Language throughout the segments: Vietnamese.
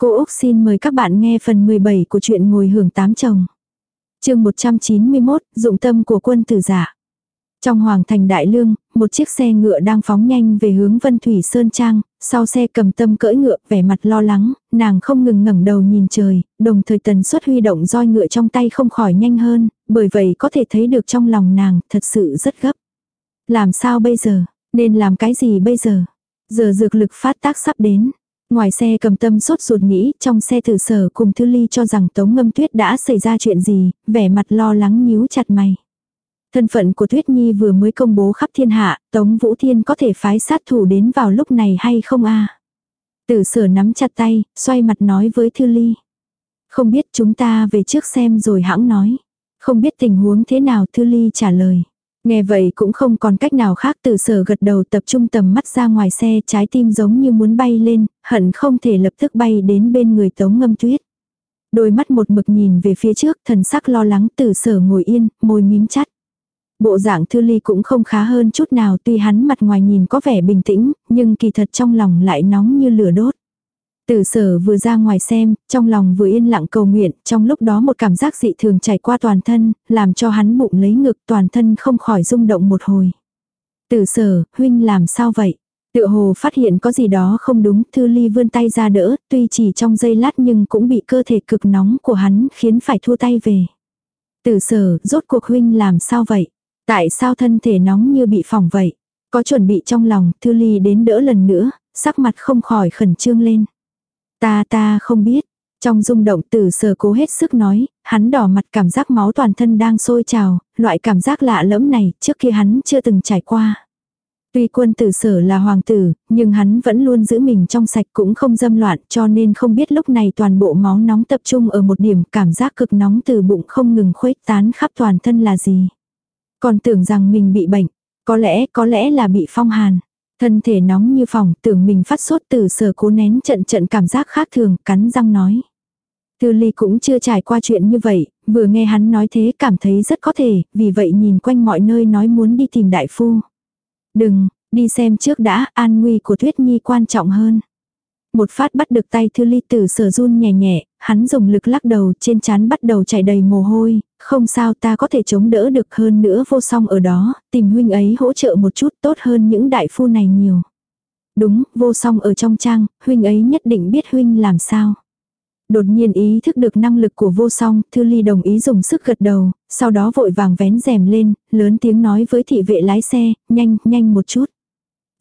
Cô Úc xin mời các bạn nghe phần 17 của truyện Ngồi hưởng tám chồng. chương 191, dụng tâm của quân tử giả. Trong Hoàng thành Đại Lương, một chiếc xe ngựa đang phóng nhanh về hướng Vân Thủy Sơn Trang, sau xe cầm tâm cưỡi ngựa vẻ mặt lo lắng, nàng không ngừng ngẩng đầu nhìn trời, đồng thời tần suất huy động roi ngựa trong tay không khỏi nhanh hơn, bởi vậy có thể thấy được trong lòng nàng thật sự rất gấp. Làm sao bây giờ? Nên làm cái gì bây giờ? Giờ dược lực phát tác sắp đến. Ngoài xe cầm tâm sốt ruột nghĩ, trong xe thử sở cùng Thư Ly cho rằng Tống Ngâm Tuyết đã xảy ra chuyện gì, vẻ mặt lo lắng nhíu chặt mày. Thân phận của Tuyết Nhi vừa mới công bố khắp thiên hạ, Tống Vũ Thiên có thể phái sát thủ đến vào lúc này hay không a? Tử sở nắm chặt tay, xoay mặt nói với Thư Ly. Không biết chúng ta về trước xem rồi hãng nói. Không biết tình huống thế nào Thư Ly trả lời. Nghe vậy cũng không còn cách nào khác từ sở gật đầu tập trung tầm mắt ra ngoài xe trái tim giống như muốn bay lên, hận không thể lập tức bay đến bên người tống ngâm tuyết. Đôi mắt một mực nhìn về phía trước thần sắc lo lắng từ sở ngồi yên, môi mím chặt. Bộ dạng thư ly cũng không khá hơn chút nào tuy hắn mặt ngoài nhìn có vẻ bình tĩnh, nhưng kỳ thật trong lòng lại nóng như lửa đốt. Tử sở vừa ra ngoài xem, trong lòng vừa yên lặng cầu nguyện, trong lúc đó một cảm giác dị thường chảy qua toàn thân, làm cho hắn bụng lấy ngực toàn thân không khỏi rung động một hồi. Tử sở, huynh làm sao vậy? Tựa hồ phát hiện có gì đó không đúng, Thư Ly vươn tay ra đỡ, tuy chỉ trong giây lát nhưng cũng bị cơ thể cực nóng của hắn khiến phải thua tay về. Tử sở, rốt cuộc huynh làm sao vậy? Tại sao thân thể nóng như bị phỏng vậy? Có chuẩn bị trong lòng, Thư Ly đến đỡ lần nữa, sắc mặt không khỏi khẩn trương lên. Ta ta không biết. Trong rung động tử sở cố hết sức nói, hắn đỏ mặt cảm giác máu toàn thân đang sôi trào, loại cảm giác lạ lẫm này trước kia hắn chưa từng trải qua. Tuy quân tử sở là hoàng tử, nhưng hắn vẫn luôn giữ mình trong sạch cũng không dâm loạn cho nên không biết lúc này toàn bộ máu nóng tập trung ở một điểm cảm giác cực nóng từ bụng không ngừng khuếch tán khắp toàn thân là gì. Còn tưởng rằng mình bị bệnh, có lẽ có lẽ là bị phong hàn. Thân thể nóng như phòng, tưởng mình phát sốt từ sở cố nén trận trận cảm giác khác thường, cắn răng nói. Tư ly cũng chưa trải qua chuyện như vậy, vừa nghe hắn nói thế cảm thấy rất có thể, vì vậy nhìn quanh mọi nơi nói muốn đi tìm đại phu. Đừng, đi xem trước đã, an nguy của Tuyết Nhi quan trọng hơn. Một phát bắt được tay Thư Ly từ sở run nhẹ nhẹ, hắn dùng lực lắc đầu trên chán bắt đầu chảy đầy mồ hôi, không sao ta có thể chống đỡ được hơn nữa vô song ở đó, tìm huynh ấy hỗ trợ một chút tốt hơn những đại phu này nhiều. Đúng, vô song ở trong trang, huynh ấy nhất định biết huynh làm sao. Đột nhiên ý thức được năng lực của vô song, Thư Ly đồng ý dùng sức gật đầu, sau đó vội vàng vén rèm lên, lớn tiếng nói với thị vệ lái xe, nhanh, nhanh một chút.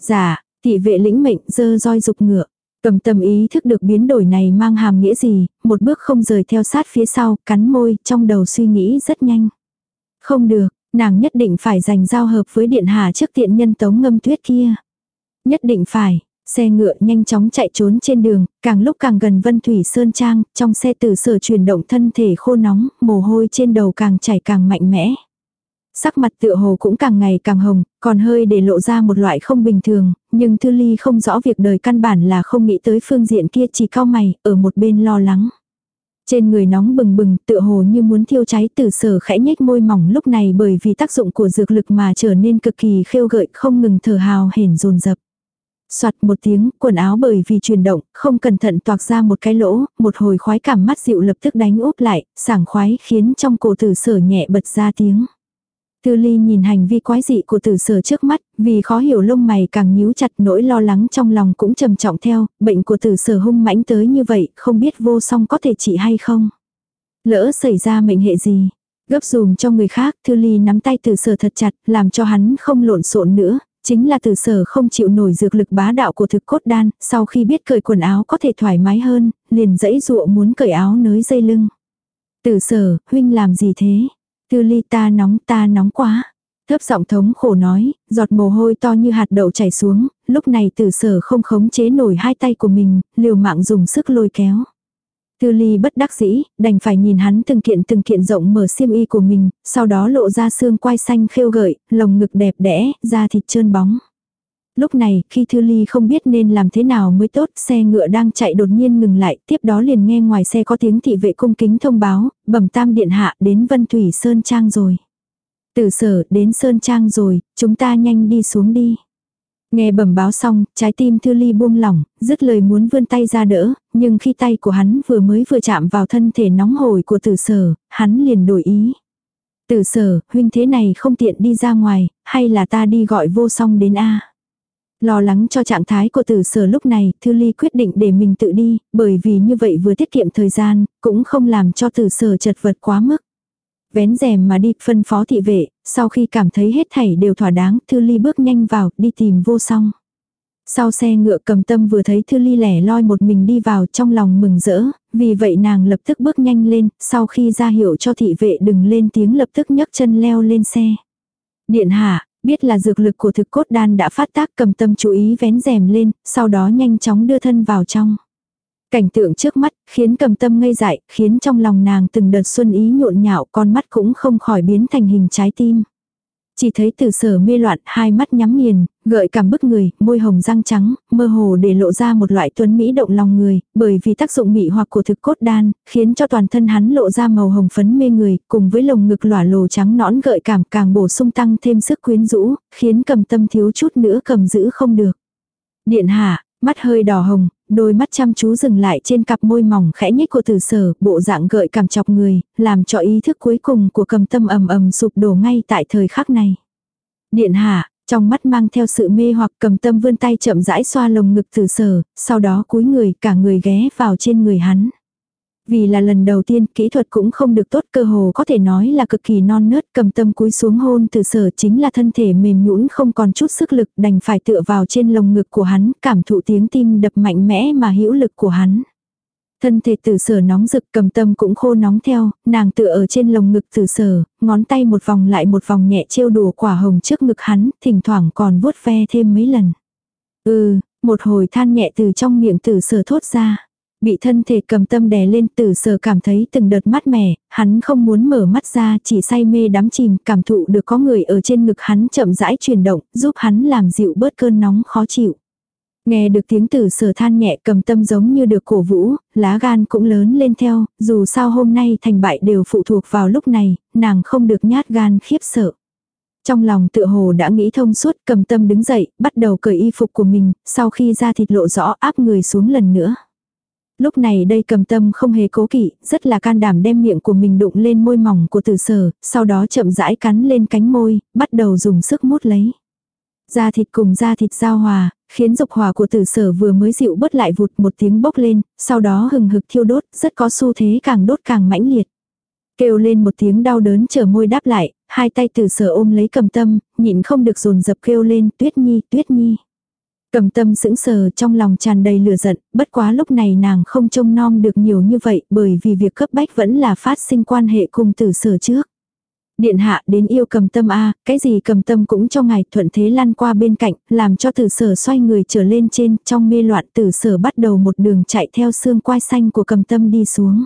Dạ, thị vệ lĩnh mệnh dơ roi dục ngựa. Cầm tâm ý thức được biến đổi này mang hàm nghĩa gì, một bước không rời theo sát phía sau, cắn môi, trong đầu suy nghĩ rất nhanh. Không được, nàng nhất định phải giành giao hợp với điện hạ trước tiện nhân tống ngâm tuyết kia. Nhất định phải, xe ngựa nhanh chóng chạy trốn trên đường, càng lúc càng gần Vân Thủy Sơn Trang, trong xe từ sở chuyển động thân thể khô nóng, mồ hôi trên đầu càng chảy càng mạnh mẽ. Sắc mặt tựa hồ cũng càng ngày càng hồng, còn hơi để lộ ra một loại không bình thường, nhưng Thư Ly không rõ việc đời căn bản là không nghĩ tới phương diện kia chỉ cao mày, ở một bên lo lắng. Trên người nóng bừng bừng, tựa hồ như muốn thiêu cháy từ sở khẽ nhếch môi mỏng lúc này bởi vì tác dụng của dược lực mà trở nên cực kỳ khêu gợi không ngừng thở hào hển dồn dập. Soạt một tiếng, quần áo bởi vì chuyển động, không cẩn thận toạc ra một cái lỗ, một hồi khoái cảm mắt dịu lập tức đánh úp lại, sảng khoái khiến trong cổ tử sở nhẹ bật ra tiếng. Tư ly nhìn hành vi quái dị của tử sở trước mắt, vì khó hiểu lông mày càng nhíu chặt nỗi lo lắng trong lòng cũng trầm trọng theo, bệnh của tử sở hung mãnh tới như vậy, không biết vô song có thể trị hay không. Lỡ xảy ra mệnh hệ gì, gấp dùm cho người khác, Thư Ly nắm tay tử sở thật chặt, làm cho hắn không lộn xộn nữa, chính là tử sở không chịu nổi dược lực bá đạo của thực cốt đan, sau khi biết cởi quần áo có thể thoải mái hơn, liền dẫy dụa muốn cởi áo nới dây lưng. Tử sở, huynh làm gì thế? Tư ly ta nóng ta nóng quá. Thấp giọng thống khổ nói, giọt mồ hôi to như hạt đậu chảy xuống, lúc này tử sở không khống chế nổi hai tay của mình, liều mạng dùng sức lôi kéo. Tư ly bất đắc dĩ, đành phải nhìn hắn từng kiện từng kiện rộng mở xiêm y của mình, sau đó lộ ra xương quai xanh khêu gợi, lồng ngực đẹp đẽ, da thịt trơn bóng. Lúc này, khi Thư Ly không biết nên làm thế nào mới tốt, xe ngựa đang chạy đột nhiên ngừng lại, tiếp đó liền nghe ngoài xe có tiếng thị vệ cung kính thông báo, bẩm tam điện hạ đến Vân Thủy Sơn Trang rồi. Tử sở đến Sơn Trang rồi, chúng ta nhanh đi xuống đi. Nghe bẩm báo xong, trái tim Thư Ly buông lỏng, dứt lời muốn vươn tay ra đỡ, nhưng khi tay của hắn vừa mới vừa chạm vào thân thể nóng hổi của tử sở, hắn liền đổi ý. Tử sở, huynh thế này không tiện đi ra ngoài, hay là ta đi gọi vô song đến A. Lo lắng cho trạng thái của tử sở lúc này, Thư Ly quyết định để mình tự đi, bởi vì như vậy vừa tiết kiệm thời gian, cũng không làm cho tử sở chật vật quá mức. Vén rèm mà đi, phân phó thị vệ, sau khi cảm thấy hết thảy đều thỏa đáng, Thư Ly bước nhanh vào, đi tìm vô song. Sau xe ngựa cầm tâm vừa thấy Thư Ly lẻ loi một mình đi vào trong lòng mừng rỡ, vì vậy nàng lập tức bước nhanh lên, sau khi ra hiệu cho thị vệ đừng lên tiếng lập tức nhấc chân leo lên xe. Điện hạ, biết là dược lực của thực cốt đan đã phát tác cầm tâm chú ý vén rèm lên, sau đó nhanh chóng đưa thân vào trong. Cảnh tượng trước mắt, khiến cầm tâm ngây dại, khiến trong lòng nàng từng đợt xuân ý nhộn nhạo, con mắt cũng không khỏi biến thành hình trái tim. Chỉ thấy từ sở mê loạn, hai mắt nhắm nghiền, gợi cảm bức người, môi hồng răng trắng, mơ hồ để lộ ra một loại tuấn mỹ động lòng người, bởi vì tác dụng mị hoặc của thực cốt đan, khiến cho toàn thân hắn lộ ra màu hồng phấn mê người, cùng với lồng ngực lỏa lồ trắng nõn gợi cảm càng bổ sung tăng thêm sức quyến rũ, khiến cầm tâm thiếu chút nữa cầm giữ không được. Điện hạ, mắt hơi đỏ hồng, đôi mắt chăm chú dừng lại trên cặp môi mỏng khẽ nhếch của tử sở, bộ dạng gợi cảm chọc người, làm cho ý thức cuối cùng của cầm tâm ầm ầm sụp đổ ngay tại thời khắc này. Điện hạ, trong mắt mang theo sự mê hoặc cầm tâm vươn tay chậm rãi xoa lồng ngực tử sở, sau đó cúi người cả người ghé vào trên người hắn. Vì là lần đầu tiên kỹ thuật cũng không được tốt cơ hồ có thể nói là cực kỳ non nớt cầm tâm cúi xuống hôn từ sở chính là thân thể mềm nhũn không còn chút sức lực đành phải tựa vào trên lồng ngực của hắn cảm thụ tiếng tim đập mạnh mẽ mà hữu lực của hắn. Thân thể tử sở nóng rực cầm tâm cũng khô nóng theo, nàng tựa ở trên lồng ngực tử sở, ngón tay một vòng lại một vòng nhẹ trêu đùa quả hồng trước ngực hắn, thỉnh thoảng còn vuốt ve thêm mấy lần. Ừ, một hồi than nhẹ từ trong miệng tử sở thốt ra. Bị thân thể cầm tâm đè lên tử sở cảm thấy từng đợt mát mẻ, hắn không muốn mở mắt ra chỉ say mê đắm chìm cảm thụ được có người ở trên ngực hắn chậm rãi chuyển động, giúp hắn làm dịu bớt cơn nóng khó chịu. Nghe được tiếng tử sở than nhẹ cầm tâm giống như được cổ vũ, lá gan cũng lớn lên theo, dù sao hôm nay thành bại đều phụ thuộc vào lúc này, nàng không được nhát gan khiếp sợ. Trong lòng tựa hồ đã nghĩ thông suốt cầm tâm đứng dậy, bắt đầu cởi y phục của mình, sau khi ra thịt lộ rõ áp người xuống lần nữa. Lúc này đây cầm tâm không hề cố kỵ, rất là can đảm đem miệng của mình đụng lên môi mỏng của tử sở, sau đó chậm rãi cắn lên cánh môi, bắt đầu dùng sức mút lấy. Da thịt cùng da thịt giao hòa, khiến dục hòa của tử sở vừa mới dịu bớt lại vụt một tiếng bốc lên, sau đó hừng hực thiêu đốt, rất có xu thế càng đốt càng mãnh liệt. Kêu lên một tiếng đau đớn trở môi đáp lại, hai tay tử sở ôm lấy cầm tâm, nhịn không được dồn dập kêu lên tuyết nhi, tuyết nhi. Cầm tâm sững sờ trong lòng tràn đầy lửa giận, bất quá lúc này nàng không trông nom được nhiều như vậy bởi vì việc cấp bách vẫn là phát sinh quan hệ cùng tử sở trước. Điện hạ đến yêu cầm tâm A, cái gì cầm tâm cũng cho ngài thuận thế lăn qua bên cạnh, làm cho tử sở xoay người trở lên trên, trong mê loạn tử sở bắt đầu một đường chạy theo xương quai xanh của cầm tâm đi xuống.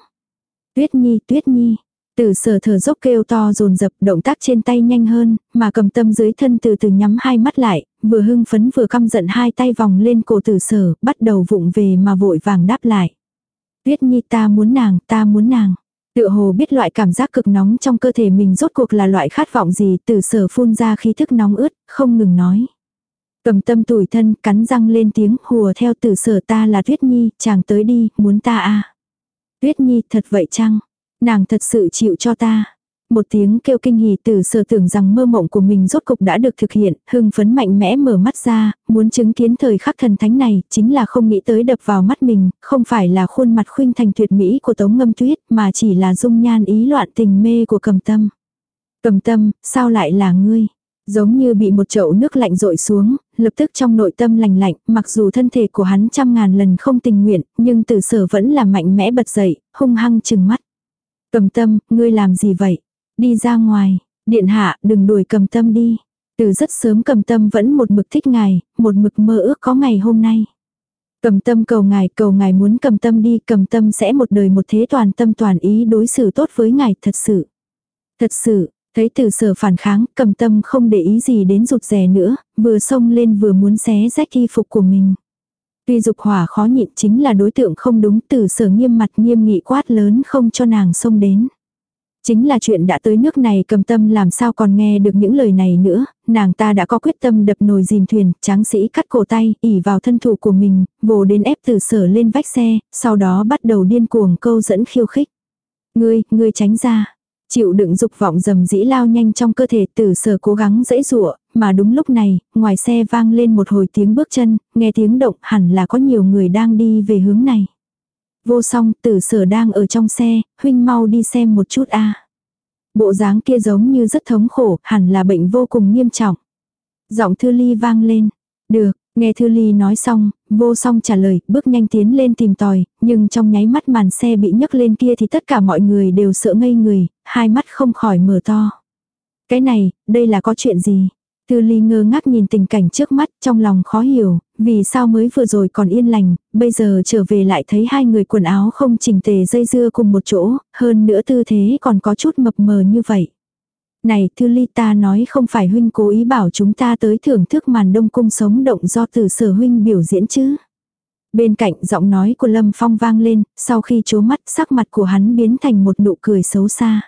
Tuyết nhi, tuyết nhi, Tử sở thở dốc kêu to rồn rập động tác trên tay nhanh hơn, mà cầm tâm dưới thân từ từ nhắm hai mắt lại, vừa hưng phấn vừa căm giận hai tay vòng lên cổ tử sở, bắt đầu vụng về mà vội vàng đáp lại. Tuyết nhi ta muốn nàng, ta muốn nàng. Tựa hồ biết loại cảm giác cực nóng trong cơ thể mình rốt cuộc là loại khát vọng gì tử sở phun ra khí thức nóng ướt, không ngừng nói. Cầm tâm tủi thân, cắn răng lên tiếng hùa theo tử sở ta là Tuyết Nhi, chàng tới đi, muốn ta à. Tuyết Nhi, thật vậy chăng? Nàng thật sự chịu cho ta. Một tiếng kêu kinh hỉ từ sở tưởng rằng mơ mộng của mình rốt cục đã được thực hiện, hưng phấn mạnh mẽ mở mắt ra, muốn chứng kiến thời khắc thần thánh này, chính là không nghĩ tới đập vào mắt mình, không phải là khuôn mặt khuynh thành tuyệt mỹ của tống ngâm tuyết, mà chỉ là dung nhan ý loạn tình mê của cầm tâm. Cầm tâm, sao lại là ngươi? Giống như bị một chậu nước lạnh rội xuống, lập tức trong nội tâm lành lạnh, mặc dù thân thể của hắn trăm ngàn lần không tình nguyện, nhưng từ sở vẫn là mạnh mẽ bật dậy, hung hăng chừng mắt. Cầm tâm, ngươi làm gì vậy? Đi ra ngoài, điện hạ, đừng đuổi cầm tâm đi. Từ rất sớm cầm tâm vẫn một mực thích ngài, một mực mơ ước có ngày hôm nay. Cầm tâm cầu ngài, cầu ngài muốn cầm tâm đi, cầm tâm sẽ một đời một thế toàn tâm toàn ý đối xử tốt với ngài, thật sự. Thật sự, thấy từ sở phản kháng, cầm tâm không để ý gì đến rụt rè nữa, vừa xông lên vừa muốn xé rách y phục của mình. Tuy dục hỏa khó nhịn chính là đối tượng không đúng từ sở nghiêm mặt nghiêm nghị quát lớn không cho nàng xông đến. Chính là chuyện đã tới nước này cầm tâm làm sao còn nghe được những lời này nữa, nàng ta đã có quyết tâm đập nồi dìm thuyền, tráng sĩ cắt cổ tay, ỉ vào thân thủ của mình, vồ đến ép từ sở lên vách xe, sau đó bắt đầu điên cuồng câu dẫn khiêu khích. Ngươi, ngươi tránh ra. Chịu đựng dục vọng dầm dĩ lao nhanh trong cơ thể tử sở cố gắng dãy dụa, mà đúng lúc này, ngoài xe vang lên một hồi tiếng bước chân, nghe tiếng động hẳn là có nhiều người đang đi về hướng này. Vô song, tử sở đang ở trong xe, huynh mau đi xem một chút a Bộ dáng kia giống như rất thống khổ, hẳn là bệnh vô cùng nghiêm trọng. Giọng thư ly vang lên. Được, nghe thư ly nói xong, vô song trả lời, bước nhanh tiến lên tìm tòi, nhưng trong nháy mắt màn xe bị nhấc lên kia thì tất cả mọi người đều sợ ngây người, hai mắt không khỏi mở to. Cái này, đây là có chuyện gì? Tư ly ngơ ngác nhìn tình cảnh trước mắt trong lòng khó hiểu, vì sao mới vừa rồi còn yên lành, bây giờ trở về lại thấy hai người quần áo không chỉnh tề dây dưa cùng một chỗ, hơn nữa tư thế còn có chút mập mờ như vậy. Này Tư Ly ta nói không phải huynh cố ý bảo chúng ta tới thưởng thức màn đông cung sống động do từ sở huynh biểu diễn chứ. Bên cạnh giọng nói của Lâm Phong vang lên, sau khi chố mắt sắc mặt của hắn biến thành một nụ cười xấu xa.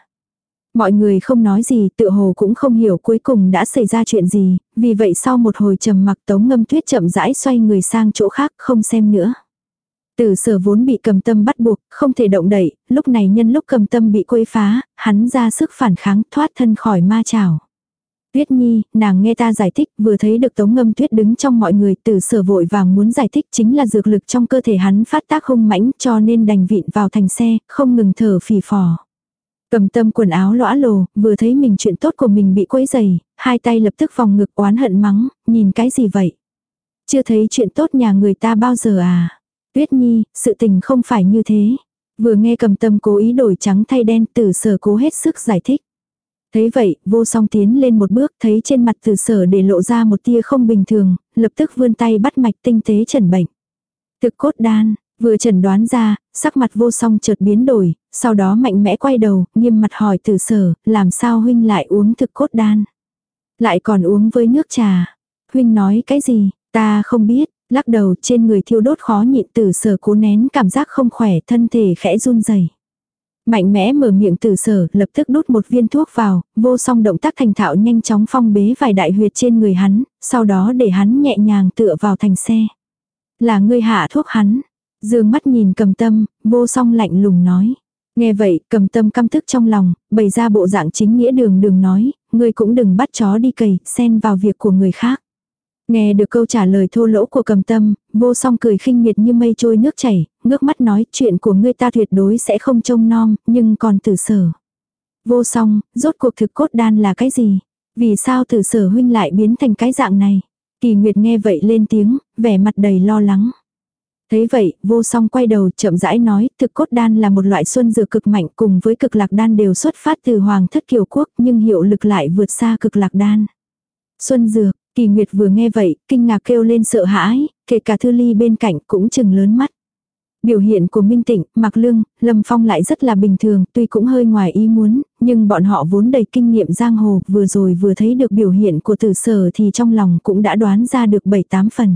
Mọi người không nói gì, tự hồ cũng không hiểu cuối cùng đã xảy ra chuyện gì, vì vậy sau một hồi trầm mặc tống ngâm tuyết chậm rãi xoay người sang chỗ khác, không xem nữa. Tử sở vốn bị cầm tâm bắt buộc, không thể động đậy, lúc này nhân lúc cầm tâm bị quấy phá, hắn ra sức phản kháng thoát thân khỏi ma trào. Tuyết Nhi, nàng nghe ta giải thích, vừa thấy được tống ngâm tuyết đứng trong mọi người, tử sở vội vàng muốn giải thích chính là dược lực trong cơ thể hắn phát tác hung mãnh cho nên đành vịn vào thành xe, không ngừng thở phì phò. Cầm tâm quần áo lõa lồ, vừa thấy mình chuyện tốt của mình bị quấy dày, hai tay lập tức vòng ngực oán hận mắng, nhìn cái gì vậy? Chưa thấy chuyện tốt nhà người ta bao giờ à? Tuyết Nhi, sự tình không phải như thế. Vừa nghe cầm tâm cố ý đổi trắng thay đen tử sở cố hết sức giải thích. Thấy vậy, vô song tiến lên một bước thấy trên mặt tử sở để lộ ra một tia không bình thường, lập tức vươn tay bắt mạch tinh tế trần bệnh. Thực cốt đan, vừa trần đoán ra, sắc mặt vô song chợt biến đổi, sau đó mạnh mẽ quay đầu, nghiêm mặt hỏi tử sở, làm sao huynh lại uống thực cốt đan. Lại còn uống với nước trà. Huynh nói cái gì, ta không biết, lắc đầu trên người thiêu đốt khó nhịn tử sở cố nén cảm giác không khỏe thân thể khẽ run rẩy Mạnh mẽ mở miệng tử sở, lập tức đút một viên thuốc vào, vô song động tác thành thạo nhanh chóng phong bế vài đại huyệt trên người hắn, sau đó để hắn nhẹ nhàng tựa vào thành xe. Là ngươi hạ thuốc hắn. Dương mắt nhìn cầm tâm, vô song lạnh lùng nói. Nghe vậy, cầm tâm căm thức trong lòng, bày ra bộ dạng chính nghĩa đường đường nói, ngươi cũng đừng bắt chó đi cầy, xen vào việc của người khác. Nghe được câu trả lời thô lỗ của cầm tâm, vô song cười khinh miệt như mây trôi nước chảy, ngước mắt nói chuyện của ngươi ta tuyệt đối sẽ không trông nom, nhưng còn tử sở. Vô song, rốt cuộc thực cốt đan là cái gì? Vì sao tử sở huynh lại biến thành cái dạng này? Kỳ Nguyệt nghe vậy lên tiếng, vẻ mặt đầy lo lắng. Thế vậy, vô song quay đầu chậm rãi nói, thực cốt đan là một loại xuân dược cực mạnh cùng với cực lạc đan đều xuất phát từ hoàng thất kiều quốc nhưng hiệu lực lại vượt xa cực lạc đan. Xuân dược, kỳ nguyệt vừa nghe vậy, kinh ngạc kêu lên sợ hãi, kể cả thư ly bên cạnh cũng chừng lớn mắt. Biểu hiện của Minh Tịnh, Mạc Lương, Lâm Phong lại rất là bình thường, tuy cũng hơi ngoài ý muốn, nhưng bọn họ vốn đầy kinh nghiệm giang hồ, vừa rồi vừa thấy được biểu hiện của tử sở thì trong lòng cũng đã đoán ra được 7-8 phần.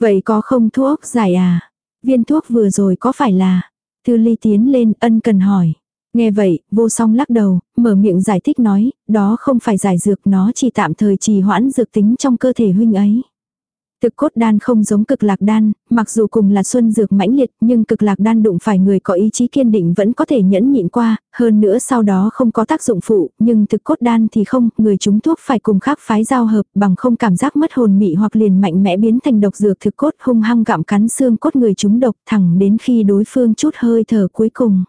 Vậy có không thuốc giải à? Viên thuốc vừa rồi có phải là? Thư ly tiến lên ân cần hỏi. Nghe vậy, vô song lắc đầu, mở miệng giải thích nói, đó không phải giải dược nó chỉ tạm thời trì hoãn dược tính trong cơ thể huynh ấy. Thực cốt đan không giống cực lạc đan, mặc dù cùng là xuân dược mãnh liệt nhưng cực lạc đan đụng phải người có ý chí kiên định vẫn có thể nhẫn nhịn qua, hơn nữa sau đó không có tác dụng phụ, nhưng thực cốt đan thì không, người chúng thuốc phải cùng khác phái giao hợp bằng không cảm giác mất hồn mị hoặc liền mạnh mẽ biến thành độc dược thực cốt hung hăng gặm cắn xương cốt người chúng độc thẳng đến khi đối phương chút hơi thở cuối cùng.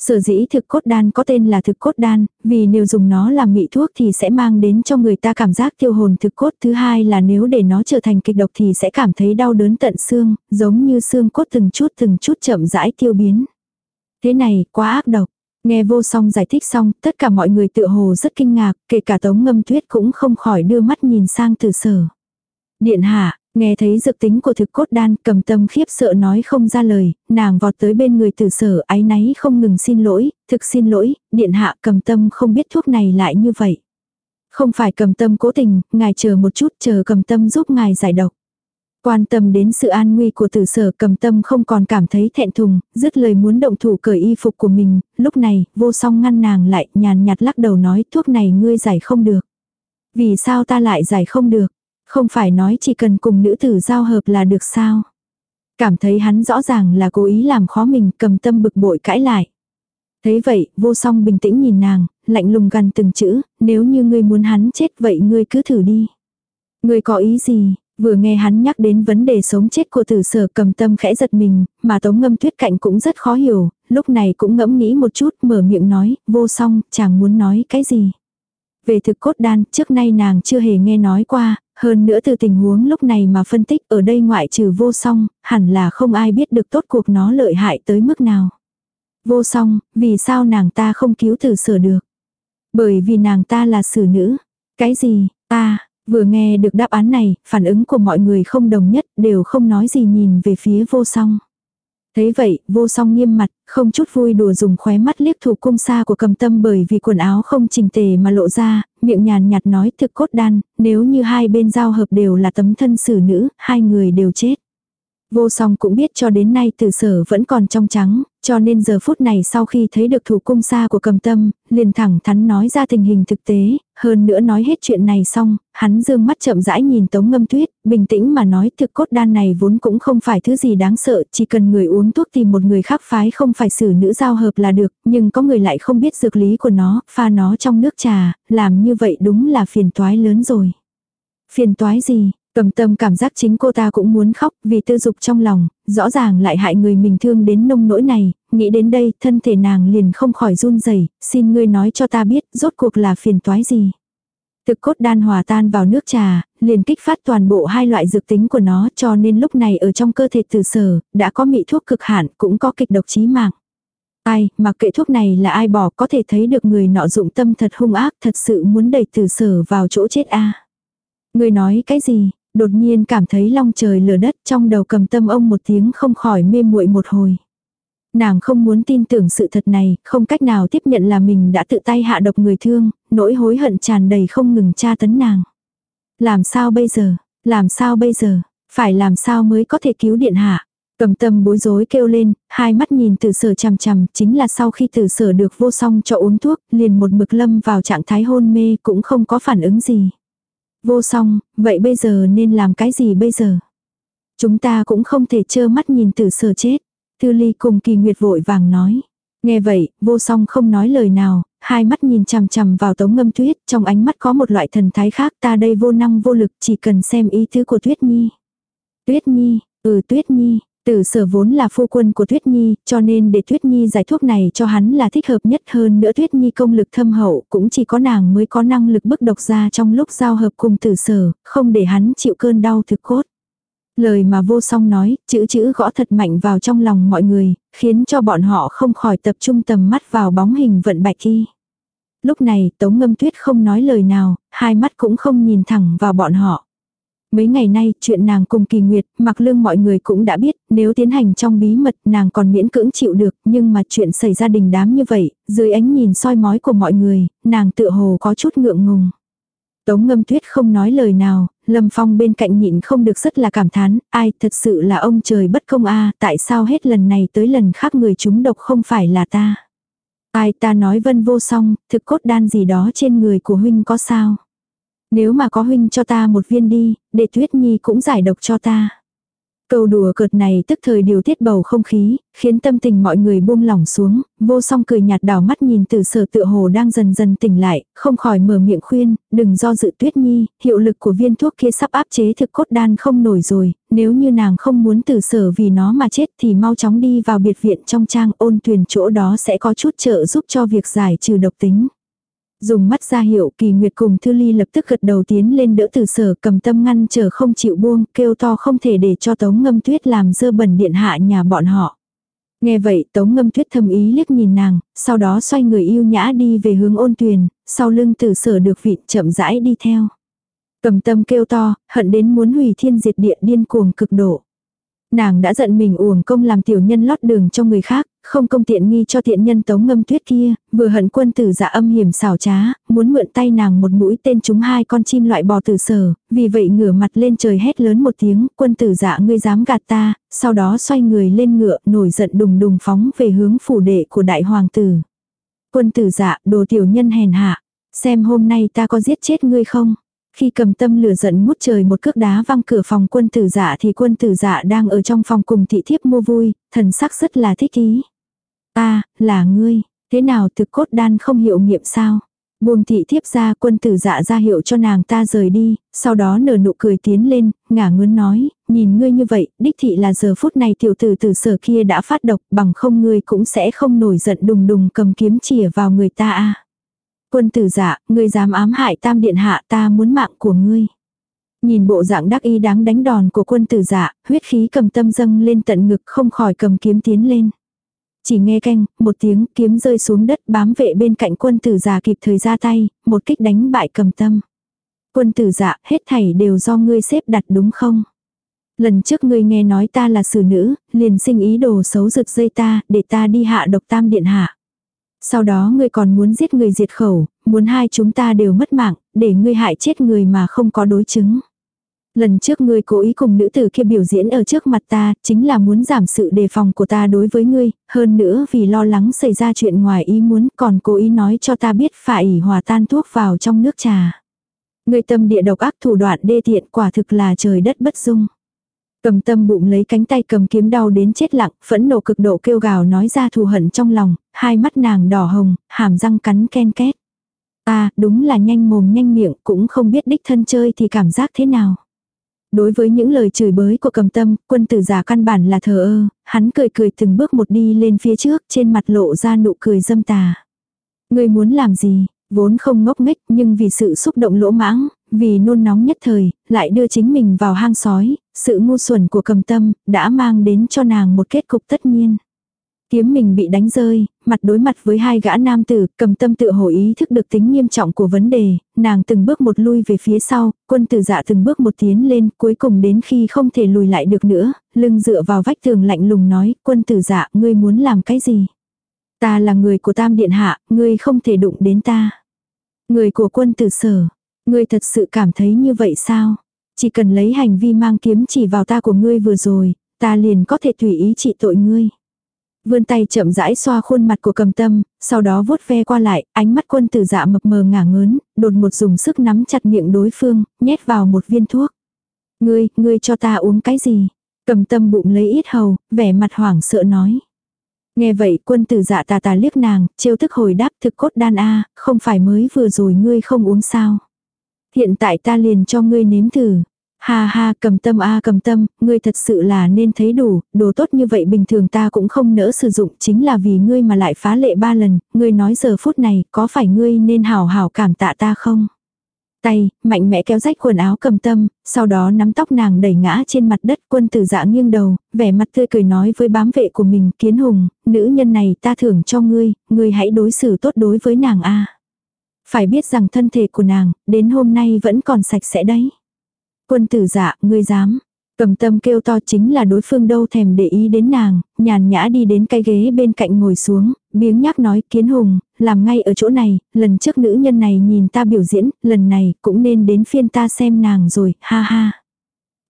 Sở dĩ thực cốt đan có tên là thực cốt đan, vì nếu dùng nó làm mị thuốc thì sẽ mang đến cho người ta cảm giác tiêu hồn thực cốt. Thứ hai là nếu để nó trở thành kịch độc thì sẽ cảm thấy đau đớn tận xương, giống như xương cốt từng chút từng chút chậm rãi tiêu biến. Thế này, quá ác độc. Nghe vô song giải thích xong, tất cả mọi người tự hồ rất kinh ngạc, kể cả tống ngâm tuyết cũng không khỏi đưa mắt nhìn sang từ sở. Điện hạ, Nghe thấy dược tính của thực cốt đan cầm tâm khiếp sợ nói không ra lời, nàng vọt tới bên người tử sở ái náy không ngừng xin lỗi, thực xin lỗi, điện hạ cầm tâm không biết thuốc này lại như vậy. Không phải cầm tâm cố tình, ngài chờ một chút chờ cầm tâm giúp ngài giải độc. Quan tâm đến sự an nguy của tử sở cầm tâm không còn cảm thấy thẹn thùng, dứt lời muốn động thủ cởi y phục của mình, lúc này, vô song ngăn nàng lại, nhàn nhạt lắc đầu nói thuốc này ngươi giải không được. Vì sao ta lại giải không được? Không phải nói chỉ cần cùng nữ tử giao hợp là được sao? Cảm thấy hắn rõ ràng là cố ý làm khó mình cầm tâm bực bội cãi lại. Thấy vậy, vô song bình tĩnh nhìn nàng, lạnh lùng gần từng chữ, nếu như ngươi muốn hắn chết vậy ngươi cứ thử đi. Ngươi có ý gì, Vừa nghe hắn nhắc đến vấn đề sống chết của tử sở cầm tâm khẽ giật mình, mà tống ngâm tuyết cạnh cũng rất khó hiểu, lúc này cũng ngẫm nghĩ một chút mở miệng nói, vô song, chàng muốn nói cái gì. Về thực cốt đan, trước nay nàng chưa hề nghe nói qua, hơn nữa từ tình huống lúc này mà phân tích ở đây ngoại trừ vô song, hẳn là không ai biết được tốt cuộc nó lợi hại tới mức nào. Vô song, vì sao nàng ta không cứu tử sở được? Bởi vì nàng ta là xử nữ. Cái gì, ta, Vừa nghe được đáp án này, phản ứng của mọi người không đồng nhất, đều không nói gì nhìn về phía vô song. Thấy vậy, vô song nghiêm mặt, không chút vui đùa dùng khóe mắt liếc thủ cung xa của cầm tâm bởi vì quần áo không chỉnh tề mà lộ ra, miệng nhàn nhạt nói thực cốt đan, nếu như hai bên giao hợp đều là tấm thân xử nữ, hai người đều chết. Vô song cũng biết cho đến nay tử sở vẫn còn trong trắng, cho nên giờ phút này sau khi thấy được thủ cung xa của cầm tâm, liền thẳng thắn nói ra tình hình thực tế, hơn nữa nói hết chuyện này xong, hắn dương mắt chậm rãi nhìn tống ngâm tuyết, bình tĩnh mà nói thực cốt đan này vốn cũng không phải thứ gì đáng sợ, chỉ cần người uống thuốc tìm một người khác phái không phải xử nữ giao hợp là được, nhưng có người lại không biết dược lý của nó, pha nó trong nước trà, làm như vậy đúng là phiền toái lớn rồi. Phiền toái gì, Cầm tâm cảm giác chính cô ta cũng muốn khóc vì tư dục trong lòng, rõ ràng lại hại người mình thương đến nông nỗi này, nghĩ đến đây thân thể nàng liền không khỏi run rẩy xin ngươi nói cho ta biết rốt cuộc là phiền toái gì. Thực cốt đan hòa tan vào nước trà, liền kích phát toàn bộ hai loại dược tính của nó cho nên lúc này ở trong cơ thể từ sở, đã có mị thuốc cực hạn cũng có kịch độc chí mạng. Ai, mà kệ thuốc này là ai bỏ có thể thấy được người nọ dụng tâm thật hung ác thật sự muốn đẩy từ sở vào chỗ chết a Người nói cái gì, Đột nhiên cảm thấy long trời lở đất trong đầu cầm tâm ông một tiếng không khỏi mê muội một hồi. Nàng không muốn tin tưởng sự thật này, không cách nào tiếp nhận là mình đã tự tay hạ độc người thương, nỗi hối hận tràn đầy không ngừng tra tấn nàng. Làm sao bây giờ, làm sao bây giờ, phải làm sao mới có thể cứu điện hạ. Cầm tâm bối rối kêu lên, hai mắt nhìn từ sở chằm chằm, chính là sau khi từ sở được vô song cho uống thuốc, liền một mực lâm vào trạng thái hôn mê cũng không có phản ứng gì. Vô song, vậy bây giờ nên làm cái gì bây giờ? Chúng ta cũng không thể trơ mắt nhìn tử sở chết. Thư ly cùng kỳ nguyệt vội vàng nói. Nghe vậy, vô song không nói lời nào, hai mắt nhìn chằm chằm vào tống ngâm tuyết, trong ánh mắt có một loại thần thái khác ta đây vô năng vô lực chỉ cần xem ý tứ của tuyết nhi. Tuyết nhi, ừ tuyết nhi, Tử sở vốn là phu quân của Tuyết Nhi, cho nên để Tuyết Nhi giải thuốc này cho hắn là thích hợp nhất hơn nữa Tuyết Nhi công lực thâm hậu, cũng chỉ có nàng mới có năng lực bức độc ra trong lúc giao hợp cùng tử sở, không để hắn chịu cơn đau thực cốt. Lời mà vô song nói, chữ chữ gõ thật mạnh vào trong lòng mọi người, khiến cho bọn họ không khỏi tập trung tầm mắt vào bóng hình vận bạch y. Lúc này, Tống Ngâm Tuyết không nói lời nào, hai mắt cũng không nhìn thẳng vào bọn họ. Mấy ngày nay, chuyện nàng cùng kỳ nguyệt, mặc lương mọi người cũng đã biết, nếu tiến hành trong bí mật, nàng còn miễn cưỡng chịu được, nhưng mà chuyện xảy ra đình đám như vậy, dưới ánh nhìn soi mói của mọi người, nàng tự hồ có chút ngượng ngùng. Tống ngâm tuyết không nói lời nào, Lâm Phong bên cạnh nhịn không được rất là cảm thán, ai thật sự là ông trời bất công a tại sao hết lần này tới lần khác người chúng độc không phải là ta. Ai ta nói vân vô song, thực cốt đan gì đó trên người của huynh có sao. Nếu mà có huynh cho ta một viên đi, để Tuyết Nhi cũng giải độc cho ta. Câu đùa cợt này tức thời điều tiết bầu không khí, khiến tâm tình mọi người buông lỏng xuống, vô song cười nhạt đảo mắt nhìn từ sở tựa hồ đang dần dần tỉnh lại, không khỏi mở miệng khuyên, đừng do dự tuyết nhi, hiệu lực của viên thuốc kia sắp áp chế thực cốt đan không nổi rồi, nếu như nàng không muốn từ sở vì nó mà chết thì mau chóng đi vào biệt viện trong trang ôn tuyền chỗ đó sẽ có chút trợ giúp cho việc giải trừ độc tính. Dùng mắt ra hiệu kỳ nguyệt cùng thư ly lập tức gật đầu tiến lên đỡ từ sở cầm tâm ngăn chờ không chịu buông, kêu to không thể để cho tống ngâm tuyết làm dơ bẩn điện hạ nhà bọn họ. Nghe vậy tống ngâm tuyết thầm ý liếc nhìn nàng, sau đó xoay người yêu nhã đi về hướng ôn tuyền, sau lưng từ sở được vị chậm rãi đi theo. Cầm tâm kêu to, hận đến muốn hủy thiên diệt địa điên cuồng cực độ. Nàng đã giận mình uổng công làm tiểu nhân lót đường cho người khác, không công tiện nghi cho tiện nhân tống ngâm tuyết kia, vừa hận quân tử dạ âm hiểm xảo trá, muốn mượn tay nàng một mũi tên chúng hai con chim loại bò tử sở, vì vậy ngửa mặt lên trời hét lớn một tiếng, quân tử dạ ngươi dám gạt ta, sau đó xoay người lên ngựa, nổi giận đùng đùng phóng về hướng phủ đệ của đại hoàng tử. Quân tử dạ, đồ tiểu nhân hèn hạ, xem hôm nay ta có giết chết ngươi không? Khi cầm tâm lửa giận ngút trời một cước đá văng cửa phòng quân tử dạ thì quân tử dạ đang ở trong phòng cùng thị thiếp mua vui, thần sắc rất là thích ý. Ta, là ngươi, thế nào thực cốt đan không hiệu nghiệm sao? Buông thị thiếp ra quân tử dạ ra hiệu cho nàng ta rời đi, sau đó nở nụ cười tiến lên, ngả ngớn nói, nhìn ngươi như vậy, đích thị là giờ phút này tiểu tử từ sở kia đã phát độc bằng không ngươi cũng sẽ không nổi giận đùng đùng cầm kiếm chìa vào người ta a Quân tử dạ, ngươi dám ám hại tam điện hạ ta muốn mạng của ngươi. Nhìn bộ dạng đắc y đáng đánh đòn của quân tử dạ, huyết khí cầm tâm dâng lên tận ngực không khỏi cầm kiếm tiến lên. Chỉ nghe canh, một tiếng kiếm rơi xuống đất bám vệ bên cạnh quân tử giả kịp thời ra tay, một kích đánh bại cầm tâm. Quân tử dạ, hết thảy đều do ngươi xếp đặt đúng không? Lần trước ngươi nghe nói ta là xử nữ, liền sinh ý đồ xấu rực dây ta, để ta đi hạ độc tam điện hạ. Sau đó ngươi còn muốn giết người diệt khẩu, muốn hai chúng ta đều mất mạng, để ngươi hại chết người mà không có đối chứng. Lần trước ngươi cố ý cùng nữ tử kia biểu diễn ở trước mặt ta, chính là muốn giảm sự đề phòng của ta đối với ngươi, hơn nữa vì lo lắng xảy ra chuyện ngoài ý muốn còn cố ý nói cho ta biết phải hòa tan thuốc vào trong nước trà. Ngươi tâm địa độc ác thủ đoạn đê tiện quả thực là trời đất bất dung. Cầm tâm bụng lấy cánh tay cầm kiếm đau đến chết lặng, phẫn nộ cực độ kêu gào nói ra thù hận trong lòng, hai mắt nàng đỏ hồng, hàm răng cắn ken két. Ta, đúng là nhanh mồm nhanh miệng, cũng không biết đích thân chơi thì cảm giác thế nào. Đối với những lời chửi bới của cầm tâm, quân tử giả căn bản là thờ ơ, hắn cười cười từng bước một đi lên phía trước, trên mặt lộ ra nụ cười dâm tà. Người muốn làm gì, vốn không ngốc nghếch nhưng vì sự xúc động lỗ mãng, vì nôn nóng nhất thời, lại đưa chính mình vào hang sói, sự ngu xuẩn của cầm tâm, đã mang đến cho nàng một kết cục tất nhiên. Kiếm mình bị đánh rơi, mặt đối mặt với hai gã nam tử, cầm tâm tự hồ ý thức được tính nghiêm trọng của vấn đề, nàng từng bước một lui về phía sau, quân tử dạ từng bước một tiến lên, cuối cùng đến khi không thể lùi lại được nữa, lưng dựa vào vách tường lạnh lùng nói, quân tử dạ, ngươi muốn làm cái gì? Ta là người của tam điện hạ, ngươi không thể đụng đến ta. Người của quân tử sở, ngươi thật sự cảm thấy như vậy sao? Chỉ cần lấy hành vi mang kiếm chỉ vào ta của ngươi vừa rồi, ta liền có thể tùy ý trị tội ngươi. Vươn tay chậm rãi xoa khuôn mặt của cầm tâm, sau đó vuốt ve qua lại, ánh mắt quân tử dạ mập mờ ngả ngớn, đột một dùng sức nắm chặt miệng đối phương, nhét vào một viên thuốc. Ngươi, ngươi cho ta uống cái gì? Cầm tâm bụng lấy ít hầu, vẻ mặt hoảng sợ nói. Nghe vậy quân tử dạ tà tà liếc nàng, trêu thức hồi đáp thực cốt đan a không phải mới vừa rồi ngươi không uống sao. Hiện tại ta liền cho ngươi nếm thử. Ha ha cầm tâm a cầm tâm, ngươi thật sự là nên thấy đủ, đồ tốt như vậy bình thường ta cũng không nỡ sử dụng chính là vì ngươi mà lại phá lệ ba lần, ngươi nói giờ phút này có phải ngươi nên hào hào cảm tạ ta không? Tay, mạnh mẽ kéo rách quần áo cầm tâm, sau đó nắm tóc nàng đẩy ngã trên mặt đất quân tử dạ nghiêng đầu, vẻ mặt tươi cười nói với bám vệ của mình kiến hùng, nữ nhân này ta thưởng cho ngươi, ngươi hãy đối xử tốt đối với nàng a phải biết rằng thân thể của nàng, đến hôm nay vẫn còn sạch sẽ đấy. Quân tử dạ, ngươi dám. Cầm tâm kêu to chính là đối phương đâu thèm để ý đến nàng, nhàn nhã đi đến cái ghế bên cạnh ngồi xuống, biếng nhắc nói kiến hùng, làm ngay ở chỗ này, lần trước nữ nhân này nhìn ta biểu diễn, lần này cũng nên đến phiên ta xem nàng rồi, ha ha.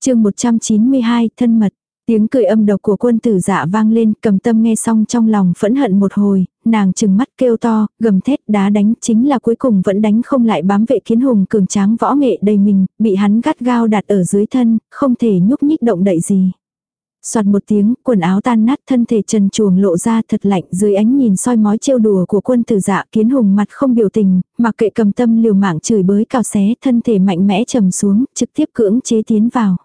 chương 192, thân mật. Tiếng cười âm độc của quân tử dạ vang lên, cầm tâm nghe xong trong lòng phẫn hận một hồi, nàng chừng mắt kêu to, gầm thét đá đánh, chính là cuối cùng vẫn đánh không lại bám vệ kiến hùng cường tráng võ nghệ đầy mình, bị hắn gắt gao đặt ở dưới thân, không thể nhúc nhích động đậy gì. Soạt một tiếng, quần áo tan nát thân thể trần chuồng lộ ra thật lạnh dưới ánh nhìn soi mói trêu đùa của quân tử dạ kiến hùng mặt không biểu tình, mặc kệ cầm tâm liều mạng chửi bới cào xé thân thể mạnh mẽ trầm xuống, trực tiếp cưỡng chế tiến vào.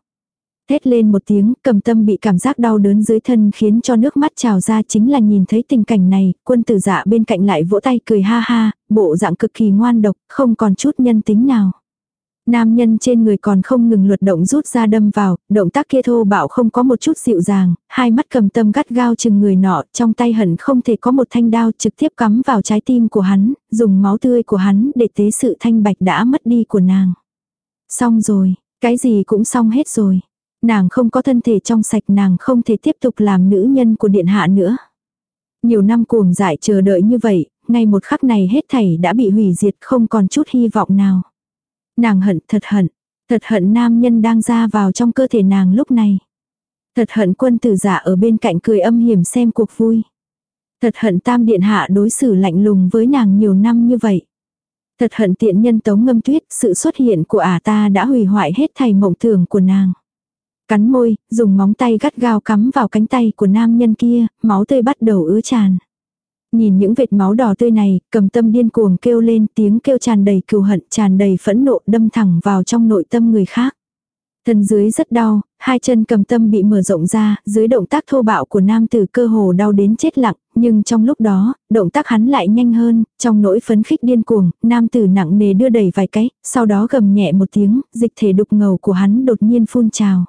Thét lên một tiếng, cầm tâm bị cảm giác đau đớn dưới thân khiến cho nước mắt trào ra chính là nhìn thấy tình cảnh này, quân tử dạ bên cạnh lại vỗ tay cười ha ha, bộ dạng cực kỳ ngoan độc, không còn chút nhân tính nào. Nam nhân trên người còn không ngừng luật động rút ra đâm vào, động tác kia thô bạo không có một chút dịu dàng, hai mắt cầm tâm gắt gao chừng người nọ, trong tay hận không thể có một thanh đao trực tiếp cắm vào trái tim của hắn, dùng máu tươi của hắn để tế sự thanh bạch đã mất đi của nàng. Xong rồi, cái gì cũng xong hết rồi. Nàng không có thân thể trong sạch nàng không thể tiếp tục làm nữ nhân của điện hạ nữa. Nhiều năm cuồng dại chờ đợi như vậy, ngay một khắc này hết thảy đã bị hủy diệt không còn chút hy vọng nào. Nàng hận thật hận, thật hận nam nhân đang ra vào trong cơ thể nàng lúc này. Thật hận quân tử giả ở bên cạnh cười âm hiểm xem cuộc vui. Thật hận tam điện hạ đối xử lạnh lùng với nàng nhiều năm như vậy. Thật hận tiện nhân tống ngâm tuyết, sự xuất hiện của ả ta đã hủy hoại hết thầy mộng tưởng của nàng. Cắn môi, dùng móng tay gắt gao cắm vào cánh tay của nam nhân kia, máu tươi bắt đầu ứa tràn. Nhìn những vệt máu đỏ tươi này, cầm tâm điên cuồng kêu lên tiếng kêu tràn đầy cừu hận, tràn đầy phẫn nộ đâm thẳng vào trong nội tâm người khác. Thân dưới rất đau, hai chân cầm tâm bị mở rộng ra, dưới động tác thô bạo của nam tử cơ hồ đau đến chết lặng, nhưng trong lúc đó, động tác hắn lại nhanh hơn, trong nỗi phấn khích điên cuồng, nam tử nặng nề đưa đẩy vài cái, sau đó gầm nhẹ một tiếng, dịch thể đục ngầu của hắn đột nhiên phun trào.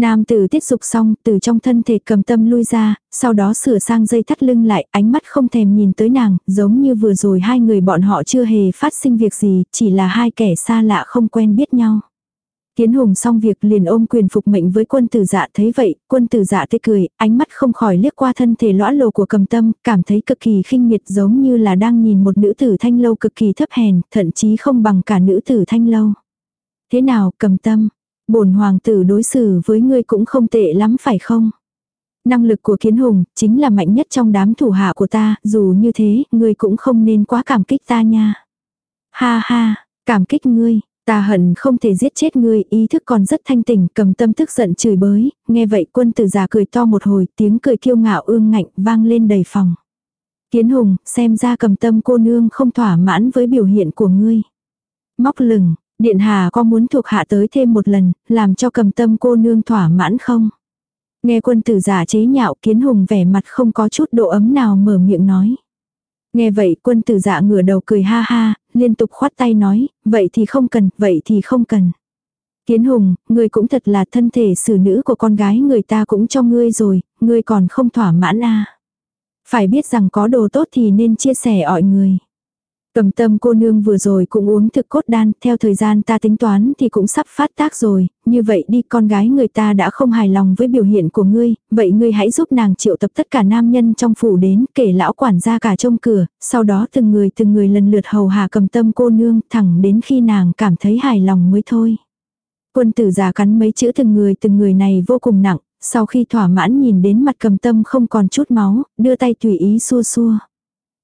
Nam tử tiết dục xong, từ trong thân thể cầm tâm lui ra, sau đó sửa sang dây thắt lưng lại, ánh mắt không thèm nhìn tới nàng, giống như vừa rồi hai người bọn họ chưa hề phát sinh việc gì, chỉ là hai kẻ xa lạ không quen biết nhau. Kiến hùng xong việc liền ôm quyền phục mệnh với quân tử dạ thấy vậy, quân tử dạ tê cười, ánh mắt không khỏi liếc qua thân thể lõa lồ của cầm tâm, cảm thấy cực kỳ khinh miệt giống như là đang nhìn một nữ tử thanh lâu cực kỳ thấp hèn, thậm chí không bằng cả nữ tử thanh lâu. Thế nào, cầm tâm, bổn hoàng tử đối xử với ngươi cũng không tệ lắm phải không? Năng lực của kiến hùng chính là mạnh nhất trong đám thủ hạ của ta, dù như thế, ngươi cũng không nên quá cảm kích ta nha. Ha ha, cảm kích ngươi, Ta hận không thể giết chết ngươi, ý thức còn rất thanh tỉnh, cầm tâm tức giận chửi bới, nghe vậy quân tử già cười to một hồi, tiếng cười kiêu ngạo ương ngạnh vang lên đầy phòng. Kiến hùng, xem ra cầm tâm cô nương không thỏa mãn với biểu hiện của ngươi. Móc lừng, điện hà có muốn thuộc hạ tới thêm một lần, làm cho cầm tâm cô nương thỏa mãn không? Nghe quân tử giả chế nhạo kiến hùng vẻ mặt không có chút độ ấm nào mở miệng nói. Nghe vậy quân tử dạ ngửa đầu cười ha ha, liên tục khoát tay nói, vậy thì không cần, vậy thì không cần. Kiến hùng, ngươi cũng thật là thân thể xử nữ của con gái người ta cũng cho ngươi rồi, ngươi còn không thỏa mãn à. Phải biết rằng có đồ tốt thì nên chia sẻ ỏi người. Cầm tâm cô nương vừa rồi cũng uống thực cốt đan, theo thời gian ta tính toán thì cũng sắp phát tác rồi, như vậy đi con gái người ta đã không hài lòng với biểu hiện của ngươi, vậy ngươi hãy giúp nàng triệu tập tất cả nam nhân trong phủ đến, kể lão quản gia cả trong cửa, sau đó từng người từng người lần lượt hầu hạ cầm tâm cô nương, thẳng đến khi nàng cảm thấy hài lòng mới thôi. Quân tử già cắn mấy chữ từng người từng người này vô cùng nặng, sau khi thỏa mãn nhìn đến mặt cầm tâm không còn chút máu, đưa tay tùy ý xua xua.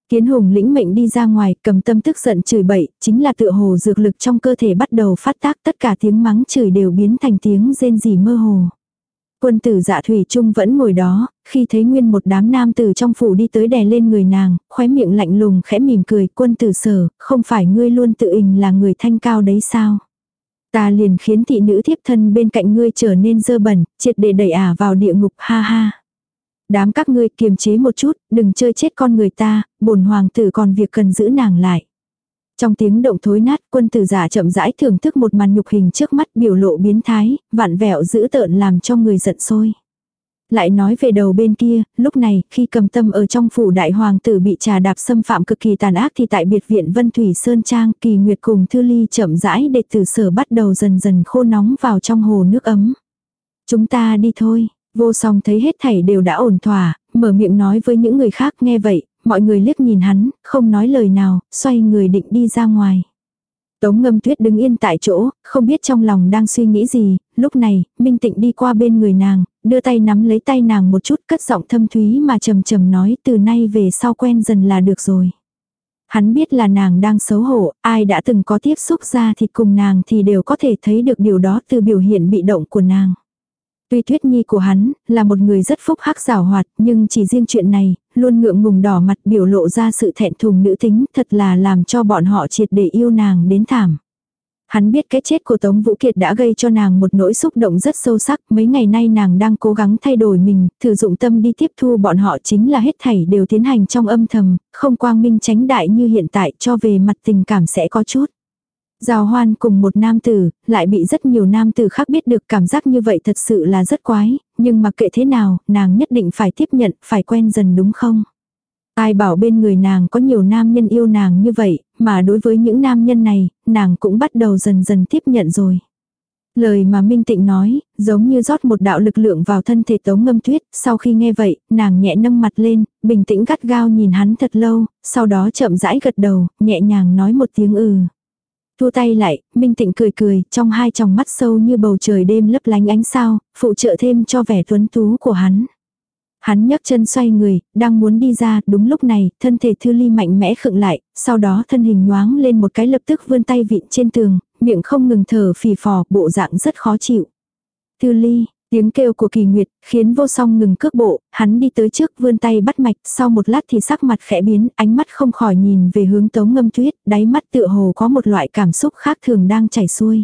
Kiến hùng lĩnh mệnh đi ra ngoài, cầm tâm tức giận chửi bậy, chính là tựa hồ dược lực trong cơ thể bắt đầu phát tác tất cả tiếng mắng chửi đều biến thành tiếng rên rỉ mơ hồ. Quân tử dạ thủy trung vẫn ngồi đó, khi thấy nguyên một đám nam tử trong phủ đi tới đè lên người nàng, khóe miệng lạnh lùng khẽ mỉm cười, quân tử sở, không phải ngươi luôn tự hình là người thanh cao đấy sao? Ta liền khiến thị nữ thiếp thân bên cạnh ngươi trở nên dơ bẩn, triệt để đẩy ả vào địa ngục ha ha. Đám các ngươi kiềm chế một chút, đừng chơi chết con người ta, bổn hoàng tử còn việc cần giữ nàng lại. Trong tiếng động thối nát, quân tử giả chậm rãi thưởng thức một màn nhục hình trước mắt biểu lộ biến thái, vạn vẹo dữ tợn làm cho người giận sôi. Lại nói về đầu bên kia, lúc này, khi cầm tâm ở trong phủ đại hoàng tử bị trà đạp xâm phạm cực kỳ tàn ác thì tại biệt viện Vân Thủy Sơn Trang, kỳ nguyệt cùng thư ly chậm rãi đệ tử sở bắt đầu dần dần khô nóng vào trong hồ nước ấm. Chúng ta đi thôi, Vô song thấy hết thảy đều đã ổn thỏa, mở miệng nói với những người khác nghe vậy, mọi người liếc nhìn hắn, không nói lời nào, xoay người định đi ra ngoài. Tống ngâm tuyết đứng yên tại chỗ, không biết trong lòng đang suy nghĩ gì, lúc này, Minh Tịnh đi qua bên người nàng, đưa tay nắm lấy tay nàng một chút cất giọng thâm thúy mà trầm trầm nói từ nay về sau quen dần là được rồi. Hắn biết là nàng đang xấu hổ, ai đã từng có tiếp xúc ra thịt cùng nàng thì đều có thể thấy được điều đó từ biểu hiện bị động của nàng. Tuy Tuyết Nhi của hắn là một người rất phúc hắc giảo hoạt, nhưng chỉ riêng chuyện này, luôn ngượng ngùng đỏ mặt biểu lộ ra sự thẹn thùng nữ tính, thật là làm cho bọn họ triệt để yêu nàng đến thảm. Hắn biết cái chết của Tống Vũ Kiệt đã gây cho nàng một nỗi xúc động rất sâu sắc, mấy ngày nay nàng đang cố gắng thay đổi mình, thử dụng tâm đi tiếp thu bọn họ chính là hết thảy đều tiến hành trong âm thầm, không quang minh tránh đại như hiện tại cho về mặt tình cảm sẽ có chút. Giao hoan cùng một nam tử, lại bị rất nhiều nam tử khác biết được cảm giác như vậy thật sự là rất quái, nhưng mặc kệ thế nào, nàng nhất định phải tiếp nhận, phải quen dần đúng không? Ai bảo bên người nàng có nhiều nam nhân yêu nàng như vậy, mà đối với những nam nhân này, nàng cũng bắt đầu dần dần tiếp nhận rồi. Lời mà Minh Tịnh nói, giống như rót một đạo lực lượng vào thân thể Tống Ngâm Tuyết, sau khi nghe vậy, nàng nhẹ nâng mặt lên, bình tĩnh gắt gao nhìn hắn thật lâu, sau đó chậm rãi gật đầu, nhẹ nhàng nói một tiếng ừ. Thu tay lại, Minh Tịnh cười cười, trong hai tròng mắt sâu như bầu trời đêm lấp lánh ánh sao, phụ trợ thêm cho vẻ tuấn tú của hắn. Hắn nhấc chân xoay người, đang muốn đi ra, đúng lúc này, thân thể Thư Ly mạnh mẽ khựng lại, sau đó thân hình nhoáng lên một cái lập tức vươn tay vịn trên tường, miệng không ngừng thở phì phò, bộ dạng rất khó chịu. Thư Ly, tiếng kêu của kỳ nguyệt, khiến vô song ngừng cước bộ, hắn đi tới trước vươn tay bắt mạch, sau một lát thì sắc mặt khẽ biến, ánh mắt không khỏi nhìn về hướng tống ngâm tuyết, đáy mắt tựa hồ có một loại cảm xúc khác thường đang chảy xuôi.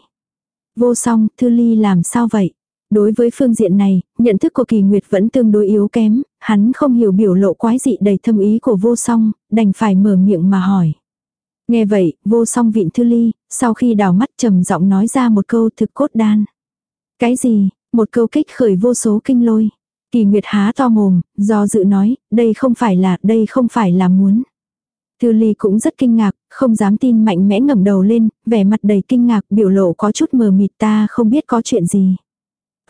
Vô song, Thư Ly làm sao vậy? Đối với phương diện này, nhận thức của kỳ nguyệt vẫn tương đối yếu kém, hắn không hiểu biểu lộ quái dị đầy thâm ý của vô song, đành phải mở miệng mà hỏi. Nghe vậy, vô song vịn thư ly, sau khi đào mắt trầm giọng nói ra một câu thực cốt đan. Cái gì, một câu kích khởi vô số kinh lôi. Kỳ Nguyệt há to mồm, do dự nói, đây không phải là, đây không phải là muốn. Thư Ly cũng rất kinh ngạc, không dám tin mạnh mẽ ngẩng đầu lên, vẻ mặt đầy kinh ngạc, biểu lộ có chút mờ mịt ta không biết có chuyện gì.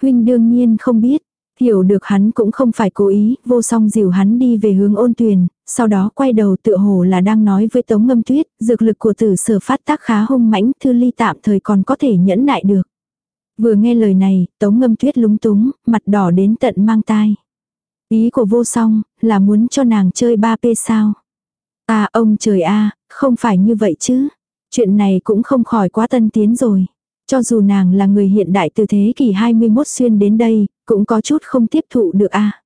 Huynh đương nhiên không biết, hiểu được hắn cũng không phải cố ý, vô song dìu hắn đi về hướng ôn tuyền, sau đó quay đầu tựa hồ là đang nói với tống ngâm tuyết, dược lực của tử sở phát tác khá hung mãnh, thư ly tạm thời còn có thể nhẫn nại được. Vừa nghe lời này, tống ngâm tuyết lúng túng, mặt đỏ đến tận mang tai. Ý của vô song, là muốn cho nàng chơi 3P sao? À ông trời a không phải như vậy chứ. Chuyện này cũng không khỏi quá tân tiến rồi. Cho dù nàng là người hiện đại từ thế kỷ 21 xuyên đến đây, cũng có chút không tiếp thụ được a.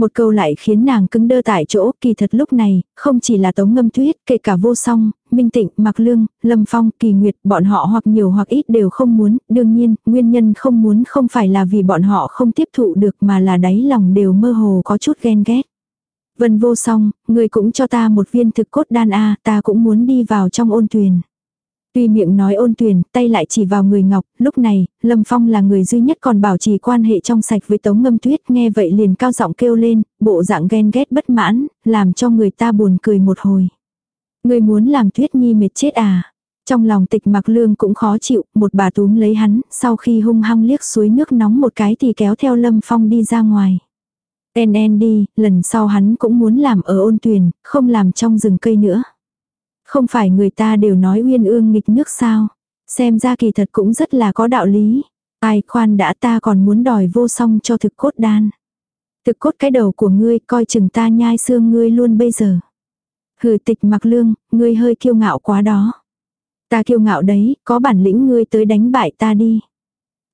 Một câu lại khiến nàng cứng đơ tại chỗ, kỳ thật lúc này, không chỉ là tống ngâm tuyết, kể cả vô song, minh tịnh, mặc lương, lâm phong, kỳ nguyệt, bọn họ hoặc nhiều hoặc ít đều không muốn, đương nhiên, nguyên nhân không muốn không phải là vì bọn họ không tiếp thụ được mà là đáy lòng đều mơ hồ có chút ghen ghét. Vân vô song, người cũng cho ta một viên thực cốt đan a ta cũng muốn đi vào trong ôn tuyền. Tuy miệng nói ôn tuyền, tay lại chỉ vào người Ngọc, lúc này, Lâm Phong là người duy nhất còn bảo trì quan hệ trong sạch với Tống Ngâm Tuyết, nghe vậy liền cao giọng kêu lên, bộ dạng ghen ghét bất mãn, làm cho người ta buồn cười một hồi. Người muốn làm Tuyết Nhi mệt chết à? Trong lòng tịch mặc lương cũng khó chịu, một bà túm lấy hắn, sau khi hung hăng liếc suối nước nóng một cái thì kéo theo Lâm Phong đi ra ngoài. En en đi, lần sau hắn cũng muốn làm ở ôn tuyền, không làm trong rừng cây nữa. Không phải người ta đều nói uyên ương nghịch nước sao. Xem ra kỳ thật cũng rất là có đạo lý. Ai khoan đã ta còn muốn đòi vô song cho thực cốt đan. Thực cốt cái đầu của ngươi coi chừng ta nhai xương ngươi luôn bây giờ. Hừ tịch mặc lương, ngươi hơi kiêu ngạo quá đó. Ta kiêu ngạo đấy, có bản lĩnh ngươi tới đánh bại ta đi.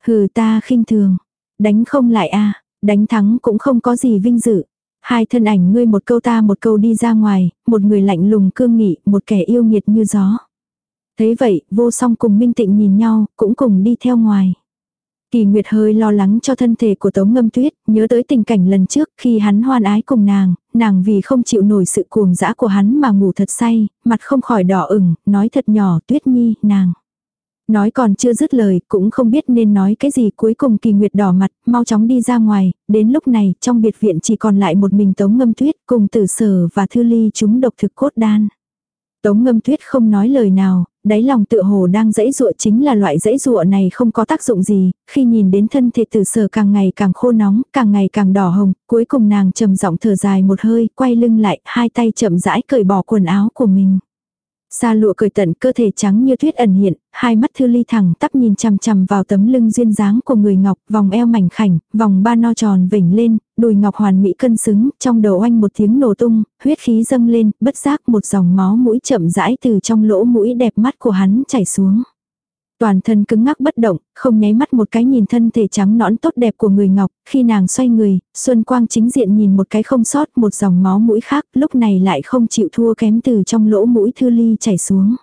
Hừ ta khinh thường. Đánh không lại a đánh thắng cũng không có gì vinh dự. Hai thân ảnh ngươi một câu ta một câu đi ra ngoài, một người lạnh lùng cương nghị, một kẻ yêu nghiệt như gió. Thế vậy, vô song cùng Minh Tịnh nhìn nhau, cũng cùng đi theo ngoài. Kỳ Nguyệt hơi lo lắng cho thân thể của Tống Ngâm Tuyết, nhớ tới tình cảnh lần trước khi hắn hoan ái cùng nàng, nàng vì không chịu nổi sự cuồng dã của hắn mà ngủ thật say, mặt không khỏi đỏ ửng, nói thật nhỏ Tuyết Nhi, nàng. Nói còn chưa dứt lời, cũng không biết nên nói cái gì cuối cùng kỳ nguyệt đỏ mặt, mau chóng đi ra ngoài, đến lúc này, trong biệt viện chỉ còn lại một mình tống ngâm tuyết cùng tử sở và thư ly chúng độc thực cốt đan. Tống ngâm tuyết không nói lời nào, đáy lòng tựa hồ đang dãy dụa chính là loại dãy dụa này không có tác dụng gì, khi nhìn đến thân thể tử sở càng ngày càng khô nóng, càng ngày càng đỏ hồng, cuối cùng nàng trầm giọng thở dài một hơi, quay lưng lại, hai tay chậm rãi cởi bỏ quần áo của mình. Sa lụa cởi tận cơ thể trắng như tuyết ẩn hiện, hai mắt thư ly thẳng tắp nhìn chằm chằm vào tấm lưng duyên dáng của người ngọc, vòng eo mảnh khảnh, vòng ba no tròn vỉnh lên, đùi ngọc hoàn mỹ cân xứng, trong đầu oanh một tiếng nổ tung, huyết khí dâng lên, bất giác một dòng máu mũi chậm rãi từ trong lỗ mũi đẹp mắt của hắn chảy xuống. Toàn thân cứng ngắc bất động, không nháy mắt một cái nhìn thân thể trắng nõn tốt đẹp của người ngọc, khi nàng xoay người, Xuân Quang chính diện nhìn một cái không sót một dòng máu mũi khác, lúc này lại không chịu thua kém từ trong lỗ mũi thư ly chảy xuống.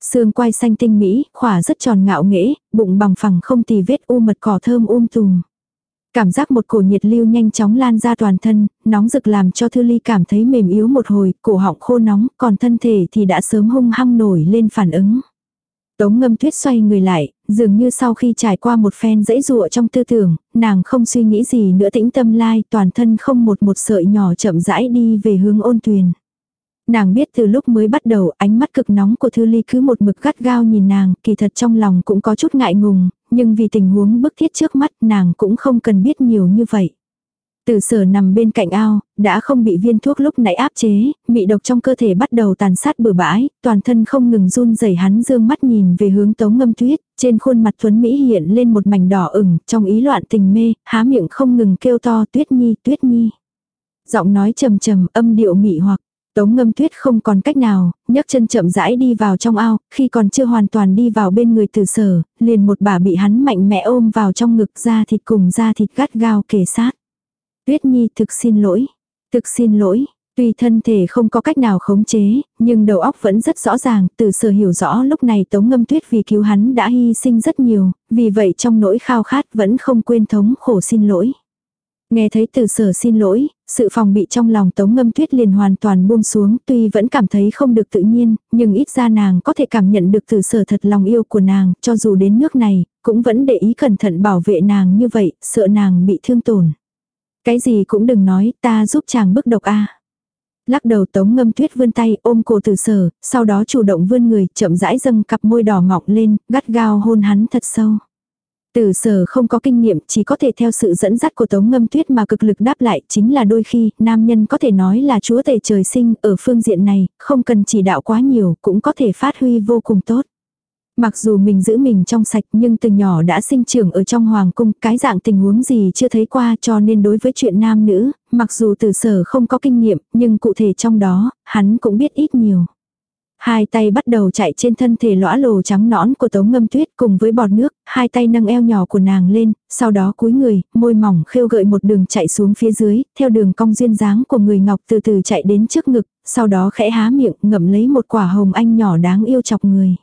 Xương quai xanh tinh mỹ, khỏa rất tròn ngạo nghễ, bụng bằng phẳng không tì vết u mật cỏ thơm um tùm. Cảm giác một cổ nhiệt lưu nhanh chóng lan ra toàn thân, nóng rực làm cho Thư Ly cảm thấy mềm yếu một hồi, cổ họng khô nóng, còn thân thể thì đã sớm hung hăng nổi lên phản ứng. Tống ngâm tuyết xoay người lại, dường như sau khi trải qua một phen dãy dụa trong tư tưởng, nàng không suy nghĩ gì nữa tĩnh tâm lai, toàn thân không một một sợi nhỏ chậm rãi đi về hướng ôn tuyền. Nàng biết từ lúc mới bắt đầu ánh mắt cực nóng của Thư Ly cứ một mực gắt gao nhìn nàng, kỳ thật trong lòng cũng có chút ngại ngùng, nhưng vì tình huống bức thiết trước mắt nàng cũng không cần biết nhiều như vậy. Từ sở nằm bên cạnh ao, đã không bị viên thuốc lúc nãy áp chế, mị độc trong cơ thể bắt đầu tàn sát bừa bãi, toàn thân không ngừng run rẩy hắn dương mắt nhìn về hướng tống ngâm tuyết, trên khuôn mặt tuấn Mỹ hiện lên một mảnh đỏ ửng, trong ý loạn tình mê, há miệng không ngừng kêu to tuyết nhi, tuyết nhi. Giọng nói trầm trầm, âm điệu mị hoặc, Tống ngâm tuyết không còn cách nào, nhấc chân chậm rãi đi vào trong ao, khi còn chưa hoàn toàn đi vào bên người từ sở, liền một bà bị hắn mạnh mẽ ôm vào trong ngực da thịt cùng da thịt gắt gao kề sát. Tuyết Nhi thực xin lỗi. Thực xin lỗi. Tuy thân thể không có cách nào khống chế, nhưng đầu óc vẫn rất rõ ràng, từ sở hiểu rõ lúc này Tống Ngâm Tuyết vì cứu hắn đã hy sinh rất nhiều, vì vậy trong nỗi khao khát vẫn không quên thống khổ xin lỗi. Nghe thấy từ sở xin lỗi, sự phòng bị trong lòng Tống Ngâm Tuyết liền hoàn toàn buông xuống, tuy vẫn cảm thấy không được tự nhiên, nhưng ít ra nàng có thể cảm nhận được từ sở thật lòng yêu của nàng, cho dù đến nước này, cũng vẫn để ý cẩn thận bảo vệ nàng như vậy, sợ nàng bị thương tổn. Cái gì cũng đừng nói, ta giúp chàng bức độc a. Lắc đầu tống ngâm tuyết vươn tay ôm cổ tử sở, sau đó chủ động vươn người, chậm rãi dâng cặp môi đỏ ngọng lên, gắt gao hôn hắn thật sâu. tử sở không có kinh nghiệm chỉ có thể theo sự dẫn dắt của tống ngâm tuyết mà cực lực đáp lại chính là đôi khi nam nhân có thể nói là chúa tể trời sinh ở phương diện này, không cần chỉ đạo quá nhiều cũng có thể phát huy vô cùng tốt. Mặc dù mình giữ mình trong sạch nhưng từ nhỏ đã sinh trưởng ở trong hoàng cung, cái dạng tình huống gì chưa thấy qua cho nên đối với chuyện nam nữ, mặc dù từ sở không có kinh nghiệm, nhưng cụ thể trong đó, hắn cũng biết ít nhiều. Hai tay bắt đầu chạy trên thân thể lõa lồ trắng nõn của tống ngâm tuyết cùng với bọt nước, hai tay nâng eo nhỏ của nàng lên, sau đó cúi người, môi mỏng khêu gợi một đường chạy xuống phía dưới, theo đường cong duyên dáng của người ngọc từ từ chạy đến trước ngực, sau đó khẽ há miệng ngậm lấy một quả hồng anh nhỏ đáng yêu chọc người.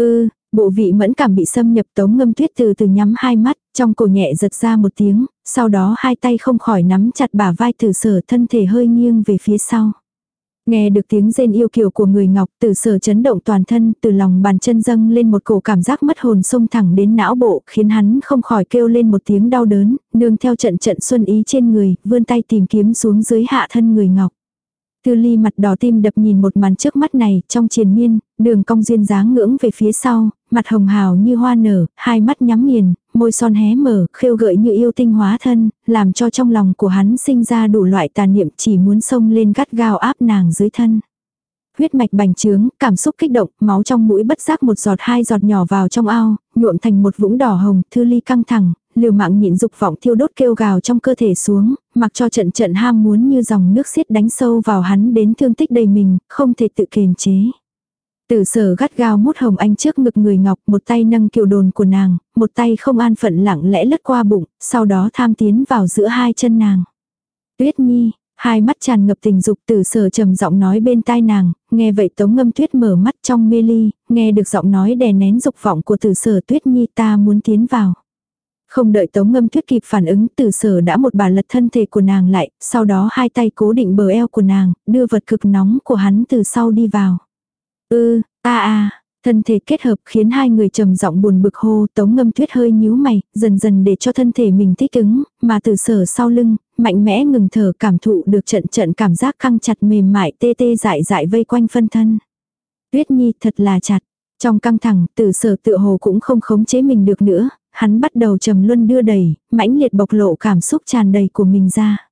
Ư, bộ vị mẫn cảm bị xâm nhập tống ngâm tuyết từ từ nhắm hai mắt, trong cổ nhẹ giật ra một tiếng, sau đó hai tay không khỏi nắm chặt bả vai thử sở thân thể hơi nghiêng về phía sau. Nghe được tiếng rên yêu kiều của người ngọc từ sở chấn động toàn thân từ lòng bàn chân dâng lên một cổ cảm giác mất hồn xông thẳng đến não bộ khiến hắn không khỏi kêu lên một tiếng đau đớn, nương theo trận trận xuân ý trên người, vươn tay tìm kiếm xuống dưới hạ thân người ngọc. Tư ly mặt đỏ tim đập nhìn một màn trước mắt này, trong triền miên, đường cong duyên dáng ngưỡng về phía sau, mặt hồng hào như hoa nở, hai mắt nhắm nghiền, môi son hé mở, khêu gợi như yêu tinh hóa thân, làm cho trong lòng của hắn sinh ra đủ loại tàn niệm chỉ muốn xông lên gắt gao áp nàng dưới thân. Huyết mạch bành trướng, cảm xúc kích động, máu trong mũi bất giác một giọt hai giọt nhỏ vào trong ao, nhuộm thành một vũng đỏ hồng, thư ly căng thẳng, liều mạng nhịn dục vọng thiêu đốt kêu gào trong cơ thể xuống, mặc cho trận trận ham muốn như dòng nước xiết đánh sâu vào hắn đến thương tích đầy mình, không thể tự kiềm chế. Tử sở gắt gao mút hồng anh trước ngực người ngọc, một tay nâng kiều đồn của nàng, một tay không an phận lặng lẽ lướt qua bụng, sau đó tham tiến vào giữa hai chân nàng. Tuyết nhi, hai mắt tràn ngập tình dục tử sở trầm giọng nói bên tai nàng, nghe vậy tống ngâm tuyết mở mắt trong mê ly, nghe được giọng nói đè nén dục vọng của tử sở tuyết nhi ta muốn tiến vào. Không đợi tống ngâm tuyết kịp phản ứng từ sở đã một bà lật thân thể của nàng lại, sau đó hai tay cố định bờ eo của nàng, đưa vật cực nóng của hắn từ sau đi vào. Ư, a a, thân thể kết hợp khiến hai người trầm giọng buồn bực hô, tống ngâm tuyết hơi nhíu mày, dần dần để cho thân thể mình thích ứng, mà từ sở sau lưng, mạnh mẽ ngừng thở cảm thụ được trận trận cảm giác căng chặt mềm mại tê tê dại dại vây quanh phân thân. Tuyết nhi thật là chặt. Trong căng thẳng, từ sở tự hồ cũng không khống chế mình được nữa, hắn bắt đầu trầm luân đưa đẩy, mãnh liệt bộc lộ cảm xúc tràn đầy của mình ra.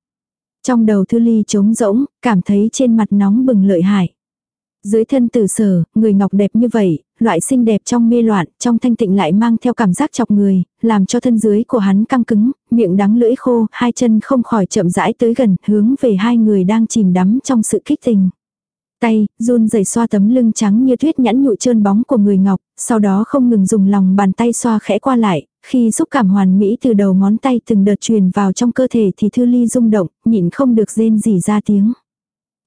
Trong đầu thư ly trống rỗng, cảm thấy trên mặt nóng bừng lợi hại. Dưới thân tử sở, người ngọc đẹp như vậy, loại xinh đẹp trong mê loạn, trong thanh tịnh lại mang theo cảm giác chọc người, làm cho thân dưới của hắn căng cứng, miệng đắng lưỡi khô, hai chân không khỏi chậm rãi tới gần, hướng về hai người đang chìm đắm trong sự kích tình. Tay, run rẩy xoa tấm lưng trắng như tuyết nhẵn nhụi trơn bóng của người ngọc, sau đó không ngừng dùng lòng bàn tay xoa khẽ qua lại, khi xúc cảm hoàn mỹ từ đầu ngón tay từng đợt truyền vào trong cơ thể thì thư ly rung động, nhịn không được rên rỉ ra tiếng.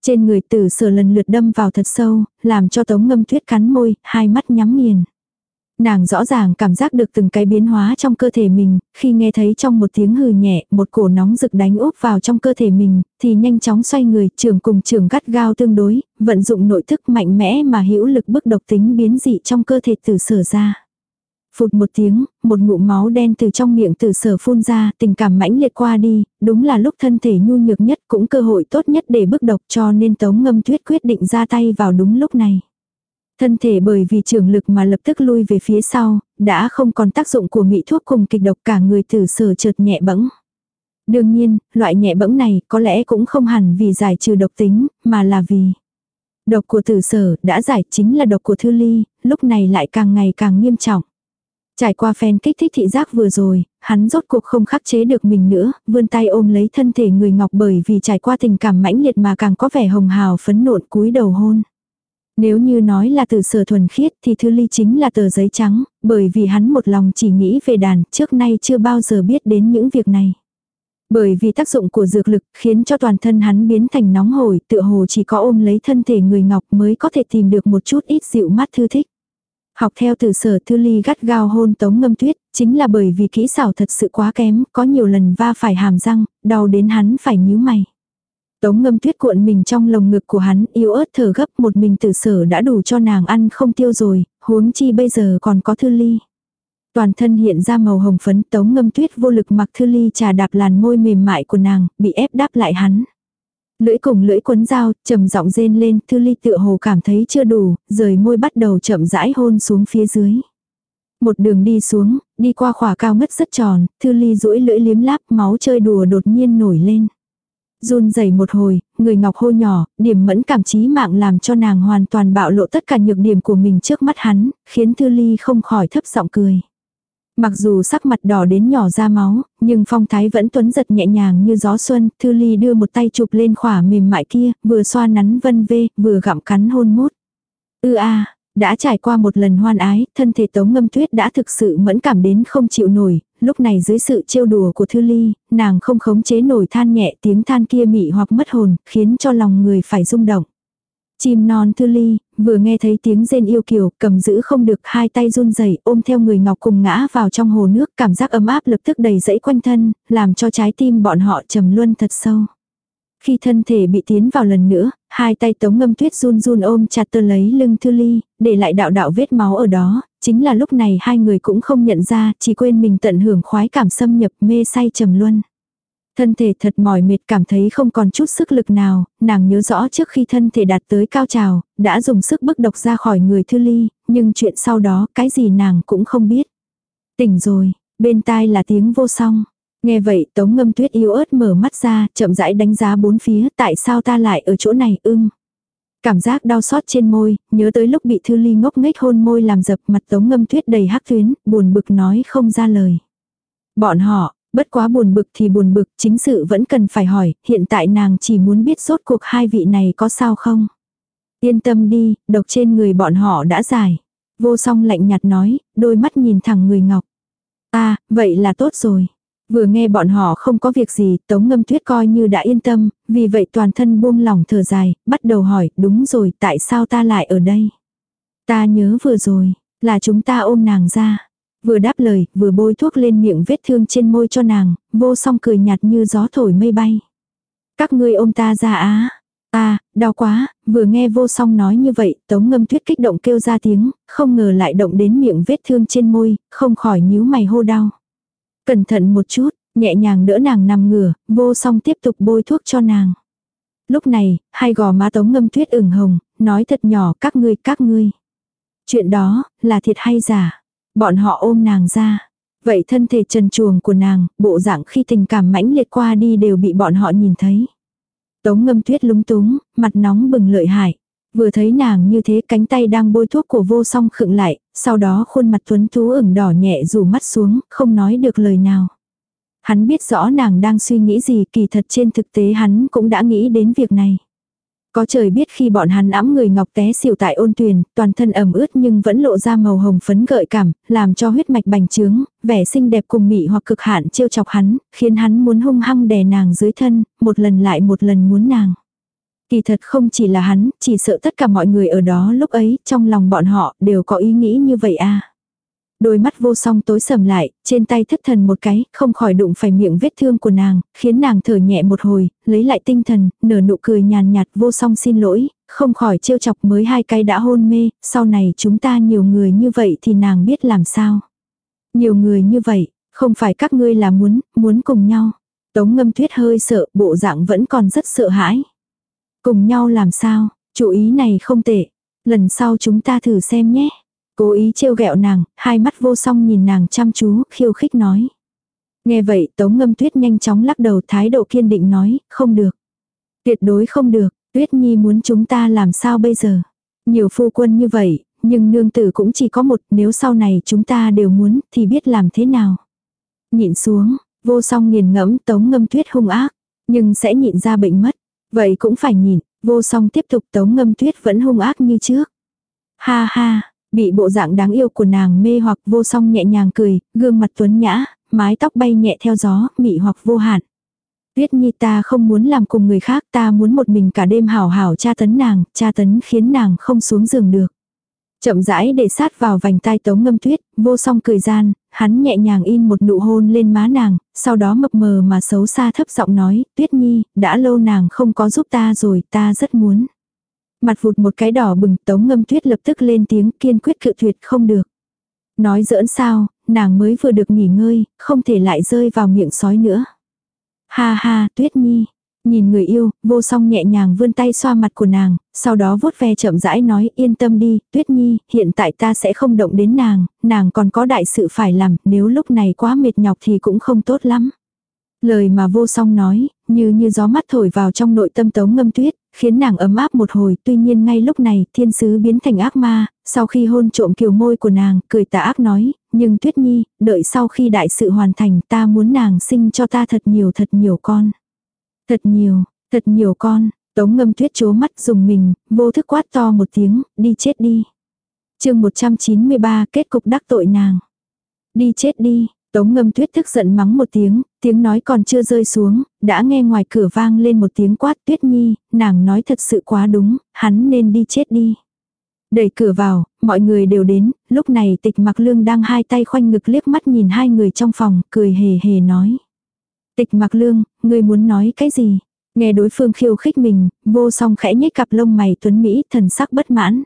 Trên người tử sở lần lượt đâm vào thật sâu, làm cho tống ngâm tuyết cắn môi, hai mắt nhắm nghiền. Nàng rõ ràng cảm giác được từng cái biến hóa trong cơ thể mình, khi nghe thấy trong một tiếng hừ nhẹ, một cổ nóng rực đánh úp vào trong cơ thể mình, thì nhanh chóng xoay người, trường cùng trường gắt gao tương đối, vận dụng nội thức mạnh mẽ mà hữu lực bức độc tính biến dị trong cơ thể tử sở ra. Phụt một tiếng, một ngụm máu đen từ trong miệng tử sở phun ra, tình cảm mãnh liệt qua đi, đúng là lúc thân thể nhu nhược nhất cũng cơ hội tốt nhất để bức độc cho nên tống ngâm tuyết quyết định ra tay vào đúng lúc này. Thân thể bởi vì trường lực mà lập tức lui về phía sau, đã không còn tác dụng của mỹ thuốc cùng kịch độc cả người tử sở chợt nhẹ bẫng. Đương nhiên, loại nhẹ bẫng này có lẽ cũng không hẳn vì giải trừ độc tính, mà là vì độc của tử sở đã giải chính là độc của thư ly, lúc này lại càng ngày càng nghiêm trọng. Trải qua phen kích thích thị giác vừa rồi, hắn rốt cuộc không khắc chế được mình nữa, vươn tay ôm lấy thân thể người ngọc bởi vì trải qua tình cảm mãnh liệt mà càng có vẻ hồng hào phấn nộn cúi đầu hôn. Nếu như nói là từ sở thuần khiết thì thư ly chính là tờ giấy trắng, bởi vì hắn một lòng chỉ nghĩ về đàn, trước nay chưa bao giờ biết đến những việc này. Bởi vì tác dụng của dược lực khiến cho toàn thân hắn biến thành nóng hổi, tựa hồ chỉ có ôm lấy thân thể người ngọc mới có thể tìm được một chút ít dịu mắt thư thích. Học theo từ sở thư ly gắt gao hôn tống ngâm tuyết, chính là bởi vì kỹ xảo thật sự quá kém, có nhiều lần va phải hàm răng, đau đến hắn phải nhíu mày. Tống ngâm tuyết cuộn mình trong lồng ngực của hắn, yếu ớt thở gấp một mình tử sở đã đủ cho nàng ăn không tiêu rồi, huống chi bây giờ còn có thư ly. Toàn thân hiện ra màu hồng phấn tống ngâm tuyết vô lực mặc thư ly trà đạp làn môi mềm mại của nàng, bị ép đáp lại hắn. Lưỡi cùng lưỡi cuốn dao, trầm giọng rên lên, thư ly tựa hồ cảm thấy chưa đủ, rời môi bắt đầu chậm rãi hôn xuống phía dưới. Một đường đi xuống, đi qua khỏa cao ngất rất tròn, thư ly duỗi lưỡi liếm láp máu chơi đùa đột nhiên nổi lên. Run rẩy một hồi, người ngọc hô nhỏ, điểm mẫn cảm trí mạng làm cho nàng hoàn toàn bạo lộ tất cả nhược điểm của mình trước mắt hắn, khiến Thư Ly không khỏi thấp giọng cười. Mặc dù sắc mặt đỏ đến nhỏ ra máu, nhưng phong thái vẫn tuấn giật nhẹ nhàng như gió xuân, Thư Ly đưa một tay chụp lên khỏa mềm mại kia, vừa xoa nắn vân vê, vừa gặm cắn hôn mút. Ư a, đã trải qua một lần hoan ái, thân thể tống ngâm tuyết đã thực sự mẫn cảm đến không chịu nổi, lúc này dưới sự trêu đùa của Thư Ly, nàng không khống chế nổi than nhẹ tiếng than kia mị hoặc mất hồn, khiến cho lòng người phải rung động. Chim non Thư Ly, vừa nghe thấy tiếng rên yêu kiều, cầm giữ không được hai tay run rẩy ôm theo người ngọc cùng ngã vào trong hồ nước, cảm giác ấm áp lập tức đầy dẫy quanh thân, làm cho trái tim bọn họ trầm luân thật sâu. Khi thân thể bị tiến vào lần nữa, hai tay tống ngâm tuyết run run ôm chặt tơ lấy lưng thư ly, để lại đạo đạo vết máu ở đó, chính là lúc này hai người cũng không nhận ra, chỉ quên mình tận hưởng khoái cảm xâm nhập mê say trầm luân. Thân thể thật mỏi mệt cảm thấy không còn chút sức lực nào, nàng nhớ rõ trước khi thân thể đạt tới cao trào, đã dùng sức bức độc ra khỏi người thư ly, nhưng chuyện sau đó cái gì nàng cũng không biết. Tỉnh rồi, bên tai là tiếng vô song. Nghe vậy tống ngâm tuyết yếu ớt mở mắt ra, chậm rãi đánh giá bốn phía, tại sao ta lại ở chỗ này ưng. Cảm giác đau xót trên môi, nhớ tới lúc bị thư ly ngốc nghếch hôn môi làm dập mặt tống ngâm tuyết đầy hắc tuyến, buồn bực nói không ra lời. Bọn họ, bất quá buồn bực thì buồn bực, chính sự vẫn cần phải hỏi, hiện tại nàng chỉ muốn biết rốt cuộc hai vị này có sao không. Yên tâm đi, độc trên người bọn họ đã giải. Vô song lạnh nhạt nói, đôi mắt nhìn thẳng người ngọc. À, vậy là tốt rồi. Vừa nghe bọn họ không có việc gì, Tống Ngâm Tuyết coi như đã yên tâm, vì vậy toàn thân buông lỏng thở dài, bắt đầu hỏi, đúng rồi, tại sao ta lại ở đây? Ta nhớ vừa rồi, là chúng ta ôm nàng ra. Vừa đáp lời, vừa bôi thuốc lên miệng vết thương trên môi cho nàng, vô song cười nhạt như gió thổi mây bay. Các ngươi ôm ta ra á. À, đau quá, vừa nghe vô song nói như vậy, tống ngâm tuyết kích động kêu ra tiếng, không ngờ lại động đến miệng vết thương trên môi, không khỏi nhíu mày hô đau. Cẩn thận một chút, nhẹ nhàng đỡ nàng nằm ngửa, vô song tiếp tục bôi thuốc cho nàng. Lúc này, hai gò má tống ngâm tuyết ửng hồng, nói thật nhỏ các ngươi các ngươi. Chuyện đó, là thiệt hay giả. Bọn họ ôm nàng ra. Vậy thân thể trần chuồng của nàng, bộ dạng khi tình cảm mãnh liệt qua đi đều bị bọn họ nhìn thấy. Tống ngâm tuyết lúng túng, mặt nóng bừng lợi hại. Vừa thấy nàng như thế cánh tay đang bôi thuốc của vô song khựng lại, sau đó khuôn mặt tuấn tú ửng đỏ nhẹ rủ mắt xuống, không nói được lời nào. Hắn biết rõ nàng đang suy nghĩ gì kỳ thật trên thực tế hắn cũng đã nghĩ đến việc này. Có trời biết khi bọn hắn ẵm người ngọc té xỉu tại ôn tuyền, toàn thân ẩm ướt nhưng vẫn lộ ra màu hồng phấn gợi cảm, làm cho huyết mạch bành trướng, vẻ xinh đẹp cùng mị hoặc cực hạn trêu chọc hắn, khiến hắn muốn hung hăng đè nàng dưới thân, một lần lại một lần muốn nàng. Kỳ thật không chỉ là hắn, chỉ sợ tất cả mọi người ở đó lúc ấy, trong lòng bọn họ, đều có ý nghĩ như vậy à. Đôi mắt vô song tối sầm lại, trên tay thất thần một cái, không khỏi đụng phải miệng vết thương của nàng, khiến nàng thở nhẹ một hồi, lấy lại tinh thần, nở nụ cười nhàn nhạt vô song xin lỗi, không khỏi trêu chọc mới hai cái đã hôn mê, sau này chúng ta nhiều người như vậy thì nàng biết làm sao. Nhiều người như vậy, không phải các ngươi là muốn, muốn cùng nhau. Tống ngâm tuyết hơi sợ, bộ dạng vẫn còn rất sợ hãi. Cùng nhau làm sao, chủ ý này không tệ. Lần sau chúng ta thử xem nhé. Cố ý trêu ghẹo nàng, hai mắt vô song nhìn nàng chăm chú, khiêu khích nói. Nghe vậy tống ngâm tuyết nhanh chóng lắc đầu thái độ kiên định nói, không được. Tuyệt đối không được, tuyết nhi muốn chúng ta làm sao bây giờ. Nhiều phu quân như vậy, nhưng nương tử cũng chỉ có một, nếu sau này chúng ta đều muốn, thì biết làm thế nào. Nhịn xuống, vô song nghiền ngẫm tống ngâm tuyết hung ác, nhưng sẽ nhịn ra bệnh mất. Vậy cũng phải nhìn vô song tiếp tục tống ngâm tuyết vẫn hung ác như trước. Ha ha, bị bộ dạng đáng yêu của nàng mê hoặc vô song nhẹ nhàng cười, gương mặt tuấn nhã, mái tóc bay nhẹ theo gió, mị hoặc vô hạn. Tuyết Nhi ta không muốn làm cùng người khác, ta muốn một mình cả đêm hảo hảo tra tấn nàng, tra tấn khiến nàng không xuống giường được. Chậm rãi để sát vào vành tai tống ngâm tuyết, vô song cười gian, hắn nhẹ nhàng in một nụ hôn lên má nàng, sau đó mập mờ mà xấu xa thấp giọng nói, tuyết nhi, đã lâu nàng không có giúp ta rồi, ta rất muốn. Mặt vụt một cái đỏ bừng tống ngâm tuyết lập tức lên tiếng kiên quyết cự tuyệt không được. Nói giỡn sao, nàng mới vừa được nghỉ ngơi, không thể lại rơi vào miệng sói nữa. Ha ha, tuyết nhi, Nhìn người yêu, vô song nhẹ nhàng vươn tay xoa mặt của nàng, sau đó vuốt ve chậm rãi nói yên tâm đi, tuyết nhi, hiện tại ta sẽ không động đến nàng, nàng còn có đại sự phải làm, nếu lúc này quá mệt nhọc thì cũng không tốt lắm. Lời mà vô song nói, như như gió mắt thổi vào trong nội tâm tống ngâm tuyết, khiến nàng ấm áp một hồi, tuy nhiên ngay lúc này thiên sứ biến thành ác ma, sau khi hôn trộm kiều môi của nàng, cười tà ác nói, nhưng tuyết nhi, đợi sau khi đại sự hoàn thành ta muốn nàng sinh cho ta thật nhiều thật nhiều con. Thật nhiều, thật nhiều con, tống ngâm tuyết chố mắt dùng mình, vô thức quát to một tiếng, đi chết đi. chương 193 kết cục đắc tội nàng. Đi chết đi, tống ngâm tuyết thức giận mắng một tiếng, tiếng nói còn chưa rơi xuống, đã nghe ngoài cửa vang lên một tiếng quát tuyết nhi, nàng nói thật sự quá đúng, hắn nên đi chết đi. Đẩy cửa vào, mọi người đều đến, lúc này tịch mặc lương đang hai tay khoanh ngực liếc mắt nhìn hai người trong phòng, cười hề hề nói. Tịch mặc lương, ngươi muốn nói cái gì? Nghe đối phương khiêu khích mình, vô song khẽ nhếch cặp lông mày tuấn Mỹ thần sắc bất mãn.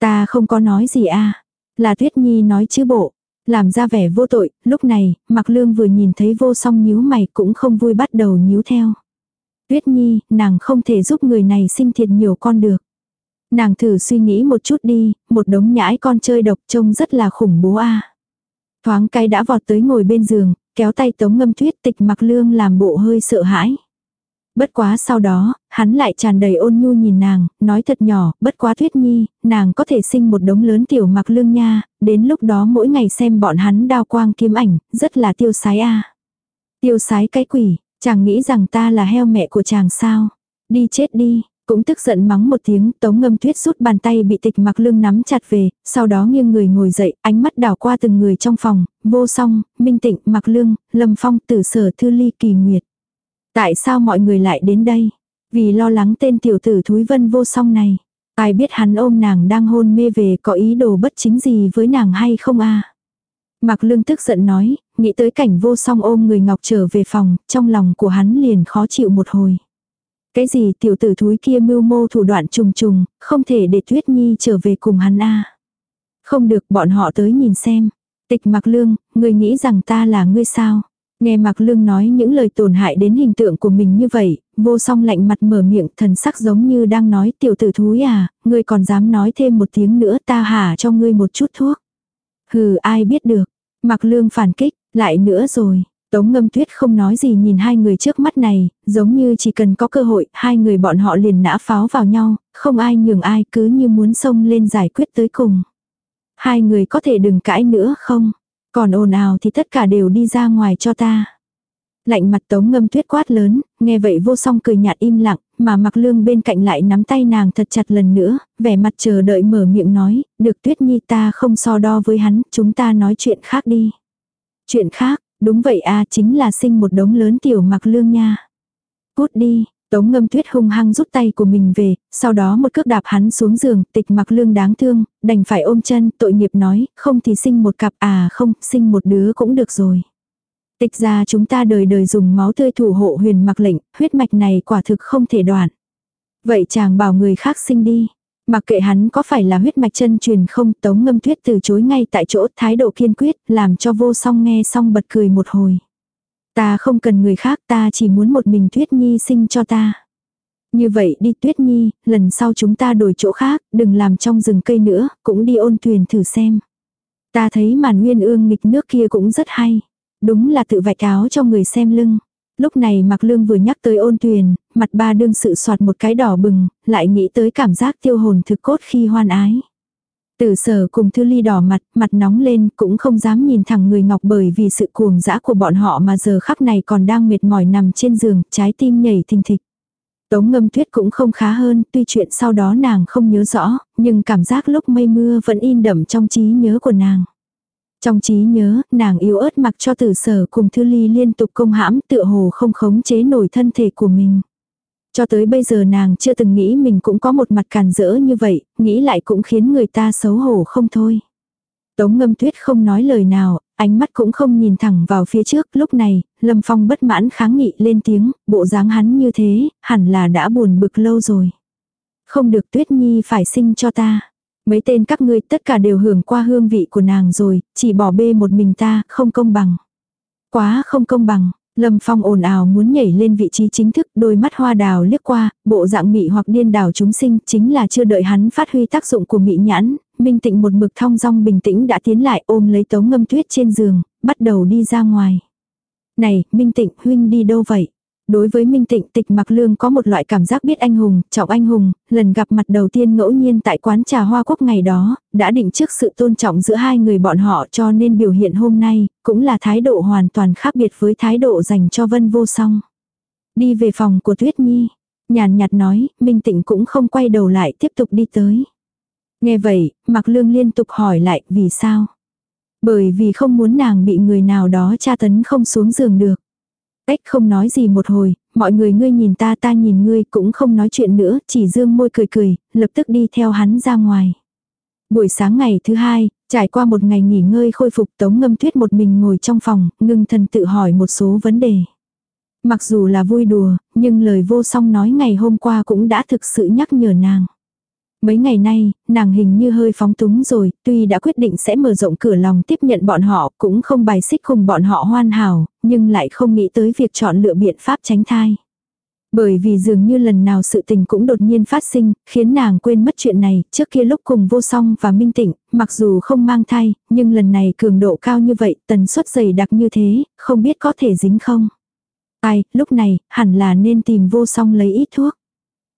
Ta không có nói gì à. Là Tuyết Nhi nói chứ bộ. Làm ra vẻ vô tội, lúc này, mặc lương vừa nhìn thấy vô song nhíu mày cũng không vui bắt đầu nhíu theo. Tuyết Nhi, nàng không thể giúp người này sinh thiệt nhiều con được. Nàng thử suy nghĩ một chút đi, một đống nhãi con chơi độc trông rất là khủng bố a. Thoáng cái đã vọt tới ngồi bên giường, kéo tay tống ngâm tuyết tịch mặc lương làm bộ hơi sợ hãi. Bất quá sau đó, hắn lại tràn đầy ôn nhu nhìn nàng, nói thật nhỏ, bất quá tuyết nhi, nàng có thể sinh một đống lớn tiểu mặc lương nha, đến lúc đó mỗi ngày xem bọn hắn đao quang kiếm ảnh, rất là tiêu sái a Tiêu sái cái quỷ, chàng nghĩ rằng ta là heo mẹ của chàng sao. Đi chết đi, cũng tức giận mắng một tiếng, tống ngâm tuyết rút bàn tay bị tịch mặc lưng nắm chặt về, sau đó nghiêng người ngồi dậy, ánh mắt đảo qua từng người trong phòng, vô song, minh tịnh, mặc lương, lâm phong, tử sở thư ly kỳ nguyệt. Tại sao mọi người lại đến đây? Vì lo lắng tên tiểu tử thúi vân vô song này. Ai biết hắn ôm nàng đang hôn mê về có ý đồ bất chính gì với nàng hay không a Mặc lương tức giận nói, nghĩ tới cảnh vô song ôm người ngọc trở về phòng, trong lòng của hắn liền khó chịu một hồi. Cái gì tiểu tử thúi kia mưu mô thủ đoạn trùng trùng, không thể để Tuyết Nhi trở về cùng hắn a. Không được bọn họ tới nhìn xem. Tịch mặc lương, người nghĩ rằng ta là ngươi sao? Nghe mặc lương nói những lời tổn hại đến hình tượng của mình như vậy, vô song lạnh mặt mở miệng thần sắc giống như đang nói tiểu tử thúi à, ngươi còn dám nói thêm một tiếng nữa ta hả cho ngươi một chút thuốc. Hừ ai biết được, mặc lương phản kích, lại nữa rồi, Tống ngâm tuyết không nói gì nhìn hai người trước mắt này, giống như chỉ cần có cơ hội, hai người bọn họ liền nã pháo vào nhau, không ai nhường ai cứ như muốn xông lên giải quyết tới cùng. Hai người có thể đừng cãi nữa không? Còn ồn ào thì tất cả đều đi ra ngoài cho ta. Lạnh mặt tống ngâm tuyết quát lớn, nghe vậy vô song cười nhạt im lặng, mà mặc lương bên cạnh lại nắm tay nàng thật chặt lần nữa, vẻ mặt chờ đợi mở miệng nói, được tuyết nhi ta không so đo với hắn, chúng ta nói chuyện khác đi. Chuyện khác, Đúng vậy a chính là sinh một đống lớn tiểu mặc lương nha. Cút đi, Tống ngâm tuyết hung hăng rút tay của mình về, sau đó một cước đạp hắn xuống giường, tịch mặc lương đáng thương, đành phải ôm chân, tội nghiệp nói, không thì sinh một cặp à không, sinh một đứa cũng được rồi. Tịch ra chúng ta đời đời dùng máu tươi thủ hộ huyền mặc lệnh, huyết mạch này quả thực không thể đoạn. Vậy chàng bảo người khác sinh đi. Mặc kệ hắn có phải là huyết mạch chân truyền không tống ngâm tuyết từ chối ngay tại chỗ thái độ kiên quyết làm cho vô song nghe xong bật cười một hồi. Ta không cần người khác ta chỉ muốn một mình tuyết nhi sinh cho ta. Như vậy đi Tuyết Nhi, lần sau chúng ta đổi chỗ khác, đừng làm trong rừng cây nữa, cũng đi ôn thuyền thử xem. Ta thấy màn nguyên ương nghịch nước kia cũng rất hay. Đúng là tự vạch áo cho người xem lưng. Lúc này Mạc Lương vừa nhắc tới ôn tuyền, mặt ba đương sự soạt một cái đỏ bừng, lại nghĩ tới cảm giác tiêu hồn thực cốt khi hoan ái. Tử sở cùng thư ly đỏ mặt, mặt nóng lên, cũng không dám nhìn thẳng người ngọc bởi vì sự cuồng dã của bọn họ mà giờ khắc này còn đang mệt mỏi nằm trên giường, trái tim nhảy thình thịch. Tống ngâm tuyết cũng không khá hơn, tuy chuyện sau đó nàng không nhớ rõ, nhưng cảm giác lúc mây mưa vẫn in đậm trong trí nhớ của nàng. Trong trí nhớ, nàng yếu ớt mặc cho tử sở cùng thư ly liên tục công hãm tựa hồ không khống chế nổi thân thể của mình. Cho tới bây giờ nàng chưa từng nghĩ mình cũng có một mặt càn rỡ như vậy, nghĩ lại cũng khiến người ta xấu hổ không thôi. Tống ngâm tuyết không nói lời nào, ánh mắt cũng không nhìn thẳng vào phía trước, lúc này, Lâm Phong bất mãn kháng nghị lên tiếng, bộ dáng hắn như thế, hẳn là đã buồn bực lâu rồi. Không được tuyết nhi phải sinh cho ta. Mấy tên các ngươi tất cả đều hưởng qua hương vị của nàng rồi, chỉ bỏ bê một mình ta, không công bằng. Quá không công bằng, Lâm Phong ồn ào muốn nhảy lên vị trí chính thức, đôi mắt hoa đào liếc qua, bộ dạng mị hoặc điên đảo chúng sinh, chính là chưa đợi hắn phát huy tác dụng của mị nhãn, Minh Tịnh một mực thong dong bình tĩnh đã tiến lại ôm lấy Tống Ngâm Tuyết trên giường, bắt đầu đi ra ngoài. "Này, Minh Tịnh, huynh đi đâu vậy?" Đối với Minh Tịnh tịch mặc lương có một loại cảm giác biết anh hùng, trọng anh hùng, lần gặp mặt đầu tiên ngẫu nhiên tại quán trà hoa quốc ngày đó, đã định trước sự tôn trọng giữa hai người bọn họ cho nên biểu hiện hôm nay, cũng là thái độ hoàn toàn khác biệt với thái độ dành cho vân vô song. Đi về phòng của Tuyết Nhi, nhàn nhạt nói, Minh Tịnh cũng không quay đầu lại tiếp tục đi tới. Nghe vậy, mặc lương liên tục hỏi lại vì sao. Bởi vì không muốn nàng bị người nào đó tra tấn không xuống giường được. Cách không nói gì một hồi, mọi người ngươi nhìn ta ta nhìn ngươi cũng không nói chuyện nữa, chỉ dương môi cười cười, lập tức đi theo hắn ra ngoài. Buổi sáng ngày thứ hai, trải qua một ngày nghỉ ngơi khôi phục tống ngâm tuyết một mình ngồi trong phòng, ngưng thần tự hỏi một số vấn đề. Mặc dù là vui đùa, nhưng lời vô song nói ngày hôm qua cũng đã thực sự nhắc nhở nàng. Mấy ngày nay, nàng hình như hơi phóng túng rồi, tuy đã quyết định sẽ mở rộng cửa lòng tiếp nhận bọn họ, cũng không bài xích cùng bọn họ hoàn hảo, nhưng lại không nghĩ tới việc chọn lựa biện pháp tránh thai. Bởi vì dường như lần nào sự tình cũng đột nhiên phát sinh, khiến nàng quên mất chuyện này, trước kia lúc cùng vô song và minh tịnh, mặc dù không mang thai, nhưng lần này cường độ cao như vậy, tần suất dày đặc như thế, không biết có thể dính không. Ai, lúc này, hẳn là nên tìm vô song lấy ít thuốc.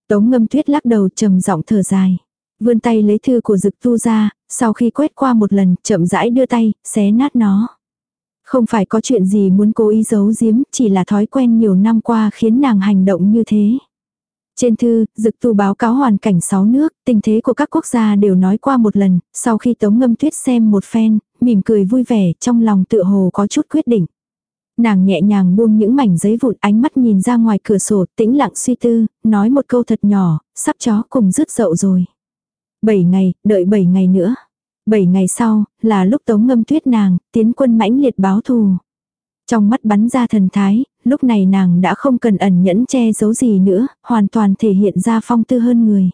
Tống ngâm tuyết lắc đầu trầm giọng thở dài. Vươn tay lấy thư của dực tu ra, sau khi quét qua một lần, chậm rãi đưa tay, xé nát nó. Không phải có chuyện gì muốn cố ý giấu giếm, chỉ là thói quen nhiều năm qua khiến nàng hành động như thế. Trên thư, dực tu báo cáo hoàn cảnh sáu nước, tình thế của các quốc gia đều nói qua một lần, sau khi tống ngâm tuyết xem một phen, mỉm cười vui vẻ, trong lòng tựa hồ có chút quyết định. Nàng nhẹ nhàng buông những mảnh giấy vụn ánh mắt nhìn ra ngoài cửa sổ tĩnh lặng suy tư, nói một câu thật nhỏ, sắp chó cùng rứt dậu rồi. Bảy ngày, đợi bảy ngày nữa. Bảy ngày sau, là lúc tống ngâm tuyết nàng, tiến quân mãnh liệt báo thù. Trong mắt bắn ra thần thái, lúc này nàng đã không cần ẩn nhẫn che giấu gì nữa, hoàn toàn thể hiện ra phong tư hơn người.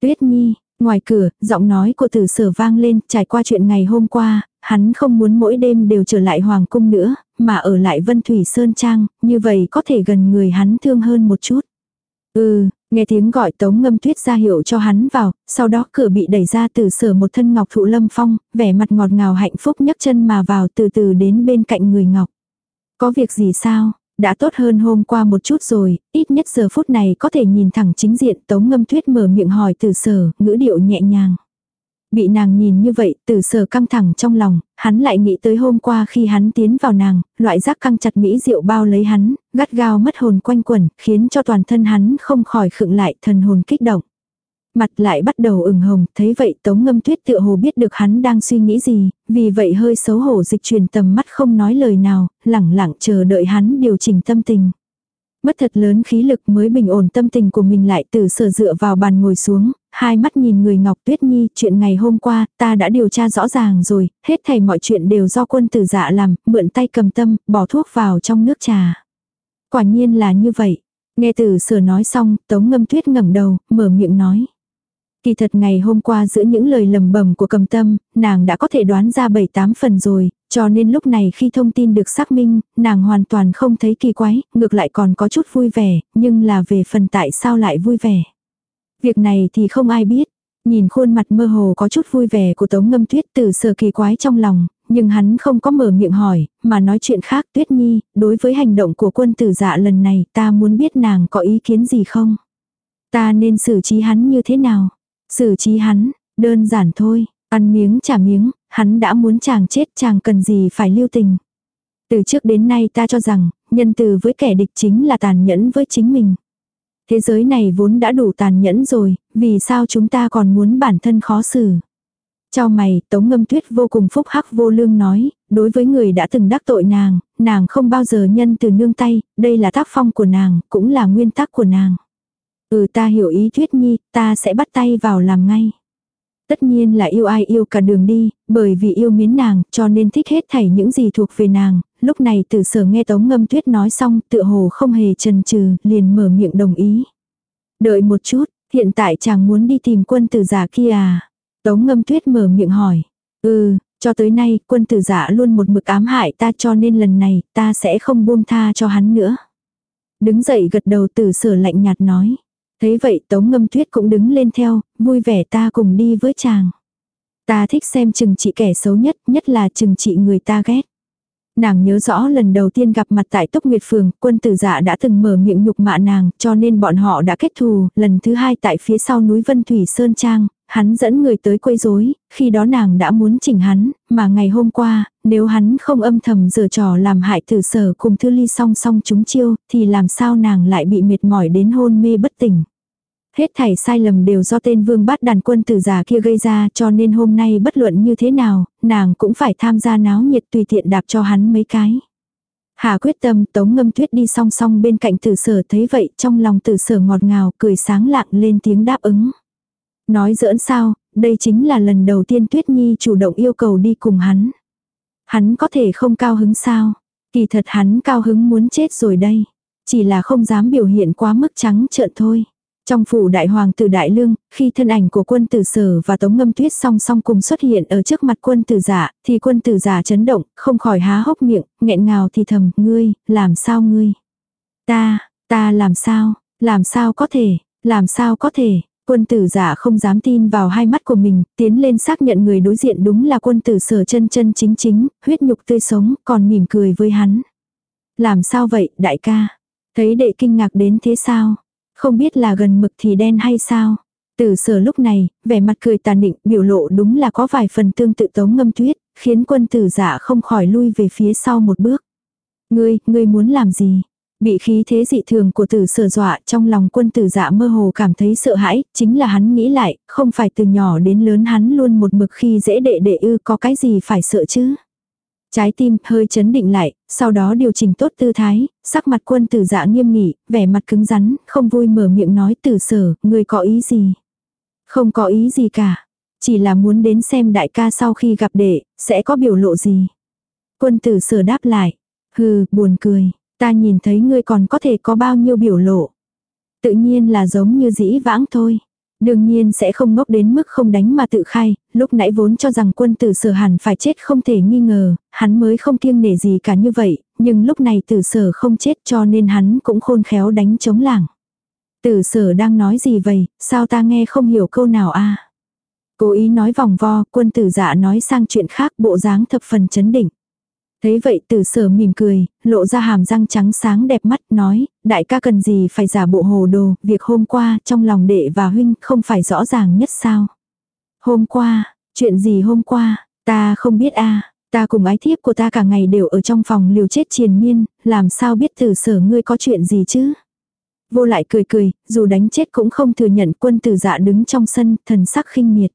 Tuyết nhi, ngoài cửa, giọng nói của tử sở vang lên, trải qua chuyện ngày hôm qua, hắn không muốn mỗi đêm đều trở lại hoàng cung nữa, mà ở lại Vân Thủy Sơn Trang, như vậy có thể gần người hắn thương hơn một chút. Ừ, nghe tiếng gọi tống ngâm tuyết ra hiệu cho hắn vào, sau đó cửa bị đẩy ra từ sở một thân ngọc thụ lâm phong, vẻ mặt ngọt ngào hạnh phúc nhấc chân mà vào từ từ đến bên cạnh người ngọc. Có việc gì sao? Đã tốt hơn hôm qua một chút rồi, ít nhất giờ phút này có thể nhìn thẳng chính diện tống ngâm tuyết mở miệng hỏi từ sở, ngữ điệu nhẹ nhàng. Bị nàng nhìn như vậy, từ sở căng thẳng trong lòng, hắn lại nghĩ tới hôm qua khi hắn tiến vào nàng, loại giác căng chặt mỹ rượu bao lấy hắn, gắt gao mất hồn quanh quẩn, khiến cho toàn thân hắn không khỏi khựng lại thần hồn kích động. Mặt lại bắt đầu ửng hồng, thấy vậy tống ngâm tuyết tựa hồ biết được hắn đang suy nghĩ gì, vì vậy hơi xấu hổ dịch truyền tầm mắt không nói lời nào, lẳng lặng chờ đợi hắn điều chỉnh tâm tình. Mất thật lớn khí lực mới bình ổn tâm tình của mình lại từ sở dựa vào bàn ngồi xuống, hai mắt nhìn người Ngọc Tuyết Nhi, chuyện ngày hôm qua, ta đã điều tra rõ ràng rồi, hết thảy mọi chuyện đều do quân tử dạ làm, mượn tay cầm tâm, bỏ thuốc vào trong nước trà. Quả nhiên là như vậy. Nghe từ sở nói xong, Tống Ngâm Tuyết ngẩng đầu, mở miệng nói. Kỳ thật ngày hôm qua giữa những lời lầm bầm của cầm tâm, nàng đã có thể đoán ra 7-8 phần rồi, cho nên lúc này khi thông tin được xác minh, nàng hoàn toàn không thấy kỳ quái, ngược lại còn có chút vui vẻ, nhưng là về phần tại sao lại vui vẻ. Việc này thì không ai biết. Nhìn khuôn mặt mơ hồ có chút vui vẻ của Tống Ngâm Tuyết từ sở kỳ quái trong lòng, nhưng hắn không có mở miệng hỏi, mà nói chuyện khác Tuyết Nhi, đối với hành động của quân tử dạ lần này ta muốn biết nàng có ý kiến gì không? Ta nên xử trí hắn như thế nào? Xử trí hắn, đơn giản thôi, ăn miếng trả miếng, hắn đã muốn chàng chết chàng cần gì phải lưu tình. Từ trước đến nay ta cho rằng, nhân từ với kẻ địch chính là tàn nhẫn với chính mình. Thế giới này vốn đã đủ tàn nhẫn rồi, vì sao chúng ta còn muốn bản thân khó xử. Cho mày, Tống Ngâm Tuyết vô cùng phúc hắc vô lương nói, đối với người đã từng đắc tội nàng, nàng không bao giờ nhân từ nương tay, đây là tác phong của nàng, cũng là nguyên tắc của nàng. Ừ ta hiểu ý Tuyết Nhi, ta sẽ bắt tay vào làm ngay. Tất nhiên là yêu ai yêu cả đường đi, bởi vì yêu miến nàng, cho nên thích hết thảy những gì thuộc về nàng. Lúc này tử sở nghe Tống Ngâm Tuyết nói xong, tựa hồ không hề chần chừ, liền mở miệng đồng ý. Đợi một chút, hiện tại chàng muốn đi tìm quân tử giả kia à? Tống Ngâm Tuyết mở miệng hỏi. Ừ, cho tới nay quân tử giả luôn một mực ám hại ta cho nên lần này ta sẽ không buông tha cho hắn nữa. Đứng dậy gật đầu tử sở lạnh nhạt nói. Thấy vậy Tống Ngâm Tuyết cũng đứng lên theo, vui vẻ ta cùng đi với chàng. Ta thích xem chừng trị kẻ xấu nhất, nhất là chừng trị người ta ghét. Nàng nhớ rõ lần đầu tiên gặp mặt tại tốc Nguyệt Phường, quân tử dạ đã từng mở miệng nhục mạ nàng, cho nên bọn họ đã kết thù, lần thứ hai tại phía sau núi Vân Thủy Sơn Trang, hắn dẫn người tới quấy rối, khi đó nàng đã muốn chỉnh hắn, mà ngày hôm qua, nếu hắn không âm thầm giở trò làm hại tử sở cùng thư ly song song chúng chiêu, thì làm sao nàng lại bị mệt mỏi đến hôn mê bất tỉnh. Hết thảy sai lầm đều do tên vương bát đàn quân tử giả kia gây ra cho nên hôm nay bất luận như thế nào, nàng cũng phải tham gia náo nhiệt tùy tiện đạp cho hắn mấy cái. Hà quyết tâm tống ngâm tuyết đi song song bên cạnh tử sở thấy vậy trong lòng tử sở ngọt ngào cười sáng lạng lên tiếng đáp ứng. Nói giỡn sao, đây chính là lần đầu tiên Tuyết Nhi chủ động yêu cầu đi cùng hắn. Hắn có thể không cao hứng sao? Kỳ thật hắn cao hứng muốn chết rồi đây. Chỉ là không dám biểu hiện quá mức trắng trợn thôi. Trong phủ đại hoàng tử đại lương, khi thân ảnh của quân tử sở và tống ngâm tuyết song song cùng xuất hiện ở trước mặt quân tử giả, thì quân tử giả chấn động, không khỏi há hốc miệng, nghẹn ngào thì thầm, ngươi, làm sao ngươi? Ta, ta làm sao, làm sao có thể, làm sao có thể, Quân tử giả không dám tin vào hai mắt của mình, tiến lên xác nhận người đối diện đúng là quân tử sở chân chân chính chính, huyết nhục tươi sống, còn mỉm cười với hắn. Làm sao vậy, đại ca? Thấy đệ kinh ngạc đến thế sao? Không biết là gần mực thì đen hay sao? Tử sở lúc này, vẻ mặt cười tàn định, biểu lộ đúng là có vài phần tương tự tống ngâm tuyết, khiến quân tử giả không khỏi lui về phía sau một bước. Ngươi, ngươi muốn làm gì? Bị khí thế dị thường của tử sở dọa trong lòng quân tử dạ mơ hồ cảm thấy sợ hãi, chính là hắn nghĩ lại, không phải từ nhỏ đến lớn hắn luôn một mực khi dễ đệ đệ ư có cái gì phải sợ chứ. Trái tim hơi chấn định lại, sau đó điều chỉnh tốt tư thái, sắc mặt quân tử dạ nghiêm nghị, vẻ mặt cứng rắn, không vui mở miệng nói tử sở, người có ý gì. Không có ý gì cả, chỉ là muốn đến xem đại ca sau khi gặp đệ, sẽ có biểu lộ gì. Quân tử sở đáp lại, hừ, buồn cười, Ta nhìn thấy ngươi còn có thể có bao nhiêu biểu lộ. Tự nhiên là giống như dĩ vãng thôi. Đương nhiên sẽ không ngốc đến mức không đánh mà tự khai, lúc nãy vốn cho rằng quân tử sở hẳn phải chết không thể nghi ngờ, hắn mới không kiêng nể gì cả như vậy, nhưng lúc này tử sở không chết cho nên hắn cũng khôn khéo đánh chống làng. Tử sở đang nói gì vậy, sao ta nghe không hiểu câu nào a Cố ý nói vòng vo, quân tử dạ nói sang chuyện khác bộ dáng thập phần chấn định. Thấy vậy tử sở mỉm cười, lộ ra hàm răng trắng sáng đẹp mắt nói, đại ca cần gì phải giả bộ hồ đồ, việc hôm qua trong lòng đệ và huynh không phải rõ ràng nhất sao. Hôm qua, chuyện gì hôm qua, ta không biết a ta cùng ái thiếp của ta cả ngày đều ở trong phòng liều chết triền miên, làm sao biết tử sở ngươi có chuyện gì chứ. Vô lại cười cười, dù đánh chết cũng không thừa nhận quân tử dạ đứng trong sân, thần sắc khinh miệt.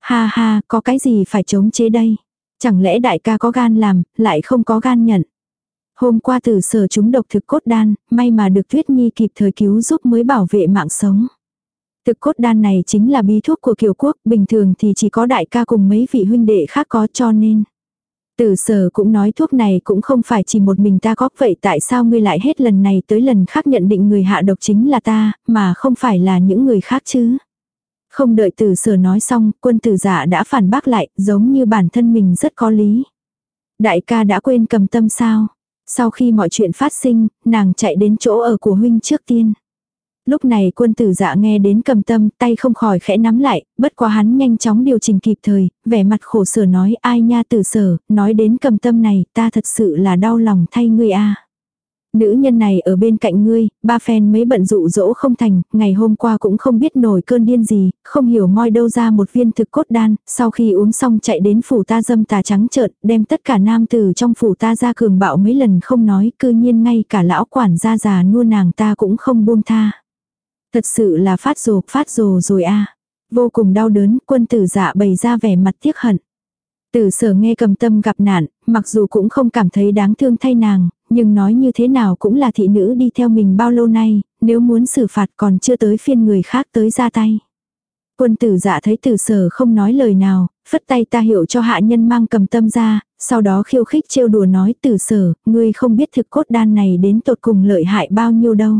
Ha ha, có cái gì phải chống chế đây. Chẳng lẽ đại ca có gan làm, lại không có gan nhận. Hôm qua tử sở chúng độc thực cốt đan, may mà được Tuyết Nhi kịp thời cứu giúp mới bảo vệ mạng sống. Thực cốt đan này chính là bí thuốc của kiều quốc, bình thường thì chỉ có đại ca cùng mấy vị huynh đệ khác có cho nên. Tử sở cũng nói thuốc này cũng không phải chỉ một mình ta có vậy tại sao ngươi lại hết lần này tới lần khác nhận định người hạ độc chính là ta, mà không phải là những người khác chứ. Không đợi từ sở nói xong, quân tử giả đã phản bác lại, giống như bản thân mình rất có lý. Đại ca đã quên cầm tâm sao? Sau khi mọi chuyện phát sinh, nàng chạy đến chỗ ở của huynh trước tiên. Lúc này quân tử dạ nghe đến cầm tâm, tay không khỏi khẽ nắm lại, bất quá hắn nhanh chóng điều chỉnh kịp thời, vẻ mặt khổ sở nói ai nha tử sở, nói đến cầm tâm này, ta thật sự là đau lòng thay ngươi a Nữ nhân này ở bên cạnh ngươi, ba phen mấy bận dụ dỗ không thành, ngày hôm qua cũng không biết nổi cơn điên gì, không hiểu moi đâu ra một viên thực cốt đan, sau khi uống xong chạy đến phủ ta dâm tà trắng trợn, đem tất cả nam tử trong phủ ta ra cường bạo mấy lần không nói, cư nhiên ngay cả lão quản gia già nua nàng ta cũng không buông tha. Thật sự là phát rồ, phát rồ rồi a Vô cùng đau đớn, quân tử dạ bày ra vẻ mặt tiếc hận. Tử sở nghe cầm tâm gặp nạn, mặc dù cũng không cảm thấy đáng thương thay nàng, nhưng nói như thế nào cũng là thị nữ đi theo mình bao lâu nay, nếu muốn xử phạt còn chưa tới phiên người khác tới ra tay. Quân tử dạ thấy tử sở không nói lời nào, phất tay ta hiểu cho hạ nhân mang cầm tâm ra, sau đó khiêu khích trêu đùa nói tử sở, ngươi không biết thực cốt đan này đến tột cùng lợi hại bao nhiêu đâu.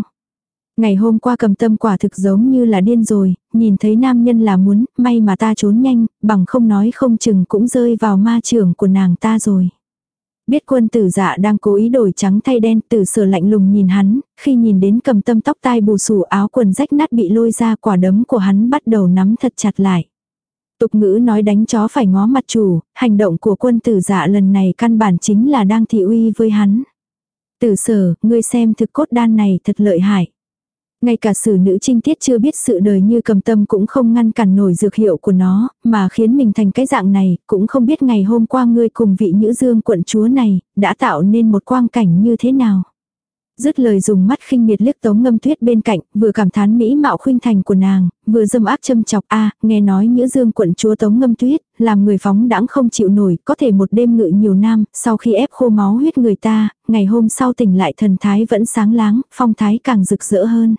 Ngày hôm qua cầm tâm quả thực giống như là điên rồi, nhìn thấy nam nhân là muốn, may mà ta trốn nhanh, bằng không nói không chừng cũng rơi vào ma trường của nàng ta rồi. Biết quân tử dạ đang cố ý đổi trắng thay đen từ sở lạnh lùng nhìn hắn, khi nhìn đến cầm tâm tóc tai bù xù áo quần rách nát bị lôi ra quả đấm của hắn bắt đầu nắm thật chặt lại. Tục ngữ nói đánh chó phải ngó mặt chủ, hành động của quân tử dạ lần này căn bản chính là đang thị uy với hắn. Tử sở, ngươi xem thực cốt đan này thật lợi hại. Ngay cả sử nữ trinh tiết chưa biết sự đời như cầm tâm cũng không ngăn cản nổi dược hiệu của nó, mà khiến mình thành cái dạng này, cũng không biết ngày hôm qua ngươi cùng vị nữ dương quận chúa này, đã tạo nên một quang cảnh như thế nào. Dứt lời dùng mắt khinh miệt liếc tống ngâm tuyết bên cạnh, vừa cảm thán mỹ mạo khuynh thành của nàng, vừa dâm ác châm chọc a nghe nói nữ dương quận chúa tống ngâm tuyết, làm người phóng đãng không chịu nổi, có thể một đêm ngự nhiều nam, sau khi ép khô máu huyết người ta, ngày hôm sau tỉnh lại thần thái vẫn sáng láng, phong thái càng rực rỡ hơn.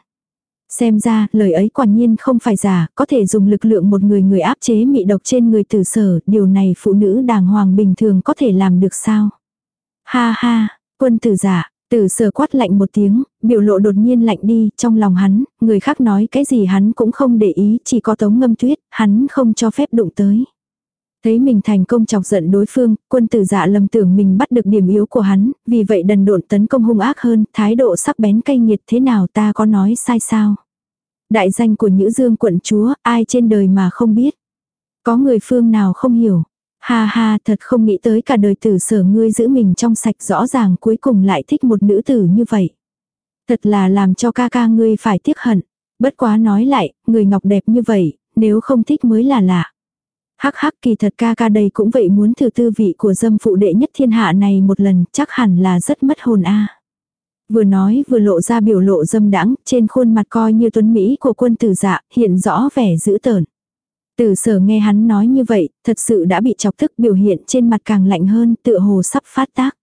Xem ra, lời ấy quả nhiên không phải giả, có thể dùng lực lượng một người người áp chế mị độc trên người tử sở, điều này phụ nữ đàng hoàng bình thường có thể làm được sao? Ha ha, quân tử giả, tử sở quát lạnh một tiếng, biểu lộ đột nhiên lạnh đi, trong lòng hắn, người khác nói cái gì hắn cũng không để ý, chỉ có tống ngâm tuyết, hắn không cho phép đụng tới. Thấy mình thành công chọc giận đối phương, quân tử dạ lầm tưởng mình bắt được điểm yếu của hắn, vì vậy đần độn tấn công hung ác hơn, thái độ sắc bén cay nghiệt thế nào ta có nói sai sao. Đại danh của Nhữ Dương quận chúa, ai trên đời mà không biết. Có người phương nào không hiểu. Ha ha thật không nghĩ tới cả đời tử sở ngươi giữ mình trong sạch rõ ràng cuối cùng lại thích một nữ tử như vậy. Thật là làm cho ca ca ngươi phải tiếc hận. Bất quá nói lại, người ngọc đẹp như vậy, nếu không thích mới là lạ. Hắc hắc kỳ thật ca ca đây cũng vậy muốn thử tư vị của dâm phụ đệ nhất thiên hạ này một lần chắc hẳn là rất mất hồn a. Vừa nói vừa lộ ra biểu lộ dâm đãng trên khuôn mặt coi như tuấn Mỹ của quân tử dạ, hiện rõ vẻ dữ tợn. Tử sở nghe hắn nói như vậy, thật sự đã bị chọc thức biểu hiện trên mặt càng lạnh hơn, tựa hồ sắp phát tác.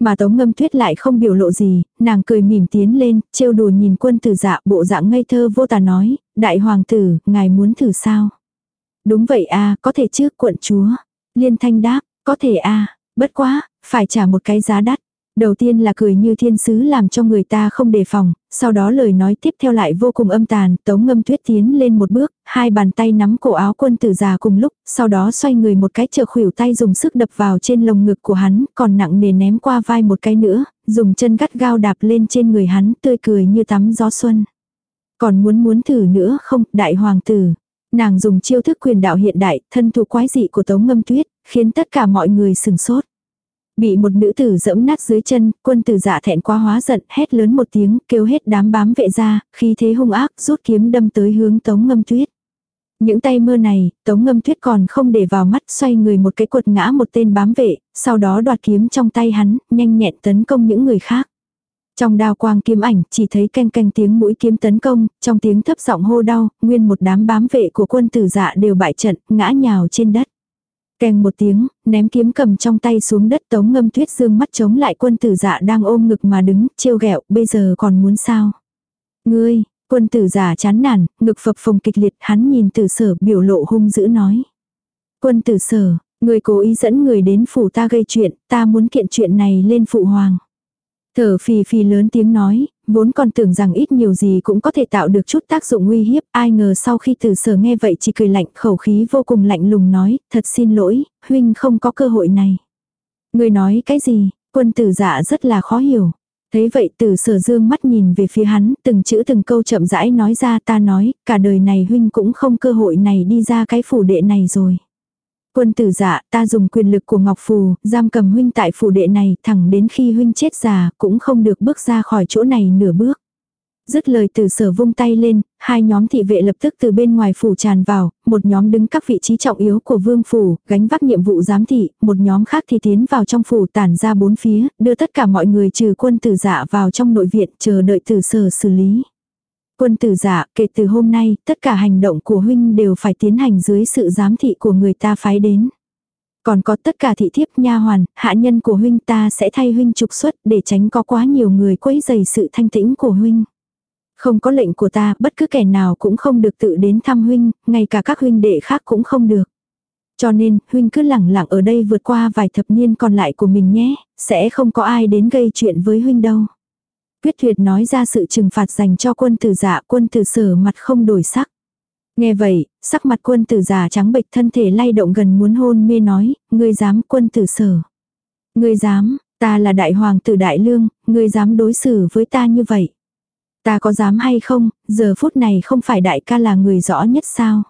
Mà tống ngâm tuyết lại không biểu lộ gì, nàng cười mỉm tiến lên, trêu đùa nhìn quân tử dạ bộ dạng ngây thơ vô tà nói, đại hoàng tử, ngài muốn thử sao? Đúng vậy a có thể chứ quận chúa. Liên thanh đáp, có thể a bất quá, phải trả một cái giá đắt. Đầu tiên là cười như thiên sứ làm cho người ta không đề phòng, sau đó lời nói tiếp theo lại vô cùng âm tàn, tống ngâm tuyết tiến lên một bước, hai bàn tay nắm cổ áo quân tử già cùng lúc, sau đó xoay người một cái chờ khuỷu tay dùng sức đập vào trên lồng ngực của hắn, còn nặng nề ném qua vai một cái nữa, dùng chân gắt gao đạp lên trên người hắn, tươi cười như tắm gió xuân. Còn muốn muốn thử nữa không, đại hoàng tử. Nàng dùng chiêu thức quyền đạo hiện đại, thân thủ quái dị của tống ngâm tuyết, khiến tất cả mọi người sừng sốt. Bị một nữ tử dẫm nát dưới chân, quân tử dạ thẹn quá hóa giận, hét lớn một tiếng, kêu hết đám bám vệ ra, khi thế hung ác, rút kiếm đâm tới hướng tống ngâm tuyết. Những tay mơ này, tống ngâm tuyết còn không để vào mắt xoay người một cái quật ngã một tên bám vệ, sau đó đoạt kiếm trong tay hắn, nhanh nhẹn tấn công những người khác. Trong đao quang kiếm ảnh, chỉ thấy canh canh tiếng mũi kiếm tấn công, trong tiếng thấp giọng hô đau, nguyên một đám bám vệ của quân tử dạ đều bại trận, ngã nhào trên đất. Kèng một tiếng, ném kiếm cầm trong tay xuống đất tống ngâm tuyết dương mắt chống lại quân tử dạ đang ôm ngực mà đứng, trêu ghẹo bây giờ còn muốn sao. Ngươi, quân tử giả chán nản, ngực phập phồng kịch liệt, hắn nhìn tử sở biểu lộ hung dữ nói. Quân tử sở, người cố ý dẫn người đến phủ ta gây chuyện, ta muốn kiện chuyện này lên phụ hoàng. Thở phì phì lớn tiếng nói, vốn còn tưởng rằng ít nhiều gì cũng có thể tạo được chút tác dụng nguy hiếp, ai ngờ sau khi từ sở nghe vậy chỉ cười lạnh khẩu khí vô cùng lạnh lùng nói, thật xin lỗi, huynh không có cơ hội này. Người nói cái gì, quân tử dạ rất là khó hiểu. Thế vậy từ sở dương mắt nhìn về phía hắn, từng chữ từng câu chậm rãi nói ra ta nói, cả đời này huynh cũng không cơ hội này đi ra cái phủ đệ này rồi. Quân tử dạ, ta dùng quyền lực của Ngọc Phù, giam cầm huynh tại phủ đệ này, thẳng đến khi huynh chết già, cũng không được bước ra khỏi chỗ này nửa bước. Dứt lời từ sở vung tay lên, hai nhóm thị vệ lập tức từ bên ngoài phủ tràn vào, một nhóm đứng các vị trí trọng yếu của vương phủ, gánh vác nhiệm vụ giám thị, một nhóm khác thì tiến vào trong phủ tản ra bốn phía, đưa tất cả mọi người trừ quân tử dạ vào trong nội viện chờ đợi từ sở xử lý. Quân tử giả, kể từ hôm nay, tất cả hành động của huynh đều phải tiến hành dưới sự giám thị của người ta phái đến. Còn có tất cả thị thiếp nha hoàn, hạ nhân của huynh ta sẽ thay huynh trục xuất để tránh có quá nhiều người quấy dày sự thanh tĩnh của huynh. Không có lệnh của ta, bất cứ kẻ nào cũng không được tự đến thăm huynh, ngay cả các huynh đệ khác cũng không được. Cho nên, huynh cứ lẳng lặng ở đây vượt qua vài thập niên còn lại của mình nhé, sẽ không có ai đến gây chuyện với huynh đâu. Quyết tuyệt nói ra sự trừng phạt dành cho quân tử giả quân tử sở mặt không đổi sắc. Nghe vậy, sắc mặt quân tử giả trắng bệch thân thể lay động gần muốn hôn mê nói, ngươi dám quân tử sở. Ngươi dám, ta là đại hoàng tử đại lương, ngươi dám đối xử với ta như vậy. Ta có dám hay không, giờ phút này không phải đại ca là người rõ nhất sao.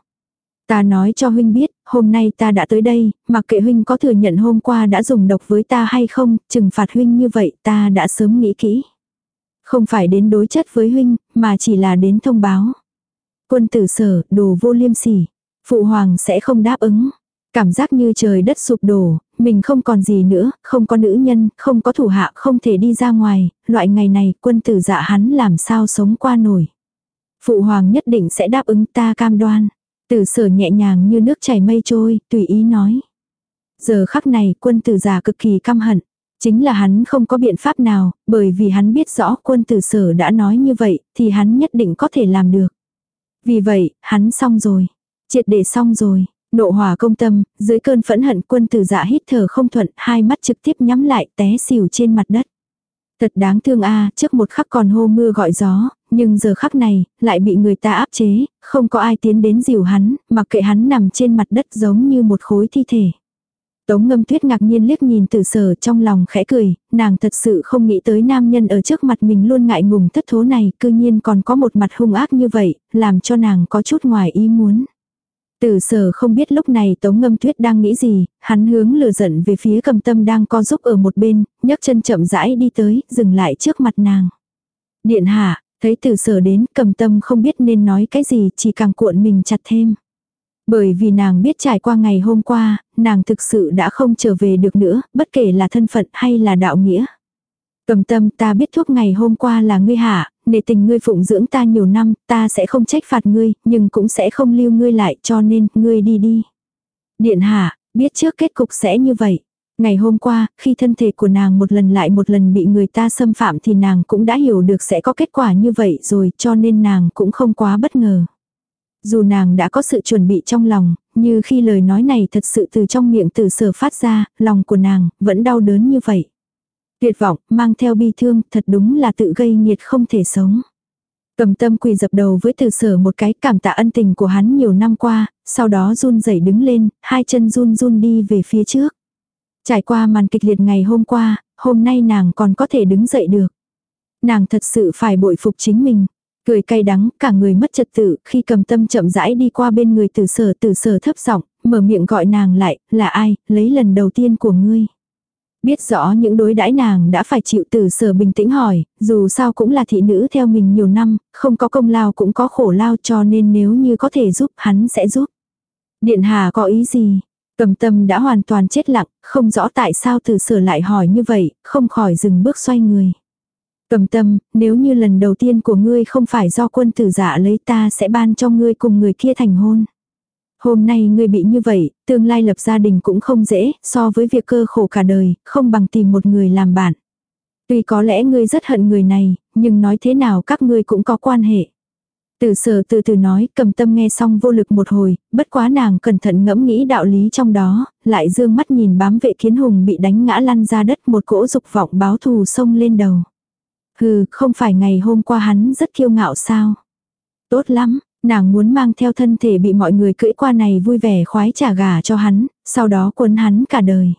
Ta nói cho huynh biết, hôm nay ta đã tới đây, mặc kệ huynh có thừa nhận hôm qua đã dùng độc với ta hay không, trừng phạt huynh như vậy ta đã sớm nghĩ kỹ. Không phải đến đối chất với huynh, mà chỉ là đến thông báo. Quân tử sở, đồ vô liêm sỉ. Phụ hoàng sẽ không đáp ứng. Cảm giác như trời đất sụp đổ, mình không còn gì nữa, không có nữ nhân, không có thủ hạ, không thể đi ra ngoài, loại ngày này quân tử dạ hắn làm sao sống qua nổi. Phụ hoàng nhất định sẽ đáp ứng ta cam đoan. Tử sở nhẹ nhàng như nước chảy mây trôi, tùy ý nói. Giờ khắc này quân tử giả cực kỳ căm hận. Chính là hắn không có biện pháp nào, bởi vì hắn biết rõ quân tử sở đã nói như vậy, thì hắn nhất định có thể làm được. Vì vậy, hắn xong rồi. Triệt để xong rồi. Nộ hỏa công tâm, dưới cơn phẫn hận quân tử dạ hít thở không thuận, hai mắt trực tiếp nhắm lại té xỉu trên mặt đất. Thật đáng thương a trước một khắc còn hô mưa gọi gió, nhưng giờ khắc này, lại bị người ta áp chế, không có ai tiến đến dìu hắn, mặc kệ hắn nằm trên mặt đất giống như một khối thi thể. Tống ngâm tuyết ngạc nhiên liếc nhìn Tử sở trong lòng khẽ cười, nàng thật sự không nghĩ tới nam nhân ở trước mặt mình luôn ngại ngùng thất thố này, cư nhiên còn có một mặt hung ác như vậy, làm cho nàng có chút ngoài ý muốn. Tử sở không biết lúc này tống ngâm tuyết đang nghĩ gì, hắn hướng lừa giận về phía cầm tâm đang co giúp ở một bên, nhấc chân chậm rãi đi tới, dừng lại trước mặt nàng. Điện hạ, thấy Tử sở đến, cầm tâm không biết nên nói cái gì, chỉ càng cuộn mình chặt thêm. Bởi vì nàng biết trải qua ngày hôm qua, nàng thực sự đã không trở về được nữa, bất kể là thân phận hay là đạo nghĩa. Cầm tâm ta biết thuốc ngày hôm qua là ngươi hạ, nể tình ngươi phụng dưỡng ta nhiều năm, ta sẽ không trách phạt ngươi, nhưng cũng sẽ không lưu ngươi lại cho nên ngươi đi đi. Điện hạ, biết trước kết cục sẽ như vậy. Ngày hôm qua, khi thân thể của nàng một lần lại một lần bị người ta xâm phạm thì nàng cũng đã hiểu được sẽ có kết quả như vậy rồi cho nên nàng cũng không quá bất ngờ. Dù nàng đã có sự chuẩn bị trong lòng, như khi lời nói này thật sự từ trong miệng từ sở phát ra, lòng của nàng vẫn đau đớn như vậy. Tuyệt vọng, mang theo bi thương, thật đúng là tự gây nghiệt không thể sống. Cầm tâm quỳ dập đầu với từ sở một cái cảm tạ ân tình của hắn nhiều năm qua, sau đó run rẩy đứng lên, hai chân run run đi về phía trước. Trải qua màn kịch liệt ngày hôm qua, hôm nay nàng còn có thể đứng dậy được. Nàng thật sự phải bội phục chính mình. Cười cay đắng, cả người mất trật tự, khi cầm tâm chậm rãi đi qua bên người tử sở tử sở thấp giọng mở miệng gọi nàng lại, là ai, lấy lần đầu tiên của ngươi. Biết rõ những đối đãi nàng đã phải chịu tử sở bình tĩnh hỏi, dù sao cũng là thị nữ theo mình nhiều năm, không có công lao cũng có khổ lao cho nên nếu như có thể giúp hắn sẽ giúp. Điện hà có ý gì? Cầm tâm đã hoàn toàn chết lặng, không rõ tại sao tử sở lại hỏi như vậy, không khỏi dừng bước xoay người. Cầm tâm, nếu như lần đầu tiên của ngươi không phải do quân tử giả lấy ta sẽ ban cho ngươi cùng người kia thành hôn. Hôm nay ngươi bị như vậy, tương lai lập gia đình cũng không dễ, so với việc cơ khổ cả đời, không bằng tìm một người làm bạn. Tuy có lẽ ngươi rất hận người này, nhưng nói thế nào các ngươi cũng có quan hệ. Từ sở từ từ nói, cầm tâm nghe xong vô lực một hồi, bất quá nàng cẩn thận ngẫm nghĩ đạo lý trong đó, lại dương mắt nhìn bám vệ kiến hùng bị đánh ngã lăn ra đất một cỗ dục vọng báo thù sông lên đầu. Hừ, không phải ngày hôm qua hắn rất kiêu ngạo sao? Tốt lắm, nàng muốn mang theo thân thể bị mọi người cưỡi qua này vui vẻ khoái trả gà cho hắn, sau đó quấn hắn cả đời.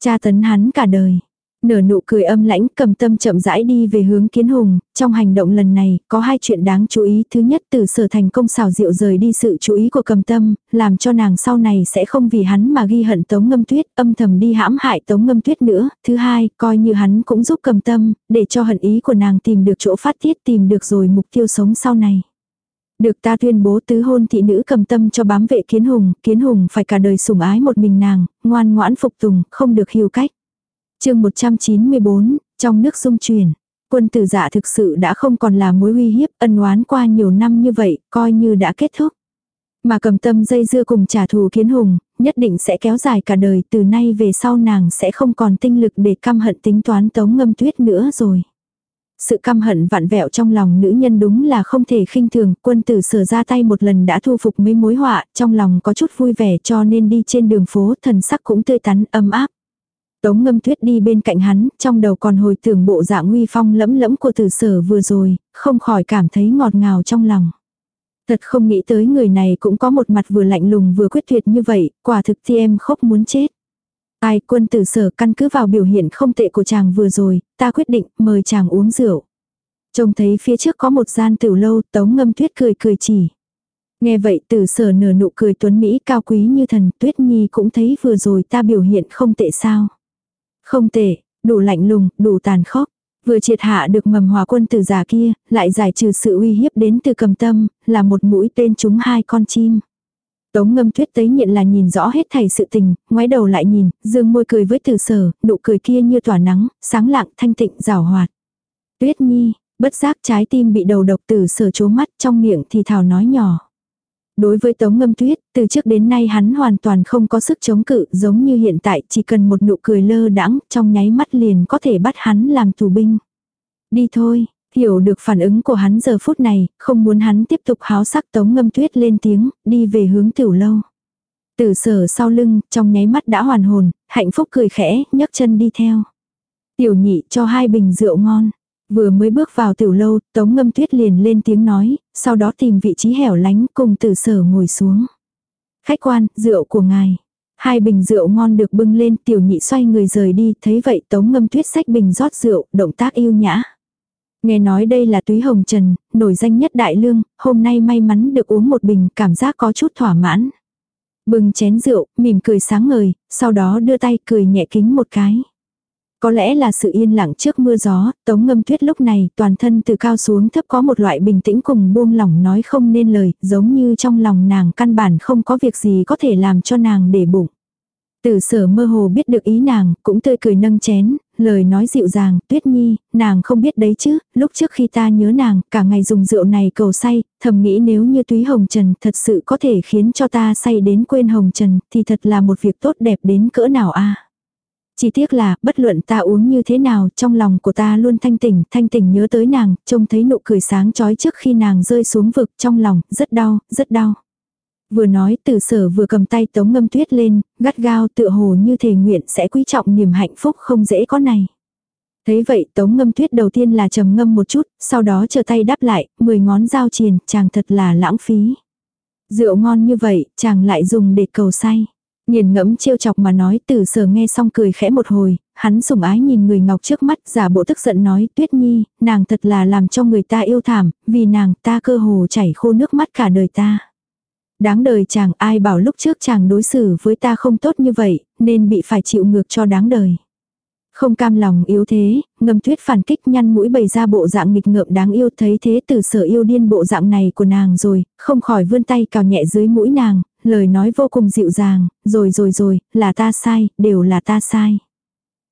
Cha tấn hắn cả đời. Nở nụ cười âm lãnh cầm tâm chậm rãi đi về hướng kiến hùng, trong hành động lần này có hai chuyện đáng chú ý. Thứ nhất từ sở thành công xào rượu rời đi sự chú ý của cầm tâm, làm cho nàng sau này sẽ không vì hắn mà ghi hận tống ngâm tuyết, âm thầm đi hãm hại tống ngâm tuyết nữa. Thứ hai, coi như hắn cũng giúp cầm tâm, để cho hận ý của nàng tìm được chỗ phát tiết tìm được rồi mục tiêu sống sau này. Được ta tuyên bố tứ hôn thị nữ cầm tâm cho bám vệ kiến hùng, kiến hùng phải cả đời sủng ái một mình nàng, ngoan ngoãn phục tùng, không được hiu cách chương 194, trong nước dung chuyển. Quân tử dạ thực sự đã không còn là mối uy hiếp ân oán qua nhiều năm như vậy, coi như đã kết thúc. Mà cầm tâm dây dưa cùng trả thù kiến hùng, nhất định sẽ kéo dài cả đời từ nay về sau nàng sẽ không còn tinh lực để căm hận tính toán tống ngâm tuyết nữa rồi. Sự căm hận vặn vẹo trong lòng nữ nhân đúng là không thể khinh thường, quân tử sở ra tay một lần đã thu phục mấy mối họa, trong lòng có chút vui vẻ cho nên đi trên đường phố thần sắc cũng tươi tắn ấm áp. Tống ngâm tuyết đi bên cạnh hắn, trong đầu còn hồi tưởng bộ dạng nguy phong lẫm lẫm của tử sở vừa rồi, không khỏi cảm thấy ngọt ngào trong lòng. Thật không nghĩ tới người này cũng có một mặt vừa lạnh lùng vừa quyết tuyệt như vậy, quả thực thì em khóc muốn chết. Ai quân tử sở căn cứ vào biểu hiện không tệ của chàng vừa rồi, ta quyết định mời chàng uống rượu. Trông thấy phía trước có một gian tiểu lâu, tống ngâm tuyết cười cười chỉ. Nghe vậy tử sở nở nụ cười tuấn Mỹ cao quý như thần, tuyết nhi cũng thấy vừa rồi ta biểu hiện không tệ sao. Không tệ, đủ lạnh lùng, đủ tàn khốc. Vừa triệt hạ được mầm hòa quân tử giả kia, lại giải trừ sự uy hiếp đến từ cầm tâm, là một mũi tên trúng hai con chim. Tống ngâm tuyết tấy nhận là nhìn rõ hết thảy sự tình, ngoái đầu lại nhìn, dương môi cười với tử sở, nụ cười kia như tỏa nắng, sáng lạng, thanh tịnh, rào hoạt. Tuyết nhi, bất giác trái tim bị đầu độc tử sở chố mắt trong miệng thì thảo nói nhỏ. Đối với Tống Ngâm Tuyết, từ trước đến nay hắn hoàn toàn không có sức chống cự giống như hiện tại chỉ cần một nụ cười lơ đãng trong nháy mắt liền có thể bắt hắn làm tù binh. Đi thôi, hiểu được phản ứng của hắn giờ phút này, không muốn hắn tiếp tục háo sắc Tống Ngâm Tuyết lên tiếng, đi về hướng tiểu lâu. Tử sở sau lưng, trong nháy mắt đã hoàn hồn, hạnh phúc cười khẽ, nhấc chân đi theo. Tiểu nhị cho hai bình rượu ngon. Vừa mới bước vào tiểu lâu, Tống Ngâm Tuyết liền lên tiếng nói, sau đó tìm vị trí hẻo lánh cùng tử sở ngồi xuống. Khách quan, rượu của ngài. Hai bình rượu ngon được bưng lên, tiểu nhị xoay người rời đi, thấy vậy Tống Ngâm Tuyết xách bình rót rượu, động tác yêu nhã. Nghe nói đây là túy hồng trần, nổi danh nhất đại lương, hôm nay may mắn được uống một bình, cảm giác có chút thỏa mãn. bưng chén rượu, mỉm cười sáng ngời, sau đó đưa tay cười nhẹ kính một cái. Có lẽ là sự yên lặng trước mưa gió, tống ngâm tuyết lúc này toàn thân từ cao xuống thấp có một loại bình tĩnh cùng buông lỏng nói không nên lời, giống như trong lòng nàng căn bản không có việc gì có thể làm cho nàng để bụng. Tử sở mơ hồ biết được ý nàng, cũng tươi cười nâng chén, lời nói dịu dàng, tuyết nhi, nàng không biết đấy chứ, lúc trước khi ta nhớ nàng, cả ngày dùng rượu này cầu say, thầm nghĩ nếu như túy hồng trần thật sự có thể khiến cho ta say đến quên hồng trần, thì thật là một việc tốt đẹp đến cỡ nào a chỉ tiếc là, bất luận ta uống như thế nào, trong lòng của ta luôn thanh tỉnh, thanh tỉnh nhớ tới nàng, trông thấy nụ cười sáng chói trước khi nàng rơi xuống vực trong lòng, rất đau, rất đau. Vừa nói từ sở vừa cầm tay tống ngâm tuyết lên, gắt gao tựa hồ như thể nguyện sẽ quý trọng niềm hạnh phúc không dễ có này. Thấy vậy tống ngâm tuyết đầu tiên là trầm ngâm một chút, sau đó chờ tay đáp lại, mười ngón dao triền, chàng thật là lãng phí. Rượu ngon như vậy, chàng lại dùng để cầu say nhìn ngẫm trêu chọc mà nói từ sở nghe xong cười khẽ một hồi, hắn sủng ái nhìn người ngọc trước mắt giả bộ tức giận nói tuyết nhi, nàng thật là làm cho người ta yêu thảm, vì nàng ta cơ hồ chảy khô nước mắt cả đời ta. Đáng đời chàng ai bảo lúc trước chàng đối xử với ta không tốt như vậy, nên bị phải chịu ngược cho đáng đời. Không cam lòng yếu thế, ngâm tuyết phản kích nhăn mũi bày ra bộ dạng nghịch ngợm đáng yêu thấy thế từ sở yêu điên bộ dạng này của nàng rồi, không khỏi vươn tay cào nhẹ dưới mũi nàng, lời nói vô cùng dịu dàng, rồi rồi rồi, là ta sai, đều là ta sai.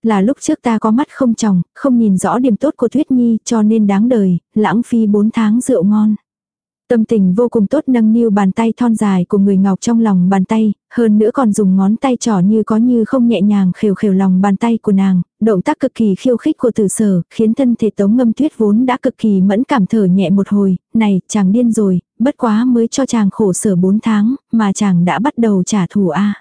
Là lúc trước ta có mắt không tròng, không nhìn rõ điểm tốt của Thuyết Nhi cho nên đáng đời, lãng phí 4 tháng rượu ngon. Tâm tình vô cùng tốt nâng niu bàn tay thon dài của người ngọc trong lòng bàn tay, hơn nữa còn dùng ngón tay trỏ như có như không nhẹ nhàng khều khều lòng bàn tay của nàng, động tác cực kỳ khiêu khích của tử sở, khiến thân thể tống ngâm tuyết vốn đã cực kỳ mẫn cảm thở nhẹ một hồi, này, chàng điên rồi, bất quá mới cho chàng khổ sở 4 tháng, mà chàng đã bắt đầu trả thù a.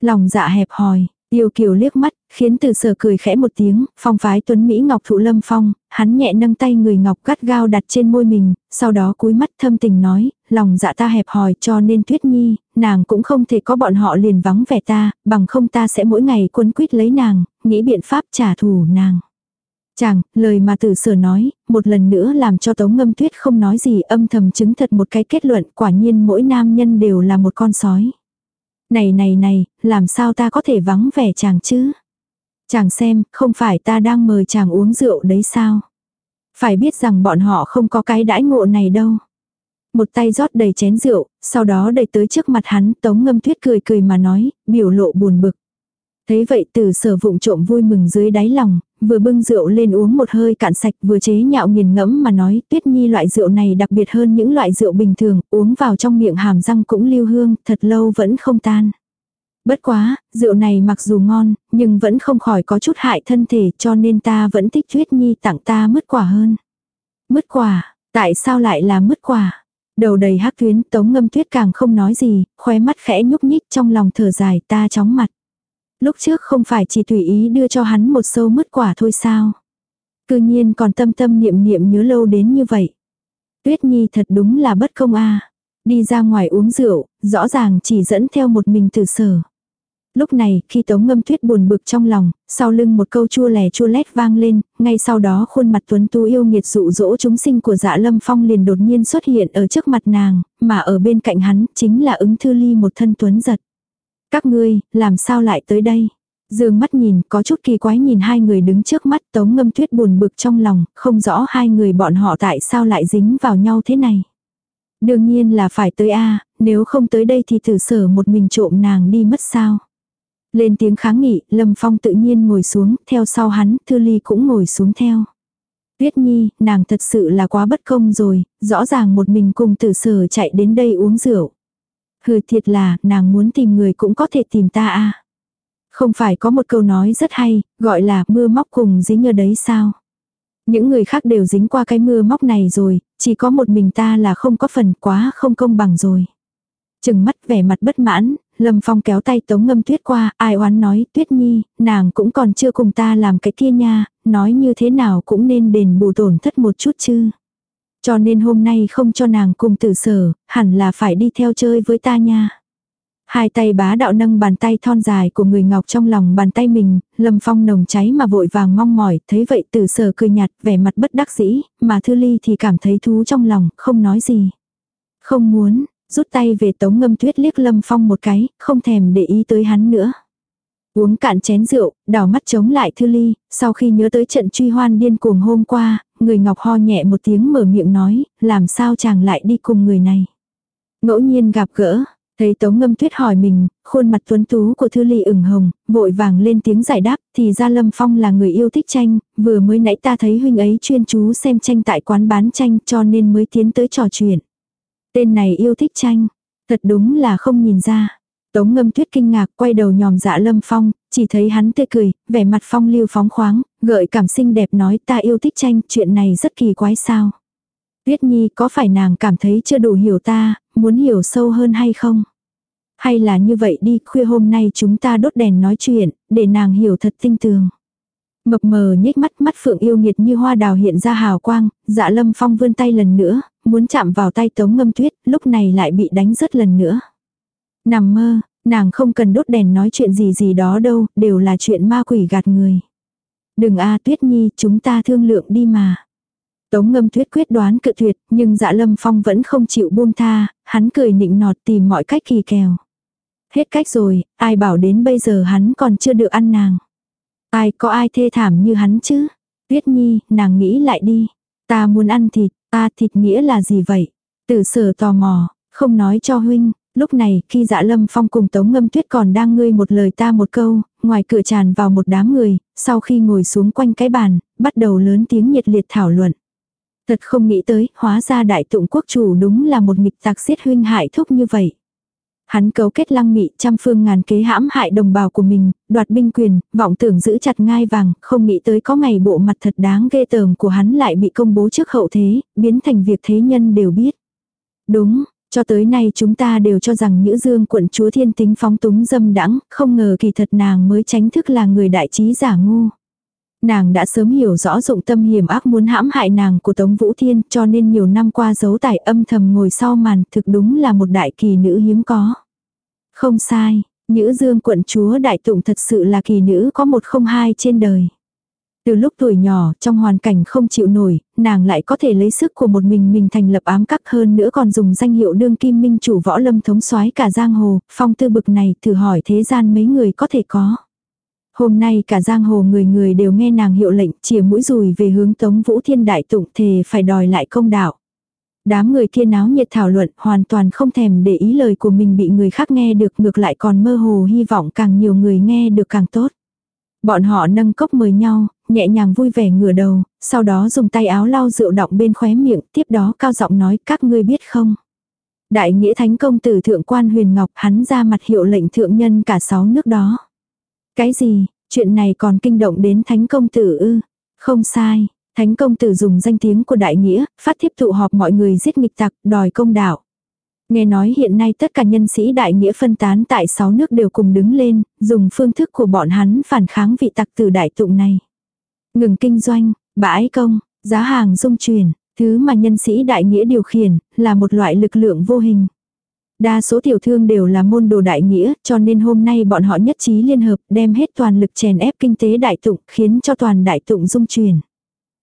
Lòng dạ hẹp hòi, Tiêu kiều liếc mắt, khiến từ sở cười khẽ một tiếng, phong phái tuấn Mỹ ngọc thụ lâm phong, hắn nhẹ nâng tay người ngọc gắt gao đặt trên môi mình, sau đó cúi mắt thâm tình nói, lòng dạ ta hẹp hòi cho nên tuyết nhi, nàng cũng không thể có bọn họ liền vắng vẻ ta, bằng không ta sẽ mỗi ngày quấn quýt lấy nàng, nghĩ biện pháp trả thù nàng. Chàng, lời mà tử sở nói, một lần nữa làm cho tống ngâm tuyết không nói gì âm thầm chứng thật một cái kết luận quả nhiên mỗi nam nhân đều là một con sói. Này này này, làm sao ta có thể vắng vẻ chàng chứ? Chàng xem, không phải ta đang mời chàng uống rượu đấy sao? Phải biết rằng bọn họ không có cái đãi ngộ này đâu. Một tay rót đầy chén rượu, sau đó đẩy tới trước mặt hắn, tống ngâm tuyết cười cười mà nói, biểu lộ buồn bực. Thế vậy từ sở vụng trộm vui mừng dưới đáy lòng, vừa bưng rượu lên uống một hơi cạn sạch vừa chế nhạo nghiền ngẫm mà nói tuyết nhi loại rượu này đặc biệt hơn những loại rượu bình thường, uống vào trong miệng hàm răng cũng lưu hương, thật lâu vẫn không tan. Bất quá, rượu này mặc dù ngon, nhưng vẫn không khỏi có chút hại thân thể cho nên ta vẫn thích tuyết nhi tặng ta mứt quả hơn. Mứt quả, tại sao lại là mứt quả? Đầu đầy hắc tuyến tống ngâm tuyết càng không nói gì, khóe mắt khẽ nhúc nhích trong lòng thở dài ta chóng mặt. Lúc trước không phải chỉ tùy ý đưa cho hắn một sâu mứt quả thôi sao. Cư nhiên còn tâm tâm niệm niệm nhớ lâu đến như vậy. Tuyết Nhi thật đúng là bất công a Đi ra ngoài uống rượu, rõ ràng chỉ dẫn theo một mình tử sở. Lúc này, khi tống ngâm tuyết buồn bực trong lòng, sau lưng một câu chua lè chua lét vang lên, ngay sau đó khuôn mặt tuấn tu yêu nghiệt dụ dỗ chúng sinh của dạ lâm phong liền đột nhiên xuất hiện ở trước mặt nàng, mà ở bên cạnh hắn chính là ứng thư ly một thân tuấn giật. Các ngươi, làm sao lại tới đây? Dương mắt nhìn, có chút kỳ quái nhìn hai người đứng trước mắt tống ngâm tuyết buồn bực trong lòng, không rõ hai người bọn họ tại sao lại dính vào nhau thế này. Đương nhiên là phải tới a nếu không tới đây thì thử sở một mình trộm nàng đi mất sao. Lên tiếng kháng nghị, Lâm Phong tự nhiên ngồi xuống, theo sau hắn, Thư Ly cũng ngồi xuống theo. Tuyết Nhi, nàng thật sự là quá bất công rồi, rõ ràng một mình cùng tử sở chạy đến đây uống rượu. Hừ thiệt là, nàng muốn tìm người cũng có thể tìm ta à Không phải có một câu nói rất hay, gọi là mưa móc cùng dính ở đấy sao. Những người khác đều dính qua cái mưa móc này rồi, chỉ có một mình ta là không có phần quá không công bằng rồi. Chừng mắt vẻ mặt bất mãn, Lâm Phong kéo tay Tống Ngâm Tuyết qua, ai oán nói, Tuyết Nhi, nàng cũng còn chưa cùng ta làm cái kia nha, nói như thế nào cũng nên đền bù tổn thất một chút chứ. Cho nên hôm nay không cho nàng cùng tử sở, hẳn là phải đi theo chơi với ta nha. Hai tay bá đạo nâng bàn tay thon dài của người ngọc trong lòng bàn tay mình, lâm phong nồng cháy mà vội vàng mong mỏi, thấy vậy tử sở cười nhạt, vẻ mặt bất đắc dĩ, mà thư ly thì cảm thấy thú trong lòng, không nói gì. Không muốn, rút tay về tống ngâm tuyết liếc lâm phong một cái, không thèm để ý tới hắn nữa. Uống cạn chén rượu, đảo mắt chống lại thư ly, sau khi nhớ tới trận truy hoan điên cuồng hôm qua, người ngọc ho nhẹ một tiếng mở miệng nói, làm sao chàng lại đi cùng người này. Ngẫu nhiên gặp gỡ, thấy tống ngâm tuyết hỏi mình, khuôn mặt tuấn tú của thư ly ửng hồng, vội vàng lên tiếng giải đáp, thì ra lâm phong là người yêu thích tranh, vừa mới nãy ta thấy huynh ấy chuyên chú xem tranh tại quán bán tranh cho nên mới tiến tới trò chuyện. Tên này yêu thích tranh, thật đúng là không nhìn ra. Tống ngâm tuyết kinh ngạc quay đầu nhòm dạ lâm phong, chỉ thấy hắn tê cười, vẻ mặt phong lưu phóng khoáng, gợi cảm xinh đẹp nói ta yêu thích tranh, chuyện này rất kỳ quái sao. Tuyết nhi có phải nàng cảm thấy chưa đủ hiểu ta, muốn hiểu sâu hơn hay không? Hay là như vậy đi, khuya hôm nay chúng ta đốt đèn nói chuyện, để nàng hiểu thật tinh tường. Mập mờ nhếch mắt mắt phượng yêu nghiệt như hoa đào hiện ra hào quang, dạ lâm phong vươn tay lần nữa, muốn chạm vào tay tống ngâm tuyết, lúc này lại bị đánh rớt lần nữa. Nằm mơ, nàng không cần đốt đèn nói chuyện gì gì đó đâu, đều là chuyện ma quỷ gạt người. Đừng a tuyết nhi, chúng ta thương lượng đi mà. Tống ngâm tuyết quyết đoán cự tuyệt, nhưng dạ lâm phong vẫn không chịu buông tha, hắn cười nịnh nọt tìm mọi cách kỳ kèo. Hết cách rồi, ai bảo đến bây giờ hắn còn chưa được ăn nàng. Ai có ai thê thảm như hắn chứ? Tuyết nhi, nàng nghĩ lại đi. Ta muốn ăn thịt, ta thịt nghĩa là gì vậy? Tử sở tò mò, không nói cho huynh, Lúc này, khi dạ lâm phong cùng tống ngâm tuyết còn đang ngơi một lời ta một câu, ngoài cửa tràn vào một đám người, sau khi ngồi xuống quanh cái bàn, bắt đầu lớn tiếng nhiệt liệt thảo luận. Thật không nghĩ tới, hóa ra đại tụng quốc chủ đúng là một nghịch tạc giết huynh hại thúc như vậy. Hắn cấu kết lăng mị trăm phương ngàn kế hãm hại đồng bào của mình, đoạt binh quyền, vọng tưởng giữ chặt ngai vàng, không nghĩ tới có ngày bộ mặt thật đáng ghê tởm của hắn lại bị công bố trước hậu thế, biến thành việc thế nhân đều biết. Đúng, cho tới nay chúng ta đều cho rằng Nhữ Dương quận chúa thiên tính phóng túng dâm đãng, không ngờ kỳ thật nàng mới tránh thức là người đại trí giả ngu. Nàng đã sớm hiểu rõ dụng tâm hiểm ác muốn hãm hại nàng của Tống Vũ Thiên cho nên nhiều năm qua giấu tải âm thầm ngồi sau màn thực đúng là một đại kỳ nữ hiếm có. Không sai, Nhữ Dương quận chúa đại tụng thật sự là kỳ nữ có một không hai trên đời. Từ lúc tuổi nhỏ, trong hoàn cảnh không chịu nổi, nàng lại có thể lấy sức của một mình mình thành lập ám các hơn nữa còn dùng danh hiệu đương kim minh chủ võ lâm thống soái cả giang hồ, phong tư bực này thử hỏi thế gian mấy người có thể có. Hôm nay cả giang hồ người người đều nghe nàng hiệu lệnh, chìa mũi rùi về hướng Tống Vũ Thiên Đại Tụng thề phải đòi lại công đạo. Đám người kia náo nhiệt thảo luận hoàn toàn không thèm để ý lời của mình bị người khác nghe được ngược lại còn mơ hồ hy vọng càng nhiều người nghe được càng tốt. Bọn họ nâng cốc mời nhau, nhẹ nhàng vui vẻ ngửa đầu, sau đó dùng tay áo lau rượu đọng bên khóe miệng, tiếp đó cao giọng nói các ngươi biết không. Đại nghĩa thánh công tử thượng quan huyền ngọc hắn ra mặt hiệu lệnh thượng nhân cả sáu nước đó. Cái gì, chuyện này còn kinh động đến thánh công tử ư? Không sai, thánh công tử dùng danh tiếng của đại nghĩa, phát thiếp tụ họp mọi người giết nghịch tặc, đòi công đạo. Nghe nói hiện nay tất cả nhân sĩ đại nghĩa phân tán tại sáu nước đều cùng đứng lên, dùng phương thức của bọn hắn phản kháng vị tặc tử đại tụng này. Ngừng kinh doanh, bãi công, giá hàng dung chuyển, thứ mà nhân sĩ đại nghĩa điều khiển, là một loại lực lượng vô hình. Đa số tiểu thương đều là môn đồ đại nghĩa, cho nên hôm nay bọn họ nhất trí liên hợp đem hết toàn lực chèn ép kinh tế đại tụng, khiến cho toàn đại tụng dung chuyển.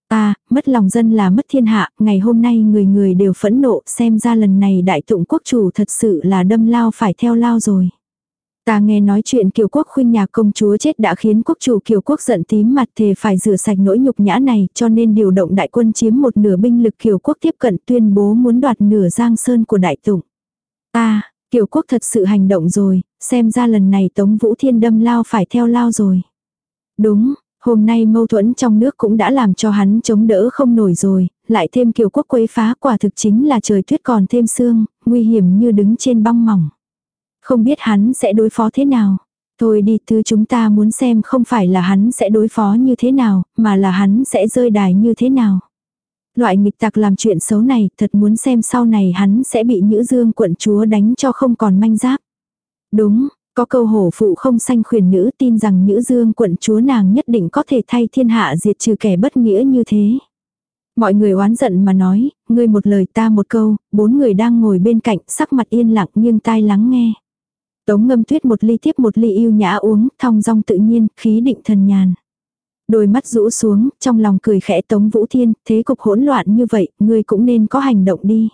À, mất lòng dân là mất thiên hạ, ngày hôm nay người người đều phẫn nộ, xem ra lần này đại tụng quốc chủ thật sự là đâm lao phải theo lao rồi. Ta nghe nói chuyện kiều quốc khuyên nhà công chúa chết đã khiến quốc chủ kiều quốc giận tím mặt thề phải rửa sạch nỗi nhục nhã này cho nên điều động đại quân chiếm một nửa binh lực kiều quốc tiếp cận tuyên bố muốn đoạt nửa giang sơn của đại tụng. Ta, kiều quốc thật sự hành động rồi, xem ra lần này Tống Vũ Thiên đâm lao phải theo lao rồi. Đúng, hôm nay mâu thuẫn trong nước cũng đã làm cho hắn chống đỡ không nổi rồi, lại thêm kiều quốc quấy phá quả thực chính là trời tuyết còn thêm sương, nguy hiểm như đứng trên băng mỏng. Không biết hắn sẽ đối phó thế nào. Thôi đi thứ chúng ta muốn xem không phải là hắn sẽ đối phó như thế nào, mà là hắn sẽ rơi đài như thế nào. Loại nghịch tặc làm chuyện xấu này thật muốn xem sau này hắn sẽ bị Nhữ Dương quận chúa đánh cho không còn manh giáp. Đúng, có câu hổ phụ không sanh khuyển nữ tin rằng Nhữ Dương quận chúa nàng nhất định có thể thay thiên hạ diệt trừ kẻ bất nghĩa như thế. Mọi người oán giận mà nói, ngươi một lời ta một câu, bốn người đang ngồi bên cạnh sắc mặt yên lặng nghiêng tai lắng nghe. Tống ngâm tuyết một ly tiếp một ly yêu nhã uống, thong dong tự nhiên, khí định thần nhàn. Đôi mắt rũ xuống, trong lòng cười khẽ Tống Vũ Thiên, thế cục hỗn loạn như vậy, ngươi cũng nên có hành động đi.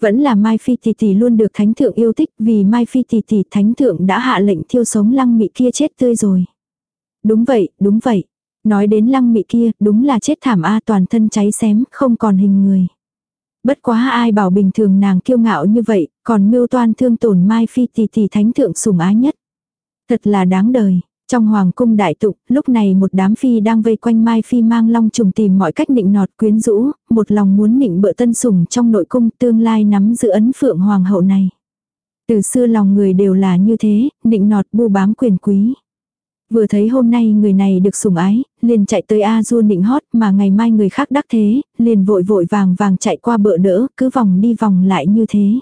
Vẫn là Mai Phi Tỷ Tỷ luôn được Thánh Thượng yêu thích vì Mai Phi Tỷ Tỷ Thánh Thượng đã hạ lệnh thiêu sống lăng mị kia chết tươi rồi. Đúng vậy, đúng vậy. Nói đến lăng mị kia, đúng là chết thảm A toàn thân cháy xém, không còn hình người. Bất quá ai bảo bình thường nàng kiêu ngạo như vậy, còn mưu toan thương tổn Mai Phi thì thì thánh thượng sủng ái nhất. Thật là đáng đời. Trong hoàng cung đại tụng, lúc này một đám phi đang vây quanh Mai Phi mang long trùng tìm mọi cách nịnh nọt quyến rũ, một lòng muốn nịnh bợ tân sủng trong nội cung tương lai nắm giữ ấn phượng hoàng hậu này. Từ xưa lòng người đều là như thế, nịnh nọt bu bám quyền quý. Vừa thấy hôm nay người này được sủng ái, liền chạy tới A Du nịnh hót mà ngày mai người khác đắc thế, liền vội vội vàng vàng chạy qua bợ đỡ, cứ vòng đi vòng lại như thế.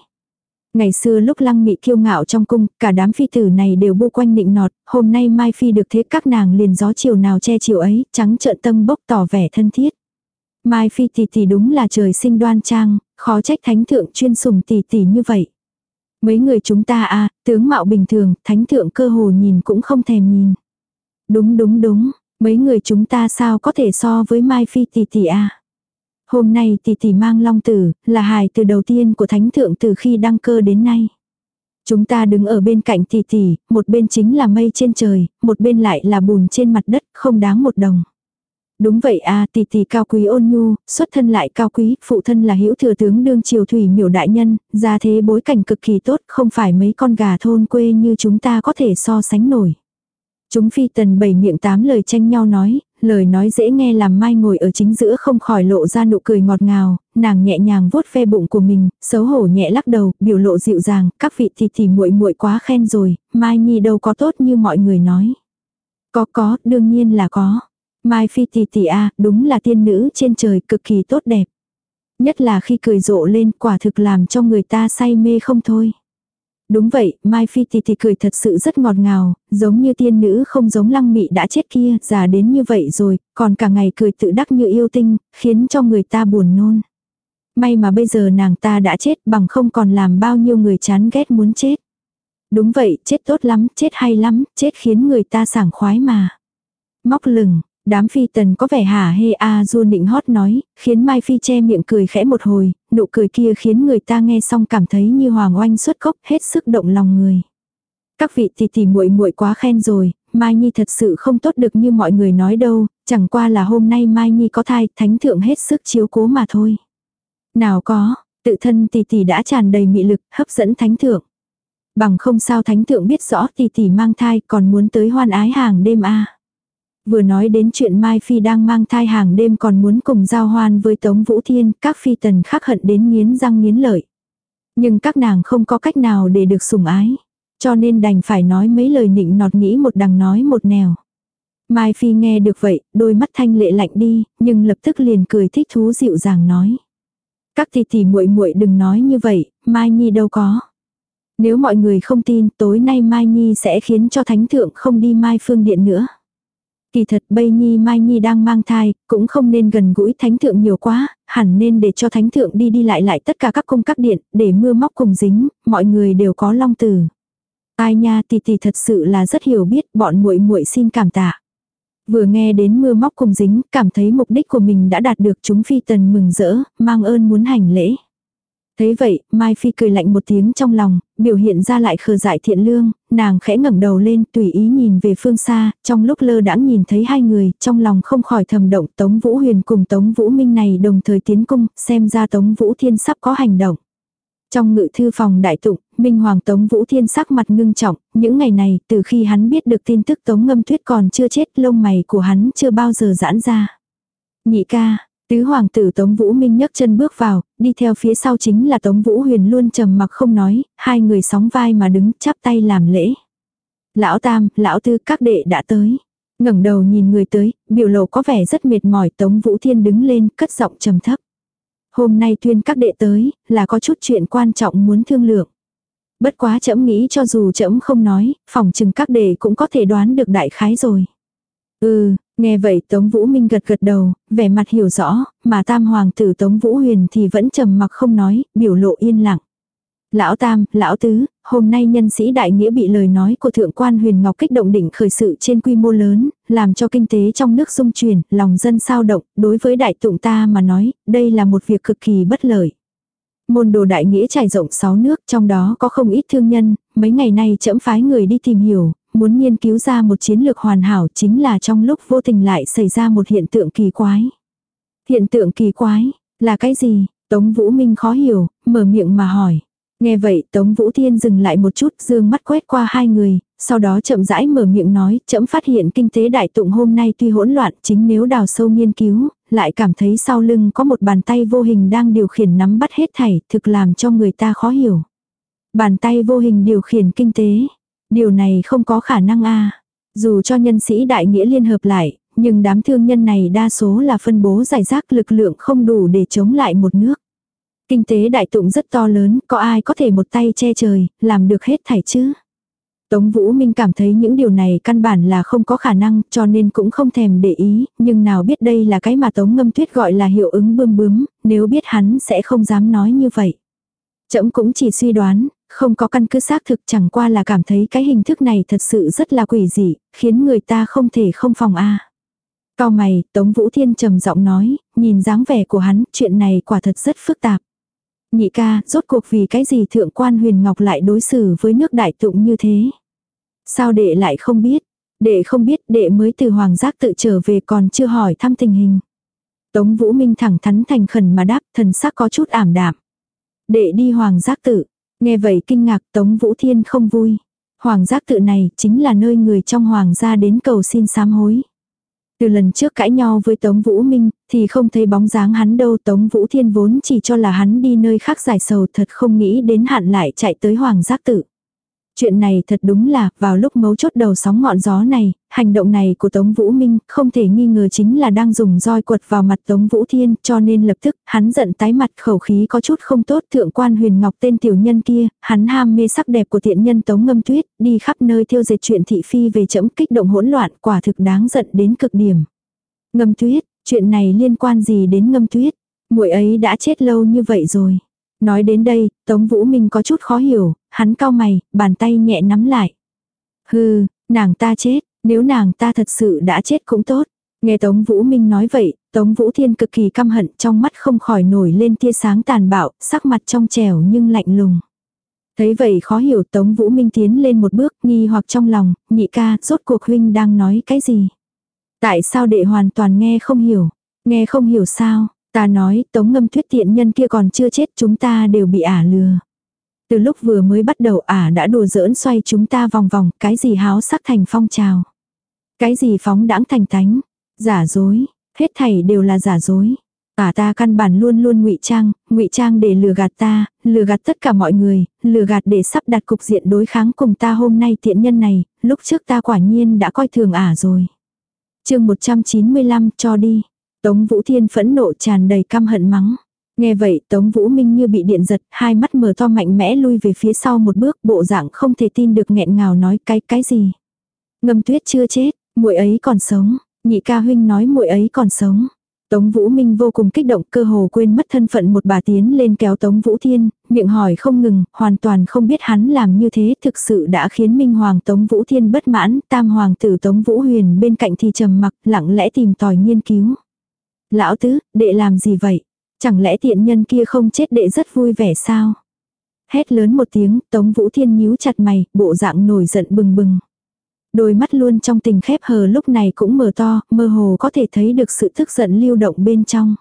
Ngày xưa lúc lăng mị kiêu ngạo trong cung, cả đám phi tử này đều bu quanh nịnh nọt, hôm nay mai phi được thế các nàng liền gió chiều nào che chiều ấy, trắng trợn tâm bốc tỏ vẻ thân thiết. Mai phi tỷ tỷ đúng là trời sinh đoan trang, khó trách thánh thượng chuyên sùng tỷ tỷ như vậy. Mấy người chúng ta a tướng mạo bình thường, thánh thượng cơ hồ nhìn cũng không thèm nhìn. Đúng đúng đúng, mấy người chúng ta sao có thể so với Mai Phi tỷ tỷ à Hôm nay tỷ tỷ mang long tử, là hài từ đầu tiên của thánh thượng từ khi đăng cơ đến nay. Chúng ta đứng ở bên cạnh tỷ tỷ, một bên chính là mây trên trời, một bên lại là bùn trên mặt đất, không đáng một đồng. Đúng vậy à tỷ tỷ cao quý ôn nhu, xuất thân lại cao quý, phụ thân là hữu thừa tướng đương triều thủy miểu đại nhân, ra thế bối cảnh cực kỳ tốt, không phải mấy con gà thôn quê như chúng ta có thể so sánh nổi. Chúng phi tần bảy miệng tám lời tranh nhau nói, lời nói dễ nghe làm mai ngồi ở chính giữa không khỏi lộ ra nụ cười ngọt ngào, nàng nhẹ nhàng vuốt ve bụng của mình, xấu hổ nhẹ lắc đầu, biểu lộ dịu dàng, các vị thì thì muội muội quá khen rồi, mai nhi đâu có tốt như mọi người nói. Có có, đương nhiên là có. Mai phi tỷ tỷ a, đúng là tiên nữ trên trời cực kỳ tốt đẹp. Nhất là khi cười rộ lên quả thực làm cho người ta say mê không thôi. Đúng vậy, Mai Phi thì thì cười thật sự rất ngọt ngào, giống như tiên nữ không giống lăng mị đã chết kia, già đến như vậy rồi, còn cả ngày cười tự đắc như yêu tinh, khiến cho người ta buồn nôn. May mà bây giờ nàng ta đã chết bằng không còn làm bao nhiêu người chán ghét muốn chết. Đúng vậy, chết tốt lắm, chết hay lắm, chết khiến người ta sảng khoái mà. Móc lừng, Đám phi tần có vẻ hả hê a du nịnh hót nói, khiến Mai Phi che miệng cười khẽ một hồi, nụ cười kia khiến người ta nghe xong cảm thấy như hoàng oanh xuất cốc hết sức động lòng người. Các vị tỷ tỷ muội muội quá khen rồi, Mai Nhi thật sự không tốt được như mọi người nói đâu, chẳng qua là hôm nay Mai Nhi có thai, thánh thượng hết sức chiếu cố mà thôi. Nào có, tự thân tỷ tỷ đã tràn đầy mị lực, hấp dẫn thánh thượng. Bằng không sao thánh thượng biết rõ tỷ tỷ mang thai còn muốn tới hoan ái hàng đêm a. Vừa nói đến chuyện Mai Phi đang mang thai hàng đêm còn muốn cùng giao hoan với Tống Vũ Thiên, các phi tần khắc hận đến nghiến răng nghiến lợi. Nhưng các nàng không có cách nào để được sủng ái. Cho nên đành phải nói mấy lời nịnh nọt nghĩ một đằng nói một nẻo. Mai Phi nghe được vậy, đôi mắt thanh lệ lạnh đi, nhưng lập tức liền cười thích thú dịu dàng nói. Các tỷ tỷ muội muội đừng nói như vậy, Mai Nhi đâu có. Nếu mọi người không tin, tối nay Mai Nhi sẽ khiến cho Thánh Thượng không đi Mai Phương Điện nữa. Kỳ thật bây nhi mai nhi đang mang thai, cũng không nên gần gũi thánh thượng nhiều quá, hẳn nên để cho thánh thượng đi đi lại lại tất cả các cung các điện, để mưa móc cùng dính, mọi người đều có long tử. Ai nha tỷ tỷ thật sự là rất hiểu biết, bọn muội muội xin cảm tạ. Vừa nghe đến mưa móc cùng dính, cảm thấy mục đích của mình đã đạt được chúng phi tần mừng rỡ, mang ơn muốn hành lễ. Thế vậy, Mai Phi cười lạnh một tiếng trong lòng, biểu hiện ra lại khờ dại thiện lương, nàng khẽ ngẩng đầu lên tùy ý nhìn về phương xa, trong lúc lơ đãng nhìn thấy hai người, trong lòng không khỏi thầm động Tống Vũ Huyền cùng Tống Vũ Minh này đồng thời tiến cung, xem ra Tống Vũ Thiên sắp có hành động. Trong ngự thư phòng đại tụng, Minh Hoàng Tống Vũ Thiên sắc mặt ngưng trọng, những ngày này, từ khi hắn biết được tin tức Tống Ngâm thuyết còn chưa chết, lông mày của hắn chưa bao giờ giãn ra. Nhị ca, Tứ hoàng tử Tống Vũ Minh nhấc chân bước vào, đi theo phía sau chính là Tống Vũ Huyền luôn trầm mặc không nói, hai người sóng vai mà đứng chắp tay làm lễ. Lão Tam, lão Tư các đệ đã tới. ngẩng đầu nhìn người tới, biểu lộ có vẻ rất mệt mỏi Tống Vũ Thiên đứng lên, cất giọng trầm thấp. Hôm nay tuyên các đệ tới, là có chút chuyện quan trọng muốn thương lượng. Bất quá trẫm nghĩ cho dù trẫm không nói, phòng chừng các đệ cũng có thể đoán được đại khái rồi. Ừ, Nghe vậy Tống Vũ Minh gật gật đầu, vẻ mặt hiểu rõ, mà tam hoàng tử Tống Vũ Huyền thì vẫn trầm mặc không nói, biểu lộ yên lặng. Lão Tam, Lão Tứ, hôm nay nhân sĩ đại nghĩa bị lời nói của Thượng quan Huyền Ngọc kích động đỉnh khởi sự trên quy mô lớn, làm cho kinh tế trong nước xung chuyển, lòng dân sao động, đối với đại tụng ta mà nói, đây là một việc cực kỳ bất lợi. Môn đồ đại nghĩa trải rộng 6 nước, trong đó có không ít thương nhân, mấy ngày nay trẫm phái người đi tìm hiểu, muốn nghiên cứu ra một chiến lược hoàn hảo chính là trong lúc vô tình lại xảy ra một hiện tượng kỳ quái. Hiện tượng kỳ quái, là cái gì? Tống Vũ Minh khó hiểu, mở miệng mà hỏi. Nghe vậy Tống Vũ Thiên dừng lại một chút dương mắt quét qua hai người, sau đó chậm rãi mở miệng nói, chậm phát hiện kinh tế đại tụng hôm nay tuy hỗn loạn chính nếu đào sâu nghiên cứu, lại cảm thấy sau lưng có một bàn tay vô hình đang điều khiển nắm bắt hết thảy, thực làm cho người ta khó hiểu. Bàn tay vô hình điều khiển kinh tế, Điều này không có khả năng a Dù cho nhân sĩ đại nghĩa liên hợp lại, nhưng đám thương nhân này đa số là phân bố giải rác lực lượng không đủ để chống lại một nước. Kinh tế đại tụng rất to lớn, có ai có thể một tay che trời, làm được hết thảy chứ? Tống Vũ Minh cảm thấy những điều này căn bản là không có khả năng cho nên cũng không thèm để ý, nhưng nào biết đây là cái mà Tống Ngâm Tuyết gọi là hiệu ứng bươm bướm, nếu biết hắn sẽ không dám nói như vậy. Chậm cũng chỉ suy đoán, không có căn cứ xác thực chẳng qua là cảm thấy cái hình thức này thật sự rất là quỷ dị, khiến người ta không thể không phòng a. Cao mày, Tống Vũ Thiên trầm giọng nói, nhìn dáng vẻ của hắn, chuyện này quả thật rất phức tạp. Nhị ca, rốt cuộc vì cái gì thượng quan huyền ngọc lại đối xử với nước đại tụng như thế? Sao đệ lại không biết? Đệ không biết đệ mới từ hoàng giác tự trở về còn chưa hỏi thăm tình hình. Tống Vũ Minh thẳng thắn thành khẩn mà đáp thần sắc có chút ảm đạm. Đệ đi hoàng giác tự, Nghe vậy kinh ngạc Tống Vũ Thiên không vui. Hoàng giác tự này chính là nơi người trong hoàng gia đến cầu xin sám hối. Từ lần trước cãi nhau với Tống Vũ Minh, thì không thấy bóng dáng hắn đâu Tống Vũ Thiên vốn chỉ cho là hắn đi nơi khác giải sầu thật không nghĩ đến hạn lại chạy tới Hoàng Giác Tự. Chuyện này thật đúng là, vào lúc mấu chốt đầu sóng ngọn gió này, hành động này của Tống Vũ Minh không thể nghi ngờ chính là đang dùng roi quật vào mặt Tống Vũ Thiên, cho nên lập tức, hắn giận tái mặt khẩu khí có chút không tốt thượng quan huyền ngọc tên tiểu nhân kia, hắn ham mê sắc đẹp của thiện nhân Tống Ngâm Tuyết, đi khắp nơi thiêu dệt chuyện thị phi về chấm kích động hỗn loạn, quả thực đáng giận đến cực điểm. Ngâm Tuyết, chuyện này liên quan gì đến Ngâm Tuyết? muội ấy đã chết lâu như vậy rồi. Nói đến đây, Tống Vũ Minh có chút khó hiểu, hắn cau mày, bàn tay nhẹ nắm lại. Hừ, nàng ta chết, nếu nàng ta thật sự đã chết cũng tốt. Nghe Tống Vũ Minh nói vậy, Tống Vũ Thiên cực kỳ căm hận trong mắt không khỏi nổi lên tia sáng tàn bạo, sắc mặt trong trẻo nhưng lạnh lùng. Thấy vậy khó hiểu Tống Vũ Minh tiến lên một bước nghi hoặc trong lòng, nhị ca, rốt cuộc huynh đang nói cái gì? Tại sao đệ hoàn toàn nghe không hiểu? Nghe không hiểu sao? Ta nói, tống ngâm thuyết tiện nhân kia còn chưa chết chúng ta đều bị ả lừa. Từ lúc vừa mới bắt đầu ả đã đùa giỡn xoay chúng ta vòng vòng, cái gì háo sắc thành phong trào. Cái gì phóng đãng thành tánh. Giả dối, hết thảy đều là giả dối. Ả ta căn bản luôn luôn ngụy trang, ngụy trang để lừa gạt ta, lừa gạt tất cả mọi người, lừa gạt để sắp đặt cục diện đối kháng cùng ta hôm nay tiện nhân này, lúc trước ta quả nhiên đã coi thường ả rồi. chương 195 cho đi. Tống Vũ Thiên phẫn nộ tràn đầy căm hận mắng. Nghe vậy Tống Vũ Minh như bị điện giật, hai mắt mở to mạnh mẽ lui về phía sau một bước bộ dạng không thể tin được nghẹn ngào nói cái cái gì. Ngâm tuyết chưa chết, muội ấy còn sống, nhị ca huynh nói muội ấy còn sống. Tống Vũ Minh vô cùng kích động cơ hồ quên mất thân phận một bà tiến lên kéo Tống Vũ Thiên, miệng hỏi không ngừng, hoàn toàn không biết hắn làm như thế thực sự đã khiến Minh Hoàng Tống Vũ Thiên bất mãn, tam hoàng tử Tống Vũ Huyền bên cạnh thì trầm mặc lặng lẽ tìm tòi nghiên cứu. Lão tứ, đệ làm gì vậy? Chẳng lẽ tiện nhân kia không chết đệ rất vui vẻ sao? Hét lớn một tiếng, Tống Vũ Thiên nhíu chặt mày, bộ dạng nổi giận bừng bừng. Đôi mắt luôn trong tình khép hờ lúc này cũng mở to, mơ hồ có thể thấy được sự tức giận lưu động bên trong.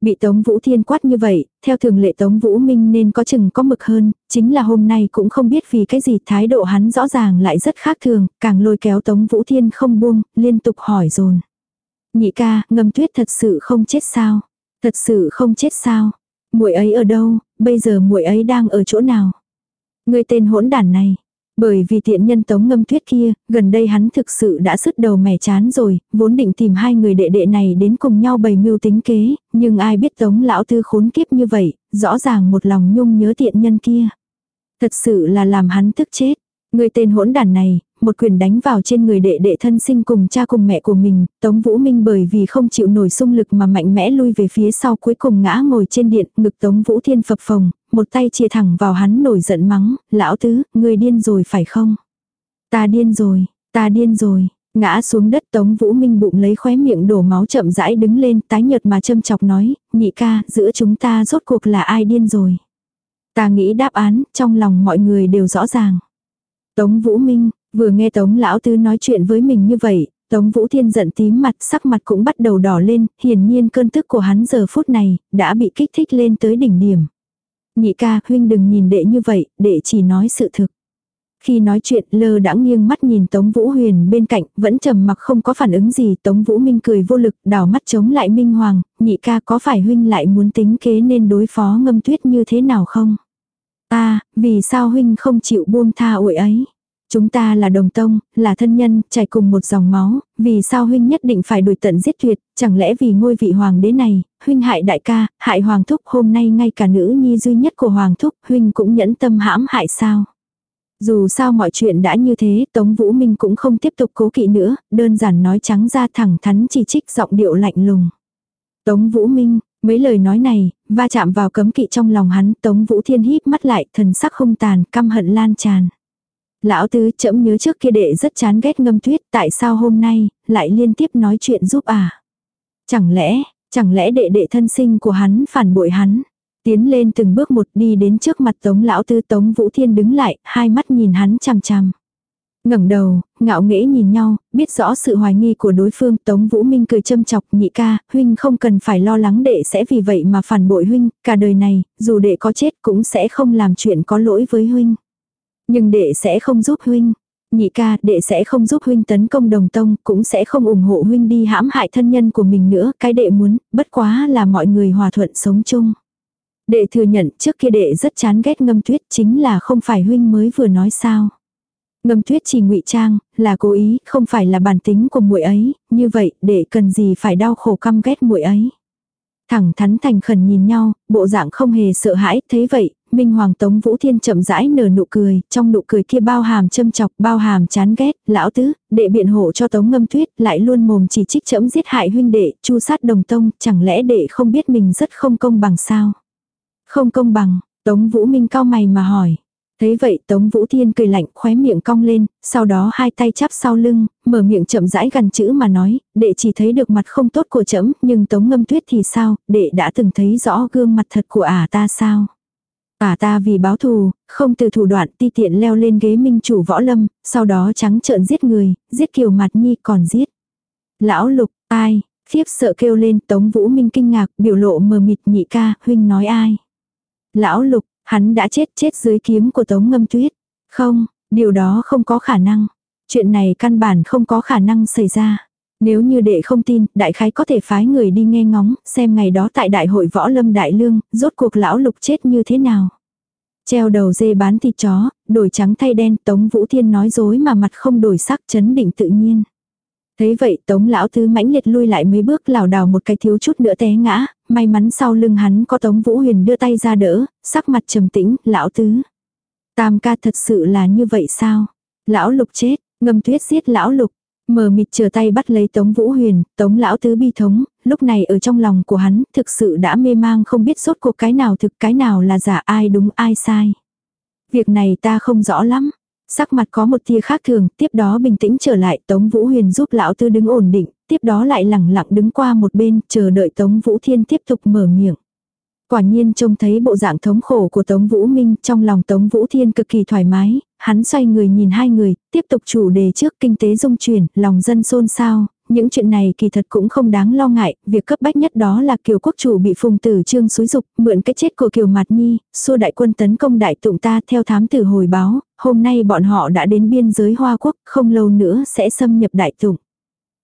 Bị Tống Vũ Thiên quát như vậy, theo thường lệ Tống Vũ Minh nên có chừng có mực hơn, chính là hôm nay cũng không biết vì cái gì thái độ hắn rõ ràng lại rất khác thường, càng lôi kéo Tống Vũ Thiên không buông, liên tục hỏi dồn Nhị ca, ngâm tuyết thật sự không chết sao? Thật sự không chết sao? Muội ấy ở đâu? Bây giờ muội ấy đang ở chỗ nào? Người tên hỗn đản này. Bởi vì tiện nhân tống ngâm tuyết kia, gần đây hắn thực sự đã sứt đầu mẻ chán rồi, vốn định tìm hai người đệ đệ này đến cùng nhau bày mưu tính kế, nhưng ai biết tống lão tư khốn kiếp như vậy, rõ ràng một lòng nhung nhớ tiện nhân kia. Thật sự là làm hắn tức chết. Người tên hỗn đản này, một quyền đánh vào trên người đệ đệ thân sinh cùng cha cùng mẹ của mình, Tống Vũ Minh bởi vì không chịu nổi xung lực mà mạnh mẽ lui về phía sau cuối cùng ngã ngồi trên điện, ngực Tống Vũ Thiên phập phồng, một tay chia thẳng vào hắn nổi giận mắng, lão tứ, người điên rồi phải không? Ta điên rồi, ta điên rồi. Ngã xuống đất Tống Vũ Minh bụng lấy khóe miệng đổ máu chậm rãi đứng lên tái nhợt mà châm chọc nói, nhị ca, giữa chúng ta rốt cuộc là ai điên rồi. Ta nghĩ đáp án, trong lòng mọi người đều rõ ràng. Tống Vũ Minh, vừa nghe Tống Lão tứ nói chuyện với mình như vậy, Tống Vũ Thiên giận tím mặt, sắc mặt cũng bắt đầu đỏ lên, hiển nhiên cơn tức của hắn giờ phút này, đã bị kích thích lên tới đỉnh điểm. Nhị ca, huynh đừng nhìn đệ như vậy, đệ chỉ nói sự thực. Khi nói chuyện lơ đã nghiêng mắt nhìn Tống Vũ Huyền bên cạnh, vẫn trầm mặc không có phản ứng gì. Tống Vũ Minh cười vô lực, đảo mắt chống lại Minh Hoàng, nhị ca có phải huynh lại muốn tính kế nên đối phó ngâm tuyết như thế nào không? ta vì sao huynh không chịu buông tha ủi ấy? Chúng ta là đồng tông, là thân nhân, chảy cùng một dòng máu, vì sao huynh nhất định phải đuổi tận giết tuyệt, chẳng lẽ vì ngôi vị hoàng đế này, huynh hại đại ca, hại hoàng thúc hôm nay ngay cả nữ nhi duy nhất của hoàng thúc, huynh cũng nhẫn tâm hãm hại sao? Dù sao mọi chuyện đã như thế, Tống Vũ Minh cũng không tiếp tục cố kỵ nữa, đơn giản nói trắng ra thẳng thắn chỉ trích giọng điệu lạnh lùng. Tống Vũ Minh, mấy lời nói này, va chạm vào cấm kỵ trong lòng hắn, Tống Vũ Thiên híp mắt lại, thần sắc hung tàn, căm hận lan tràn. Lão tứ chậm nhớ trước kia đệ rất chán ghét ngâm tuyết, tại sao hôm nay, lại liên tiếp nói chuyện giúp à? Chẳng lẽ, chẳng lẽ đệ đệ thân sinh của hắn phản bội hắn? Tiến lên từng bước một đi đến trước mặt Tống lão tứ Tống Vũ Thiên đứng lại, hai mắt nhìn hắn chằm chằm ngẩng đầu, ngạo nghễ nhìn nhau, biết rõ sự hoài nghi của đối phương, Tống Vũ Minh cười châm chọc, nhị ca, huynh không cần phải lo lắng đệ sẽ vì vậy mà phản bội huynh, cả đời này, dù đệ có chết cũng sẽ không làm chuyện có lỗi với huynh. Nhưng đệ sẽ không giúp huynh. Nhị ca, đệ sẽ không giúp huynh tấn công đồng tông, cũng sẽ không ủng hộ huynh đi hãm hại thân nhân của mình nữa, cái đệ muốn, bất quá là mọi người hòa thuận sống chung. Đệ thừa nhận trước kia đệ rất chán ghét ngâm tuyết chính là không phải huynh mới vừa nói sao. Ngâm tuyết chỉ ngụy trang, là cố ý, không phải là bản tính của muội ấy, như vậy, đệ cần gì phải đau khổ căm ghét muội ấy. Thẳng thắn thành khẩn nhìn nhau, bộ dạng không hề sợ hãi, thấy vậy, Minh Hoàng Tống Vũ Thiên chậm rãi nở nụ cười, trong nụ cười kia bao hàm châm chọc, bao hàm chán ghét, lão tứ, đệ biện hộ cho Tống Ngâm Tuyết, lại luôn mồm chỉ trích chẫm giết hại huynh đệ, chu sát đồng tông, chẳng lẽ đệ không biết mình rất không công bằng sao? Không công bằng, Tống Vũ Minh cao mày mà hỏi. Thấy vậy Tống Vũ Thiên cười lạnh khóe miệng cong lên, sau đó hai tay chắp sau lưng, mở miệng chậm rãi gần chữ mà nói, đệ chỉ thấy được mặt không tốt của trẫm nhưng Tống Ngâm Tuyết thì sao, đệ đã từng thấy rõ gương mặt thật của ả ta sao. Ả ta vì báo thù, không từ thủ đoạn ti tiện leo lên ghế minh chủ võ lâm, sau đó trắng trợn giết người, giết kiều mặt nhi còn giết. Lão lục, ai, khiếp sợ kêu lên Tống Vũ Minh kinh ngạc, biểu lộ mờ mịt nhị ca, huynh nói ai. Lão lục, Hắn đã chết chết dưới kiếm của Tống Ngâm Tuyết. Không, điều đó không có khả năng. Chuyện này căn bản không có khả năng xảy ra. Nếu như đệ không tin, đại khái có thể phái người đi nghe ngóng, xem ngày đó tại đại hội võ lâm đại lương, rốt cuộc lão lục chết như thế nào. Treo đầu dê bán thịt chó, đổi trắng thay đen, Tống Vũ Thiên nói dối mà mặt không đổi sắc chấn định tự nhiên. Thấy vậy tống lão tứ mãnh liệt lui lại mấy bước lảo đảo một cái thiếu chút nữa té ngã, may mắn sau lưng hắn có tống vũ huyền đưa tay ra đỡ, sắc mặt trầm tĩnh, lão tứ. Tam ca thật sự là như vậy sao? Lão lục chết, ngâm tuyết giết lão lục. Mờ mịt chờ tay bắt lấy Tống Vũ Huyền, Tống lão tứ bi thống, lúc này ở trong lòng của hắn thực sự đã mê mang không biết sốt cuộc cái nào thực cái nào là giả ai đúng ai sai. Việc này ta không rõ lắm, Sắc mặt có một tia khác thường, tiếp đó bình tĩnh trở lại, Tống Vũ Huyền giúp lão tư đứng ổn định, tiếp đó lại lẳng lặng đứng qua một bên, chờ đợi Tống Vũ Thiên tiếp tục mở miệng. Quả nhiên trông thấy bộ dạng thống khổ của Tống Vũ Minh, trong lòng Tống Vũ Thiên cực kỳ thoải mái, hắn xoay người nhìn hai người, tiếp tục chủ đề trước kinh tế dung chuyển, lòng dân xôn xao, những chuyện này kỳ thật cũng không đáng lo ngại, việc cấp bách nhất đó là kiều quốc chủ bị phùng tử trương xúi dục mượn cái chết của kiều mạt nhi, xua đại quân tấn công đại tụng ta theo thám tử hồi báo, hôm nay bọn họ đã đến biên giới Hoa Quốc, không lâu nữa sẽ xâm nhập đại tụng.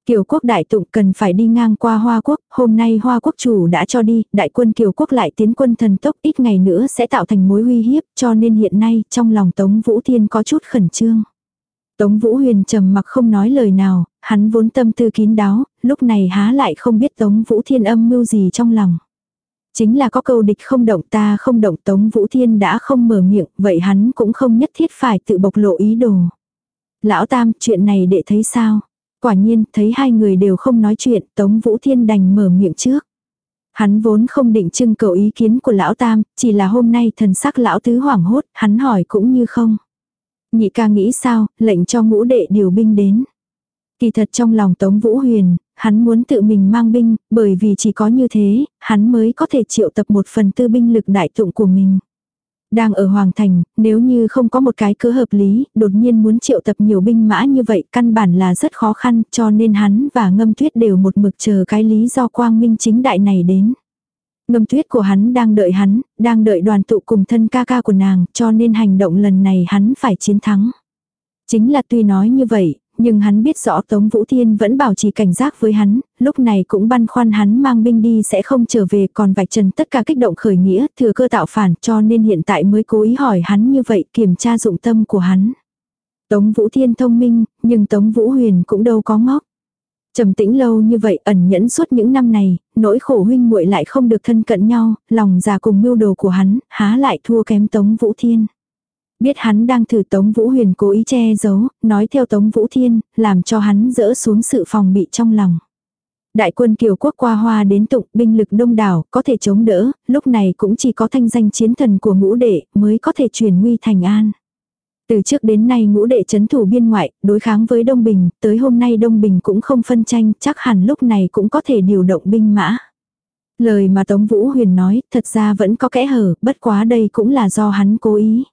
Kiều quốc đại tụng cần phải đi ngang qua Hoa quốc, hôm nay Hoa quốc chủ đã cho đi, đại quân Kiều quốc lại tiến quân thần tốc ít ngày nữa sẽ tạo thành mối uy hiếp, cho nên hiện nay trong lòng Tống Vũ Thiên có chút khẩn trương. Tống Vũ Huyền trầm mặc không nói lời nào, hắn vốn tâm tư kín đáo, lúc này há lại không biết Tống Vũ Thiên âm mưu gì trong lòng. Chính là có câu địch không động ta không động Tống Vũ Thiên đã không mở miệng, vậy hắn cũng không nhất thiết phải tự bộc lộ ý đồ. Lão Tam, chuyện này để thấy sao? Quả nhiên, thấy hai người đều không nói chuyện, Tống Vũ Thiên đành mở miệng trước. Hắn vốn không định trưng cầu ý kiến của lão Tam, chỉ là hôm nay thần sắc lão tứ hoảng hốt, hắn hỏi cũng như không. Nhị ca nghĩ sao, lệnh cho ngũ đệ điều binh đến. Kỳ thật trong lòng Tống Vũ Huyền, hắn muốn tự mình mang binh, bởi vì chỉ có như thế, hắn mới có thể triệu tập một phần tư binh lực đại tụng của mình. Đang ở Hoàng Thành, nếu như không có một cái cớ hợp lý, đột nhiên muốn triệu tập nhiều binh mã như vậy căn bản là rất khó khăn cho nên hắn và ngâm tuyết đều một mực chờ cái lý do quang minh chính đại này đến. Ngâm tuyết của hắn đang đợi hắn, đang đợi đoàn tụ cùng thân ca ca của nàng, cho nên hành động lần này hắn phải chiến thắng. Chính là tuy nói như vậy, nhưng hắn biết rõ Tống Vũ Thiên vẫn bảo trì cảnh giác với hắn, lúc này cũng băn khoăn hắn mang binh đi sẽ không trở về còn vạch trần tất cả kích động khởi nghĩa, thừa cơ tạo phản cho nên hiện tại mới cố ý hỏi hắn như vậy kiểm tra dụng tâm của hắn. Tống Vũ Thiên thông minh, nhưng Tống Vũ Huyền cũng đâu có ngốc. Trầm tĩnh lâu như vậy ẩn nhẫn suốt những năm này, nỗi khổ huynh muội lại không được thân cận nhau, lòng già cùng mưu đồ của hắn, há lại thua kém Tống Vũ Thiên. Biết hắn đang thử Tống Vũ Huyền cố ý che giấu, nói theo Tống Vũ Thiên, làm cho hắn dỡ xuống sự phòng bị trong lòng. Đại quân kiều quốc qua hoa đến tụng binh lực đông đảo, có thể chống đỡ, lúc này cũng chỉ có thanh danh chiến thần của ngũ đệ mới có thể truyền nguy thành an. Từ trước đến nay ngũ đệ chấn thủ biên ngoại, đối kháng với Đông Bình, tới hôm nay Đông Bình cũng không phân tranh, chắc hẳn lúc này cũng có thể điều động binh mã. Lời mà Tống Vũ Huyền nói, thật ra vẫn có kẽ hở, bất quá đây cũng là do hắn cố ý.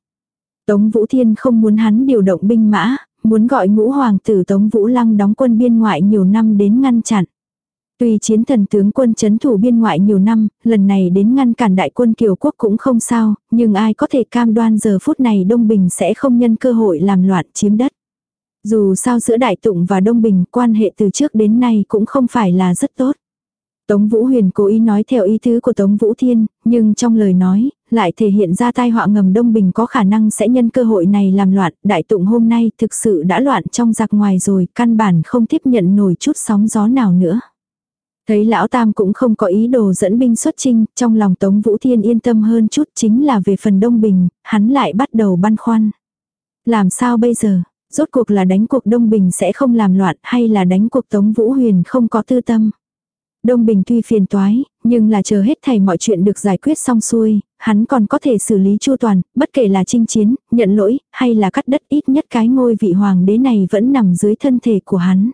Tống Vũ Thiên không muốn hắn điều động binh mã, muốn gọi ngũ hoàng tử Tống Vũ Lăng đóng quân biên ngoại nhiều năm đến ngăn chặn. Tuy chiến thần tướng quân chấn thủ biên ngoại nhiều năm, lần này đến ngăn cản đại quân kiều quốc cũng không sao, nhưng ai có thể cam đoan giờ phút này Đông Bình sẽ không nhân cơ hội làm loạn chiếm đất. Dù sao giữa Đại Tụng và Đông Bình quan hệ từ trước đến nay cũng không phải là rất tốt. Tống Vũ Huyền cố ý nói theo ý tứ của Tống Vũ Thiên, nhưng trong lời nói, lại thể hiện ra tai họa ngầm Đông Bình có khả năng sẽ nhân cơ hội này làm loạn. Đại tụng hôm nay thực sự đã loạn trong giặc ngoài rồi, căn bản không tiếp nhận nổi chút sóng gió nào nữa. Thấy lão tam cũng không có ý đồ dẫn binh xuất chinh, trong lòng Tống Vũ Thiên yên tâm hơn chút chính là về phần Đông Bình, hắn lại bắt đầu băn khoăn. Làm sao bây giờ? Rốt cuộc là đánh cuộc Đông Bình sẽ không làm loạn hay là đánh cuộc Tống Vũ Huyền không có tư tâm? Đông Bình tuy phiền toái, nhưng là chờ hết thầy mọi chuyện được giải quyết xong xuôi, hắn còn có thể xử lý chu toàn, bất kể là chinh chiến, nhận lỗi, hay là cắt đất ít nhất cái ngôi vị hoàng đế này vẫn nằm dưới thân thể của hắn.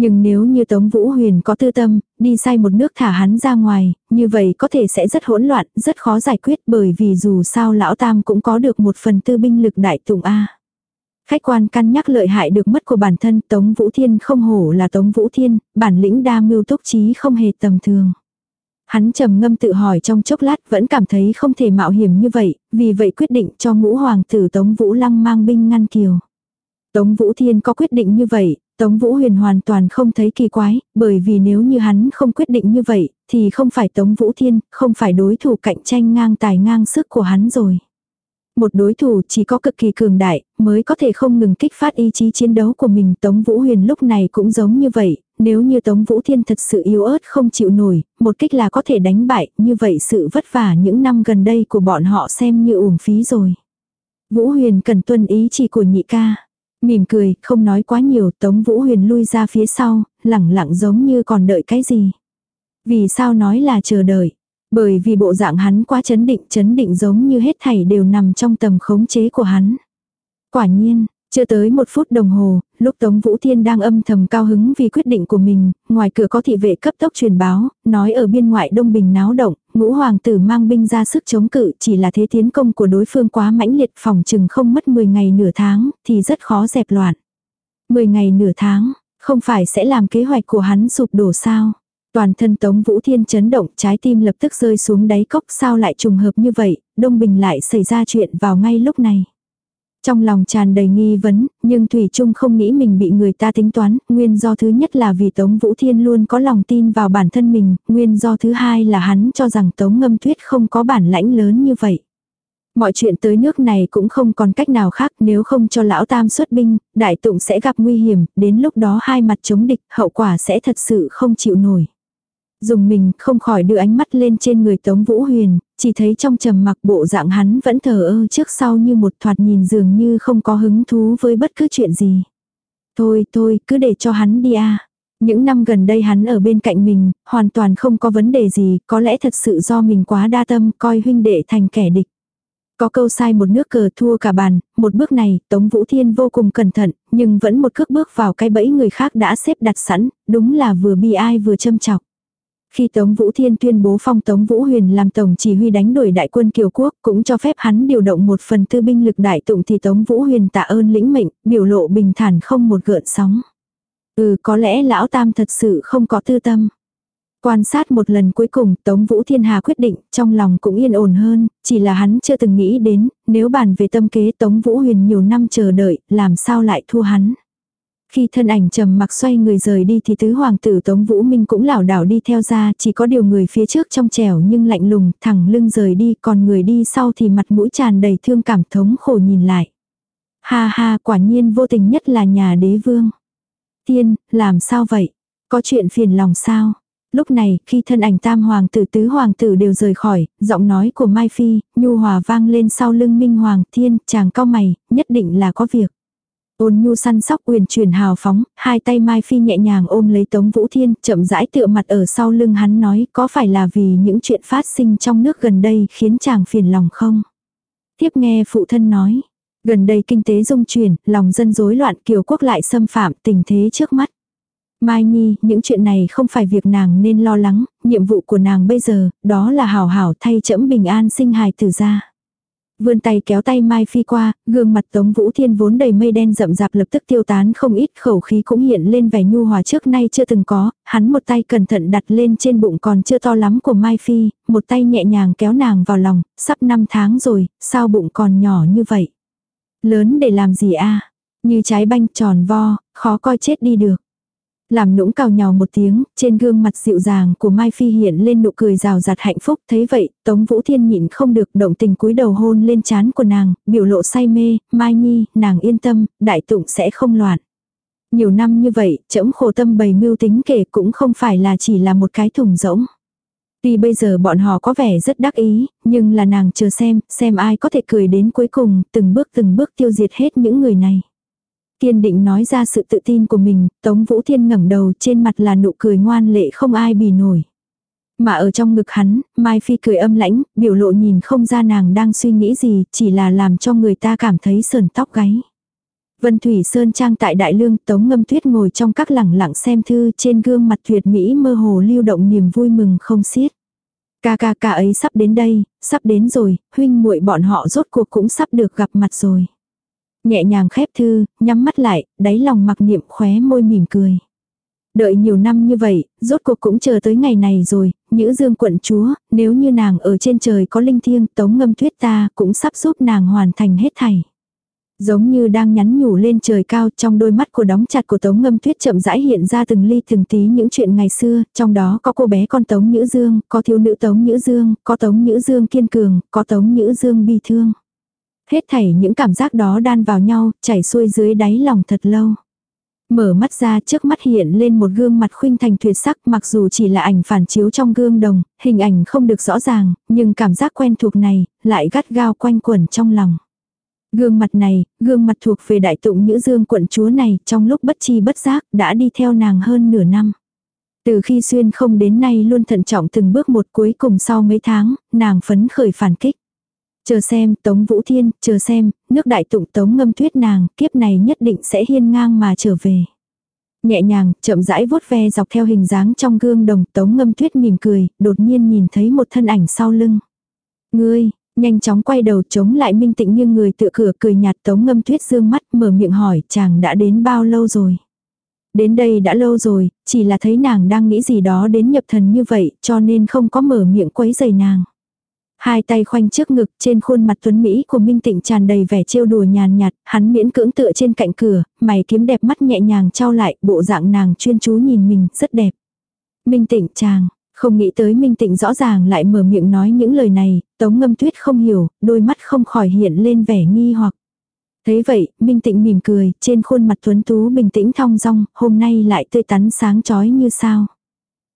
Nhưng nếu như Tống Vũ Huyền có tư tâm, đi sai một nước thả hắn ra ngoài, như vậy có thể sẽ rất hỗn loạn, rất khó giải quyết bởi vì dù sao lão tam cũng có được một phần tư binh lực đại tụng A. Khách quan căn nhắc lợi hại được mất của bản thân Tống Vũ Thiên không hổ là Tống Vũ Thiên, bản lĩnh đa mưu túc trí không hề tầm thường. Hắn trầm ngâm tự hỏi trong chốc lát vẫn cảm thấy không thể mạo hiểm như vậy, vì vậy quyết định cho ngũ hoàng tử Tống Vũ Lăng mang binh ngăn kiều. Tống Vũ Thiên có quyết định như vậy, Tống Vũ Huyền hoàn toàn không thấy kỳ quái, bởi vì nếu như hắn không quyết định như vậy, thì không phải Tống Vũ Thiên, không phải đối thủ cạnh tranh ngang tài ngang sức của hắn rồi. Một đối thủ chỉ có cực kỳ cường đại, mới có thể không ngừng kích phát ý chí chiến đấu của mình. Tống Vũ Huyền lúc này cũng giống như vậy, nếu như Tống Vũ Thiên thật sự yếu ớt không chịu nổi, một kích là có thể đánh bại, như vậy sự vất vả những năm gần đây của bọn họ xem như uổng phí rồi. Vũ Huyền cần tuân ý chỉ của nhị ca. Mỉm cười, không nói quá nhiều, Tống Vũ Huyền lui ra phía sau, lẳng lặng giống như còn đợi cái gì. Vì sao nói là chờ đợi? Bởi vì bộ dạng hắn quá chấn định, chấn định giống như hết thảy đều nằm trong tầm khống chế của hắn. Quả nhiên, chưa tới một phút đồng hồ, lúc Tống Vũ Thiên đang âm thầm cao hứng vì quyết định của mình, ngoài cửa có thị vệ cấp tốc truyền báo, nói ở biên ngoại Đông Bình náo động, ngũ hoàng tử mang binh ra sức chống cự chỉ là thế tiến công của đối phương quá mãnh liệt phòng chừng không mất 10 ngày nửa tháng, thì rất khó dẹp loạn. 10 ngày nửa tháng, không phải sẽ làm kế hoạch của hắn sụp đổ sao? Toàn thân Tống Vũ Thiên chấn động, trái tim lập tức rơi xuống đáy cốc sao lại trùng hợp như vậy, Đông Bình lại xảy ra chuyện vào ngay lúc này. Trong lòng tràn đầy nghi vấn, nhưng Thủy Trung không nghĩ mình bị người ta tính toán, nguyên do thứ nhất là vì Tống Vũ Thiên luôn có lòng tin vào bản thân mình, nguyên do thứ hai là hắn cho rằng Tống Ngâm Tuyết không có bản lãnh lớn như vậy. Mọi chuyện tới nước này cũng không còn cách nào khác nếu không cho lão tam xuất binh, đại tụng sẽ gặp nguy hiểm, đến lúc đó hai mặt chống địch, hậu quả sẽ thật sự không chịu nổi. Dùng mình không khỏi đưa ánh mắt lên trên người Tống Vũ Huyền, chỉ thấy trong trầm mặc bộ dạng hắn vẫn thờ ơ trước sau như một thoạt nhìn dường như không có hứng thú với bất cứ chuyện gì. Thôi thôi cứ để cho hắn đi a Những năm gần đây hắn ở bên cạnh mình, hoàn toàn không có vấn đề gì, có lẽ thật sự do mình quá đa tâm coi huynh đệ thành kẻ địch. Có câu sai một nước cờ thua cả bàn, một bước này, Tống Vũ Thiên vô cùng cẩn thận, nhưng vẫn một cước bước vào cái bẫy người khác đã xếp đặt sẵn, đúng là vừa bi ai vừa châm chọc. Khi Tống Vũ Thiên tuyên bố phong Tống Vũ Huyền làm tổng chỉ huy đánh đuổi đại quân Kiều Quốc cũng cho phép hắn điều động một phần tư binh lực đại tụng thì Tống Vũ Huyền tạ ơn lĩnh mệnh, biểu lộ bình thản không một gợn sóng. Ừ có lẽ lão tam thật sự không có tư tâm. Quan sát một lần cuối cùng Tống Vũ Thiên Hà quyết định trong lòng cũng yên ổn hơn, chỉ là hắn chưa từng nghĩ đến nếu bàn về tâm kế Tống Vũ Huyền nhiều năm chờ đợi làm sao lại thua hắn. Khi thân ảnh trầm mặc xoay người rời đi thì tứ hoàng tử Tống Vũ Minh cũng lảo đảo đi theo ra, chỉ có điều người phía trước trong trẻo nhưng lạnh lùng, thẳng lưng rời đi, còn người đi sau thì mặt mũi tràn đầy thương cảm thống khổ nhìn lại. Ha ha, quả nhiên vô tình nhất là nhà đế vương. Tiên, làm sao vậy? Có chuyện phiền lòng sao? Lúc này, khi thân ảnh tam hoàng tử tứ hoàng tử đều rời khỏi, giọng nói của Mai Phi, nhu hòa vang lên sau lưng Minh Hoàng Thiên, chàng cao mày, nhất định là có việc. Ôn nhu săn sóc quyền truyền hào phóng, hai tay Mai Phi nhẹ nhàng ôm lấy Tống Vũ Thiên, chậm rãi tựa mặt ở sau lưng hắn nói có phải là vì những chuyện phát sinh trong nước gần đây khiến chàng phiền lòng không? Tiếp nghe phụ thân nói, gần đây kinh tế dung chuyển, lòng dân rối loạn kiều quốc lại xâm phạm tình thế trước mắt. Mai Nhi, những chuyện này không phải việc nàng nên lo lắng, nhiệm vụ của nàng bây giờ, đó là hảo hảo thay chẫm bình an sinh hài tử ra. Vươn tay kéo tay Mai Phi qua, gương mặt Tống Vũ Thiên vốn đầy mây đen rậm rạp lập tức tiêu tán không ít khẩu khí cũng hiện lên vẻ nhu hòa trước nay chưa từng có, hắn một tay cẩn thận đặt lên trên bụng còn chưa to lắm của Mai Phi, một tay nhẹ nhàng kéo nàng vào lòng, sắp 5 tháng rồi, sao bụng còn nhỏ như vậy? Lớn để làm gì a Như trái banh tròn vo, khó coi chết đi được. Làm nũng cào nhào một tiếng, trên gương mặt dịu dàng của Mai Phi hiện lên nụ cười rào rạt hạnh phúc. Thấy vậy, Tống Vũ Thiên nhịn không được động tình cúi đầu hôn lên trán của nàng, biểu lộ say mê, Mai Nhi, nàng yên tâm, đại tụng sẽ không loạn. Nhiều năm như vậy, trẫm khổ tâm bày mưu tính kể cũng không phải là chỉ là một cái thùng rỗng. Tuy bây giờ bọn họ có vẻ rất đắc ý, nhưng là nàng chờ xem, xem ai có thể cười đến cuối cùng, từng bước từng bước tiêu diệt hết những người này. Kiên định nói ra sự tự tin của mình, Tống Vũ Thiên ngẩng đầu trên mặt là nụ cười ngoan lệ không ai bì nổi. Mà ở trong ngực hắn, Mai Phi cười âm lãnh, biểu lộ nhìn không ra nàng đang suy nghĩ gì, chỉ là làm cho người ta cảm thấy sờn tóc gáy. Vân Thủy Sơn Trang tại Đại Lương Tống Ngâm Tuyết ngồi trong các lẳng lặng xem thư trên gương mặt tuyệt mỹ mơ hồ lưu động niềm vui mừng không xiết. Ca ca ca ấy sắp đến đây, sắp đến rồi, huynh muội bọn họ rốt cuộc cũng sắp được gặp mặt rồi. Nhẹ nhàng khép thư, nhắm mắt lại, đáy lòng mặc niệm khóe môi mỉm cười. Đợi nhiều năm như vậy, rốt cuộc cũng chờ tới ngày này rồi, nữ dương quận chúa, nếu như nàng ở trên trời có linh thiêng tống ngâm tuyết ta cũng sắp giúp nàng hoàn thành hết thảy. Giống như đang nhắn nhủ lên trời cao trong đôi mắt của đóng chặt của Tống Ngâm Tuyết chậm rãi hiện ra từng ly từng tí những chuyện ngày xưa, trong đó có cô bé con Tống Nhữ Dương, có thiếu nữ Tống Nhữ Dương, có Tống Nhữ Dương kiên cường, có Tống Nhữ Dương bi thương. Hết thảy những cảm giác đó đan vào nhau, chảy xuôi dưới đáy lòng thật lâu. Mở mắt ra trước mắt hiện lên một gương mặt khuynh thành tuyệt sắc mặc dù chỉ là ảnh phản chiếu trong gương đồng, hình ảnh không được rõ ràng, nhưng cảm giác quen thuộc này lại gắt gao quanh quẩn trong lòng. Gương mặt này, gương mặt thuộc về đại tụng nữ dương quận chúa này trong lúc bất chi bất giác đã đi theo nàng hơn nửa năm. Từ khi xuyên không đến nay luôn thận trọng từng bước một cuối cùng sau mấy tháng, nàng phấn khởi phản kích. Chờ xem, Tống Vũ Thiên, chờ xem, nước đại tụng Tống ngâm tuyết nàng, kiếp này nhất định sẽ hiên ngang mà trở về. Nhẹ nhàng, chậm rãi vuốt ve dọc theo hình dáng trong gương đồng Tống ngâm tuyết mỉm cười, đột nhiên nhìn thấy một thân ảnh sau lưng. Ngươi, nhanh chóng quay đầu chống lại minh tịnh nghiêng người tựa cửa cười nhạt Tống ngâm tuyết dương mắt mở miệng hỏi chàng đã đến bao lâu rồi. Đến đây đã lâu rồi, chỉ là thấy nàng đang nghĩ gì đó đến nhập thần như vậy cho nên không có mở miệng quấy giày nàng. Hai tay khoanh trước ngực trên khuôn mặt tuấn Mỹ của Minh Tịnh tràn đầy vẻ trêu đùa nhàn nhạt, hắn miễn cưỡng tựa trên cạnh cửa, mày kiếm đẹp mắt nhẹ nhàng trao lại, bộ dạng nàng chuyên chú nhìn mình, rất đẹp. Minh Tịnh chàng, không nghĩ tới Minh Tịnh rõ ràng lại mở miệng nói những lời này, tống ngâm tuyết không hiểu, đôi mắt không khỏi hiện lên vẻ nghi hoặc. Thế vậy, Minh Tịnh mỉm cười, trên khuôn mặt tuấn tú bình tĩnh thong dong, hôm nay lại tươi tắn sáng chói như sao.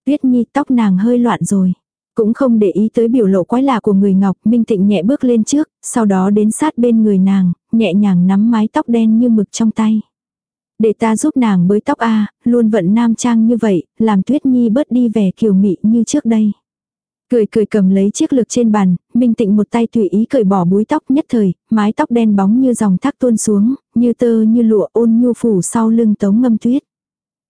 Tuyết Nhi tóc nàng hơi loạn rồi. Cũng không để ý tới biểu lộ quái lạ của người Ngọc, Minh Tịnh nhẹ bước lên trước, sau đó đến sát bên người nàng, nhẹ nhàng nắm mái tóc đen như mực trong tay. Để ta giúp nàng bới tóc a luôn vận nam trang như vậy, làm Tuyết Nhi bớt đi vẻ kiều mị như trước đây. Cười cười cầm lấy chiếc lược trên bàn, Minh Tịnh một tay tùy ý cởi bỏ búi tóc nhất thời, mái tóc đen bóng như dòng thác tuôn xuống, như tơ như lụa ôn nhu phủ sau lưng tống ngâm tuyết.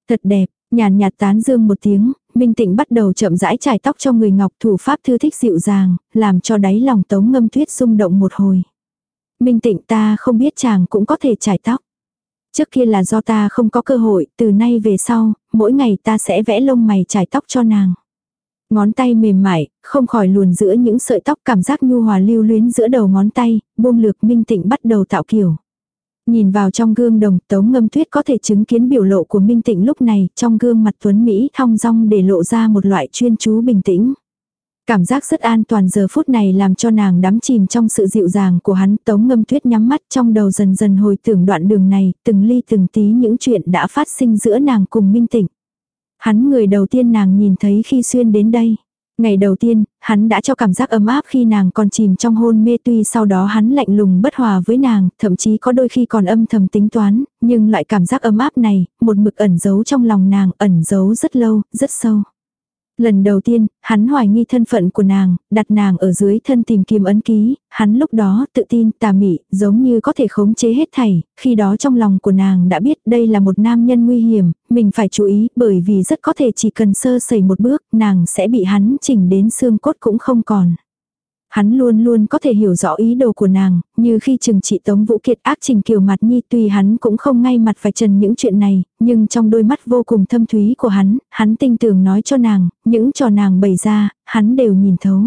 Thật đẹp, nhàn nhạt tán dương một tiếng, Minh Tịnh bắt đầu chậm rãi trải tóc cho người ngọc thủ pháp thư thích dịu dàng, làm cho đáy lòng tống ngâm tuyết rung động một hồi. Minh Tịnh ta không biết chàng cũng có thể trải tóc. Trước kia là do ta không có cơ hội, từ nay về sau, mỗi ngày ta sẽ vẽ lông mày trải tóc cho nàng. Ngón tay mềm mại, không khỏi luồn giữa những sợi tóc cảm giác nhu hòa lưu luyến giữa đầu ngón tay, buông lược minh tịnh bắt đầu tạo kiểu. Nhìn vào trong gương đồng tống ngâm tuyết có thể chứng kiến biểu lộ của Minh Tịnh lúc này trong gương mặt tuấn Mỹ thong dong để lộ ra một loại chuyên chú bình tĩnh. Cảm giác rất an toàn giờ phút này làm cho nàng đắm chìm trong sự dịu dàng của hắn tống ngâm tuyết nhắm mắt trong đầu dần dần hồi tưởng đoạn đường này, từng ly từng tí những chuyện đã phát sinh giữa nàng cùng Minh Tịnh. Hắn người đầu tiên nàng nhìn thấy khi xuyên đến đây. Ngày đầu tiên, hắn đã cho cảm giác ấm áp khi nàng còn chìm trong hôn mê tuy sau đó hắn lạnh lùng bất hòa với nàng, thậm chí có đôi khi còn âm thầm tính toán, nhưng loại cảm giác ấm áp này, một mực ẩn giấu trong lòng nàng, ẩn giấu rất lâu, rất sâu. Lần đầu tiên, hắn hoài nghi thân phận của nàng, đặt nàng ở dưới thân tìm kiếm ấn ký, hắn lúc đó tự tin tà mị, giống như có thể khống chế hết thảy, khi đó trong lòng của nàng đã biết đây là một nam nhân nguy hiểm, mình phải chú ý bởi vì rất có thể chỉ cần sơ sẩy một bước, nàng sẽ bị hắn chỉnh đến xương cốt cũng không còn hắn luôn luôn có thể hiểu rõ ý đồ của nàng, như khi trừng trị Tống Vũ Kiệt ác trình kiều mặt nhi tuy hắn cũng không ngay mặt phải trần những chuyện này, nhưng trong đôi mắt vô cùng thâm thúy của hắn, hắn tinh tường nói cho nàng, những trò nàng bày ra, hắn đều nhìn thấu.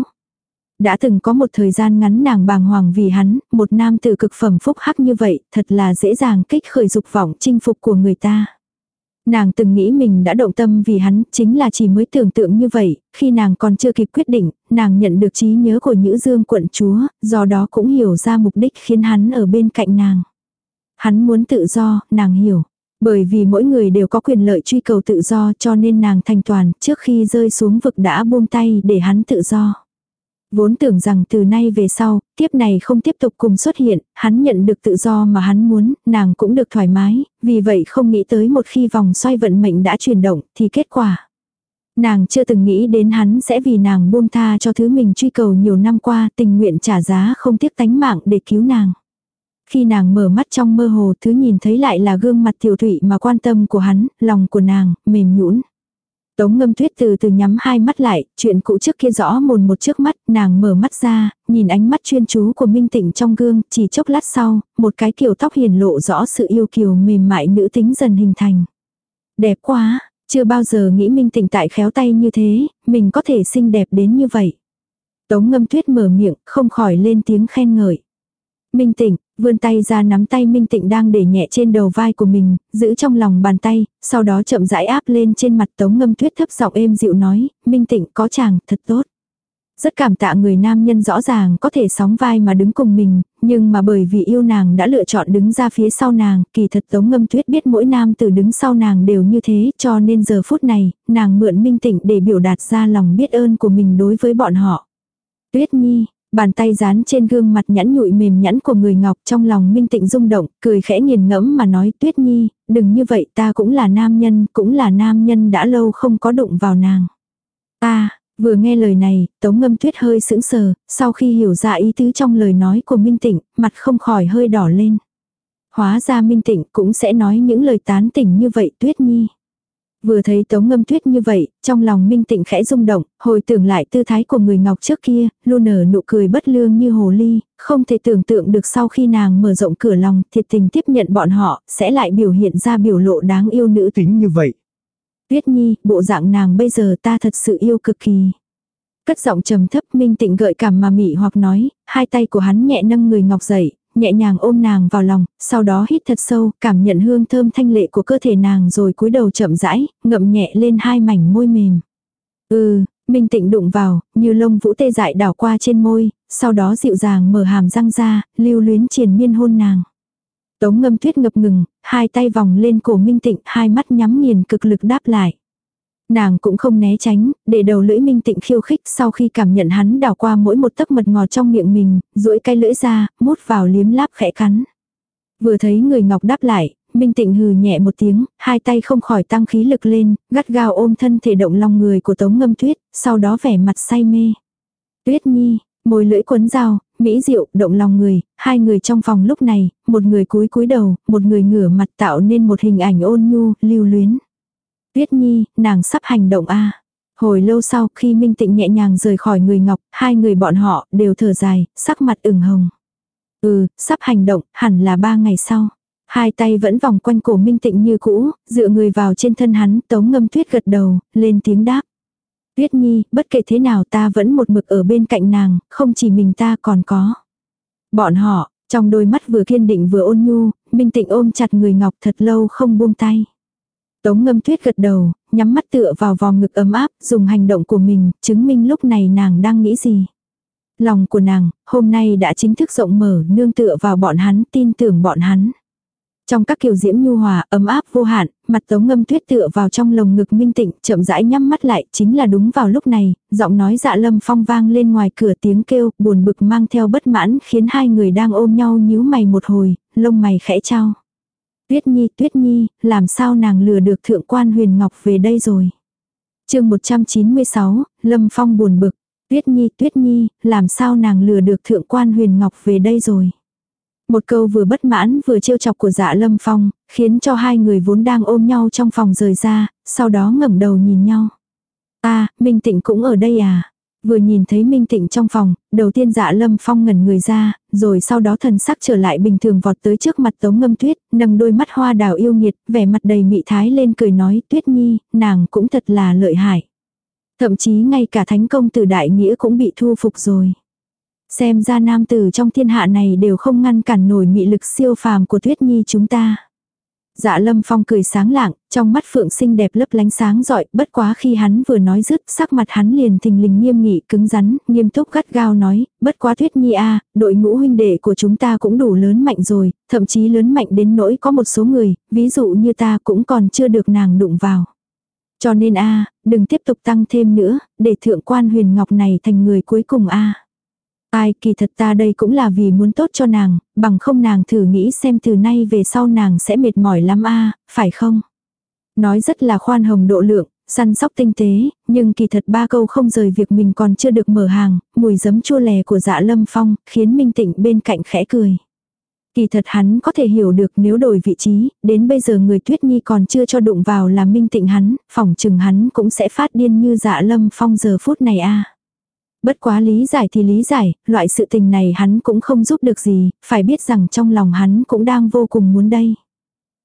Đã từng có một thời gian ngắn nàng bàng hoàng vì hắn, một nam tử cực phẩm phúc hắc như vậy, thật là dễ dàng kích khởi dục vọng chinh phục của người ta. Nàng từng nghĩ mình đã động tâm vì hắn, chính là chỉ mới tưởng tượng như vậy, khi nàng còn chưa kịp quyết định, nàng nhận được trí nhớ của Nhữ Dương quận chúa, do đó cũng hiểu ra mục đích khiến hắn ở bên cạnh nàng. Hắn muốn tự do, nàng hiểu. Bởi vì mỗi người đều có quyền lợi truy cầu tự do cho nên nàng thành toàn trước khi rơi xuống vực đã buông tay để hắn tự do. Vốn tưởng rằng từ nay về sau, tiếp này không tiếp tục cùng xuất hiện, hắn nhận được tự do mà hắn muốn, nàng cũng được thoải mái, vì vậy không nghĩ tới một khi vòng xoay vận mệnh đã chuyển động thì kết quả. Nàng chưa từng nghĩ đến hắn sẽ vì nàng buông tha cho thứ mình truy cầu nhiều năm qua tình nguyện trả giá không tiếc tánh mạng để cứu nàng. Khi nàng mở mắt trong mơ hồ thứ nhìn thấy lại là gương mặt tiểu thụy mà quan tâm của hắn, lòng của nàng, mềm nhũn Tống ngâm tuyết từ từ nhắm hai mắt lại, chuyện cũ trước kia rõ mồn một trước mắt, nàng mở mắt ra, nhìn ánh mắt chuyên chú của Minh Tịnh trong gương, chỉ chốc lát sau, một cái kiểu tóc hiền lộ rõ sự yêu kiều mềm mại nữ tính dần hình thành. Đẹp quá, chưa bao giờ nghĩ Minh Tịnh tại khéo tay như thế, mình có thể xinh đẹp đến như vậy. Tống ngâm tuyết mở miệng, không khỏi lên tiếng khen ngợi. Minh Tịnh, vươn tay ra nắm tay Minh Tịnh đang để nhẹ trên đầu vai của mình, giữ trong lòng bàn tay, sau đó chậm rãi áp lên trên mặt Tống Ngâm Tuyết thấp giọng êm dịu nói, Minh Tịnh có chàng, thật tốt. Rất cảm tạ người nam nhân rõ ràng có thể sóng vai mà đứng cùng mình, nhưng mà bởi vì yêu nàng đã lựa chọn đứng ra phía sau nàng, kỳ thật Tống Ngâm Tuyết biết mỗi nam từ đứng sau nàng đều như thế, cho nên giờ phút này, nàng mượn Minh Tịnh để biểu đạt ra lòng biết ơn của mình đối với bọn họ. Tuyết Nhi, Bàn tay dán trên gương mặt nhẵn nhụi mềm nhẵn của người ngọc trong lòng minh tịnh rung động, cười khẽ nghiền ngẫm mà nói tuyết nhi, đừng như vậy ta cũng là nam nhân, cũng là nam nhân đã lâu không có đụng vào nàng. Ta, vừa nghe lời này, tống ngâm tuyết hơi sững sờ, sau khi hiểu ra ý tứ trong lời nói của minh tịnh, mặt không khỏi hơi đỏ lên. Hóa ra minh tịnh cũng sẽ nói những lời tán tỉnh như vậy tuyết nhi. Vừa thấy tống ngâm tuyết như vậy, trong lòng minh tịnh khẽ rung động, hồi tưởng lại tư thái của người ngọc trước kia, luôn nở nụ cười bất lương như hồ ly, không thể tưởng tượng được sau khi nàng mở rộng cửa lòng thiệt tình tiếp nhận bọn họ, sẽ lại biểu hiện ra biểu lộ đáng yêu nữ tính như vậy. Tuyết nhi, bộ dạng nàng bây giờ ta thật sự yêu cực kỳ. Cất giọng trầm thấp minh tịnh gợi cảm mà mị hoặc nói, hai tay của hắn nhẹ nâng người ngọc dậy, nhẹ nhàng ôm nàng vào lòng, sau đó hít thật sâu, cảm nhận hương thơm thanh lệ của cơ thể nàng rồi cúi đầu chậm rãi, ngậm nhẹ lên hai mảnh môi mềm. Ừ, Minh Tịnh đụng vào, như lông vũ tê dại đảo qua trên môi, sau đó dịu dàng mở hàm răng ra, lưu luyến triền miên hôn nàng. Tống ngâm tuyết ngập ngừng, hai tay vòng lên cổ Minh Tịnh, hai mắt nhắm nghiền cực lực đáp lại. Nàng cũng không né tránh, để đầu lưỡi minh tịnh khiêu khích sau khi cảm nhận hắn đảo qua mỗi một tấc mật ngọt trong miệng mình, duỗi cái lưỡi ra, mút vào liếm láp khẽ cắn. Vừa thấy người ngọc đáp lại, minh tịnh hừ nhẹ một tiếng, hai tay không khỏi tăng khí lực lên, gắt gao ôm thân thể động lòng người của tống ngâm tuyết, sau đó vẻ mặt say mê. Tuyết nhi, môi lưỡi quấn dao, mỹ diệu, động lòng người, hai người trong phòng lúc này, một người cúi cúi đầu, một người ngửa mặt tạo nên một hình ảnh ôn nhu, lưu luyến. Tuyết Nhi, nàng sắp hành động a. Hồi lâu sau khi Minh Tịnh nhẹ nhàng rời khỏi người Ngọc, hai người bọn họ đều thở dài, sắc mặt ửng hồng. Ừ, sắp hành động, hẳn là ba ngày sau. Hai tay vẫn vòng quanh cổ Minh Tịnh như cũ, dựa người vào trên thân hắn, tống ngâm tuyết gật đầu, lên tiếng đáp. Tuyết Nhi, bất kể thế nào ta vẫn một mực ở bên cạnh nàng, không chỉ mình ta còn có. Bọn họ, trong đôi mắt vừa kiên định vừa ôn nhu, Minh Tịnh ôm chặt người Ngọc thật lâu không buông tay. Tống ngâm tuyết gật đầu, nhắm mắt tựa vào vòng ngực ấm áp, dùng hành động của mình, chứng minh lúc này nàng đang nghĩ gì. Lòng của nàng, hôm nay đã chính thức rộng mở, nương tựa vào bọn hắn, tin tưởng bọn hắn. Trong các kiều diễm nhu hòa, ấm áp vô hạn, mặt tống ngâm tuyết tựa vào trong lồng ngực minh tịnh, chậm rãi nhắm mắt lại, chính là đúng vào lúc này, giọng nói dạ lâm phong vang lên ngoài cửa tiếng kêu, buồn bực mang theo bất mãn, khiến hai người đang ôm nhau nhíu mày một hồi, lông mày khẽ trao. Tuyết Nhi, Tuyết Nhi, làm sao nàng lừa được thượng quan huyền ngọc về đây rồi. chương 196, Lâm Phong buồn bực. Tuyết Nhi, Tuyết Nhi, làm sao nàng lừa được thượng quan huyền ngọc về đây rồi. Một câu vừa bất mãn vừa trêu chọc của dạ Lâm Phong, khiến cho hai người vốn đang ôm nhau trong phòng rời ra, sau đó ngẩng đầu nhìn nhau. À, Minh Tịnh cũng ở đây à? Vừa nhìn thấy Minh Tịnh trong phòng, đầu tiên dạ lâm phong ngẩn người ra, rồi sau đó thần sắc trở lại bình thường vọt tới trước mặt tống ngâm tuyết, nâng đôi mắt hoa đào yêu nghiệt, vẻ mặt đầy mị thái lên cười nói tuyết nhi, nàng cũng thật là lợi hại. Thậm chí ngay cả thánh công từ đại nghĩa cũng bị thu phục rồi. Xem ra nam tử trong thiên hạ này đều không ngăn cản nổi mị lực siêu phàm của tuyết nhi chúng ta. Dạ lâm phong cười sáng lạng, trong mắt phượng xinh đẹp lấp lánh sáng giỏi, bất quá khi hắn vừa nói dứt, sắc mặt hắn liền thình lình nghiêm nghị cứng rắn, nghiêm túc gắt gao nói, bất quá Thuyết nhi a đội ngũ huynh đệ của chúng ta cũng đủ lớn mạnh rồi, thậm chí lớn mạnh đến nỗi có một số người, ví dụ như ta cũng còn chưa được nàng đụng vào. Cho nên a đừng tiếp tục tăng thêm nữa, để thượng quan huyền ngọc này thành người cuối cùng a Ai kỳ thật ta đây cũng là vì muốn tốt cho nàng, bằng không nàng thử nghĩ xem từ nay về sau nàng sẽ mệt mỏi lắm a phải không? Nói rất là khoan hồng độ lượng, săn sóc tinh tế, nhưng kỳ thật ba câu không rời việc mình còn chưa được mở hàng, mùi giấm chua lè của dạ lâm phong, khiến Minh Tịnh bên cạnh khẽ cười. Kỳ thật hắn có thể hiểu được nếu đổi vị trí, đến bây giờ người Tuyết Nhi còn chưa cho đụng vào là Minh Tịnh hắn, phỏng chừng hắn cũng sẽ phát điên như dạ lâm phong giờ phút này a Bất quá lý giải thì lý giải, loại sự tình này hắn cũng không giúp được gì, phải biết rằng trong lòng hắn cũng đang vô cùng muốn đây.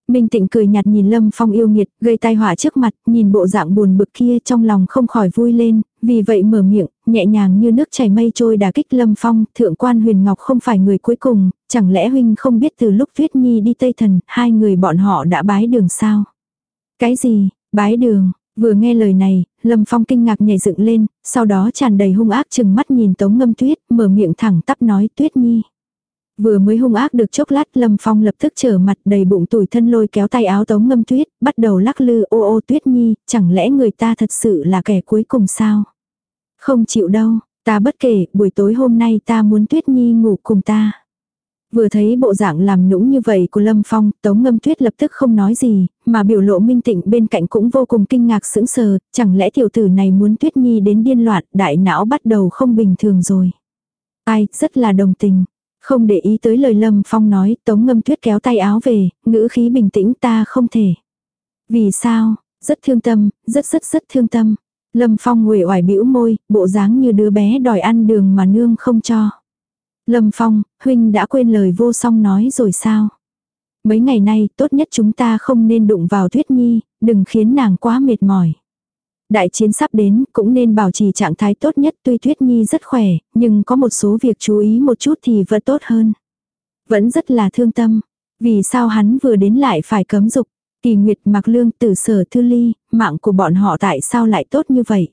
Minh Tịnh cười nhạt nhìn Lâm Phong yêu nghiệt, gây tai họa trước mặt, nhìn bộ dạng buồn bực kia trong lòng không khỏi vui lên, vì vậy mở miệng, nhẹ nhàng như nước chảy mây trôi đà kích Lâm Phong, thượng quan huyền ngọc không phải người cuối cùng, chẳng lẽ huynh không biết từ lúc viết Nhi đi Tây Thần, hai người bọn họ đã bái đường sao? Cái gì, bái đường, Vừa nghe lời này, Lâm Phong kinh ngạc nhảy dựng lên, sau đó tràn đầy hung ác chừng mắt nhìn Tống Ngâm Tuyết, mở miệng thẳng tắp nói Tuyết Nhi. Vừa mới hung ác được chốc lát Lâm Phong lập tức trở mặt đầy bụng tủi thân lôi kéo tay áo Tống Ngâm Tuyết, bắt đầu lắc lư ô ô Tuyết Nhi, chẳng lẽ người ta thật sự là kẻ cuối cùng sao? Không chịu đâu, ta bất kể, buổi tối hôm nay ta muốn Tuyết Nhi ngủ cùng ta. Vừa thấy bộ dạng làm nũng như vậy của Lâm Phong, Tống Ngâm Tuyết lập tức không nói gì, mà biểu lộ minh tịnh bên cạnh cũng vô cùng kinh ngạc sững sờ, chẳng lẽ tiểu tử này muốn Tuyết Nhi đến điên loạn, đại não bắt đầu không bình thường rồi. Ai, rất là đồng tình. Không để ý tới lời Lâm Phong nói, Tống Ngâm Tuyết kéo tay áo về, ngữ khí bình tĩnh ta không thể. Vì sao? Rất thương tâm, rất rất rất thương tâm. Lâm Phong nguệ oải bĩu môi, bộ dáng như đứa bé đòi ăn đường mà nương không cho. Lâm Phong, huynh đã quên lời vô song nói rồi sao? Mấy ngày nay, tốt nhất chúng ta không nên đụng vào Tuyết Nhi, đừng khiến nàng quá mệt mỏi. Đại chiến sắp đến, cũng nên bảo trì trạng thái tốt nhất tuy Tuyết Nhi rất khỏe, nhưng có một số việc chú ý một chút thì vẫn tốt hơn. Vẫn rất là thương tâm. Vì sao hắn vừa đến lại phải cấm dục? Kỳ Nguyệt Mạc Lương tử sở thư ly, mạng của bọn họ tại sao lại tốt như vậy?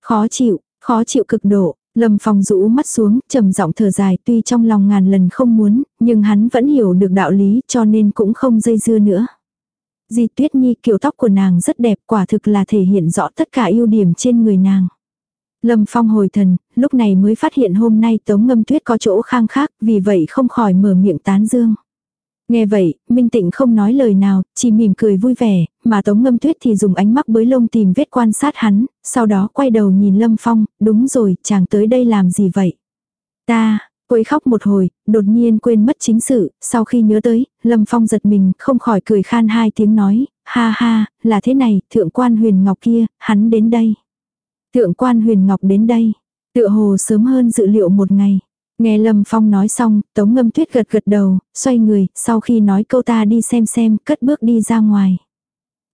Khó chịu, khó chịu cực độ, Lâm Phong rũ mắt xuống, trầm giọng thở dài tuy trong lòng ngàn lần không muốn, nhưng hắn vẫn hiểu được đạo lý cho nên cũng không dây dưa nữa. Di Tuyết Nhi kiểu tóc của nàng rất đẹp quả thực là thể hiện rõ tất cả ưu điểm trên người nàng. Lâm Phong hồi thần, lúc này mới phát hiện hôm nay Tống Ngâm Tuyết có chỗ khang khác, vì vậy không khỏi mở miệng tán dương. Nghe vậy, Minh Tịnh không nói lời nào, chỉ mỉm cười vui vẻ, mà Tống Ngâm Tuyết thì dùng ánh mắt bới lông tìm vết quan sát hắn, sau đó quay đầu nhìn Lâm Phong, đúng rồi, chàng tới đây làm gì vậy? Ta, quấy khóc một hồi, đột nhiên quên mất chính sự, sau khi nhớ tới, Lâm Phong giật mình, không khỏi cười khan hai tiếng nói, ha ha, là thế này, thượng quan huyền ngọc kia, hắn đến đây. Thượng quan huyền ngọc đến đây, tựa hồ sớm hơn dự liệu một ngày. Nghe Lâm Phong nói xong, Tống Ngâm Tuyết gật gật đầu, xoay người, sau khi nói câu ta đi xem xem, cất bước đi ra ngoài.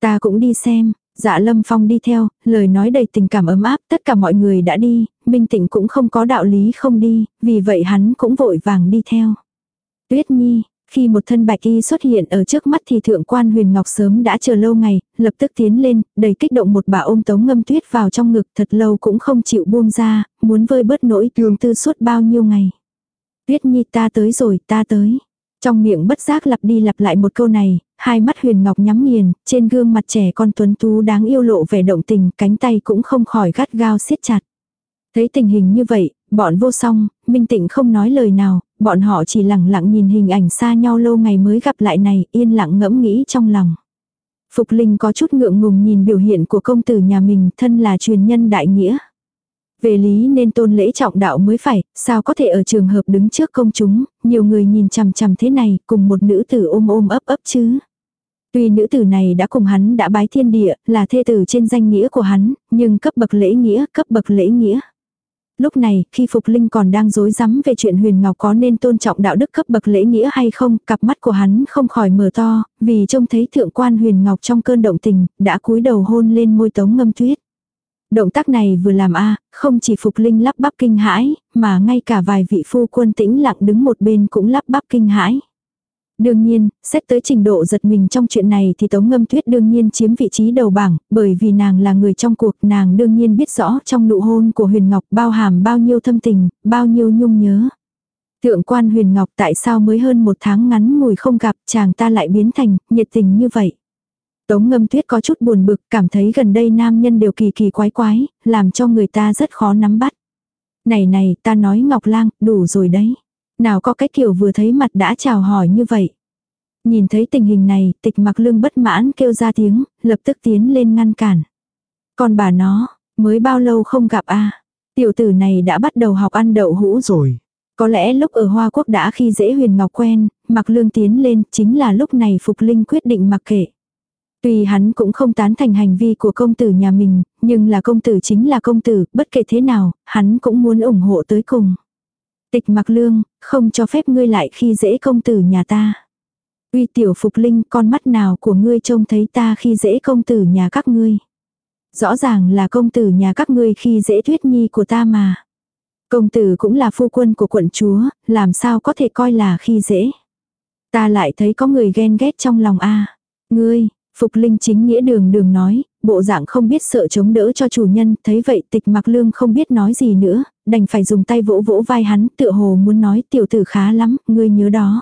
Ta cũng đi xem, dạ Lâm Phong đi theo, lời nói đầy tình cảm ấm áp, tất cả mọi người đã đi, Minh Tịnh cũng không có đạo lý không đi, vì vậy hắn cũng vội vàng đi theo. Tuyết Nhi, khi một thân bạch y xuất hiện ở trước mắt thì thượng quan huyền ngọc sớm đã chờ lâu ngày, lập tức tiến lên, đầy kích động một bà ôm tống ngâm tuyết vào trong ngực thật lâu cũng không chịu buông ra, muốn vơi bớt nỗi tương tư suốt bao nhiêu ngày. Tuyết nhi ta tới rồi, ta tới. Trong miệng bất giác lặp đi lặp lại một câu này, hai mắt huyền ngọc nhắm nghiền, trên gương mặt trẻ con tuấn tú đáng yêu lộ vẻ động tình, cánh tay cũng không khỏi gắt gao siết chặt. Thấy tình hình như vậy, bọn vô song, minh tịnh không nói lời nào, bọn họ chỉ lặng lặng nhìn hình ảnh xa nhau lâu ngày mới gặp lại này, yên lặng ngẫm nghĩ trong lòng. Phục Linh có chút ngượng ngùng nhìn biểu hiện của công tử nhà mình thân là truyền nhân đại nghĩa. Về lý nên tôn lễ trọng đạo mới phải, sao có thể ở trường hợp đứng trước công chúng, nhiều người nhìn chằm chằm thế này, cùng một nữ tử ôm ôm ấp ấp chứ. Tuy nữ tử này đã cùng hắn đã bái thiên địa, là thê tử trên danh nghĩa của hắn, nhưng cấp bậc lễ nghĩa, cấp bậc lễ nghĩa. Lúc này, khi Phục Linh còn đang dối rắm về chuyện Huyền Ngọc có nên tôn trọng đạo đức cấp bậc lễ nghĩa hay không, cặp mắt của hắn không khỏi mở to, vì trông thấy thượng quan Huyền Ngọc trong cơn động tình, đã cúi đầu hôn lên môi tống ngâm tuyết. Động tác này vừa làm a không chỉ Phục Linh lắp bắp kinh hãi, mà ngay cả vài vị phu quân tĩnh lặng đứng một bên cũng lắp bắp kinh hãi. Đương nhiên, xét tới trình độ giật mình trong chuyện này thì Tống Ngâm Tuyết đương nhiên chiếm vị trí đầu bảng, bởi vì nàng là người trong cuộc, nàng đương nhiên biết rõ trong nụ hôn của Huyền Ngọc bao hàm bao nhiêu thâm tình, bao nhiêu nhung nhớ. Thượng quan Huyền Ngọc tại sao mới hơn một tháng ngắn ngủi không gặp chàng ta lại biến thành nhiệt tình như vậy. Tống ngâm tuyết có chút buồn bực, cảm thấy gần đây nam nhân đều kỳ kỳ quái quái, làm cho người ta rất khó nắm bắt. Này này, ta nói Ngọc Lang, đủ rồi đấy. Nào có cái kiểu vừa thấy mặt đã chào hỏi như vậy. Nhìn thấy tình hình này, tịch mặc lương bất mãn kêu ra tiếng, lập tức tiến lên ngăn cản. Còn bà nó, mới bao lâu không gặp a Tiểu tử này đã bắt đầu học ăn đậu hũ rồi. Có lẽ lúc ở Hoa Quốc đã khi dễ huyền ngọc quen, mặc lương tiến lên, chính là lúc này Phục Linh quyết định mặc kệ. Tuy hắn cũng không tán thành hành vi của công tử nhà mình, nhưng là công tử chính là công tử, bất kể thế nào, hắn cũng muốn ủng hộ tới cùng. Tịch mặc lương, không cho phép ngươi lại khi dễ công tử nhà ta. Uy tiểu phục linh, con mắt nào của ngươi trông thấy ta khi dễ công tử nhà các ngươi. Rõ ràng là công tử nhà các ngươi khi dễ thuyết nhi của ta mà. Công tử cũng là phu quân của quận chúa, làm sao có thể coi là khi dễ. Ta lại thấy có người ghen ghét trong lòng a Ngươi, Phục Linh chính nghĩa đường đường nói, bộ dạng không biết sợ chống đỡ cho chủ nhân, thấy vậy tịch mặc lương không biết nói gì nữa, đành phải dùng tay vỗ vỗ vai hắn, tựa hồ muốn nói tiểu tử khá lắm, ngươi nhớ đó.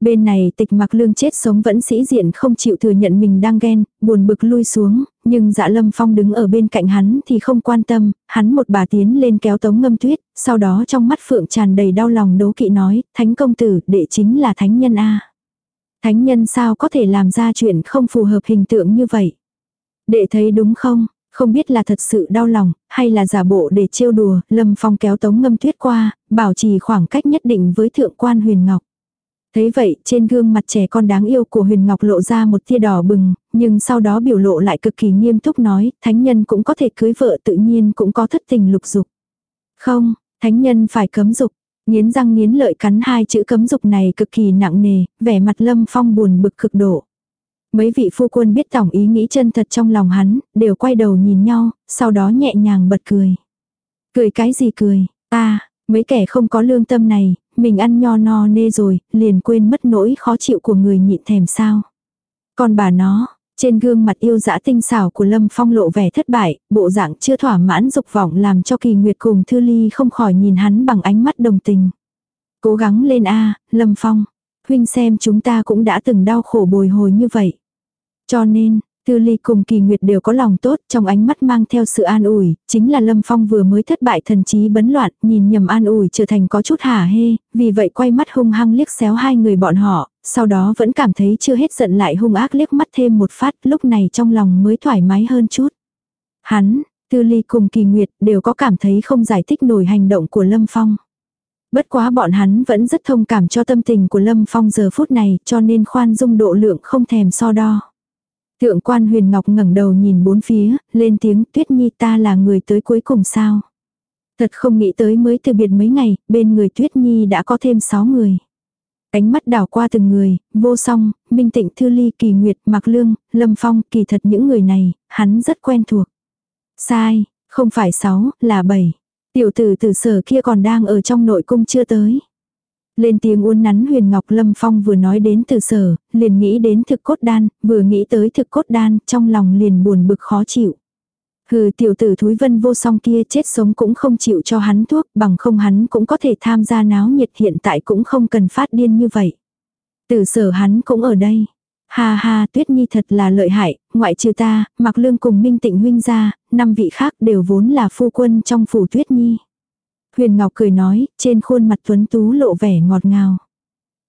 Bên này tịch mặc lương chết sống vẫn sĩ diện không chịu thừa nhận mình đang ghen, buồn bực lui xuống, nhưng dạ lâm phong đứng ở bên cạnh hắn thì không quan tâm, hắn một bà tiến lên kéo tống ngâm tuyết, sau đó trong mắt phượng tràn đầy đau lòng đố kỵ nói, thánh công tử, đệ chính là thánh nhân A. Thánh nhân sao có thể làm ra chuyện không phù hợp hình tượng như vậy? Đệ thấy đúng không? Không biết là thật sự đau lòng, hay là giả bộ để trêu đùa, Lâm Phong kéo Tống Ngâm Tuyết qua, bảo trì khoảng cách nhất định với thượng quan Huyền Ngọc. Thấy vậy, trên gương mặt trẻ con đáng yêu của Huyền Ngọc lộ ra một tia đỏ bừng, nhưng sau đó biểu lộ lại cực kỳ nghiêm túc nói, thánh nhân cũng có thể cưới vợ tự nhiên cũng có thất tình lục dục. Không, thánh nhân phải cấm dục, Nghiến răng nghiến lợi cắn hai chữ cấm dục này cực kỳ nặng nề, vẻ mặt lâm phong buồn bực cực độ. Mấy vị phu quân biết tổng ý nghĩ chân thật trong lòng hắn, đều quay đầu nhìn nhau, sau đó nhẹ nhàng bật cười. Cười cái gì cười, ta, mấy kẻ không có lương tâm này, mình ăn nho no nê rồi, liền quên mất nỗi khó chịu của người nhịn thèm sao. Còn bà nó, trên gương mặt yêu dã tinh xảo của Lâm Phong lộ vẻ thất bại, bộ dạng chưa thỏa mãn dục vọng làm cho Kỳ Nguyệt cùng Thư Ly không khỏi nhìn hắn bằng ánh mắt đồng tình. Cố gắng lên a, Lâm Phong. Huynh xem chúng ta cũng đã từng đau khổ bồi hồi như vậy. Cho nên, Tư Ly cùng Kỳ Nguyệt đều có lòng tốt, trong ánh mắt mang theo sự an ủi, chính là Lâm Phong vừa mới thất bại thần trí bấn loạn, nhìn nhầm an ủi trở thành có chút hả hê, vì vậy quay mắt hung hăng liếc xéo hai người bọn họ, sau đó vẫn cảm thấy chưa hết giận lại hung ác liếc mắt thêm một phát, lúc này trong lòng mới thoải mái hơn chút. Hắn, Tư Ly cùng Kỳ Nguyệt đều có cảm thấy không giải thích nổi hành động của Lâm Phong. Bất quá bọn hắn vẫn rất thông cảm cho tâm tình của Lâm Phong giờ phút này cho nên khoan dung độ lượng không thèm so đo. Thượng quan huyền ngọc ngẩng đầu nhìn bốn phía, lên tiếng tuyết nhi ta là người tới cuối cùng sao. Thật không nghĩ tới mới từ biệt mấy ngày, bên người tuyết nhi đã có thêm sáu người. Ánh mắt đảo qua từng người, vô song, minh tịnh thư ly kỳ nguyệt, mạc lương, lâm phong, kỳ thật những người này, hắn rất quen thuộc. Sai, không phải sáu, là bảy. Tiểu tử tử sở kia còn đang ở trong nội cung chưa tới. Lên tiếng uốn nắn huyền ngọc lâm phong vừa nói đến từ sở, liền nghĩ đến thực cốt đan, vừa nghĩ tới thực cốt đan, trong lòng liền buồn bực khó chịu. Hừ tiểu tử thúi vân vô song kia chết sống cũng không chịu cho hắn thuốc, bằng không hắn cũng có thể tham gia náo nhiệt hiện tại cũng không cần phát điên như vậy. Từ sở hắn cũng ở đây. Ha ha tuyết nhi thật là lợi hại, ngoại trừ ta, mặc lương cùng minh tịnh huynh ra, năm vị khác đều vốn là phu quân trong phủ tuyết nhi. Huyền Ngọc cười nói, trên khuôn mặt tuấn tú lộ vẻ ngọt ngào.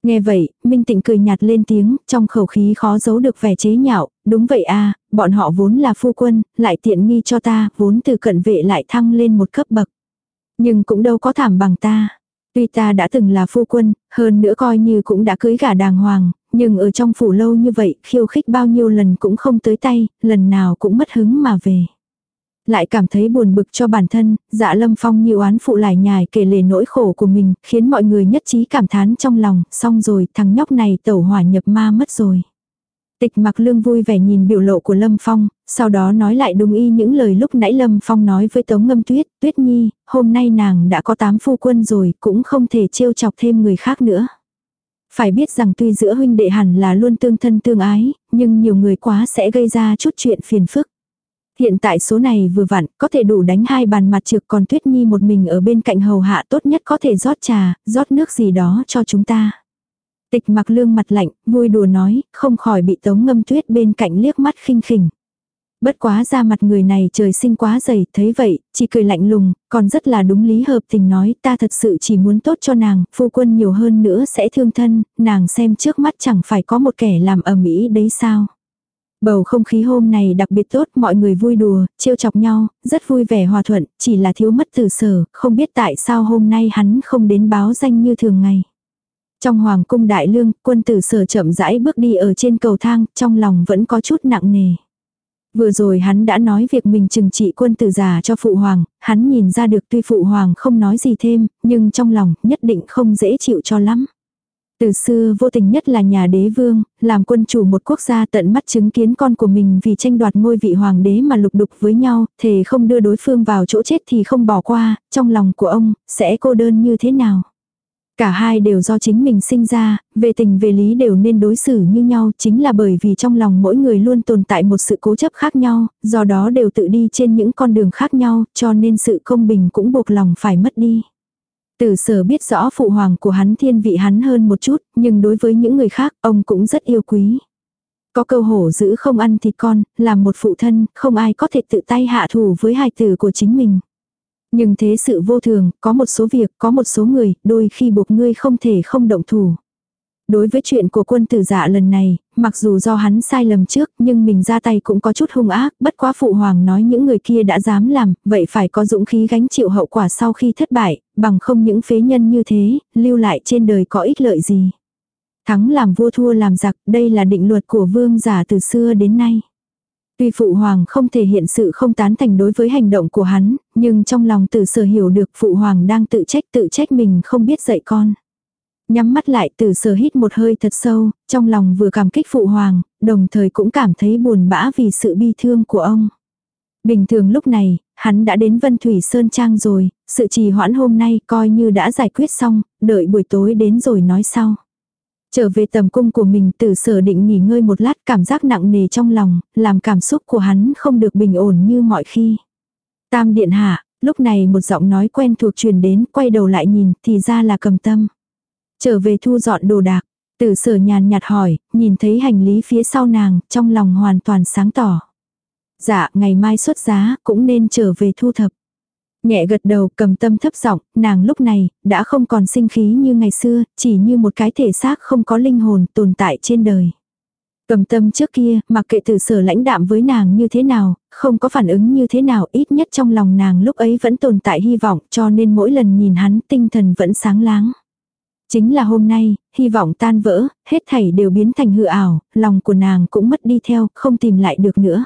Nghe vậy, Minh Tịnh cười nhạt lên tiếng, trong khẩu khí khó giấu được vẻ chế nhạo, đúng vậy a bọn họ vốn là phu quân, lại tiện nghi cho ta, vốn từ cận vệ lại thăng lên một cấp bậc. Nhưng cũng đâu có thảm bằng ta. Tuy ta đã từng là phu quân, hơn nữa coi như cũng đã cưới gả đàng hoàng, nhưng ở trong phủ lâu như vậy, khiêu khích bao nhiêu lần cũng không tới tay, lần nào cũng mất hứng mà về. Lại cảm thấy buồn bực cho bản thân, dạ lâm phong như oán phụ lại nhài kể lể nỗi khổ của mình, khiến mọi người nhất trí cảm thán trong lòng, xong rồi thằng nhóc này tẩu hỏa nhập ma mất rồi. Tịch mặc lương vui vẻ nhìn biểu lộ của Lâm Phong, sau đó nói lại đúng y những lời lúc nãy Lâm Phong nói với Tống Ngâm Tuyết, Tuyết Nhi, hôm nay nàng đã có tám phu quân rồi, cũng không thể trêu chọc thêm người khác nữa. Phải biết rằng tuy giữa huynh đệ hẳn là luôn tương thân tương ái, nhưng nhiều người quá sẽ gây ra chút chuyện phiền phức. Hiện tại số này vừa vặn, có thể đủ đánh hai bàn mặt trược còn Tuyết Nhi một mình ở bên cạnh hầu hạ tốt nhất có thể rót trà, rót nước gì đó cho chúng ta. Tịch mặc lương mặt lạnh, vui đùa nói, không khỏi bị tống ngâm tuyết bên cạnh liếc mắt khinh khỉnh. Bất quá ra mặt người này trời sinh quá dày, thấy vậy, chỉ cười lạnh lùng, còn rất là đúng lý hợp tình nói ta thật sự chỉ muốn tốt cho nàng, phu quân nhiều hơn nữa sẽ thương thân, nàng xem trước mắt chẳng phải có một kẻ làm ở mỹ đấy sao. Bầu không khí hôm này đặc biệt tốt, mọi người vui đùa, trêu chọc nhau, rất vui vẻ hòa thuận, chỉ là thiếu mất từ sở, không biết tại sao hôm nay hắn không đến báo danh như thường ngày. Trong hoàng cung đại lương, quân tử sở chậm rãi bước đi ở trên cầu thang, trong lòng vẫn có chút nặng nề. Vừa rồi hắn đã nói việc mình trừng trị quân tử giả cho phụ hoàng, hắn nhìn ra được tuy phụ hoàng không nói gì thêm, nhưng trong lòng nhất định không dễ chịu cho lắm. Từ xưa vô tình nhất là nhà đế vương, làm quân chủ một quốc gia tận mắt chứng kiến con của mình vì tranh đoạt ngôi vị hoàng đế mà lục đục với nhau, thề không đưa đối phương vào chỗ chết thì không bỏ qua, trong lòng của ông, sẽ cô đơn như thế nào. Cả hai đều do chính mình sinh ra, về tình về lý đều nên đối xử như nhau chính là bởi vì trong lòng mỗi người luôn tồn tại một sự cố chấp khác nhau, do đó đều tự đi trên những con đường khác nhau, cho nên sự công bình cũng buộc lòng phải mất đi từ sở biết rõ phụ hoàng của hắn thiên vị hắn hơn một chút, nhưng đối với những người khác, ông cũng rất yêu quý. Có câu hổ giữ không ăn thịt con, làm một phụ thân, không ai có thể tự tay hạ thủ với hài tử của chính mình. Nhưng thế sự vô thường, có một số việc, có một số người, đôi khi buộc ngươi không thể không động thủ. Đối với chuyện của quân tử dạ lần này, mặc dù do hắn sai lầm trước nhưng mình ra tay cũng có chút hung ác, bất quá phụ hoàng nói những người kia đã dám làm, vậy phải có dũng khí gánh chịu hậu quả sau khi thất bại, bằng không những phế nhân như thế, lưu lại trên đời có ích lợi gì. Thắng làm vua thua làm giặc, đây là định luật của vương giả từ xưa đến nay. Tuy phụ hoàng không thể hiện sự không tán thành đối với hành động của hắn, nhưng trong lòng tử sở hiểu được phụ hoàng đang tự trách tự trách mình không biết dạy con. Nhắm mắt lại từ sở hít một hơi thật sâu, trong lòng vừa cảm kích phụ hoàng, đồng thời cũng cảm thấy buồn bã vì sự bi thương của ông. Bình thường lúc này, hắn đã đến Vân Thủy Sơn Trang rồi, sự trì hoãn hôm nay coi như đã giải quyết xong, đợi buổi tối đến rồi nói sau. Trở về tầm cung của mình tử sở định nghỉ ngơi một lát cảm giác nặng nề trong lòng, làm cảm xúc của hắn không được bình ổn như mọi khi. Tam điện hạ, lúc này một giọng nói quen thuộc truyền đến, quay đầu lại nhìn, thì ra là cầm tâm. Trở về thu dọn đồ đạc, tử sở nhàn nhạt hỏi, nhìn thấy hành lý phía sau nàng, trong lòng hoàn toàn sáng tỏ. Dạ, ngày mai xuất giá, cũng nên trở về thu thập. Nhẹ gật đầu cầm tâm thấp giọng, nàng lúc này, đã không còn sinh khí như ngày xưa, chỉ như một cái thể xác không có linh hồn tồn tại trên đời. Cầm tâm trước kia, mặc kệ từ sở lãnh đạm với nàng như thế nào, không có phản ứng như thế nào ít nhất trong lòng nàng lúc ấy vẫn tồn tại hy vọng cho nên mỗi lần nhìn hắn tinh thần vẫn sáng láng. Chính là hôm nay, hy vọng tan vỡ, hết thảy đều biến thành hư ảo, lòng của nàng cũng mất đi theo, không tìm lại được nữa.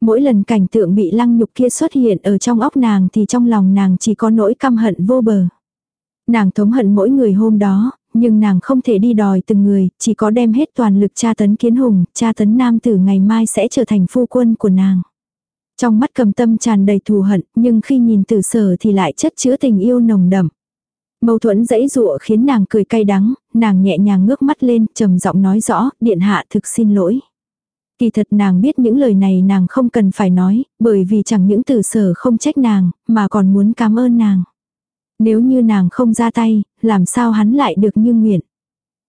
Mỗi lần cảnh tượng bị lăng nhục kia xuất hiện ở trong óc nàng thì trong lòng nàng chỉ có nỗi căm hận vô bờ. Nàng thống hận mỗi người hôm đó, nhưng nàng không thể đi đòi từng người, chỉ có đem hết toàn lực tra tấn kiến hùng, tra tấn nam tử ngày mai sẽ trở thành phu quân của nàng. Trong mắt cầm tâm tràn đầy thù hận, nhưng khi nhìn tử sở thì lại chất chứa tình yêu nồng đậm. Mâu thuẫn dãy dụa khiến nàng cười cay đắng, nàng nhẹ nhàng ngước mắt lên, trầm giọng nói rõ, điện hạ thực xin lỗi. Kỳ thật nàng biết những lời này nàng không cần phải nói, bởi vì chẳng những từ sở không trách nàng, mà còn muốn cảm ơn nàng. Nếu như nàng không ra tay, làm sao hắn lại được như nguyện.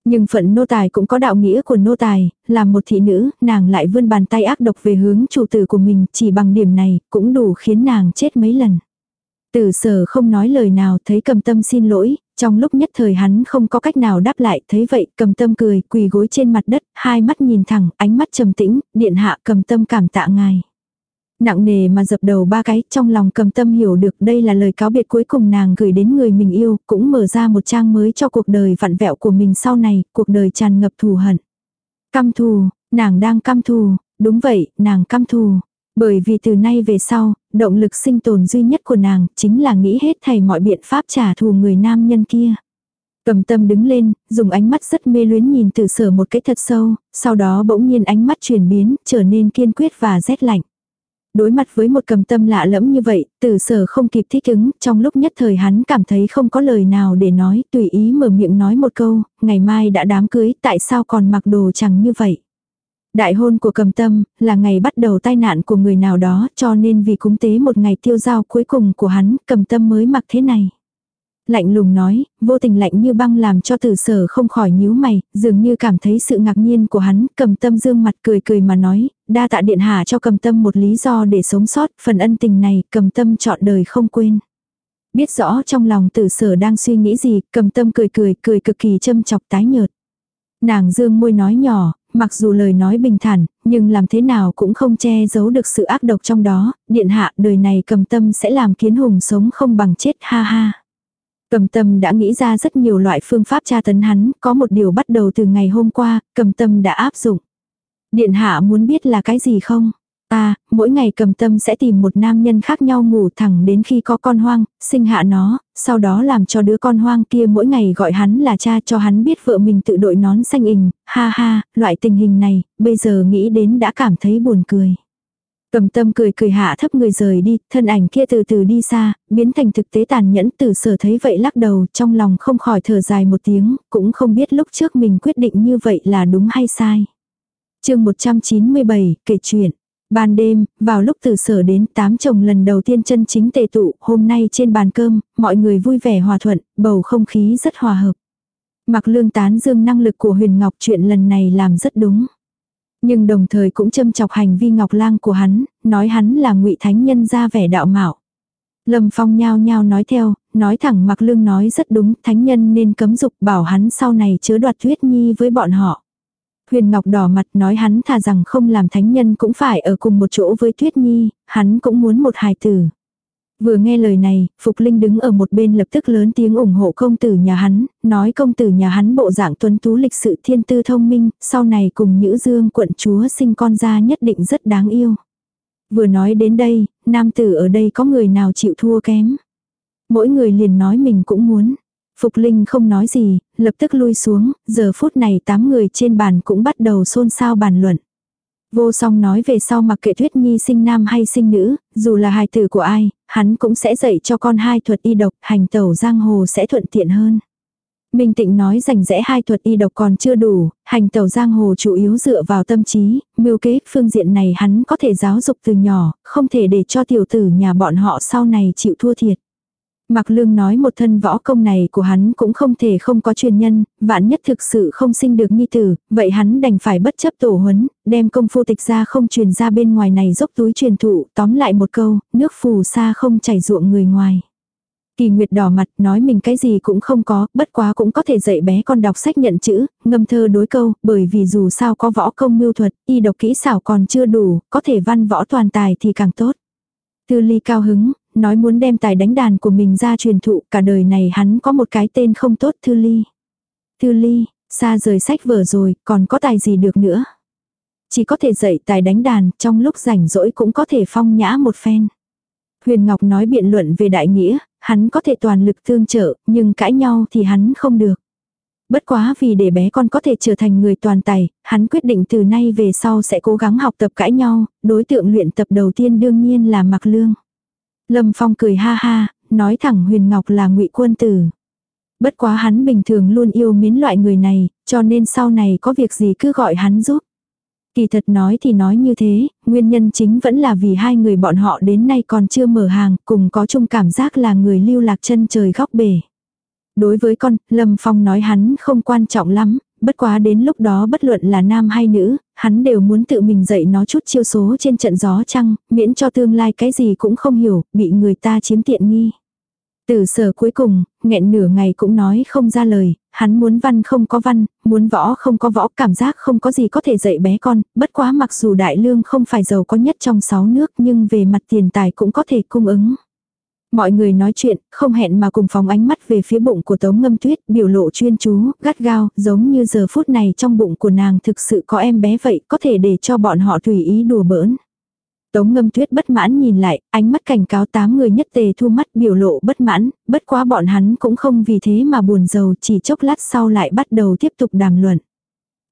Nhưng phận nô tài cũng có đạo nghĩa của nô tài, làm một thị nữ, nàng lại vươn bàn tay ác độc về hướng chủ tử của mình, chỉ bằng điểm này, cũng đủ khiến nàng chết mấy lần từ sở không nói lời nào thấy cầm tâm xin lỗi, trong lúc nhất thời hắn không có cách nào đáp lại, thấy vậy cầm tâm cười, quỳ gối trên mặt đất, hai mắt nhìn thẳng, ánh mắt trầm tĩnh, điện hạ cầm tâm cảm tạ ngài. Nặng nề mà dập đầu ba cái, trong lòng cầm tâm hiểu được đây là lời cáo biệt cuối cùng nàng gửi đến người mình yêu, cũng mở ra một trang mới cho cuộc đời vặn vẹo của mình sau này, cuộc đời tràn ngập thù hận. Căm thù, nàng đang căm thù, đúng vậy, nàng căm thù. Bởi vì từ nay về sau, động lực sinh tồn duy nhất của nàng chính là nghĩ hết thầy mọi biện pháp trả thù người nam nhân kia. Cầm tâm đứng lên, dùng ánh mắt rất mê luyến nhìn từ sở một cái thật sâu, sau đó bỗng nhiên ánh mắt chuyển biến, trở nên kiên quyết và rét lạnh. Đối mặt với một cầm tâm lạ lẫm như vậy, tử sở không kịp thích ứng, trong lúc nhất thời hắn cảm thấy không có lời nào để nói, tùy ý mở miệng nói một câu, ngày mai đã đám cưới, tại sao còn mặc đồ chẳng như vậy. Đại hôn của cầm tâm, là ngày bắt đầu tai nạn của người nào đó, cho nên vì cúng tế một ngày tiêu giao cuối cùng của hắn, cầm tâm mới mặc thế này. Lạnh lùng nói, vô tình lạnh như băng làm cho tử sở không khỏi nhíu mày, dường như cảm thấy sự ngạc nhiên của hắn, cầm tâm dương mặt cười cười mà nói, đa tạ điện hạ cho cầm tâm một lý do để sống sót, phần ân tình này cầm tâm chọn đời không quên. Biết rõ trong lòng tử sở đang suy nghĩ gì, cầm tâm cười cười, cười cực kỳ châm chọc tái nhợt. Nàng dương môi nói nhỏ, mặc dù lời nói bình thản, nhưng làm thế nào cũng không che giấu được sự ác độc trong đó, điện hạ đời này cầm tâm sẽ làm kiến hùng sống không bằng chết ha ha. Cầm tâm đã nghĩ ra rất nhiều loại phương pháp tra tấn hắn, có một điều bắt đầu từ ngày hôm qua, cầm tâm đã áp dụng. Điện hạ muốn biết là cái gì không? Ta, mỗi ngày cầm tâm sẽ tìm một nam nhân khác nhau ngủ thẳng đến khi có con hoang, sinh hạ nó, sau đó làm cho đứa con hoang kia mỗi ngày gọi hắn là cha cho hắn biết vợ mình tự đội nón xanh ình, ha ha, loại tình hình này, bây giờ nghĩ đến đã cảm thấy buồn cười. Cầm tâm cười cười hạ thấp người rời đi, thân ảnh kia từ từ đi xa, biến thành thực tế tàn nhẫn từ sở thấy vậy lắc đầu, trong lòng không khỏi thở dài một tiếng, cũng không biết lúc trước mình quyết định như vậy là đúng hay sai. chương 197, kể chuyện. Ban đêm, vào lúc từ sở đến tám chồng lần đầu tiên chân chính tề tụ, hôm nay trên bàn cơm, mọi người vui vẻ hòa thuận, bầu không khí rất hòa hợp. Mặc lương tán dương năng lực của huyền ngọc chuyện lần này làm rất đúng. Nhưng đồng thời cũng châm chọc hành vi ngọc lang của hắn, nói hắn là ngụy thánh nhân ra vẻ đạo mạo. Lâm Phong nhao nhao nói theo, nói thẳng mặc lương nói rất đúng, thánh nhân nên cấm dục bảo hắn sau này chớ đoạt thuyết nhi với bọn họ. Huyền Ngọc đỏ mặt nói hắn thà rằng không làm thánh nhân cũng phải ở cùng một chỗ với Tuyết Nhi, hắn cũng muốn một hài tử. Vừa nghe lời này, Phục Linh đứng ở một bên lập tức lớn tiếng ủng hộ công tử nhà hắn, nói công tử nhà hắn bộ dạng tuấn tú lịch sự thiên tư thông minh, sau này cùng Nhữ Dương quận chúa sinh con ra nhất định rất đáng yêu. Vừa nói đến đây, nam tử ở đây có người nào chịu thua kém. Mỗi người liền nói mình cũng muốn. Phục Linh không nói gì, lập tức lui xuống, giờ phút này tám người trên bàn cũng bắt đầu xôn xao bàn luận. Vô song nói về sau mặc kệ Tuyết Nhi sinh nam hay sinh nữ, dù là hài tử của ai, hắn cũng sẽ dạy cho con hai thuật y độc, hành tẩu giang hồ sẽ thuận tiện hơn. Minh Tịnh nói rành rẽ hai thuật y độc còn chưa đủ, hành tẩu giang hồ chủ yếu dựa vào tâm trí, mưu kế phương diện này hắn có thể giáo dục từ nhỏ, không thể để cho tiểu tử nhà bọn họ sau này chịu thua thiệt. Mạc Lương nói một thân võ công này của hắn cũng không thể không có truyền nhân, vạn nhất thực sự không sinh được nhi tử, vậy hắn đành phải bất chấp tổ huấn, đem công phu tịch ra không truyền ra bên ngoài này dốc túi truyền thụ, tóm lại một câu, nước phù sa không chảy ruộng người ngoài. Kỳ Nguyệt đỏ mặt nói mình cái gì cũng không có, bất quá cũng có thể dạy bé con đọc sách nhận chữ, ngâm thơ đối câu, bởi vì dù sao có võ công mưu thuật, y độc kỹ xảo còn chưa đủ, có thể văn võ toàn tài thì càng tốt. Tư ly cao hứng, nói muốn đem tài đánh đàn của mình ra truyền thụ, cả đời này hắn có một cái tên không tốt Thư Ly. Thư Ly, xa rời sách vở rồi, còn có tài gì được nữa. Chỉ có thể dạy tài đánh đàn, trong lúc rảnh rỗi cũng có thể phong nhã một phen. Huyền Ngọc nói biện luận về đại nghĩa, hắn có thể toàn lực tương trợ, nhưng cãi nhau thì hắn không được. Bất quá vì để bé con có thể trở thành người toàn tài, hắn quyết định từ nay về sau sẽ cố gắng học tập cãi nhau, đối tượng luyện tập đầu tiên đương nhiên là Mạc Lương. Lâm Phong cười ha ha, nói thẳng Huyền Ngọc là ngụy quân tử. Bất quá hắn bình thường luôn yêu mến loại người này, cho nên sau này có việc gì cứ gọi hắn giúp. Kỳ thật nói thì nói như thế, nguyên nhân chính vẫn là vì hai người bọn họ đến nay còn chưa mở hàng, cùng có chung cảm giác là người lưu lạc chân trời góc bể. Đối với con, Lâm Phong nói hắn không quan trọng lắm, bất quá đến lúc đó bất luận là nam hay nữ, hắn đều muốn tự mình dạy nó chút chiêu số trên trận gió chăng, miễn cho tương lai cái gì cũng không hiểu, bị người ta chiếm tiện nghi. Từ sở cuối cùng, nghẹn nửa ngày cũng nói không ra lời, hắn muốn văn không có văn, muốn võ không có võ, cảm giác không có gì có thể dạy bé con, bất quá mặc dù đại lương không phải giàu có nhất trong sáu nước nhưng về mặt tiền tài cũng có thể cung ứng. Mọi người nói chuyện, không hẹn mà cùng phóng ánh mắt về phía bụng của Tống Ngâm Tuyết, biểu lộ chuyên chú, gắt gao, giống như giờ phút này trong bụng của nàng thực sự có em bé vậy, có thể để cho bọn họ tùy ý đùa bỡn. Tống Ngâm Tuyết bất mãn nhìn lại, ánh mắt cảnh cáo tám người nhất tề thu mắt biểu lộ bất mãn, bất quá bọn hắn cũng không vì thế mà buồn giàu, chỉ chốc lát sau lại bắt đầu tiếp tục đàm luận.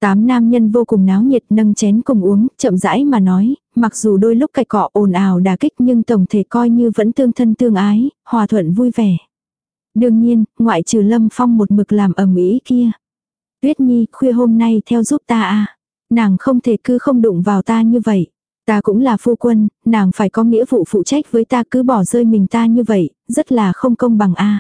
Tám nam nhân vô cùng náo nhiệt nâng chén cùng uống, chậm rãi mà nói, mặc dù đôi lúc cạch cọ ồn ào đà kích nhưng tổng thể coi như vẫn tương thân tương ái, hòa thuận vui vẻ. Đương nhiên, ngoại trừ Lâm Phong một mực làm ầm ĩ kia. Tuyết Nhi, khuya hôm nay theo giúp ta à. Nàng không thể cứ không đụng vào ta như vậy. Ta cũng là phu quân, nàng phải có nghĩa vụ phụ trách với ta cứ bỏ rơi mình ta như vậy, rất là không công bằng a.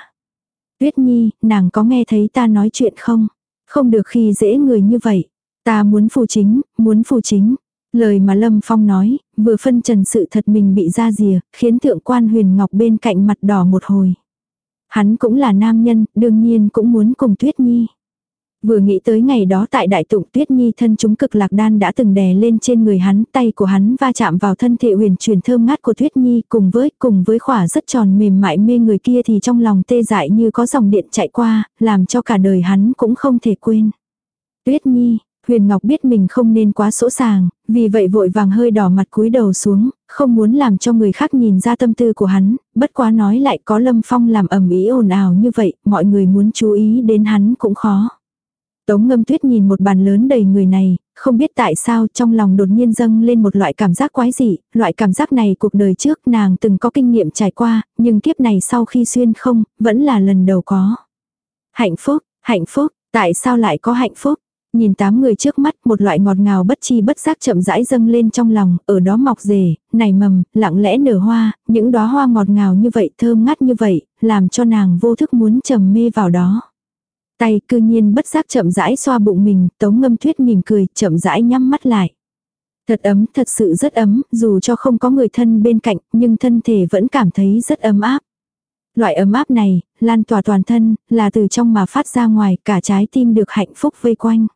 Tuyết Nhi, nàng có nghe thấy ta nói chuyện không? Không được khi dễ người như vậy. Ta muốn phù chính, muốn phù chính. Lời mà Lâm Phong nói, vừa phân trần sự thật mình bị ra rìa, khiến thượng quan huyền ngọc bên cạnh mặt đỏ một hồi. Hắn cũng là nam nhân, đương nhiên cũng muốn cùng Tuyết Nhi. Vừa nghĩ tới ngày đó tại đại tụng tuyết nhi thân chúng cực lạc đan đã từng đè lên trên người hắn, tay của hắn va chạm vào thân thể huyền truyền thơm ngát của tuyết nhi cùng với, cùng với khỏa rất tròn mềm mại mê người kia thì trong lòng tê dại như có dòng điện chạy qua, làm cho cả đời hắn cũng không thể quên. Tuyết nhi, Huyền Ngọc biết mình không nên quá sỗ sàng, vì vậy vội vàng hơi đỏ mặt cúi đầu xuống, không muốn làm cho người khác nhìn ra tâm tư của hắn, bất quá nói lại có Lâm Phong làm ẩm ý ồn ào như vậy, mọi người muốn chú ý đến hắn cũng khó. Tống ngâm tuyết nhìn một bàn lớn đầy người này, không biết tại sao trong lòng đột nhiên dâng lên một loại cảm giác quái dị, loại cảm giác này cuộc đời trước nàng từng có kinh nghiệm trải qua, nhưng kiếp này sau khi xuyên không, vẫn là lần đầu có. Hạnh phúc, hạnh phúc, tại sao lại có hạnh phúc? Nhìn tám người trước mắt một loại ngọt ngào bất chi bất giác chậm rãi dâng lên trong lòng, ở đó mọc rể, nảy mầm, lặng lẽ nở hoa, những đóa hoa ngọt ngào như vậy thơm ngát như vậy, làm cho nàng vô thức muốn trầm mê vào đó. Tay cư nhiên bất giác chậm rãi xoa bụng mình, tống ngâm tuyết mỉm cười, chậm rãi nhắm mắt lại. Thật ấm, thật sự rất ấm, dù cho không có người thân bên cạnh, nhưng thân thể vẫn cảm thấy rất ấm áp. Loại ấm áp này, lan tỏa toàn thân, là từ trong mà phát ra ngoài, cả trái tim được hạnh phúc vây quanh.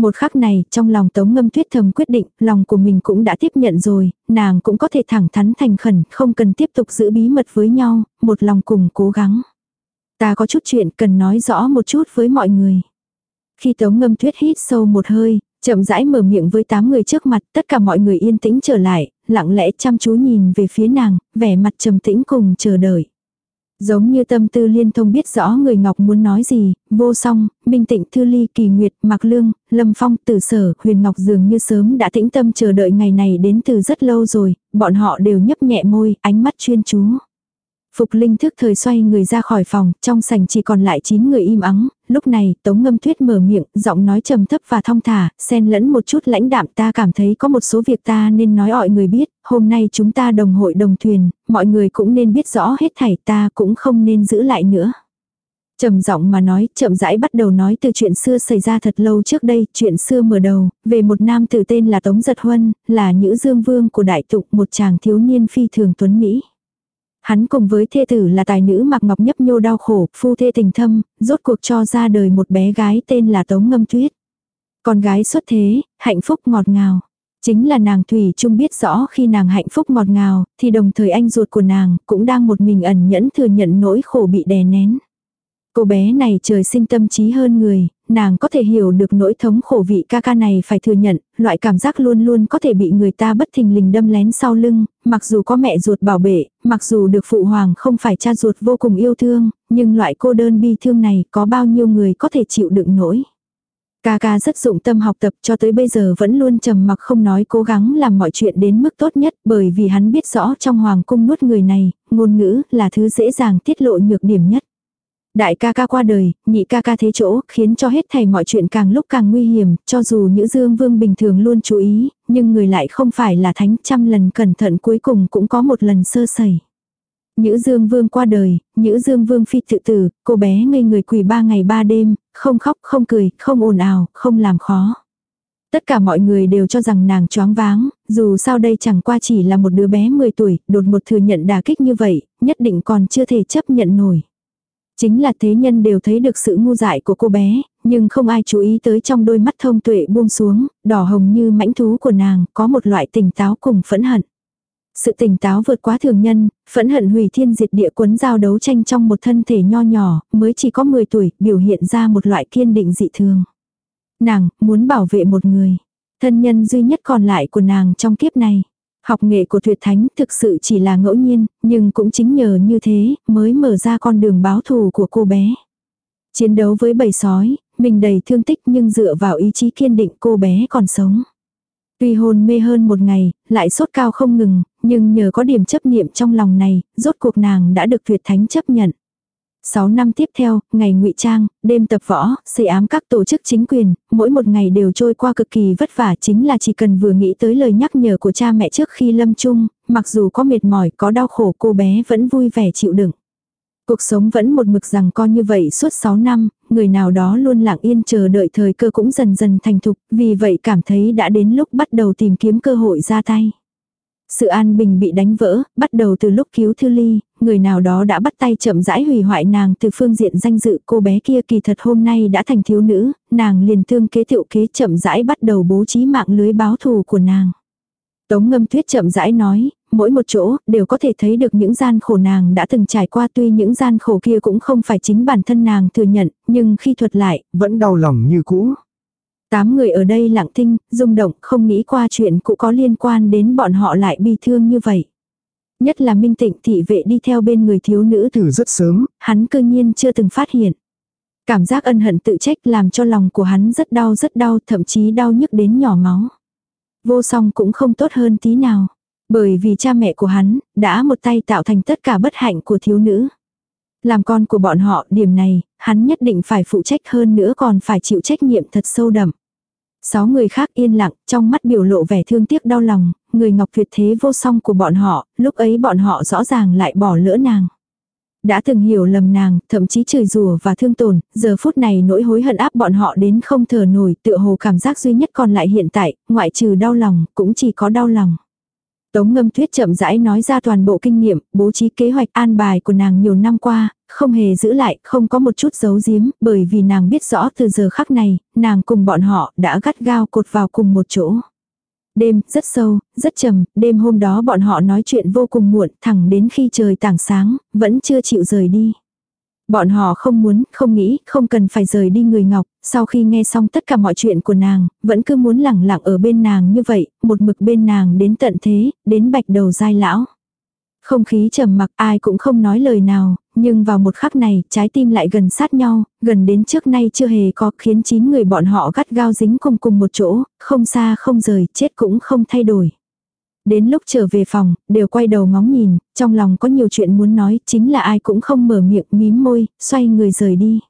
Một khắc này, trong lòng tống ngâm tuyết thầm quyết định, lòng của mình cũng đã tiếp nhận rồi, nàng cũng có thể thẳng thắn thành khẩn, không cần tiếp tục giữ bí mật với nhau, một lòng cùng cố gắng. Ta có chút chuyện cần nói rõ một chút với mọi người. Khi Tống Ngâm Tuyết hít sâu một hơi, chậm rãi mở miệng với tám người trước mặt, tất cả mọi người yên tĩnh trở lại, lặng lẽ chăm chú nhìn về phía nàng, vẻ mặt trầm tĩnh cùng chờ đợi. Giống như tâm tư liên thông biết rõ người Ngọc muốn nói gì, vô song, minh tịnh thư ly kỳ nguyệt, mạc lương, lâm phong, tử sở, huyền Ngọc dường như sớm đã tĩnh tâm chờ đợi ngày này đến từ rất lâu rồi, bọn họ đều nhấp nhẹ môi, ánh mắt chuyên chú. Phục Linh thức thời xoay người ra khỏi phòng, trong sảnh chỉ còn lại 9 người im ắng, lúc này Tống Ngâm Tuyết mở miệng, giọng nói trầm thấp và thong thả, xen lẫn một chút lãnh đạm ta cảm thấy có một số việc ta nên nói mọi người biết, hôm nay chúng ta đồng hội đồng thuyền, mọi người cũng nên biết rõ hết thảy ta cũng không nên giữ lại nữa. Trầm giọng mà nói, chậm rãi bắt đầu nói từ chuyện xưa xảy ra thật lâu trước đây, chuyện xưa mở đầu, về một nam tử tên là Tống Giật Huân, là nữ dương vương của đại tục một chàng thiếu niên phi thường tuấn Mỹ. Hắn cùng với thê tử là tài nữ mặc ngọc nhấp nhô đau khổ, phu thê tình thâm, rốt cuộc cho ra đời một bé gái tên là Tống Ngâm Tuyết. Con gái xuất thế, hạnh phúc ngọt ngào. Chính là nàng Thủy Trung biết rõ khi nàng hạnh phúc ngọt ngào, thì đồng thời anh ruột của nàng cũng đang một mình ẩn nhẫn thừa nhận nỗi khổ bị đè nén. Cô bé này trời sinh tâm trí hơn người, nàng có thể hiểu được nỗi thống khổ vị ca ca này phải thừa nhận, loại cảm giác luôn luôn có thể bị người ta bất thình lình đâm lén sau lưng, mặc dù có mẹ ruột bảo vệ, mặc dù được phụ hoàng không phải cha ruột vô cùng yêu thương, nhưng loại cô đơn bi thương này có bao nhiêu người có thể chịu đựng nổi. Ca ca rất dụng tâm học tập cho tới bây giờ vẫn luôn trầm mặc không nói cố gắng làm mọi chuyện đến mức tốt nhất bởi vì hắn biết rõ trong hoàng cung nuốt người này, ngôn ngữ là thứ dễ dàng tiết lộ nhược điểm nhất. Đại ca ca qua đời, nhị ca ca thế chỗ, khiến cho hết thầy mọi chuyện càng lúc càng nguy hiểm, cho dù nữ dương vương bình thường luôn chú ý, nhưng người lại không phải là thánh trăm lần cẩn thận cuối cùng cũng có một lần sơ sẩy. Nhữ Dương Vương qua đời, Nhữ Dương Vương phi tự tử, cô bé ngây người quỳ ba ngày ba đêm, không khóc, không cười, không ồn ào, không làm khó. Tất cả mọi người đều cho rằng nàng choáng váng, dù sao đây chẳng qua chỉ là một đứa bé 10 tuổi, đột một thừa nhận đả kích như vậy, nhất định còn chưa thể chấp nhận nổi. Chính là thế nhân đều thấy được sự ngu dại của cô bé, nhưng không ai chú ý tới trong đôi mắt thông tuệ buông xuống, đỏ hồng như mãnh thú của nàng, có một loại tỉnh táo cùng phẫn hận. Sự tỉnh táo vượt quá thường nhân, phẫn hận hủy thiên diệt địa quấn giao đấu tranh trong một thân thể nho nhỏ, mới chỉ có 10 tuổi, biểu hiện ra một loại kiên định dị thường. Nàng, muốn bảo vệ một người. Thân nhân duy nhất còn lại của nàng trong kiếp này. Học nghệ của tuyệt thánh thực sự chỉ là ngẫu nhiên, nhưng cũng chính nhờ như thế mới mở ra con đường báo thù của cô bé. Chiến đấu với bầy sói, mình đầy thương tích nhưng dựa vào ý chí kiên định cô bé còn sống. Tuy hôn mê hơn một ngày, lại sốt cao không ngừng, nhưng nhờ có điểm chấp niệm trong lòng này, rốt cuộc nàng đã được tuyệt Thánh chấp nhận. 6 năm tiếp theo, ngày ngụy trang, đêm tập võ, xây ám các tổ chức chính quyền, mỗi một ngày đều trôi qua cực kỳ vất vả chính là chỉ cần vừa nghĩ tới lời nhắc nhở của cha mẹ trước khi lâm chung, mặc dù có mệt mỏi, có đau khổ cô bé vẫn vui vẻ chịu đựng. Cuộc sống vẫn một mực rằng con như vậy suốt 6 năm, người nào đó luôn lặng yên chờ đợi thời cơ cũng dần dần thành thục, vì vậy cảm thấy đã đến lúc bắt đầu tìm kiếm cơ hội ra tay. Sự an bình bị đánh vỡ, bắt đầu từ lúc cứu Thư Ly, người nào đó đã bắt tay chậm rãi hủy hoại nàng từ phương diện danh dự cô bé kia kỳ thật hôm nay đã thành thiếu nữ, nàng liền tương kế tiệu kế chậm rãi bắt đầu bố trí mạng lưới báo thù của nàng. Tống ngâm tuyết chậm rãi nói, mỗi một chỗ đều có thể thấy được những gian khổ nàng đã từng trải qua tuy những gian khổ kia cũng không phải chính bản thân nàng thừa nhận, nhưng khi thuật lại, vẫn đau lòng như cũ. Tám người ở đây lặng thinh, rung động, không nghĩ qua chuyện cũng có liên quan đến bọn họ lại bi thương như vậy. Nhất là minh tịnh thị vệ đi theo bên người thiếu nữ từ rất sớm, hắn cơ nhiên chưa từng phát hiện. Cảm giác ân hận tự trách làm cho lòng của hắn rất đau rất đau, thậm chí đau nhức đến nhỏ máu. Vô song cũng không tốt hơn tí nào. Bởi vì cha mẹ của hắn, đã một tay tạo thành tất cả bất hạnh của thiếu nữ. Làm con của bọn họ, điểm này, hắn nhất định phải phụ trách hơn nữa còn phải chịu trách nhiệm thật sâu đậm. Sáu người khác yên lặng, trong mắt biểu lộ vẻ thương tiếc đau lòng, người ngọc tuyệt thế vô song của bọn họ, lúc ấy bọn họ rõ ràng lại bỏ lỡ nàng. Đã từng hiểu lầm nàng, thậm chí chửi rủa và thương tổn, giờ phút này nỗi hối hận áp bọn họ đến không thở nổi, tựa hồ cảm giác duy nhất còn lại hiện tại, ngoại trừ đau lòng, cũng chỉ có đau lòng. Tống ngâm tuyết chậm rãi nói ra toàn bộ kinh nghiệm, bố trí kế hoạch an bài của nàng nhiều năm qua, không hề giữ lại, không có một chút giấu giếm, bởi vì nàng biết rõ từ giờ khắc này, nàng cùng bọn họ đã gắt gao cột vào cùng một chỗ. Đêm, rất sâu, rất trầm, đêm hôm đó bọn họ nói chuyện vô cùng muộn, thẳng đến khi trời tảng sáng, vẫn chưa chịu rời đi. Bọn họ không muốn, không nghĩ, không cần phải rời đi người Ngọc, sau khi nghe xong tất cả mọi chuyện của nàng, vẫn cứ muốn lẳng lặng ở bên nàng như vậy, một mực bên nàng đến tận thế, đến bạch đầu dai lão. Không khí trầm mặc ai cũng không nói lời nào, nhưng vào một khắc này, trái tim lại gần sát nhau, gần đến trước nay chưa hề có khiến chín người bọn họ gắt gao dính cùng cùng một chỗ, không xa không rời, chết cũng không thay đổi. Đến lúc trở về phòng, đều quay đầu ngóng nhìn, trong lòng có nhiều chuyện muốn nói, chính là ai cũng không mở miệng mím môi, xoay người rời đi.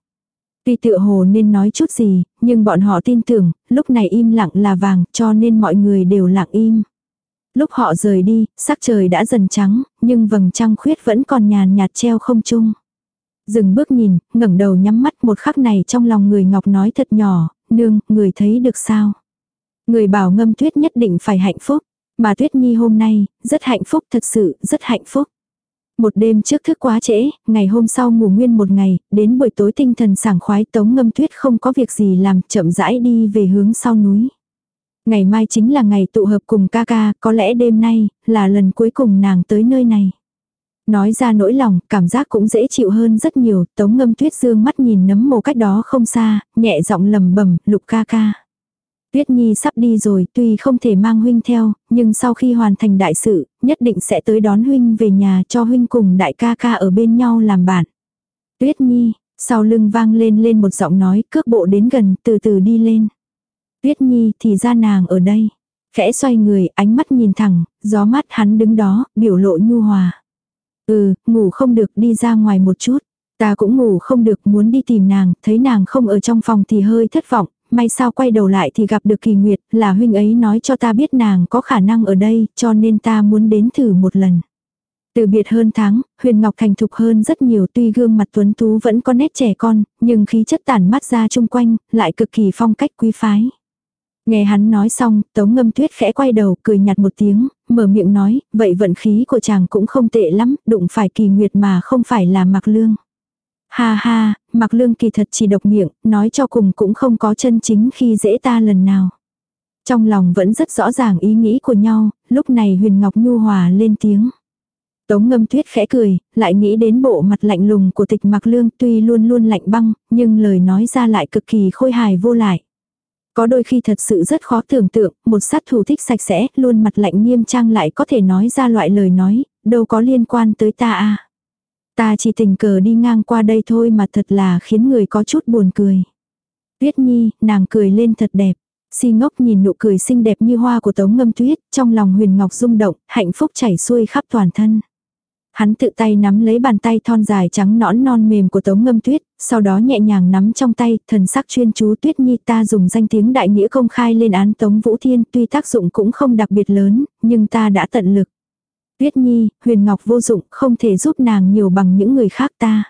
Tuy tựa hồ nên nói chút gì, nhưng bọn họ tin tưởng, lúc này im lặng là vàng, cho nên mọi người đều lặng im. Lúc họ rời đi, sắc trời đã dần trắng, nhưng vầng trăng khuyết vẫn còn nhàn nhạt treo không chung. Dừng bước nhìn, ngẩng đầu nhắm mắt một khắc này trong lòng người ngọc nói thật nhỏ, nương, người thấy được sao? Người bảo ngâm tuyết nhất định phải hạnh phúc. Mà Tuyết Nhi hôm nay, rất hạnh phúc thật sự, rất hạnh phúc. Một đêm trước thức quá trễ, ngày hôm sau ngủ nguyên một ngày, đến buổi tối tinh thần sảng khoái tống ngâm tuyết không có việc gì làm chậm rãi đi về hướng sau núi. Ngày mai chính là ngày tụ hợp cùng ca ca, có lẽ đêm nay, là lần cuối cùng nàng tới nơi này. Nói ra nỗi lòng, cảm giác cũng dễ chịu hơn rất nhiều, tống ngâm tuyết dương mắt nhìn nấm mồ cách đó không xa, nhẹ giọng lầm bẩm lục ca ca. Tuyết Nhi sắp đi rồi, tuy không thể mang huynh theo, nhưng sau khi hoàn thành đại sự, nhất định sẽ tới đón huynh về nhà cho huynh cùng đại ca ca ở bên nhau làm bạn. Tuyết Nhi, sau lưng vang lên lên một giọng nói, cước bộ đến gần, từ từ đi lên. Tuyết Nhi thì ra nàng ở đây. Khẽ xoay người, ánh mắt nhìn thẳng, gió mắt hắn đứng đó, biểu lộ nhu hòa. Ừ, ngủ không được đi ra ngoài một chút. Ta cũng ngủ không được muốn đi tìm nàng, thấy nàng không ở trong phòng thì hơi thất vọng, may sao quay đầu lại thì gặp được kỳ nguyệt, là huynh ấy nói cho ta biết nàng có khả năng ở đây, cho nên ta muốn đến thử một lần. Từ biệt hơn tháng, huyền ngọc thành thục hơn rất nhiều tuy gương mặt tuấn tú vẫn có nét trẻ con, nhưng khí chất tản mắt ra chung quanh, lại cực kỳ phong cách quý phái. Nghe hắn nói xong, tống ngâm tuyết khẽ quay đầu, cười nhạt một tiếng, mở miệng nói, vậy vận khí của chàng cũng không tệ lắm, đụng phải kỳ nguyệt mà không phải là mặc lương. Ha ha, mặc lương kỳ thật chỉ độc miệng, nói cho cùng cũng không có chân chính khi dễ ta lần nào. Trong lòng vẫn rất rõ ràng ý nghĩ của nhau, lúc này huyền ngọc nhu hòa lên tiếng. Tống ngâm tuyết khẽ cười, lại nghĩ đến bộ mặt lạnh lùng của tịch mặc lương tuy luôn luôn lạnh băng, nhưng lời nói ra lại cực kỳ khôi hài vô lại. Có đôi khi thật sự rất khó tưởng tượng, một sát thủ thích sạch sẽ, luôn mặt lạnh nghiêm trang lại có thể nói ra loại lời nói, đâu có liên quan tới ta à. Ta chỉ tình cờ đi ngang qua đây thôi mà thật là khiến người có chút buồn cười. Tuyết Nhi, nàng cười lên thật đẹp. Si ngốc nhìn nụ cười xinh đẹp như hoa của Tống Ngâm Tuyết, trong lòng Huyền Ngọc rung động, hạnh phúc chảy xuôi khắp toàn thân. Hắn tự tay nắm lấy bàn tay thon dài trắng nõn non mềm của Tống Ngâm Tuyết, sau đó nhẹ nhàng nắm trong tay, thần sắc chuyên chú Tuyết Nhi ta dùng danh tiếng đại nghĩa công khai lên án Tống Vũ Thiên, tuy tác dụng cũng không đặc biệt lớn, nhưng ta đã tận lực. Tuyết Nhi, Huyền Ngọc vô dụng, không thể giúp nàng nhiều bằng những người khác ta.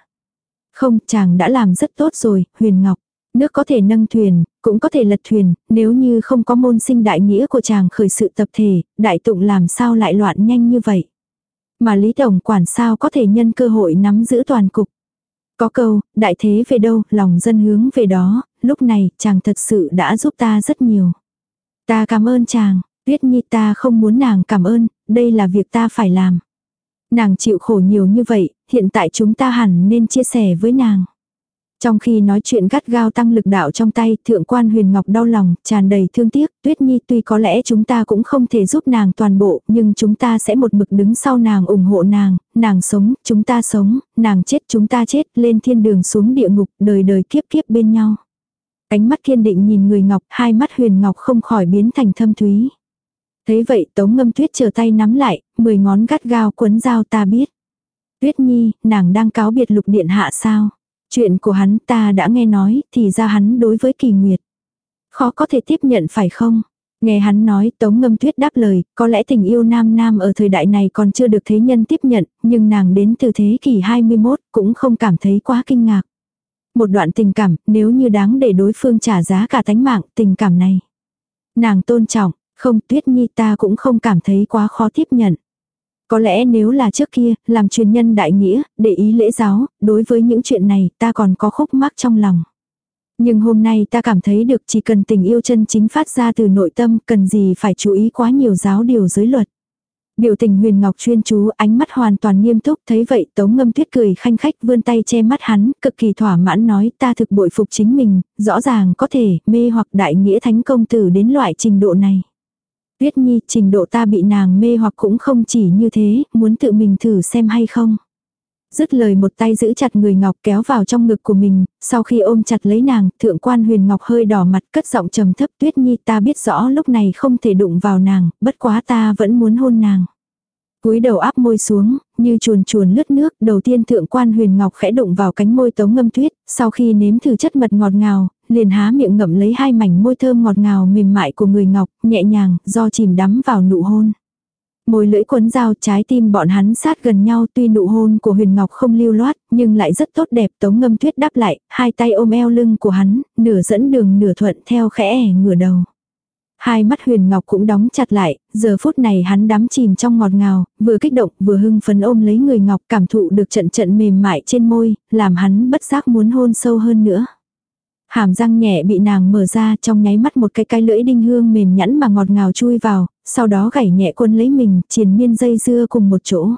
Không, chàng đã làm rất tốt rồi, Huyền Ngọc. Nước có thể nâng thuyền, cũng có thể lật thuyền, nếu như không có môn sinh đại nghĩa của chàng khởi sự tập thể, đại tụng làm sao lại loạn nhanh như vậy. Mà Lý Tổng quản sao có thể nhân cơ hội nắm giữ toàn cục. Có câu, đại thế về đâu, lòng dân hướng về đó, lúc này chàng thật sự đã giúp ta rất nhiều. Ta cảm ơn chàng, Tuyết Nhi ta không muốn nàng cảm ơn, đây là việc ta phải làm. Nàng chịu khổ nhiều như vậy, hiện tại chúng ta hẳn nên chia sẻ với nàng. Trong khi nói chuyện gắt gao tăng lực đạo trong tay, thượng quan huyền ngọc đau lòng, tràn đầy thương tiếc, tuyết nhi tuy có lẽ chúng ta cũng không thể giúp nàng toàn bộ, nhưng chúng ta sẽ một mực đứng sau nàng ủng hộ nàng, nàng sống, chúng ta sống, nàng chết chúng ta chết, lên thiên đường xuống địa ngục, đời đời kiếp kiếp bên nhau. Ánh mắt kiên định nhìn người ngọc, hai mắt huyền ngọc không khỏi biến thành thâm thúy. Thế vậy tống ngâm tuyết chờ tay nắm lại, mười ngón gắt gao quấn dao ta biết. Tuyết nhi, nàng đang cáo biệt lục điện hạ sao? Chuyện của hắn ta đã nghe nói, thì ra hắn đối với kỳ nguyệt. Khó có thể tiếp nhận phải không? Nghe hắn nói Tống Ngâm Tuyết đáp lời, có lẽ tình yêu nam nam ở thời đại này còn chưa được thế nhân tiếp nhận, nhưng nàng đến từ thế kỷ 21 cũng không cảm thấy quá kinh ngạc. Một đoạn tình cảm, nếu như đáng để đối phương trả giá cả tánh mạng, tình cảm này. Nàng tôn trọng, không Tuyết Nhi ta cũng không cảm thấy quá khó tiếp nhận. Có lẽ nếu là trước kia, làm truyền nhân đại nghĩa, để ý lễ giáo, đối với những chuyện này ta còn có khúc mắc trong lòng. Nhưng hôm nay ta cảm thấy được chỉ cần tình yêu chân chính phát ra từ nội tâm, cần gì phải chú ý quá nhiều giáo điều giới luật. Biểu tình huyền ngọc chuyên chú, ánh mắt hoàn toàn nghiêm túc, thấy vậy tống ngâm tuyết cười khanh khách vươn tay che mắt hắn, cực kỳ thỏa mãn nói ta thực bội phục chính mình, rõ ràng có thể mê hoặc đại nghĩa thánh công tử đến loại trình độ này. Tuyết Nhi, trình độ ta bị nàng mê hoặc cũng không chỉ như thế, muốn tự mình thử xem hay không. Dứt lời một tay giữ chặt người Ngọc kéo vào trong ngực của mình, sau khi ôm chặt lấy nàng, thượng quan huyền Ngọc hơi đỏ mặt cất giọng trầm thấp Tuyết Nhi ta biết rõ lúc này không thể đụng vào nàng, bất quá ta vẫn muốn hôn nàng cúi đầu áp môi xuống, như chuồn chuồn lướt nước, đầu tiên thượng quan huyền ngọc khẽ đụng vào cánh môi tống ngâm tuyết, sau khi nếm thử chất mật ngọt ngào, liền há miệng ngậm lấy hai mảnh môi thơm ngọt ngào mềm mại của người ngọc, nhẹ nhàng, do chìm đắm vào nụ hôn. Môi lưỡi cuốn dao trái tim bọn hắn sát gần nhau tuy nụ hôn của huyền ngọc không lưu loát, nhưng lại rất tốt đẹp tống ngâm tuyết đáp lại, hai tay ôm eo lưng của hắn, nửa dẫn đường nửa thuận theo khẽ ngửa đầu. Hai mắt huyền ngọc cũng đóng chặt lại, giờ phút này hắn đắm chìm trong ngọt ngào, vừa kích động vừa hưng phấn ôm lấy người ngọc cảm thụ được trận trận mềm mại trên môi, làm hắn bất giác muốn hôn sâu hơn nữa. Hàm răng nhẹ bị nàng mở ra trong nháy mắt một cái cái lưỡi đinh hương mềm nhẵn mà ngọt ngào chui vào, sau đó gảy nhẹ quân lấy mình, triền miên dây dưa cùng một chỗ.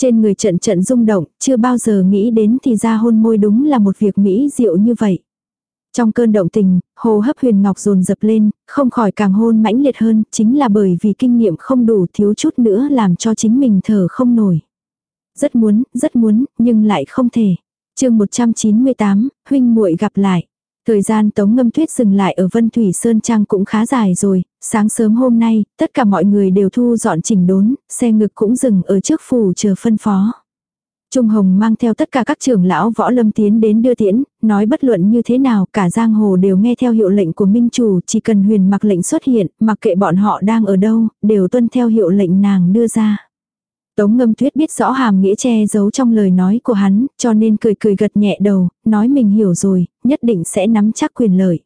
Trên người trận trận rung động, chưa bao giờ nghĩ đến thì ra hôn môi đúng là một việc mỹ diệu như vậy. Trong cơn động tình, hồ hấp huyền ngọc dồn dập lên, không khỏi càng hôn mãnh liệt hơn, chính là bởi vì kinh nghiệm không đủ thiếu chút nữa làm cho chính mình thở không nổi. Rất muốn, rất muốn, nhưng lại không thể. chương 198, huynh muội gặp lại. Thời gian Tống Ngâm Tuyết dừng lại ở Vân Thủy Sơn Trang cũng khá dài rồi, sáng sớm hôm nay, tất cả mọi người đều thu dọn chỉnh đốn, xe ngực cũng dừng ở trước phủ chờ phân phó. Trung Hồng mang theo tất cả các trưởng lão võ lâm tiến đến đưa tiễn, nói bất luận như thế nào cả giang hồ đều nghe theo hiệu lệnh của Minh Chủ, chỉ cần huyền mặc lệnh xuất hiện, mặc kệ bọn họ đang ở đâu, đều tuân theo hiệu lệnh nàng đưa ra. Tống ngâm tuyết biết rõ hàm nghĩa che giấu trong lời nói của hắn, cho nên cười cười gật nhẹ đầu, nói mình hiểu rồi, nhất định sẽ nắm chắc quyền lợi.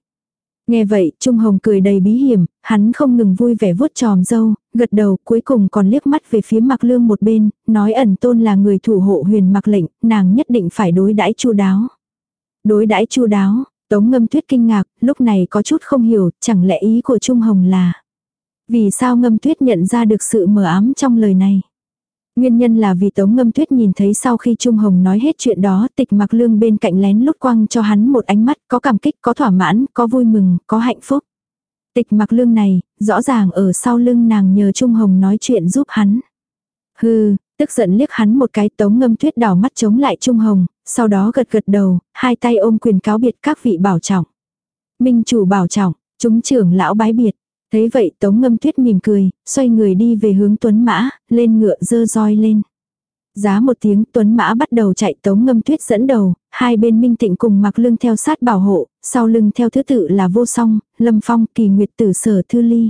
Nghe vậy, Trung Hồng cười đầy bí hiểm, hắn không ngừng vui vẻ vuốt tròm dâu, gật đầu cuối cùng còn liếc mắt về phía Mạc lương một bên, nói ẩn tôn là người thủ hộ huyền mặc lệnh, nàng nhất định phải đối đãi chu đáo. Đối đãi chu đáo, Tống ngâm tuyết kinh ngạc, lúc này có chút không hiểu, chẳng lẽ ý của Trung Hồng là. Vì sao ngâm tuyết nhận ra được sự mờ ám trong lời này. Nguyên nhân là vì Tống Ngâm Tuyết nhìn thấy sau khi Trung Hồng nói hết chuyện đó, tịch mặc lương bên cạnh lén lút quăng cho hắn một ánh mắt, có cảm kích, có thỏa mãn, có vui mừng, có hạnh phúc. Tịch mặc lương này, rõ ràng ở sau lưng nàng nhờ Trung Hồng nói chuyện giúp hắn. Hừ, tức giận liếc hắn một cái Tống Ngâm Tuyết đỏ mắt chống lại Trung Hồng, sau đó gật gật đầu, hai tay ôm quyền cáo biệt các vị bảo trọng. Minh chủ bảo trọng, Chúng trưởng lão bái biệt. Thấy vậy Tống Ngâm Tuyết mỉm cười, xoay người đi về hướng Tuấn Mã, lên ngựa dơ roi lên. Giá một tiếng Tuấn Mã bắt đầu chạy Tống Ngâm Tuyết dẫn đầu, hai bên Minh Tịnh cùng mặc lưng theo sát bảo hộ, sau lưng theo thứ tự là Vô Song, Lâm Phong, Kỳ Nguyệt Tử Sở Thư Ly.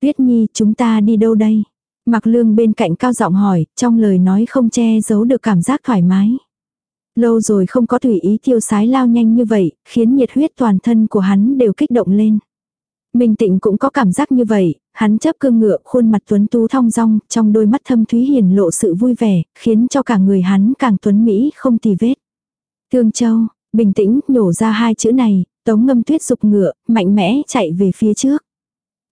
Tuyết Nhi chúng ta đi đâu đây? Mặc lương bên cạnh cao giọng hỏi, trong lời nói không che giấu được cảm giác thoải mái. Lâu rồi không có tùy ý tiêu sái lao nhanh như vậy, khiến nhiệt huyết toàn thân của hắn đều kích động lên. Minh tịnh cũng có cảm giác như vậy, hắn chấp cương ngựa khuôn mặt tuấn tú thong dong, trong đôi mắt thâm thúy hiền lộ sự vui vẻ, khiến cho cả người hắn càng tuấn mỹ không tì vết. Thương Châu, bình tĩnh, nhổ ra hai chữ này, tống ngâm tuyết dục ngựa, mạnh mẽ chạy về phía trước.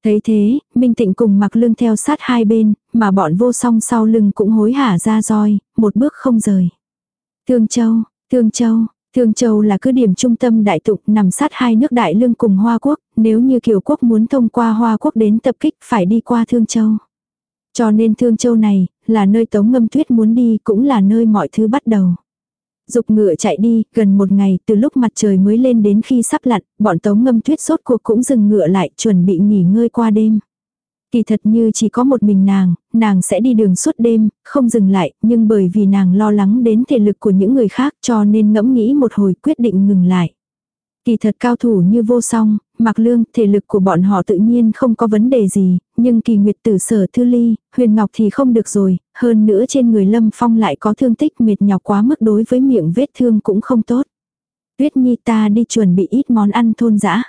Thấy thế, Minh Tịnh cùng mặc lương theo sát hai bên, mà bọn vô song sau lưng cũng hối hả ra roi, một bước không rời. Thương Châu, Thương Châu, Thương Châu là cứ điểm trung tâm đại tục nằm sát hai nước đại lương cùng Hoa Quốc, nếu như Kiều Quốc muốn thông qua Hoa Quốc đến tập kích phải đi qua Thương Châu. Cho nên Thương Châu này, là nơi Tống Ngâm Tuyết muốn đi cũng là nơi mọi thứ bắt đầu. Dục ngựa chạy đi, gần một ngày từ lúc mặt trời mới lên đến khi sắp lặn, bọn Tống Ngâm Tuyết sốt cuộc cũng dừng ngựa lại chuẩn bị nghỉ ngơi qua đêm. Kỳ thật như chỉ có một mình nàng, nàng sẽ đi đường suốt đêm, không dừng lại, nhưng bởi vì nàng lo lắng đến thể lực của những người khác cho nên ngẫm nghĩ một hồi quyết định ngừng lại. Kỳ thật cao thủ như vô song, mặc lương, thể lực của bọn họ tự nhiên không có vấn đề gì, nhưng kỳ nguyệt tử sở thư ly, huyền ngọc thì không được rồi, hơn nữa trên người lâm phong lại có thương tích mệt nhọc quá mức đối với miệng vết thương cũng không tốt. Tuyết nhi ta đi chuẩn bị ít món ăn thôn dã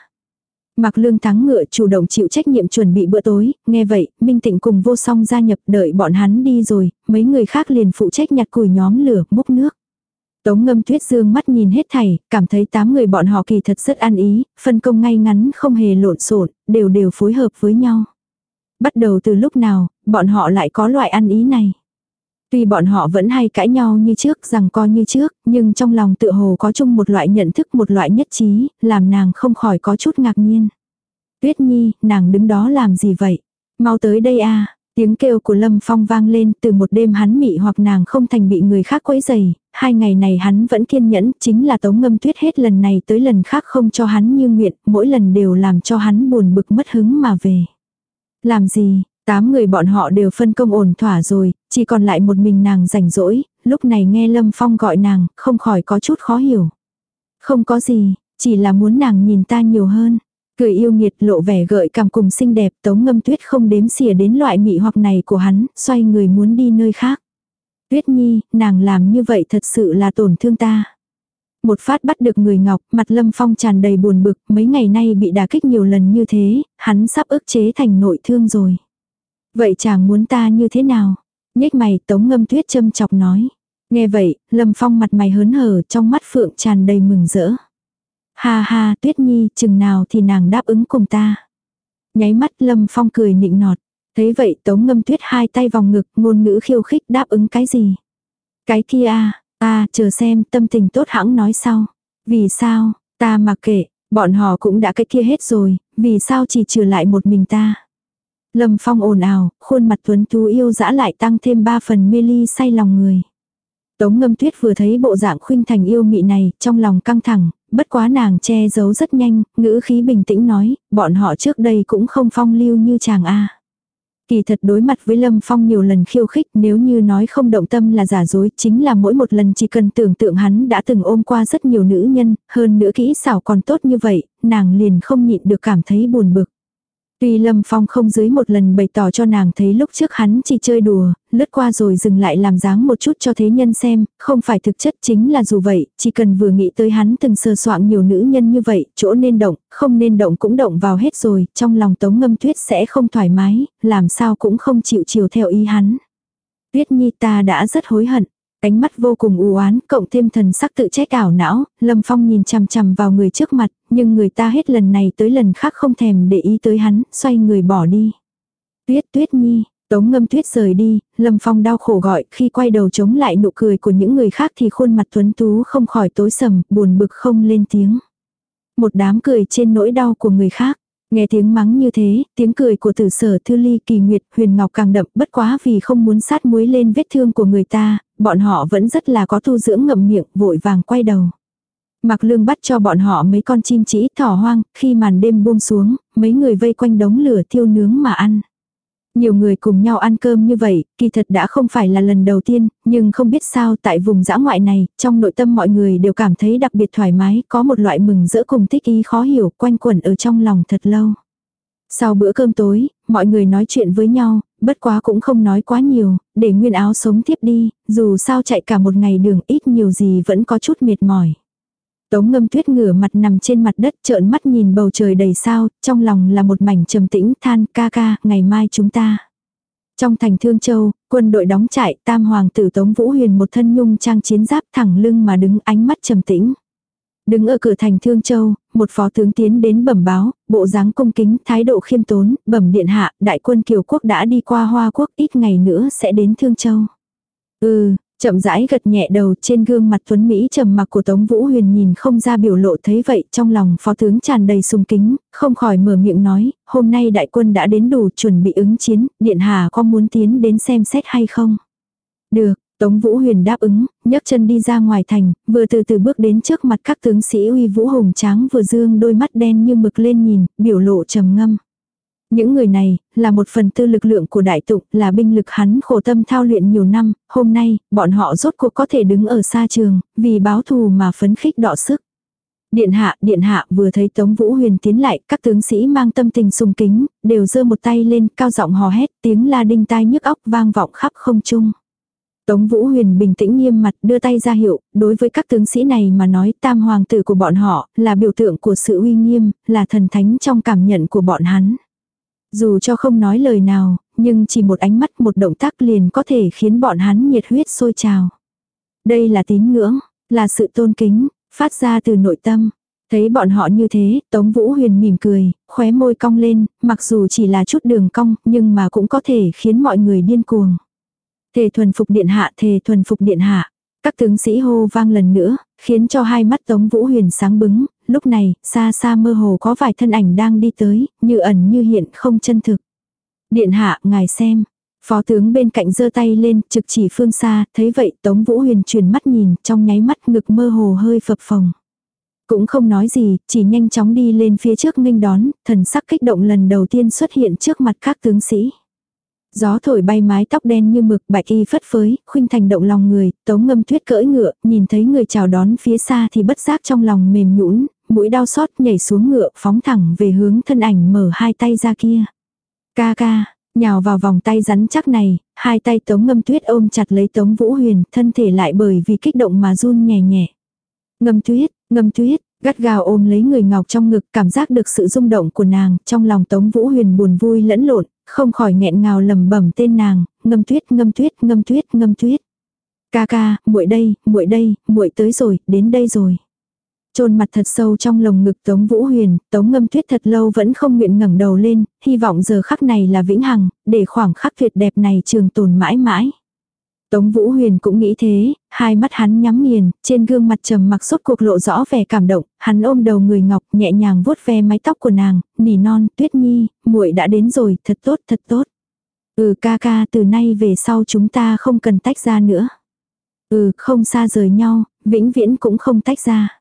Mạc Lương thắng ngựa chủ động chịu trách nhiệm chuẩn bị bữa tối, nghe vậy, Minh Tịnh cùng vô song gia nhập đợi bọn hắn đi rồi, mấy người khác liền phụ trách nhặt củi nhóm lửa, múc nước. Tống ngâm tuyết dương mắt nhìn hết thảy, cảm thấy tám người bọn họ kỳ thật rất ăn ý, phân công ngay ngắn không hề lộn xộn, đều đều phối hợp với nhau. Bắt đầu từ lúc nào, bọn họ lại có loại ăn ý này. Tuy bọn họ vẫn hay cãi nhau như trước, rằng co như trước, nhưng trong lòng tự hồ có chung một loại nhận thức một loại nhất trí, làm nàng không khỏi có chút ngạc nhiên. Tuyết Nhi, nàng đứng đó làm gì vậy? Mau tới đây a Tiếng kêu của Lâm Phong vang lên từ một đêm hắn mị hoặc nàng không thành bị người khác quấy dày, hai ngày này hắn vẫn kiên nhẫn, chính là tống ngâm tuyết hết lần này tới lần khác không cho hắn như nguyện, mỗi lần đều làm cho hắn buồn bực mất hứng mà về. Làm gì, Tám người bọn họ đều phân công ổn thỏa rồi, chỉ còn lại một mình nàng rảnh rỗi, lúc này nghe Lâm Phong gọi nàng, không khỏi có chút khó hiểu. Không có gì, chỉ là muốn nàng nhìn ta nhiều hơn. Cười yêu nghiệt lộ vẻ gợi cảm cùng xinh đẹp tống ngâm tuyết không đếm xỉa đến loại mị hoặc này của hắn, xoay người muốn đi nơi khác. Tuyết nhi, nàng làm như vậy thật sự là tổn thương ta. Một phát bắt được người ngọc, mặt lâm phong tràn đầy buồn bực, mấy ngày nay bị đả kích nhiều lần như thế, hắn sắp ức chế thành nội thương rồi. Vậy chàng muốn ta như thế nào? Nhếch mày tống ngâm tuyết châm chọc nói. Nghe vậy, Lâm Phong mặt mày hớn hở trong mắt phượng tràn đầy mừng rỡ. Ha ha, tuyết nhi, chừng nào thì nàng đáp ứng cùng ta. Nháy mắt Lâm Phong cười nịnh nọt. Thấy vậy tống ngâm tuyết hai tay vòng ngực ngôn ngữ khiêu khích đáp ứng cái gì. Cái kia à, ta chờ xem tâm tình tốt hãng nói sau. Vì sao, ta mặc kệ, bọn họ cũng đã cái kia hết rồi, vì sao chỉ trừ lại một mình ta. Lâm Phong ồn ào, khuôn mặt tuấn tú yêu dã lại tăng thêm ba phần mê ly say lòng người. Tống ngâm tuyết vừa thấy bộ dạng khuynh thành yêu mị này, trong lòng căng thẳng, bất quá nàng che giấu rất nhanh, ngữ khí bình tĩnh nói, bọn họ trước đây cũng không phong lưu như chàng A. Kỳ thật đối mặt với Lâm Phong nhiều lần khiêu khích nếu như nói không động tâm là giả dối chính là mỗi một lần chỉ cần tưởng tượng hắn đã từng ôm qua rất nhiều nữ nhân, hơn nữa kỹ xảo còn tốt như vậy, nàng liền không nhịn được cảm thấy buồn bực. Tuy Lâm Phong không dưới một lần bày tỏ cho nàng thấy lúc trước hắn chỉ chơi đùa, lướt qua rồi dừng lại làm dáng một chút cho thế nhân xem, không phải thực chất chính là dù vậy, chỉ cần vừa nghĩ tới hắn từng sơ soạn nhiều nữ nhân như vậy, chỗ nên động, không nên động cũng động vào hết rồi, trong lòng tống ngâm tuyết sẽ không thoải mái, làm sao cũng không chịu chiều theo ý hắn. Tuyết nhi ta đã rất hối hận. Ánh mắt vô cùng u oán cộng thêm thần sắc tự trách ảo não, Lâm Phong nhìn chằm chằm vào người trước mặt, nhưng người ta hết lần này tới lần khác không thèm để ý tới hắn, xoay người bỏ đi. Tuyết tuyết nhi, tống ngâm tuyết rời đi, Lâm Phong đau khổ gọi, khi quay đầu chống lại nụ cười của những người khác thì khuôn mặt tuấn tú không khỏi tối sầm, buồn bực không lên tiếng. Một đám cười trên nỗi đau của người khác. Nghe tiếng mắng như thế, tiếng cười của tử sở thư ly kỳ nguyệt huyền ngọc càng đậm bất quá vì không muốn sát muối lên vết thương của người ta, bọn họ vẫn rất là có tu dưỡng ngậm miệng vội vàng quay đầu. Mặc lương bắt cho bọn họ mấy con chim chỉ thỏ hoang, khi màn đêm buông xuống, mấy người vây quanh đống lửa thiêu nướng mà ăn. Nhiều người cùng nhau ăn cơm như vậy, kỳ thật đã không phải là lần đầu tiên, nhưng không biết sao tại vùng dã ngoại này, trong nội tâm mọi người đều cảm thấy đặc biệt thoải mái, có một loại mừng rỡ cùng thích ý khó hiểu quanh quẩn ở trong lòng thật lâu. Sau bữa cơm tối, mọi người nói chuyện với nhau, bất quá cũng không nói quá nhiều, để nguyên áo sống tiếp đi, dù sao chạy cả một ngày đường ít nhiều gì vẫn có chút mệt mỏi. Tống ngâm tuyết ngửa mặt nằm trên mặt đất trợn mắt nhìn bầu trời đầy sao, trong lòng là một mảnh trầm tĩnh than ca ca, ngày mai chúng ta. Trong thành Thương Châu, quân đội đóng trại, tam hoàng tử Tống Vũ Huyền một thân nhung trang chiến giáp thẳng lưng mà đứng ánh mắt trầm tĩnh. Đứng ở cửa thành Thương Châu, một phó tướng tiến đến bẩm báo, bộ dáng cung kính, thái độ khiêm tốn, bẩm điện hạ, đại quân kiều quốc đã đi qua Hoa quốc, ít ngày nữa sẽ đến Thương Châu. Ừ, chậm rãi gật nhẹ đầu trên gương mặt tuấn Mỹ trầm mặc của Tống Vũ Huyền nhìn không ra biểu lộ thấy vậy trong lòng phó tướng tràn đầy sung kính, không khỏi mở miệng nói, hôm nay đại quân đã đến đủ chuẩn bị ứng chiến, điện hạ có muốn tiến đến xem xét hay không? Được, Tống Vũ Huyền đáp ứng, nhấc chân đi ra ngoài thành, vừa từ từ bước đến trước mặt các tướng sĩ uy vũ hùng tráng vừa dương đôi mắt đen như mực lên nhìn, biểu lộ trầm ngâm. Những người này, là một phần tư lực lượng của đại tụng, là binh lực hắn khổ tâm thao luyện nhiều năm, hôm nay, bọn họ rốt cuộc có thể đứng ở xa trường, vì báo thù mà phấn khích đọ sức. Điện hạ, điện hạ vừa thấy Tống Vũ Huyền tiến lại, các tướng sĩ mang tâm tình sùng kính, đều giơ một tay lên, cao giọng hò hét, tiếng la đinh tai nhức óc vang vọng khắp không trung. Tống Vũ Huyền bình tĩnh nghiêm mặt đưa tay ra hiệu, đối với các tướng sĩ này mà nói tam hoàng tử của bọn họ là biểu tượng của sự uy nghiêm, là thần thánh trong cảm nhận của bọn hắn. Dù cho không nói lời nào, nhưng chỉ một ánh mắt một động tác liền có thể khiến bọn hắn nhiệt huyết sôi trào. Đây là tín ngưỡng, là sự tôn kính, phát ra từ nội tâm. Thấy bọn họ như thế, Tống Vũ Huyền mỉm cười, khóe môi cong lên, mặc dù chỉ là chút đường cong, nhưng mà cũng có thể khiến mọi người điên cuồng. Thề thuần phục điện hạ, thề thuần phục điện hạ. Các tướng sĩ hô vang lần nữa, khiến cho hai mắt Tống Vũ Huyền sáng bứng, lúc này, xa xa mơ hồ có vài thân ảnh đang đi tới, như ẩn như hiện không chân thực. Điện hạ, ngài xem. Phó tướng bên cạnh giơ tay lên, trực chỉ phương xa, thấy vậy Tống Vũ Huyền chuyển mắt nhìn, trong nháy mắt ngực mơ hồ hơi phập phồng. Cũng không nói gì, chỉ nhanh chóng đi lên phía trước nghênh đón, thần sắc kích động lần đầu tiên xuất hiện trước mặt các tướng sĩ. Gió thổi bay mái tóc đen như mực bạch y phất phới, khuynh thành động lòng người, tống ngâm tuyết cưỡi ngựa, nhìn thấy người chào đón phía xa thì bất giác trong lòng mềm nhũn mũi đau xót nhảy xuống ngựa phóng thẳng về hướng thân ảnh mở hai tay ra kia. Ca ca, nhào vào vòng tay rắn chắc này, hai tay tống ngâm tuyết ôm chặt lấy tống vũ huyền, thân thể lại bởi vì kích động mà run nhẹ nhẹ. Ngâm tuyết, ngâm tuyết, gắt gào ôm lấy người ngọc trong ngực cảm giác được sự rung động của nàng, trong lòng tống vũ huyền buồn vui lẫn lộn, không khỏi nghẹn ngào lầm bẩm tên nàng, ngâm tuyết, ngâm tuyết, ngâm tuyết, ngâm tuyết. Ca ca, muội đây, muội đây, muội tới rồi, đến đây rồi. Trôn mặt thật sâu trong lồng ngực Tống Vũ Huyền, Tống Ngâm Tuyết thật lâu vẫn không nguyện ngẩng đầu lên, hy vọng giờ khắc này là vĩnh hằng, để khoảng khắc tuyệt đẹp này trường tồn mãi mãi. Tống Vũ Huyền cũng nghĩ thế, hai mắt hắn nhắm nghiền, trên gương mặt trầm mặc suốt cuộc lộ rõ vẻ cảm động, hắn ôm đầu người ngọc, nhẹ nhàng vuốt ve mái tóc của nàng, nỉ non, "Tuyết Nhi, muội đã đến rồi, thật tốt, thật tốt." "Ừ ca ca, từ nay về sau chúng ta không cần tách ra nữa." "Ừ, không xa rời nhau, vĩnh viễn cũng không tách ra."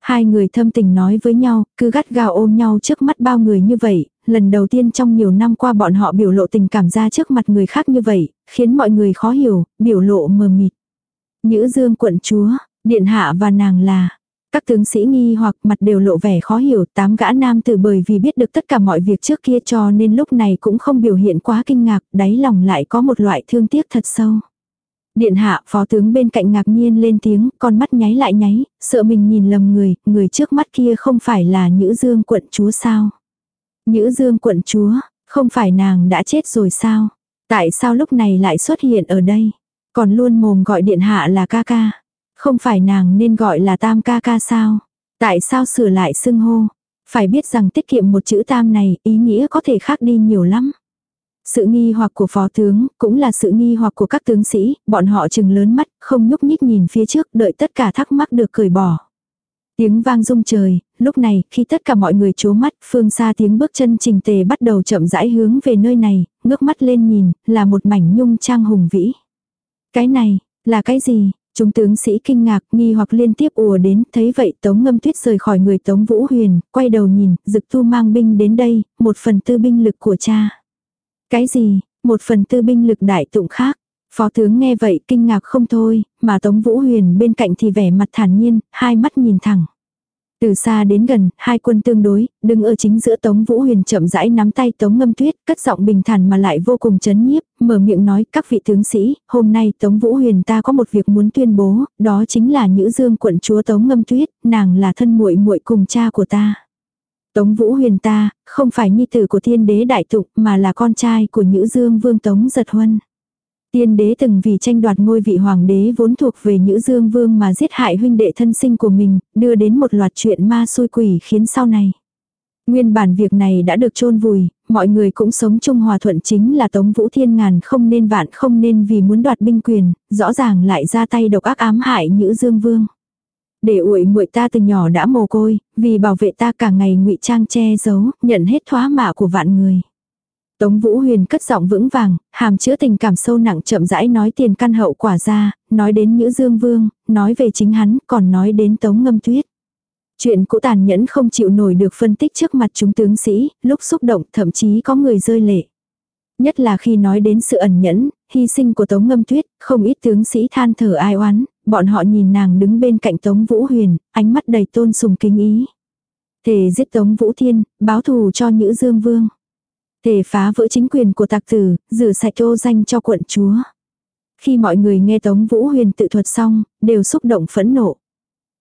Hai người thâm tình nói với nhau, cứ gắt gao ôm nhau trước mắt bao người như vậy, lần đầu tiên trong nhiều năm qua bọn họ biểu lộ tình cảm ra trước mặt người khác như vậy, khiến mọi người khó hiểu, biểu lộ mờ mịt. Nhữ dương quận chúa, điện hạ và nàng là, các tướng sĩ nghi hoặc mặt đều lộ vẻ khó hiểu, tám gã nam tử bởi vì biết được tất cả mọi việc trước kia cho nên lúc này cũng không biểu hiện quá kinh ngạc, đáy lòng lại có một loại thương tiếc thật sâu. Điện hạ, phó tướng bên cạnh ngạc nhiên lên tiếng, con mắt nháy lại nháy, sợ mình nhìn lầm người, người trước mắt kia không phải là Nhữ Dương quận chúa sao? Nhữ Dương quận chúa, không phải nàng đã chết rồi sao? Tại sao lúc này lại xuất hiện ở đây? Còn luôn mồm gọi điện hạ là ca ca. Không phải nàng nên gọi là tam ca ca sao? Tại sao sửa lại xưng hô? Phải biết rằng tiết kiệm một chữ tam này ý nghĩa có thể khác đi nhiều lắm. Sự nghi hoặc của phó tướng, cũng là sự nghi hoặc của các tướng sĩ, bọn họ chừng lớn mắt, không nhúc nhích nhìn phía trước, đợi tất cả thắc mắc được cởi bỏ. Tiếng vang rung trời, lúc này, khi tất cả mọi người chố mắt, phương xa tiếng bước chân trình tề bắt đầu chậm rãi hướng về nơi này, ngước mắt lên nhìn, là một mảnh nhung trang hùng vĩ. Cái này, là cái gì? Chúng tướng sĩ kinh ngạc, nghi hoặc liên tiếp ùa đến, thấy vậy Tống Ngâm Tuyết rời khỏi người Tống Vũ Huyền, quay đầu nhìn, Dực Tu mang binh đến đây, một phần tư binh lực của cha. Cái gì, một phần tư binh lực đại tụng khác. Phó tướng nghe vậy kinh ngạc không thôi, mà Tống Vũ Huyền bên cạnh thì vẻ mặt thản nhiên, hai mắt nhìn thẳng. Từ xa đến gần, hai quân tương đối, đứng ở chính giữa Tống Vũ Huyền chậm rãi nắm tay Tống Ngâm Tuyết, cất giọng bình thản mà lại vô cùng chấn nhiếp, mở miệng nói các vị tướng sĩ, hôm nay Tống Vũ Huyền ta có một việc muốn tuyên bố, đó chính là Nhữ Dương quận chúa Tống Ngâm Tuyết, nàng là thân muội muội cùng cha của ta. Tống Vũ Huyền ta, không phải nhi tử của thiên đế đại tục mà là con trai của Nhữ Dương Vương Tống Giật Huân. Tiên đế từng vì tranh đoạt ngôi vị hoàng đế vốn thuộc về Nhữ Dương Vương mà giết hại huynh đệ thân sinh của mình, đưa đến một loạt chuyện ma xui quỷ khiến sau này. Nguyên bản việc này đã được chôn vùi, mọi người cũng sống chung hòa thuận chính là Tống Vũ Thiên Ngàn không nên vạn không nên vì muốn đoạt binh quyền, rõ ràng lại ra tay độc ác ám hại Nhữ Dương Vương. Để uội muội ta từ nhỏ đã mồ côi, vì bảo vệ ta cả ngày ngụy trang che giấu, nhận hết thoá mạ của vạn người. Tống Vũ Huyền cất giọng vững vàng, hàm chứa tình cảm sâu nặng chậm rãi nói tiền căn hậu quả ra, nói đến Nhữ Dương Vương, nói về chính hắn, còn nói đến Tống Ngâm Tuyết. Chuyện cũ tàn nhẫn không chịu nổi được phân tích trước mặt chúng tướng sĩ, lúc xúc động thậm chí có người rơi lệ. Nhất là khi nói đến sự ẩn nhẫn, hy sinh của Tống Ngâm Tuyết, không ít tướng sĩ than thở ai oán, bọn họ nhìn nàng đứng bên cạnh Tống Vũ Huyền, ánh mắt đầy tôn sùng kính ý. Thề giết Tống Vũ Thiên, báo thù cho Nhữ Dương Vương. Thề phá vỡ chính quyền của tạc tử, rửa sạch ô danh cho quận chúa. Khi mọi người nghe Tống Vũ Huyền tự thuật xong, đều xúc động phẫn nộ.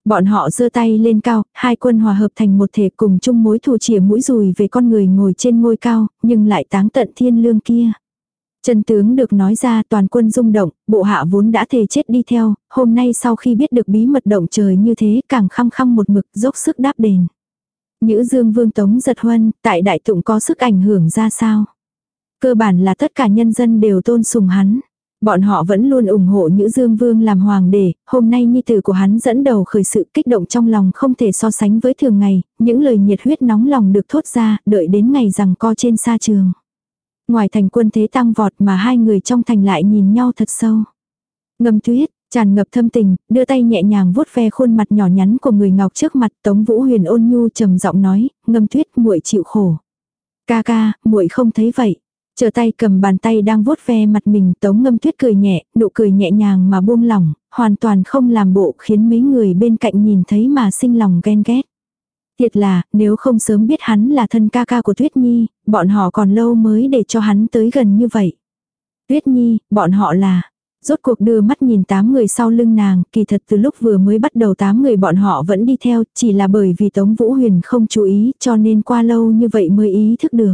Bọn họ giơ tay lên cao, hai quân hòa hợp thành một thể cùng chung mối thù chìa mũi rùi về con người ngồi trên ngôi cao, nhưng lại táng tận thiên lương kia. Chân tướng được nói ra toàn quân rung động, bộ hạ vốn đã thề chết đi theo, hôm nay sau khi biết được bí mật động trời như thế càng khăng khăng một mực dốc sức đáp đền. Nhữ Dương Vương Tống giật huân, tại đại tụng có sức ảnh hưởng ra sao? Cơ bản là tất cả nhân dân đều tôn sùng hắn. Bọn họ vẫn luôn ủng hộ Nhữ Dương Vương làm hoàng đế, hôm nay nhi tử của hắn dẫn đầu khởi sự kích động trong lòng không thể so sánh với thường ngày, những lời nhiệt huyết nóng lòng được thốt ra, đợi đến ngày rằng co trên sa trường. Ngoài thành quân thế tăng vọt mà hai người trong thành lại nhìn nhau thật sâu. Ngâm tuyết, Tràn ngập thâm tình, đưa tay nhẹ nhàng vuốt ve khuôn mặt nhỏ nhắn của người ngọc trước mặt, Tống Vũ Huyền ôn nhu trầm giọng nói, "Ngâm Tuyết, muội chịu khổ." "Ca ca, muội không thấy vậy." Chờ tay cầm bàn tay đang vuốt ve mặt mình, Tống Ngâm Tuyết cười nhẹ, nụ cười nhẹ nhàng mà buông lỏng, hoàn toàn không làm bộ khiến mấy người bên cạnh nhìn thấy mà sinh lòng ghen ghét. Thiệt là, nếu không sớm biết hắn là thân ca ca của Tuyết Nhi, bọn họ còn lâu mới để cho hắn tới gần như vậy. Tuyết Nhi, bọn họ là, Rốt cuộc đưa mắt nhìn tám người sau lưng nàng, kỳ thật từ lúc vừa mới bắt đầu tám người bọn họ vẫn đi theo, chỉ là bởi vì Tống Vũ Huyền không chú ý cho nên qua lâu như vậy mới ý thức được.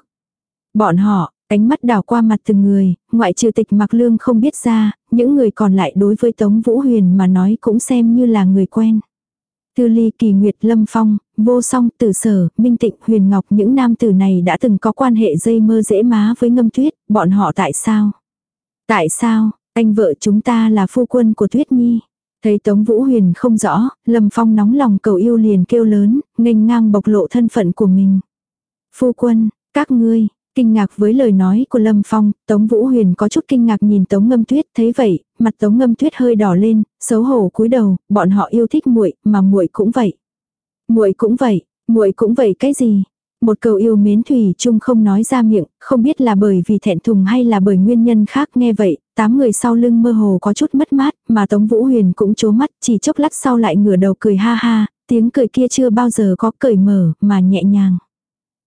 Bọn họ, ánh mắt đảo qua mặt từng người, ngoại trừ tịch mặc lương không biết ra, những người còn lại đối với Tống Vũ Huyền mà nói cũng xem như là người quen. Tư ly kỳ nguyệt lâm phong, vô song tử sở, minh tịnh huyền ngọc những nam tử này đã từng có quan hệ dây mơ dễ má với ngâm tuyết, bọn họ tại sao? Tại sao, anh vợ chúng ta là phu quân của Tuyết Nhi. Thấy Tống Vũ Huyền không rõ, Lâm Phong nóng lòng cầu yêu liền kêu lớn, nghênh ngang bộc lộ thân phận của mình. Phu quân, các ngươi, kinh ngạc với lời nói của Lâm Phong, Tống Vũ Huyền có chút kinh ngạc nhìn Tống Ngâm Tuyết, thấy vậy, mặt Tống Ngâm Tuyết hơi đỏ lên, xấu hổ cúi đầu, bọn họ yêu thích muội, mà muội cũng vậy. Muội cũng vậy, muội cũng vậy cái gì? Một câu yêu mến Thủy chung không nói ra miệng, không biết là bởi vì thẹn thùng hay là bởi nguyên nhân khác nghe vậy, tám người sau lưng mơ hồ có chút mất mát, mà Tống Vũ Huyền cũng chố mắt, chỉ chốc lát sau lại ngửa đầu cười ha ha, tiếng cười kia chưa bao giờ có cởi mở, mà nhẹ nhàng.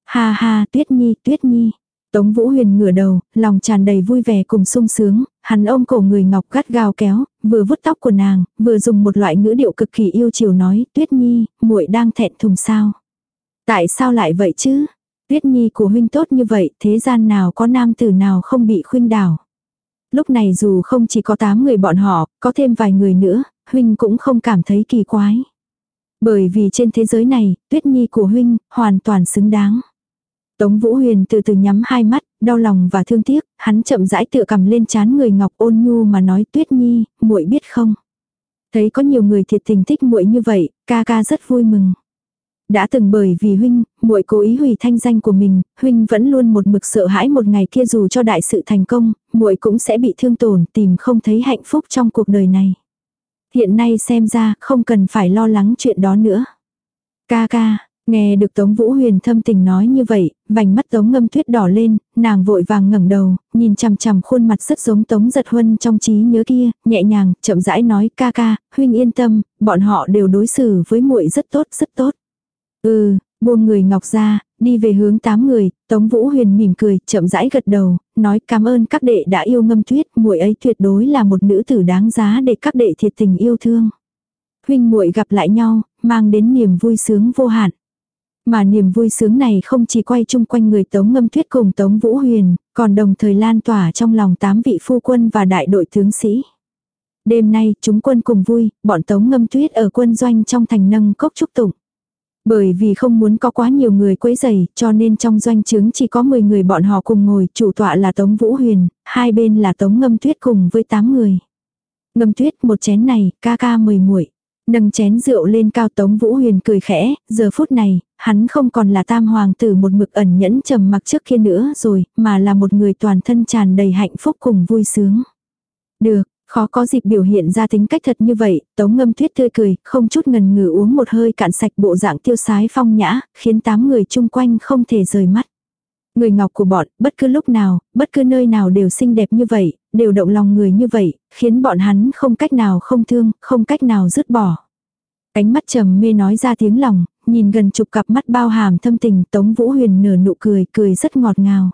Ha ha, Tuyết Nhi, Tuyết Nhi. Tống Vũ Huyền ngửa đầu, lòng tràn đầy vui vẻ cùng sung sướng, hắn ôm cổ người ngọc gắt gao kéo, vừa vuốt tóc của nàng, vừa dùng một loại ngữ điệu cực kỳ yêu chiều nói, Tuyết Nhi, muội đang thẹn thùng sao? Tại sao lại vậy chứ? Tuyết Nhi của huynh tốt như vậy, thế gian nào có nam tử nào không bị khuynh đảo? Lúc này dù không chỉ có 8 người bọn họ, có thêm vài người nữa, huynh cũng không cảm thấy kỳ quái. Bởi vì trên thế giới này, tuyết nhi của huynh, hoàn toàn xứng đáng. Tống Vũ Huyền từ từ nhắm hai mắt, đau lòng và thương tiếc, hắn chậm rãi tựa cầm lên chán người ngọc ôn nhu mà nói tuyết nhi, muội biết không? Thấy có nhiều người thiệt tình thích muội như vậy, ca ca rất vui mừng. Đã từng bởi vì huynh, muội cố ý hủy thanh danh của mình, huynh vẫn luôn một mực sợ hãi một ngày kia dù cho đại sự thành công, muội cũng sẽ bị thương tổn, tìm không thấy hạnh phúc trong cuộc đời này. Hiện nay xem ra không cần phải lo lắng chuyện đó nữa. Ca ca, nghe được Tống Vũ Huyền thâm tình nói như vậy, vành mắt Tống ngâm tuyết đỏ lên, nàng vội vàng ngẩng đầu, nhìn chằm chằm khuôn mặt rất giống Tống giật huân trong trí nhớ kia, nhẹ nhàng, chậm rãi nói ca ca, huynh yên tâm, bọn họ đều đối xử với muội rất tốt, rất tốt. Ừ, buông người ngọc ra, đi về hướng tám người, Tống Vũ Huyền mỉm cười, chậm rãi gật đầu, nói cảm ơn các đệ đã yêu ngâm tuyết, muội ấy tuyệt đối là một nữ tử đáng giá để các đệ thiệt tình yêu thương. Huynh muội gặp lại nhau, mang đến niềm vui sướng vô hạn. Mà niềm vui sướng này không chỉ quay chung quanh người Tống Ngâm Tuyết cùng Tống Vũ Huyền, còn đồng thời lan tỏa trong lòng tám vị phu quân và đại đội tướng sĩ. Đêm nay, chúng quân cùng vui, bọn Tống Ngâm Tuyết ở quân doanh trong thành nâng cốc trúc tụng. Bởi vì không muốn có quá nhiều người quấy rầy, cho nên trong doanh trướng chỉ có 10 người bọn họ cùng ngồi, chủ tọa là Tống Vũ Huyền, hai bên là Tống Ngâm Tuyết cùng với 8 người. Ngâm Tuyết một chén này, ca ca mời muội. Nâng chén rượu lên cao Tống Vũ Huyền cười khẽ, giờ phút này, hắn không còn là tam hoàng tử một mực ẩn nhẫn trầm mặc trước kia nữa rồi, mà là một người toàn thân tràn đầy hạnh phúc cùng vui sướng. Được, Khó có dịp biểu hiện ra tính cách thật như vậy, tống ngâm tuyết tươi cười, không chút ngần ngừ uống một hơi cạn sạch bộ dạng tiêu sái phong nhã, khiến tám người chung quanh không thể rời mắt. Người ngọc của bọn, bất cứ lúc nào, bất cứ nơi nào đều xinh đẹp như vậy, đều động lòng người như vậy, khiến bọn hắn không cách nào không thương, không cách nào dứt bỏ. Cánh mắt trầm mê nói ra tiếng lòng, nhìn gần chục cặp mắt bao hàm thâm tình, Tống Vũ Huyền nở nụ cười, cười rất ngọt ngào.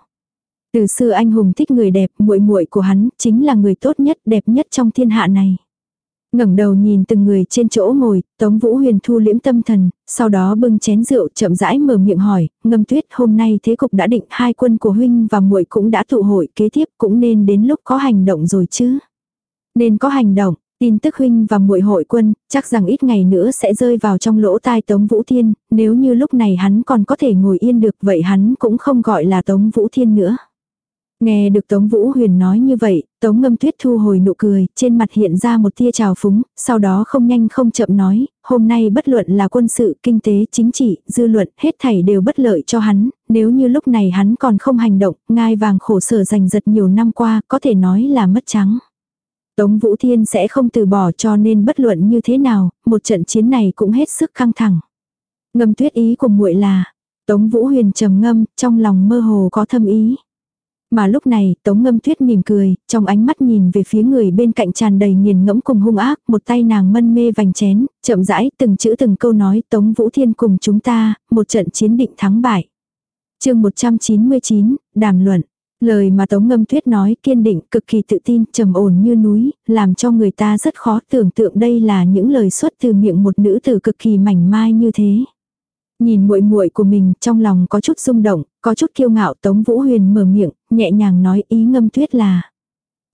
Từ xưa anh hùng thích người đẹp, muội muội của hắn chính là người tốt nhất, đẹp nhất trong thiên hạ này ngẩng đầu nhìn từng người trên chỗ ngồi, Tống Vũ Huyền thu liễm tâm thần, sau đó bưng chén rượu chậm rãi mở miệng hỏi, ngâm tuyết hôm nay thế cục đã định hai quân của huynh và muội cũng đã tụ hội kế tiếp cũng nên đến lúc có hành động rồi chứ. Nên có hành động, Tin tức huynh và muội hội quân, chắc rằng ít ngày nữa sẽ rơi vào trong lỗ tai Tống Vũ Thiên, nếu như lúc này hắn còn có thể ngồi yên được vậy hắn cũng không gọi là Tống Vũ Thiên nữa. Nghe được Tống Vũ Huyền nói như vậy, Tống Ngâm Tuyết thu hồi nụ cười, trên mặt hiện ra một tia trào phúng, sau đó không nhanh không chậm nói, hôm nay bất luận là quân sự, kinh tế, chính trị, dư luận, hết thảy đều bất lợi cho hắn, nếu như lúc này hắn còn không hành động, ngai vàng khổ sở giành giật nhiều năm qua, có thể nói là mất trắng. Tống Vũ Thiên sẽ không từ bỏ cho nên bất luận như thế nào, một trận chiến này cũng hết sức căng thẳng. Ngâm tuyết ý của muội là, Tống Vũ Huyền trầm ngâm, trong lòng mơ hồ có thâm ý. Mà lúc này, Tống Ngâm Tuyết mỉm cười, trong ánh mắt nhìn về phía người bên cạnh tràn đầy nghiền ngẫm cùng hung ác, một tay nàng mân mê vành chén, chậm rãi từng chữ từng câu nói Tống Vũ Thiên cùng chúng ta, một trận chiến định thắng bại. chương 199, Đàm luận. Lời mà Tống Ngâm Tuyết nói kiên định, cực kỳ tự tin, trầm ổn như núi, làm cho người ta rất khó tưởng tượng đây là những lời xuất từ miệng một nữ tử cực kỳ mảnh mai như thế. Nhìn muội muội của mình, trong lòng có chút rung động, có chút kiêu ngạo, Tống Vũ Huyền mở miệng, nhẹ nhàng nói ý Ngâm Tuyết là: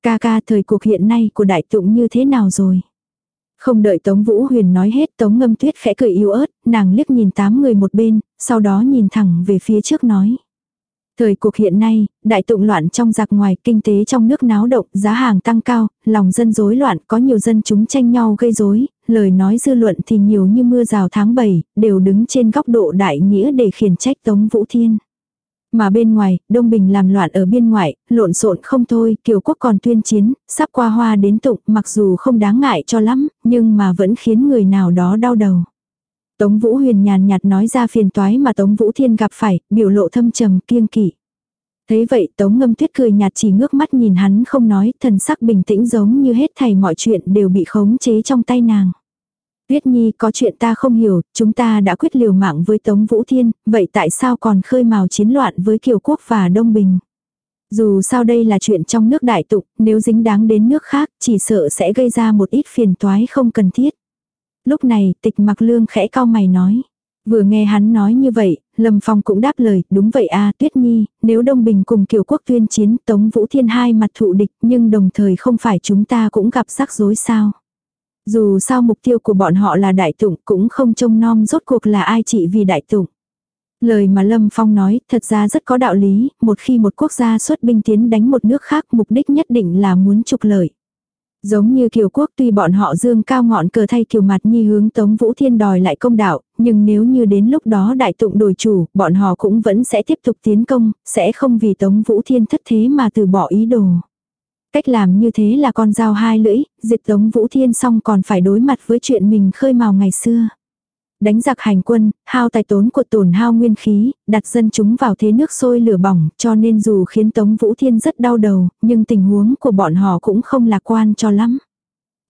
"Ca ca, thời cuộc hiện nay của đại tụng như thế nào rồi?" Không đợi Tống Vũ Huyền nói hết, Tống Ngâm Tuyết khẽ cười yếu ớt, nàng liếc nhìn tám người một bên, sau đó nhìn thẳng về phía trước nói: Thời cuộc hiện nay, đại tụng loạn trong giặc ngoài, kinh tế trong nước náo động, giá hàng tăng cao, lòng dân rối loạn, có nhiều dân chúng tranh nhau gây rối, lời nói dư luận thì nhiều như mưa rào tháng 7, đều đứng trên góc độ đại nghĩa để khiển trách Tống Vũ Thiên. Mà bên ngoài, Đông Bình làm loạn ở biên ngoại, lộn xộn không thôi, kiều quốc còn tuyên chiến, sắp qua hoa đến tụng, mặc dù không đáng ngại cho lắm, nhưng mà vẫn khiến người nào đó đau đầu. Tống Vũ Huyền nhàn nhạt nói ra phiền toái mà Tống Vũ Thiên gặp phải, biểu lộ thâm trầm kiêng kỵ. Thế vậy Tống Ngâm Tuyết cười nhạt chỉ ngước mắt nhìn hắn không nói, thần sắc bình tĩnh giống như hết thảy mọi chuyện đều bị khống chế trong tay nàng. Tuyết Nhi có chuyện ta không hiểu, chúng ta đã quyết liều mạng với Tống Vũ Thiên, vậy tại sao còn khơi mào chiến loạn với Kiều Quốc và Đông Bình? Dù sao đây là chuyện trong nước đại tục, nếu dính đáng đến nước khác, chỉ sợ sẽ gây ra một ít phiền toái không cần thiết. Lúc này, tịch mặc lương khẽ cao mày nói. Vừa nghe hắn nói như vậy, Lâm Phong cũng đáp lời, đúng vậy a Tuyết Nhi, nếu Đông Bình cùng Kiều Quốc tuyên chiến Tống Vũ Thiên hai mặt thụ địch nhưng đồng thời không phải chúng ta cũng gặp rắc rối sao. Dù sao mục tiêu của bọn họ là đại tụng cũng không trông nom rốt cuộc là ai trị vì đại tụng. Lời mà Lâm Phong nói thật ra rất có đạo lý, một khi một quốc gia xuất binh tiến đánh một nước khác mục đích nhất định là muốn trục lợi. Giống như kiều quốc tuy bọn họ dương cao ngọn cờ thay kiều mặt nhi hướng Tống Vũ Thiên đòi lại công đạo, nhưng nếu như đến lúc đó đại tụng đổi chủ, bọn họ cũng vẫn sẽ tiếp tục tiến công, sẽ không vì Tống Vũ Thiên thất thế mà từ bỏ ý đồ. Cách làm như thế là con dao hai lưỡi, diệt Tống Vũ Thiên xong còn phải đối mặt với chuyện mình khơi mào ngày xưa. Đánh giặc hành quân, hao tài tốn của tổn hao nguyên khí, đặt dân chúng vào thế nước sôi lửa bỏng, cho nên dù khiến Tống Vũ Thiên rất đau đầu, nhưng tình huống của bọn họ cũng không lạc quan cho lắm.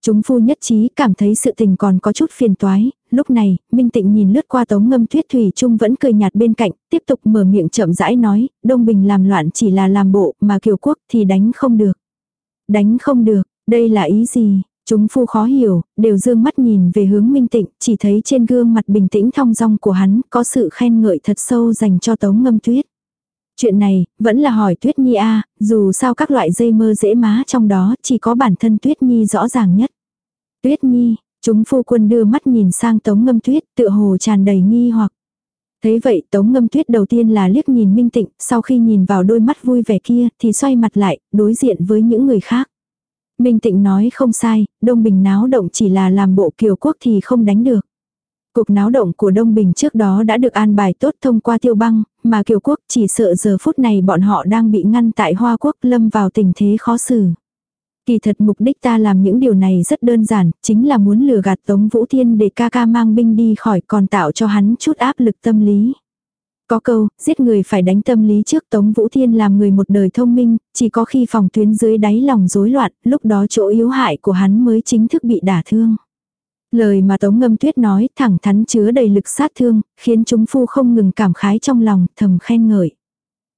Chúng phu nhất trí cảm thấy sự tình còn có chút phiền toái, lúc này, Minh Tịnh nhìn lướt qua tống ngâm tuyết thủy trung vẫn cười nhạt bên cạnh, tiếp tục mở miệng chậm rãi nói, Đông Bình làm loạn chỉ là làm bộ, mà kiều quốc thì đánh không được. Đánh không được, đây là ý gì? Chúng phu khó hiểu, đều dương mắt nhìn về hướng Minh Tịnh, chỉ thấy trên gương mặt bình tĩnh thong dong của hắn có sự khen ngợi thật sâu dành cho tống ngâm tuyết. Chuyện này, vẫn là hỏi Tuyết Nhi a dù sao các loại dây mơ dễ má trong đó chỉ có bản thân Tuyết Nhi rõ ràng nhất. Tuyết Nhi, chúng phu quân đưa mắt nhìn sang Tống Ngâm Tuyết tựa hồ tràn đầy nghi hoặc. Thấy vậy Tống Ngâm Tuyết đầu tiên là liếc nhìn Minh Tịnh, sau khi nhìn vào đôi mắt vui vẻ kia thì xoay mặt lại, đối diện với những người khác. Minh Tịnh nói không sai, Đông Bình náo động chỉ là làm bộ kiều quốc thì không đánh được. Cuộc náo động của Đông Bình trước đó đã được an bài tốt thông qua tiêu băng, mà kiều quốc chỉ sợ giờ phút này bọn họ đang bị ngăn tại Hoa Quốc lâm vào tình thế khó xử. Kỳ thật mục đích ta làm những điều này rất đơn giản, chính là muốn lừa gạt Tống Vũ Thiên để ca ca mang binh đi khỏi còn tạo cho hắn chút áp lực tâm lý. Có câu, giết người phải đánh tâm lý trước Tống Vũ Thiên làm người một đời thông minh, chỉ có khi phòng tuyến dưới đáy lòng rối loạn, lúc đó chỗ yếu hại của hắn mới chính thức bị đả thương. Lời mà Tống Ngâm Tuyết nói thẳng thắn chứa đầy lực sát thương, khiến chúng phu không ngừng cảm khái trong lòng, thầm khen ngợi.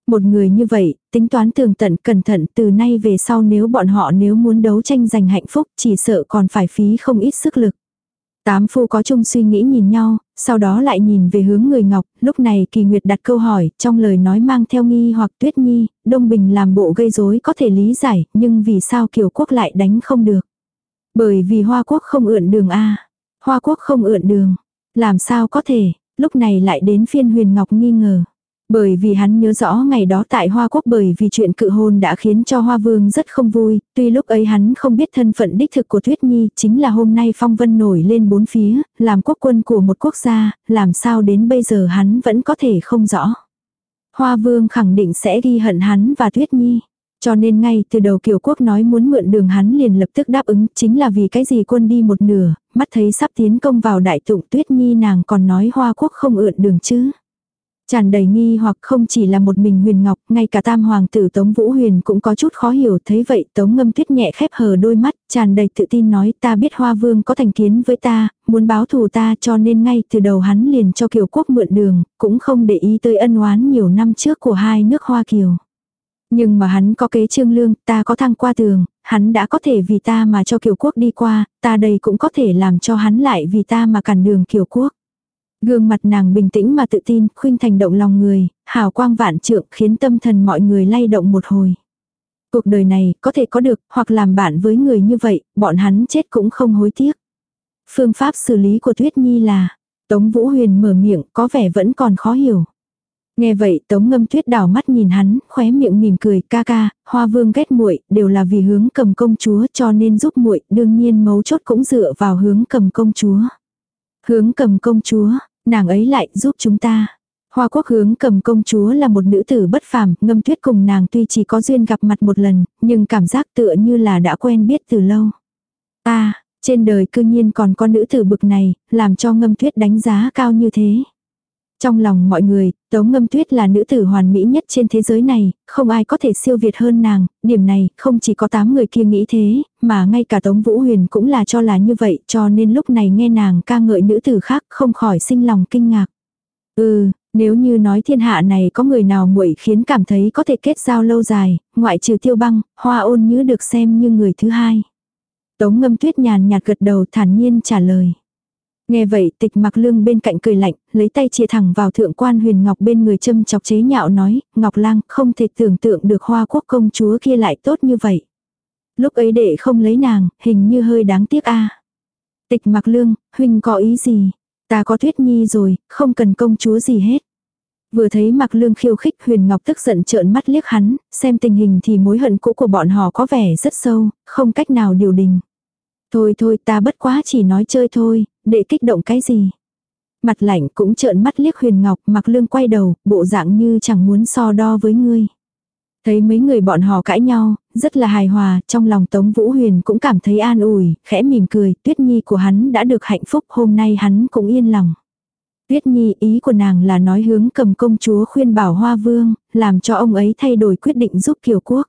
Một người như vậy, tính toán tường tận cẩn thận từ nay về sau nếu bọn họ nếu muốn đấu tranh giành hạnh phúc chỉ sợ còn phải phí không ít sức lực. Tám phu có chung suy nghĩ nhìn nhau, sau đó lại nhìn về hướng người ngọc, lúc này kỳ nguyệt đặt câu hỏi, trong lời nói mang theo nghi hoặc tuyết nhi, Đông Bình làm bộ gây rối có thể lý giải, nhưng vì sao kiều quốc lại đánh không được. Bởi vì Hoa Quốc không ượn đường A. Hoa Quốc không ượn đường. Làm sao có thể, lúc này lại đến phiên huyền ngọc nghi ngờ. Bởi vì hắn nhớ rõ ngày đó tại Hoa Quốc bởi vì chuyện cự hôn đã khiến cho Hoa Vương rất không vui, tuy lúc ấy hắn không biết thân phận đích thực của Tuyết Nhi, chính là hôm nay phong vân nổi lên bốn phía, làm quốc quân của một quốc gia, làm sao đến bây giờ hắn vẫn có thể không rõ. Hoa Vương khẳng định sẽ ghi hận hắn và Tuyết Nhi. Cho nên ngay từ đầu kiều quốc nói muốn mượn đường hắn liền lập tức đáp ứng, chính là vì cái gì quân đi một nửa, mắt thấy sắp tiến công vào đại tụng tuyết nhi nàng còn nói hoa quốc không ượn đường chứ. Tràn đầy nghi hoặc không chỉ là một mình huyền ngọc, ngay cả tam hoàng tử Tống Vũ Huyền cũng có chút khó hiểu, thấy vậy Tống ngâm tuyết nhẹ khép hờ đôi mắt, tràn đầy tự tin nói ta biết hoa vương có thành kiến với ta, muốn báo thù ta cho nên ngay từ đầu hắn liền cho kiều quốc mượn đường, cũng không để ý tới ân oán nhiều năm trước của hai nước hoa kiều. Nhưng mà hắn có kế trương lương, ta có thăng qua tường, hắn đã có thể vì ta mà cho kiều quốc đi qua, ta đây cũng có thể làm cho hắn lại vì ta mà cản đường kiều quốc. Gương mặt nàng bình tĩnh mà tự tin, khuynh thành động lòng người, hào quang vạn trượng khiến tâm thần mọi người lay động một hồi. Cuộc đời này có thể có được, hoặc làm bạn với người như vậy, bọn hắn chết cũng không hối tiếc. Phương pháp xử lý của Tuyết Nhi là, Tống Vũ Huyền mở miệng có vẻ vẫn còn khó hiểu. Nghe vậy Tống Ngâm Tuyết đảo mắt nhìn hắn, khóe miệng mỉm cười, ca ca, Hoa Vương ghét muội, đều là vì hướng cầm công chúa cho nên giúp muội, đương nhiên mấu chốt cũng dựa vào hướng cầm công chúa. Hướng cầm công chúa, nàng ấy lại giúp chúng ta. Hoa quốc hướng cầm công chúa là một nữ tử bất phàm, ngâm tuyết cùng nàng tuy chỉ có duyên gặp mặt một lần, nhưng cảm giác tựa như là đã quen biết từ lâu. Ta, trên đời cư nhiên còn có nữ tử bực này, làm cho ngâm tuyết đánh giá cao như thế. Trong lòng mọi người, Tống Ngâm Tuyết là nữ tử hoàn mỹ nhất trên thế giới này, không ai có thể siêu việt hơn nàng, điểm này không chỉ có 8 người kia nghĩ thế, mà ngay cả Tống Vũ Huyền cũng là cho là như vậy, cho nên lúc này nghe nàng ca ngợi nữ tử khác không khỏi sinh lòng kinh ngạc. Ừ, nếu như nói thiên hạ này có người nào muội khiến cảm thấy có thể kết giao lâu dài, ngoại trừ tiêu băng, hoa ôn như được xem như người thứ hai. Tống ngâm tuyết nhàn nhạt gật đầu thản nhiên trả lời. Nghe vậy tịch mặc lương bên cạnh cười lạnh, lấy tay chia thẳng vào thượng quan huyền ngọc bên người châm chọc chế nhạo nói, ngọc lang không thể tưởng tượng được hoa quốc công chúa kia lại tốt như vậy. Lúc ấy để không lấy nàng, hình như hơi đáng tiếc a Tịch mặc lương, huynh có ý gì? Ta có thuyết nhi rồi, không cần công chúa gì hết. Vừa thấy mặc lương khiêu khích huyền ngọc tức giận trợn mắt liếc hắn, xem tình hình thì mối hận cũ của bọn họ có vẻ rất sâu, không cách nào điều đình. Thôi thôi ta bất quá chỉ nói chơi thôi, để kích động cái gì. Mặt lạnh cũng trợn mắt liếc huyền ngọc mặc lương quay đầu, bộ dạng như chẳng muốn so đo với ngươi. Thấy mấy người bọn họ cãi nhau, rất là hài hòa, trong lòng Tống Vũ Huyền cũng cảm thấy an ủi, khẽ mỉm cười, Tuyết Nhi của hắn đã được hạnh phúc, hôm nay hắn cũng yên lòng. Tuyết Nhi ý của nàng là nói hướng cầm công chúa khuyên bảo Hoa Vương, làm cho ông ấy thay đổi quyết định giúp Kiều Quốc.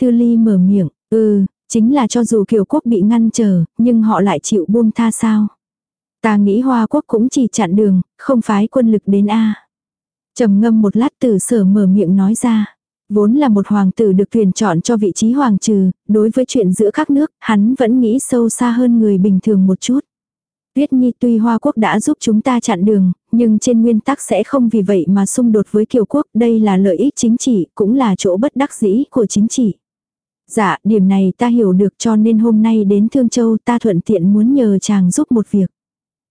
Thư Ly mở miệng, ừ, chính là cho dù Kiều Quốc bị ngăn trở, nhưng họ lại chịu buông tha sao. Ta nghĩ Hoa Quốc cũng chỉ chặn đường, không phái quân lực đến A. trầm ngâm một lát tử sở mở miệng nói ra. Vốn là một hoàng tử được tuyển chọn cho vị trí hoàng trừ, đối với chuyện giữa các nước, hắn vẫn nghĩ sâu xa hơn người bình thường một chút. Tuyết Nhi tuy Hoa Quốc đã giúp chúng ta chặn đường, nhưng trên nguyên tắc sẽ không vì vậy mà xung đột với Kiều Quốc, đây là lợi ích chính trị, cũng là chỗ bất đắc dĩ của chính trị. Dạ, điểm này ta hiểu được cho nên hôm nay đến Thương Châu ta thuận tiện muốn nhờ chàng giúp một việc.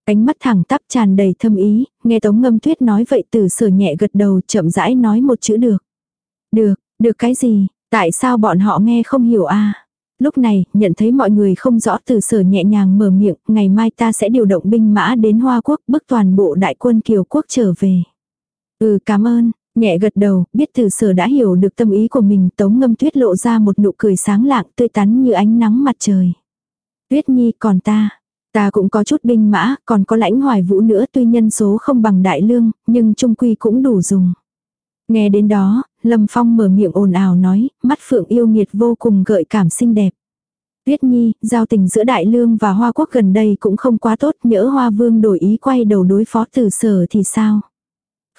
Ánh mắt thẳng tắp tràn đầy thâm ý, nghe Tống Ngâm Tuyết nói vậy từ sở nhẹ gật đầu chậm rãi nói một chữ được. Được, được cái gì, tại sao bọn họ nghe không hiểu a Lúc này, nhận thấy mọi người không rõ từ sở nhẹ nhàng mở miệng, ngày mai ta sẽ điều động binh mã đến Hoa Quốc bức toàn bộ đại quân Kiều Quốc trở về. Ừ cảm ơn, nhẹ gật đầu, biết từ sở đã hiểu được tâm ý của mình tống ngâm tuyết lộ ra một nụ cười sáng lạng tươi tắn như ánh nắng mặt trời. Tuyết nhi còn ta, ta cũng có chút binh mã, còn có lãnh hoài vũ nữa tuy nhân số không bằng đại lương, nhưng trung quy cũng đủ dùng. Nghe đến đó, Lâm Phong mở miệng ồn ào nói, mắt phượng yêu nghiệt vô cùng gợi cảm xinh đẹp. Tuyết Nhi, giao tình giữa Đại Lương và Hoa Quốc gần đây cũng không quá tốt, nhỡ Hoa Vương đổi ý quay đầu đối phó từ sở thì sao?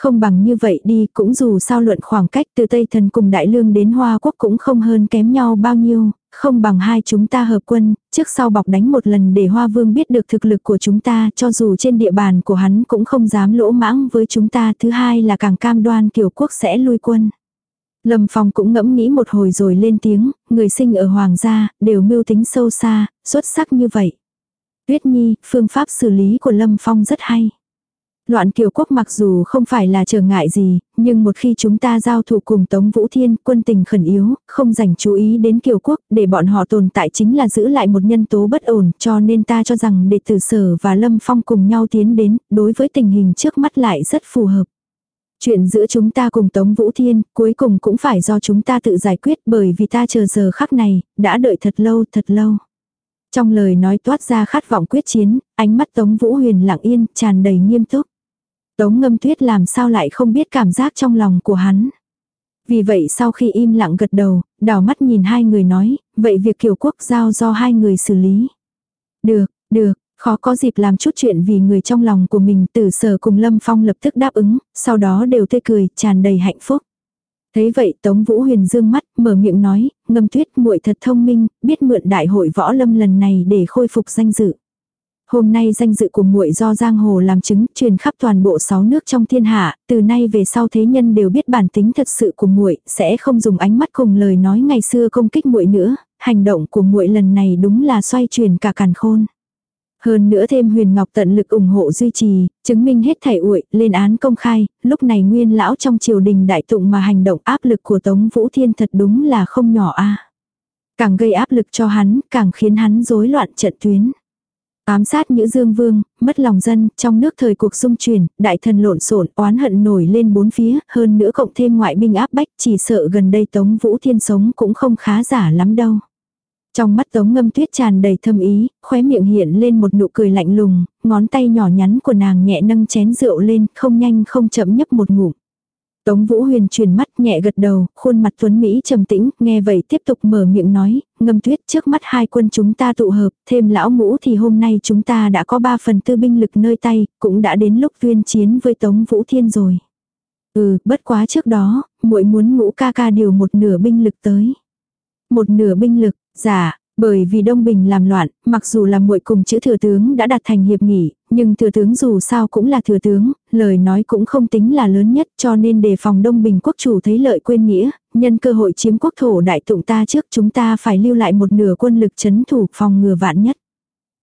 Không bằng như vậy đi, cũng dù sao luận khoảng cách từ Tây Thần cùng Đại Lương đến Hoa Quốc cũng không hơn kém nhau bao nhiêu, không bằng hai chúng ta hợp quân, trước sau bọc đánh một lần để Hoa Vương biết được thực lực của chúng ta, cho dù trên địa bàn của hắn cũng không dám lỗ mãng với chúng ta. Thứ hai là càng cam đoan kiểu quốc sẽ lui quân. Lâm Phong cũng ngẫm nghĩ một hồi rồi lên tiếng, người sinh ở Hoàng gia, đều mưu tính sâu xa, xuất sắc như vậy. Tuyết Nhi, phương pháp xử lý của Lâm Phong rất hay. Loạn kiều quốc mặc dù không phải là trở ngại gì, nhưng một khi chúng ta giao thủ cùng Tống Vũ Thiên, quân tình khẩn yếu, không dành chú ý đến kiều quốc, để bọn họ tồn tại chính là giữ lại một nhân tố bất ổn, cho nên ta cho rằng đệ tử sở và Lâm Phong cùng nhau tiến đến, đối với tình hình trước mắt lại rất phù hợp. Chuyện giữa chúng ta cùng Tống Vũ Thiên, cuối cùng cũng phải do chúng ta tự giải quyết bởi vì ta chờ giờ khắc này, đã đợi thật lâu thật lâu. Trong lời nói toát ra khát vọng quyết chiến, ánh mắt Tống Vũ Huyền lặng yên, tràn đầy nghiêm túc. Tống ngâm tuyết làm sao lại không biết cảm giác trong lòng của hắn. Vì vậy sau khi im lặng gật đầu, đảo mắt nhìn hai người nói, vậy việc kiều quốc giao do hai người xử lý. Được, được, khó có dịp làm chút chuyện vì người trong lòng của mình tử sở cùng Lâm Phong lập tức đáp ứng, sau đó đều tươi cười, tràn đầy hạnh phúc. Thấy vậy Tống Vũ Huyền dương mắt, mở miệng nói, ngâm tuyết muội thật thông minh, biết mượn đại hội võ lâm lần này để khôi phục danh dự. Hôm nay danh dự của muội do giang hồ làm chứng, truyền khắp toàn bộ sáu nước trong thiên hạ, từ nay về sau thế nhân đều biết bản tính thật sự của muội, sẽ không dùng ánh mắt cùng lời nói ngày xưa công kích muội nữa, hành động của muội lần này đúng là xoay chuyển cả càn khôn. Hơn nữa thêm huyền ngọc tận lực ủng hộ duy trì, chứng minh hết thảy uội, lên án công khai, lúc này nguyên lão trong triều đình đại tụng mà hành động áp lực của Tống Vũ Thiên thật đúng là không nhỏ a Càng gây áp lực cho hắn, càng khiến hắn rối loạn trận tuyến. Ám sát Nhữ Dương Vương, mất lòng dân, trong nước thời cuộc xung chuyển, đại thần lộn xộn oán hận nổi lên bốn phía, hơn nữa cộng thêm ngoại binh áp bách, chỉ sợ gần đây Tống Vũ Thiên sống cũng không khá giả lắm đâu. Trong mắt Tống Ngâm Tuyết tràn đầy thâm ý, khóe miệng hiện lên một nụ cười lạnh lùng, ngón tay nhỏ nhắn của nàng nhẹ nâng chén rượu lên, không nhanh không chậm nhấp một ngụm. Tống Vũ Huyền truyền mắt nhẹ gật đầu, khuôn mặt tuấn Mỹ trầm tĩnh, nghe vậy tiếp tục mở miệng nói, ngâm tuyết trước mắt hai quân chúng ta tụ hợp, thêm lão ngũ thì hôm nay chúng ta đã có ba phần tư binh lực nơi tay, cũng đã đến lúc tuyên chiến với Tống Vũ Thiên rồi. Ừ, bất quá trước đó, muội muốn ngũ ca ca điều một nửa binh lực tới. Một nửa binh lực, giả bởi vì Đông Bình làm loạn, mặc dù là muội cùng chữ thừa tướng đã đạt thành hiệp nghỉ, nhưng thừa tướng dù sao cũng là thừa tướng, lời nói cũng không tính là lớn nhất cho nên đề phòng Đông Bình quốc chủ thấy lợi quên nghĩa, nhân cơ hội chiếm quốc thổ đại tụng ta trước chúng ta phải lưu lại một nửa quân lực chấn thủ phòng ngừa vạn nhất.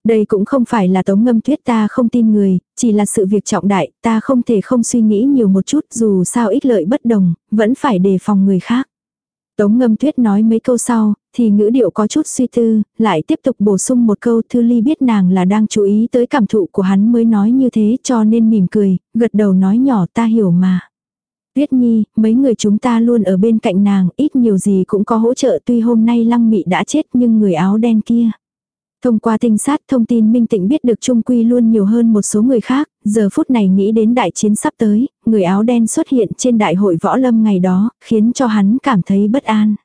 Đây cũng không phải là tống ngâm tuyết ta không tin người, chỉ là sự việc trọng đại, ta không thể không suy nghĩ nhiều một chút dù sao ích lợi bất đồng, vẫn phải đề phòng người khác. Tống ngâm tuyết nói mấy câu sau, thì ngữ điệu có chút suy tư, lại tiếp tục bổ sung một câu thư ly biết nàng là đang chú ý tới cảm thụ của hắn mới nói như thế cho nên mỉm cười, gật đầu nói nhỏ ta hiểu mà. Tuyết Nhi, mấy người chúng ta luôn ở bên cạnh nàng, ít nhiều gì cũng có hỗ trợ tuy hôm nay Lăng Mị đã chết nhưng người áo đen kia. Thông qua tinh sát thông tin minh tịnh biết được Trung Quy luôn nhiều hơn một số người khác, giờ phút này nghĩ đến đại chiến sắp tới, người áo đen xuất hiện trên đại hội võ lâm ngày đó, khiến cho hắn cảm thấy bất an.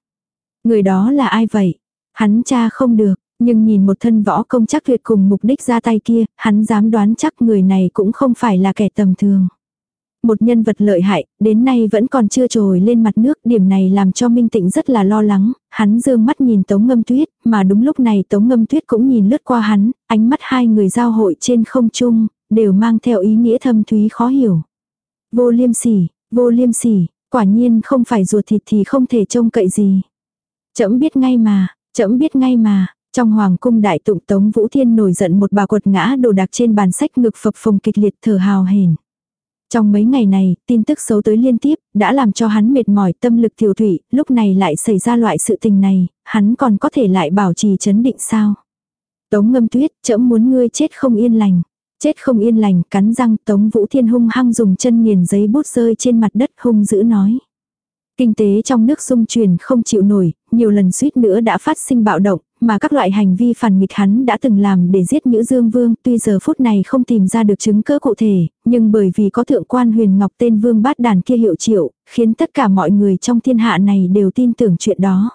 Người đó là ai vậy? Hắn cha không được, nhưng nhìn một thân võ công chắc tuyệt cùng mục đích ra tay kia, hắn dám đoán chắc người này cũng không phải là kẻ tầm thường. Một nhân vật lợi hại, đến nay vẫn còn chưa trồi lên mặt nước, điểm này làm cho Minh Tịnh rất là lo lắng, hắn dương mắt nhìn Tống Ngâm Tuyết, mà đúng lúc này Tống Ngâm Tuyết cũng nhìn lướt qua hắn, ánh mắt hai người giao hội trên không trung, đều mang theo ý nghĩa thâm thúy khó hiểu. Vô liêm sỉ, vô liêm sỉ, quả nhiên không phải ruột thịt thì không thể trông cậy gì. Chậm biết ngay mà, chậm biết ngay mà, trong hoàng cung đại tụng Tống Vũ Thiên nổi giận một bà quật ngã đồ đạc trên bàn sách ngực phập phồng kịch liệt thở hào hển. Trong mấy ngày này, tin tức xấu tới liên tiếp, đã làm cho hắn mệt mỏi tâm lực tiểu thủy, lúc này lại xảy ra loại sự tình này, hắn còn có thể lại bảo trì chấn định sao. Tống ngâm tuyết, chậm muốn ngươi chết không yên lành. Chết không yên lành, cắn răng Tống Vũ Thiên hung hăng dùng chân nghiền giấy bút rơi trên mặt đất hung dữ nói. Kinh tế trong nước dung truyền không chịu nổi, nhiều lần suýt nữa đã phát sinh bạo động, mà các loại hành vi phản nghịch hắn đã từng làm để giết Nhữ Dương Vương, tuy giờ phút này không tìm ra được chứng cứ cụ thể, nhưng bởi vì có thượng quan huyền ngọc tên Vương bát đàn kia hiệu triệu, khiến tất cả mọi người trong thiên hạ này đều tin tưởng chuyện đó.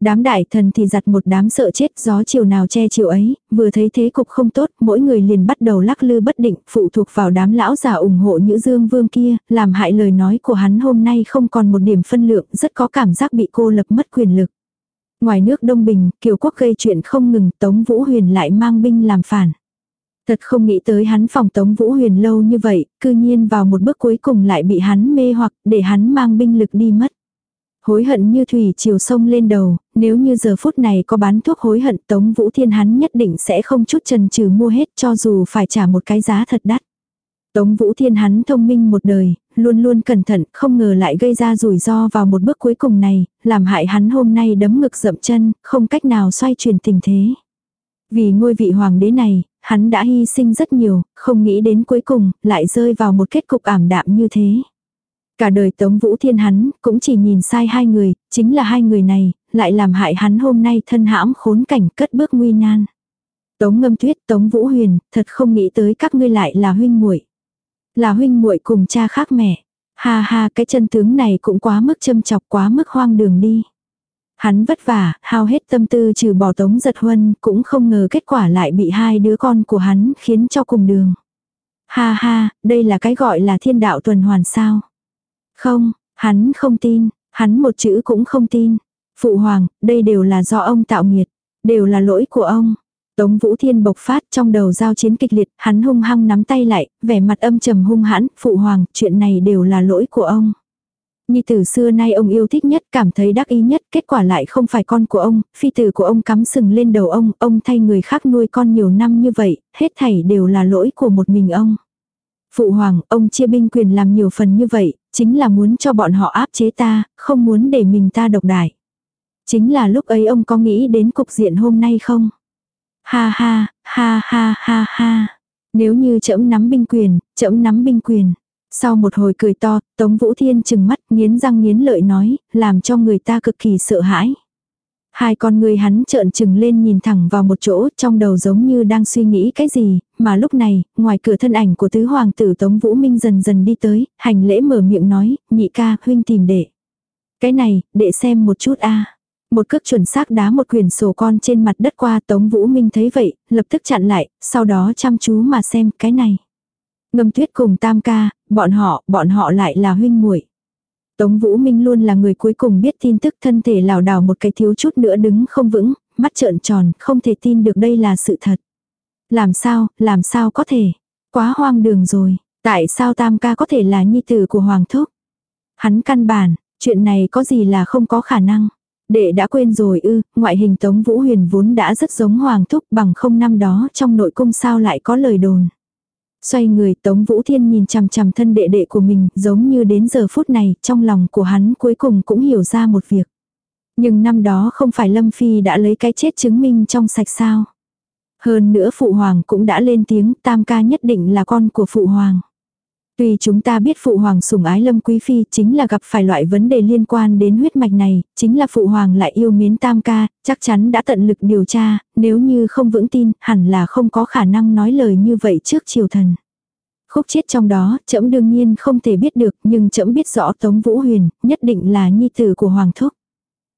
Đám đại thần thì giặt một đám sợ chết gió chiều nào che chiều ấy, vừa thấy thế cục không tốt, mỗi người liền bắt đầu lắc lư bất định, phụ thuộc vào đám lão già ủng hộ Nhữ Dương Vương kia, làm hại lời nói của hắn hôm nay không còn một điểm phân lượng, rất có cảm giác bị cô lập mất quyền lực. Ngoài nước Đông Bình, Kiều Quốc gây chuyện không ngừng, Tống Vũ Huyền lại mang binh làm phản. Thật không nghĩ tới hắn phòng Tống Vũ Huyền lâu như vậy, cư nhiên vào một bước cuối cùng lại bị hắn mê hoặc để hắn mang binh lực đi mất. Hối hận như thủy chiều sông lên đầu, nếu như giờ phút này có bán thuốc hối hận Tống Vũ Thiên hắn nhất định sẽ không chút trần trừ mua hết cho dù phải trả một cái giá thật đắt. Tống Vũ Thiên hắn thông minh một đời, luôn luôn cẩn thận, không ngờ lại gây ra rủi ro vào một bước cuối cùng này, làm hại hắn hôm nay đấm ngực dậm chân, không cách nào xoay chuyển tình thế. Vì ngôi vị hoàng đế này, hắn đã hy sinh rất nhiều, không nghĩ đến cuối cùng, lại rơi vào một kết cục ảm đạm như thế. Cả đời Tống Vũ Thiên hắn, cũng chỉ nhìn sai hai người, chính là hai người này, lại làm hại hắn hôm nay thân hãm khốn cảnh cất bước nguy nan. Tống Ngâm Tuyết, Tống Vũ Huyền, thật không nghĩ tới các ngươi lại là huynh muội. Là huynh muội cùng cha khác mẹ. Ha ha cái chân tướng này cũng quá mức châm chọc quá mức hoang đường đi. Hắn vất vả, hao hết tâm tư trừ bỏ tống giật huân, cũng không ngờ kết quả lại bị hai đứa con của hắn khiến cho cùng đường. Ha ha, đây là cái gọi là thiên đạo tuần hoàn sao. Không, hắn không tin, hắn một chữ cũng không tin. Phụ hoàng, đây đều là do ông tạo nghiệt, đều là lỗi của ông. Tống Vũ Thiên bộc phát trong đầu giao chiến kịch liệt, hắn hung hăng nắm tay lại, vẻ mặt âm trầm hung hãn, phụ hoàng, chuyện này đều là lỗi của ông. Nhi tử xưa nay ông yêu thích nhất, cảm thấy đắc ý nhất, kết quả lại không phải con của ông, phi tử của ông cắm sừng lên đầu ông, ông thay người khác nuôi con nhiều năm như vậy, hết thảy đều là lỗi của một mình ông. Phụ hoàng, ông chia binh quyền làm nhiều phần như vậy, chính là muốn cho bọn họ áp chế ta, không muốn để mình ta độc đại. Chính là lúc ấy ông có nghĩ đến cục diện hôm nay không? Ha ha, ha ha ha ha. Nếu như trẫm nắm binh quyền, trẫm nắm binh quyền. Sau một hồi cười to, Tống Vũ Thiên chừng mắt nghiến răng nghiến lợi nói, làm cho người ta cực kỳ sợ hãi. Hai con người hắn trợn trừng lên nhìn thẳng vào một chỗ trong đầu giống như đang suy nghĩ cái gì, mà lúc này, ngoài cửa thân ảnh của tứ hoàng tử Tống Vũ Minh dần dần đi tới, hành lễ mở miệng nói, nhị ca, huynh tìm đệ. Cái này, đệ xem một chút a một cước chuẩn xác đá một quyển sổ con trên mặt đất qua Tống Vũ Minh thấy vậy, lập tức chặn lại, sau đó chăm chú mà xem cái này. Ngâm tuyết cùng tam ca, bọn họ, bọn họ lại là huynh muội Tống Vũ Minh luôn là người cuối cùng biết tin tức thân thể lảo đảo một cái thiếu chút nữa đứng không vững, mắt trợn tròn, không thể tin được đây là sự thật. Làm sao, làm sao có thể? Quá hoang đường rồi, tại sao tam ca có thể là nhi tử của Hoàng Thúc? Hắn căn bản, chuyện này có gì là không có khả năng. Đệ đã quên rồi ư, ngoại hình Tống Vũ Huyền vốn đã rất giống Hoàng Thúc bằng không năm đó trong nội cung sao lại có lời đồn. Xoay người, Tống Vũ Thiên nhìn chằm chằm thân đệ đệ của mình, giống như đến giờ phút này, trong lòng của hắn cuối cùng cũng hiểu ra một việc. Nhưng năm đó không phải Lâm Phi đã lấy cái chết chứng minh trong sạch sao. Hơn nữa Phụ Hoàng cũng đã lên tiếng, tam ca nhất định là con của Phụ Hoàng. Tuy chúng ta biết phụ hoàng sủng ái lâm quý phi chính là gặp phải loại vấn đề liên quan đến huyết mạch này, chính là phụ hoàng lại yêu mến tam ca, chắc chắn đã tận lực điều tra, nếu như không vững tin, hẳn là không có khả năng nói lời như vậy trước triều thần. Khúc chết trong đó, trẫm đương nhiên không thể biết được, nhưng trẫm biết rõ Tống Vũ Huyền, nhất định là nhi tử của hoàng thúc.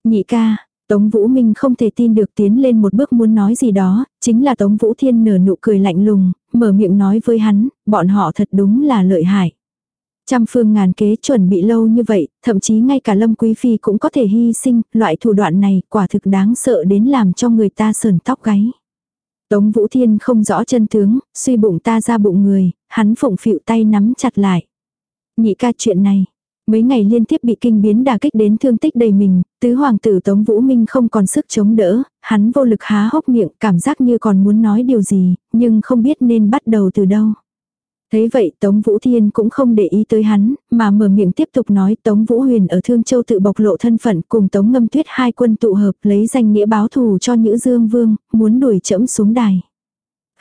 Nhị ca, Tống Vũ Minh không thể tin được tiến lên một bước muốn nói gì đó, chính là Tống Vũ Thiên nở nụ cười lạnh lùng, mở miệng nói với hắn, bọn họ thật đúng là lợi hại. Trăm phương ngàn kế chuẩn bị lâu như vậy, thậm chí ngay cả Lâm Quý Phi cũng có thể hy sinh, loại thủ đoạn này quả thực đáng sợ đến làm cho người ta sờn tóc gáy. Tống Vũ Thiên không rõ chân tướng, suy bụng ta ra bụng người, hắn phụng phịu tay nắm chặt lại. Nhị ca chuyện này, mấy ngày liên tiếp bị kinh biến đả kích đến thương tích đầy mình, tứ hoàng tử Tống Vũ Minh không còn sức chống đỡ, hắn vô lực há hốc miệng, cảm giác như còn muốn nói điều gì, nhưng không biết nên bắt đầu từ đâu. Thấy vậy Tống Vũ Thiên cũng không để ý tới hắn, mà mở miệng tiếp tục nói Tống Vũ Huyền ở Thương Châu tự bộc lộ thân phận cùng Tống Ngâm Tuyết hai quân tụ hợp lấy danh nghĩa báo thù cho Nhữ Dương Vương, muốn đuổi chẫm xuống đài.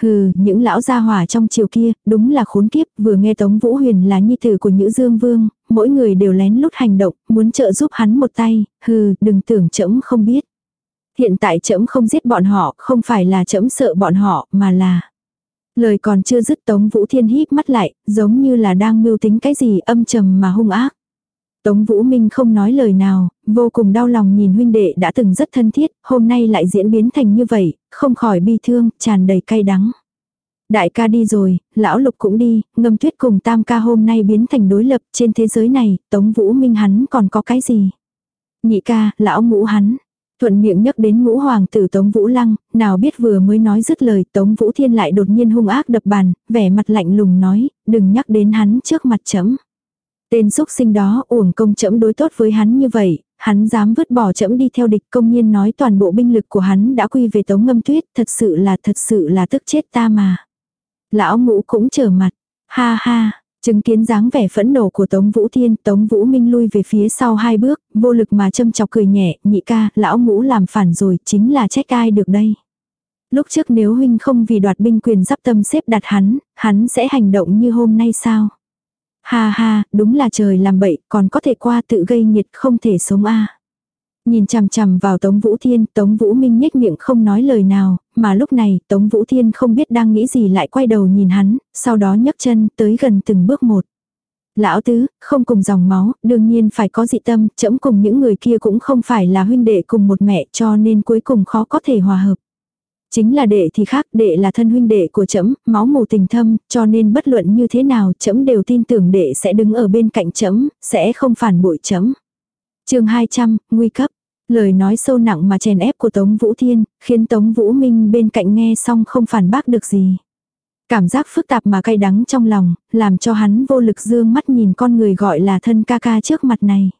Hừ, những lão gia hỏa trong chiều kia, đúng là khốn kiếp, vừa nghe Tống Vũ Huyền là nhi tử của Nhữ Dương Vương, mỗi người đều lén lút hành động, muốn trợ giúp hắn một tay, hừ, đừng tưởng trẫm không biết. Hiện tại trẫm không giết bọn họ, không phải là trẫm sợ bọn họ, mà là... Lời còn chưa dứt Tống Vũ Thiên híp mắt lại, giống như là đang mưu tính cái gì âm trầm mà hung ác. Tống Vũ Minh không nói lời nào, vô cùng đau lòng nhìn huynh đệ đã từng rất thân thiết, hôm nay lại diễn biến thành như vậy, không khỏi bi thương, tràn đầy cay đắng. Đại ca đi rồi, lão lục cũng đi, ngâm tuyết cùng tam ca hôm nay biến thành đối lập trên thế giới này, Tống Vũ Minh hắn còn có cái gì? Nhị ca, lão ngũ hắn. Thuận miệng nhắc đến ngũ hoàng tử Tống Vũ Lăng, nào biết vừa mới nói dứt lời Tống Vũ Thiên lại đột nhiên hung ác đập bàn, vẻ mặt lạnh lùng nói, đừng nhắc đến hắn trước mặt chấm. Tên xúc sinh đó uổng công chấm đối tốt với hắn như vậy, hắn dám vứt bỏ chấm đi theo địch công nhiên nói toàn bộ binh lực của hắn đã quy về tống ngâm tuyết, thật sự là thật sự là tức chết ta mà. Lão ngũ cũng trở mặt, ha ha, chứng kiến dáng vẻ phẫn nộ của Tống Vũ Thiên, Tống Vũ Minh lui về phía sau hai bước, vô lực mà châm chọc cười nhẹ, nhị ca, lão ngũ làm phản rồi, chính là trách ai được đây. Lúc trước nếu huynh không vì đoạt binh quyền giáp tâm xếp đặt hắn, hắn sẽ hành động như hôm nay sao? Ha ha, đúng là trời làm bậy, còn có thể qua tự gây nhiệt không thể sống a. Nhìn chằm chằm vào Tống Vũ Thiên, Tống Vũ Minh nhếch miệng không nói lời nào, mà lúc này Tống Vũ Thiên không biết đang nghĩ gì lại quay đầu nhìn hắn, sau đó nhấc chân tới gần từng bước một. Lão tứ, không cùng dòng máu, đương nhiên phải có dị tâm, chẫm cùng những người kia cũng không phải là huynh đệ cùng một mẹ cho nên cuối cùng khó có thể hòa hợp. Chính là đệ thì khác, đệ là thân huynh đệ của chấm, máu mù tình thâm, cho nên bất luận như thế nào chấm đều tin tưởng đệ sẽ đứng ở bên cạnh chấm, sẽ không phản bội chấm. Chương 200, nguy cấp. Lời nói sâu nặng mà chèn ép của Tống Vũ Thiên, khiến Tống Vũ Minh bên cạnh nghe xong không phản bác được gì. Cảm giác phức tạp mà cay đắng trong lòng, làm cho hắn vô lực dương mắt nhìn con người gọi là thân ca ca trước mặt này.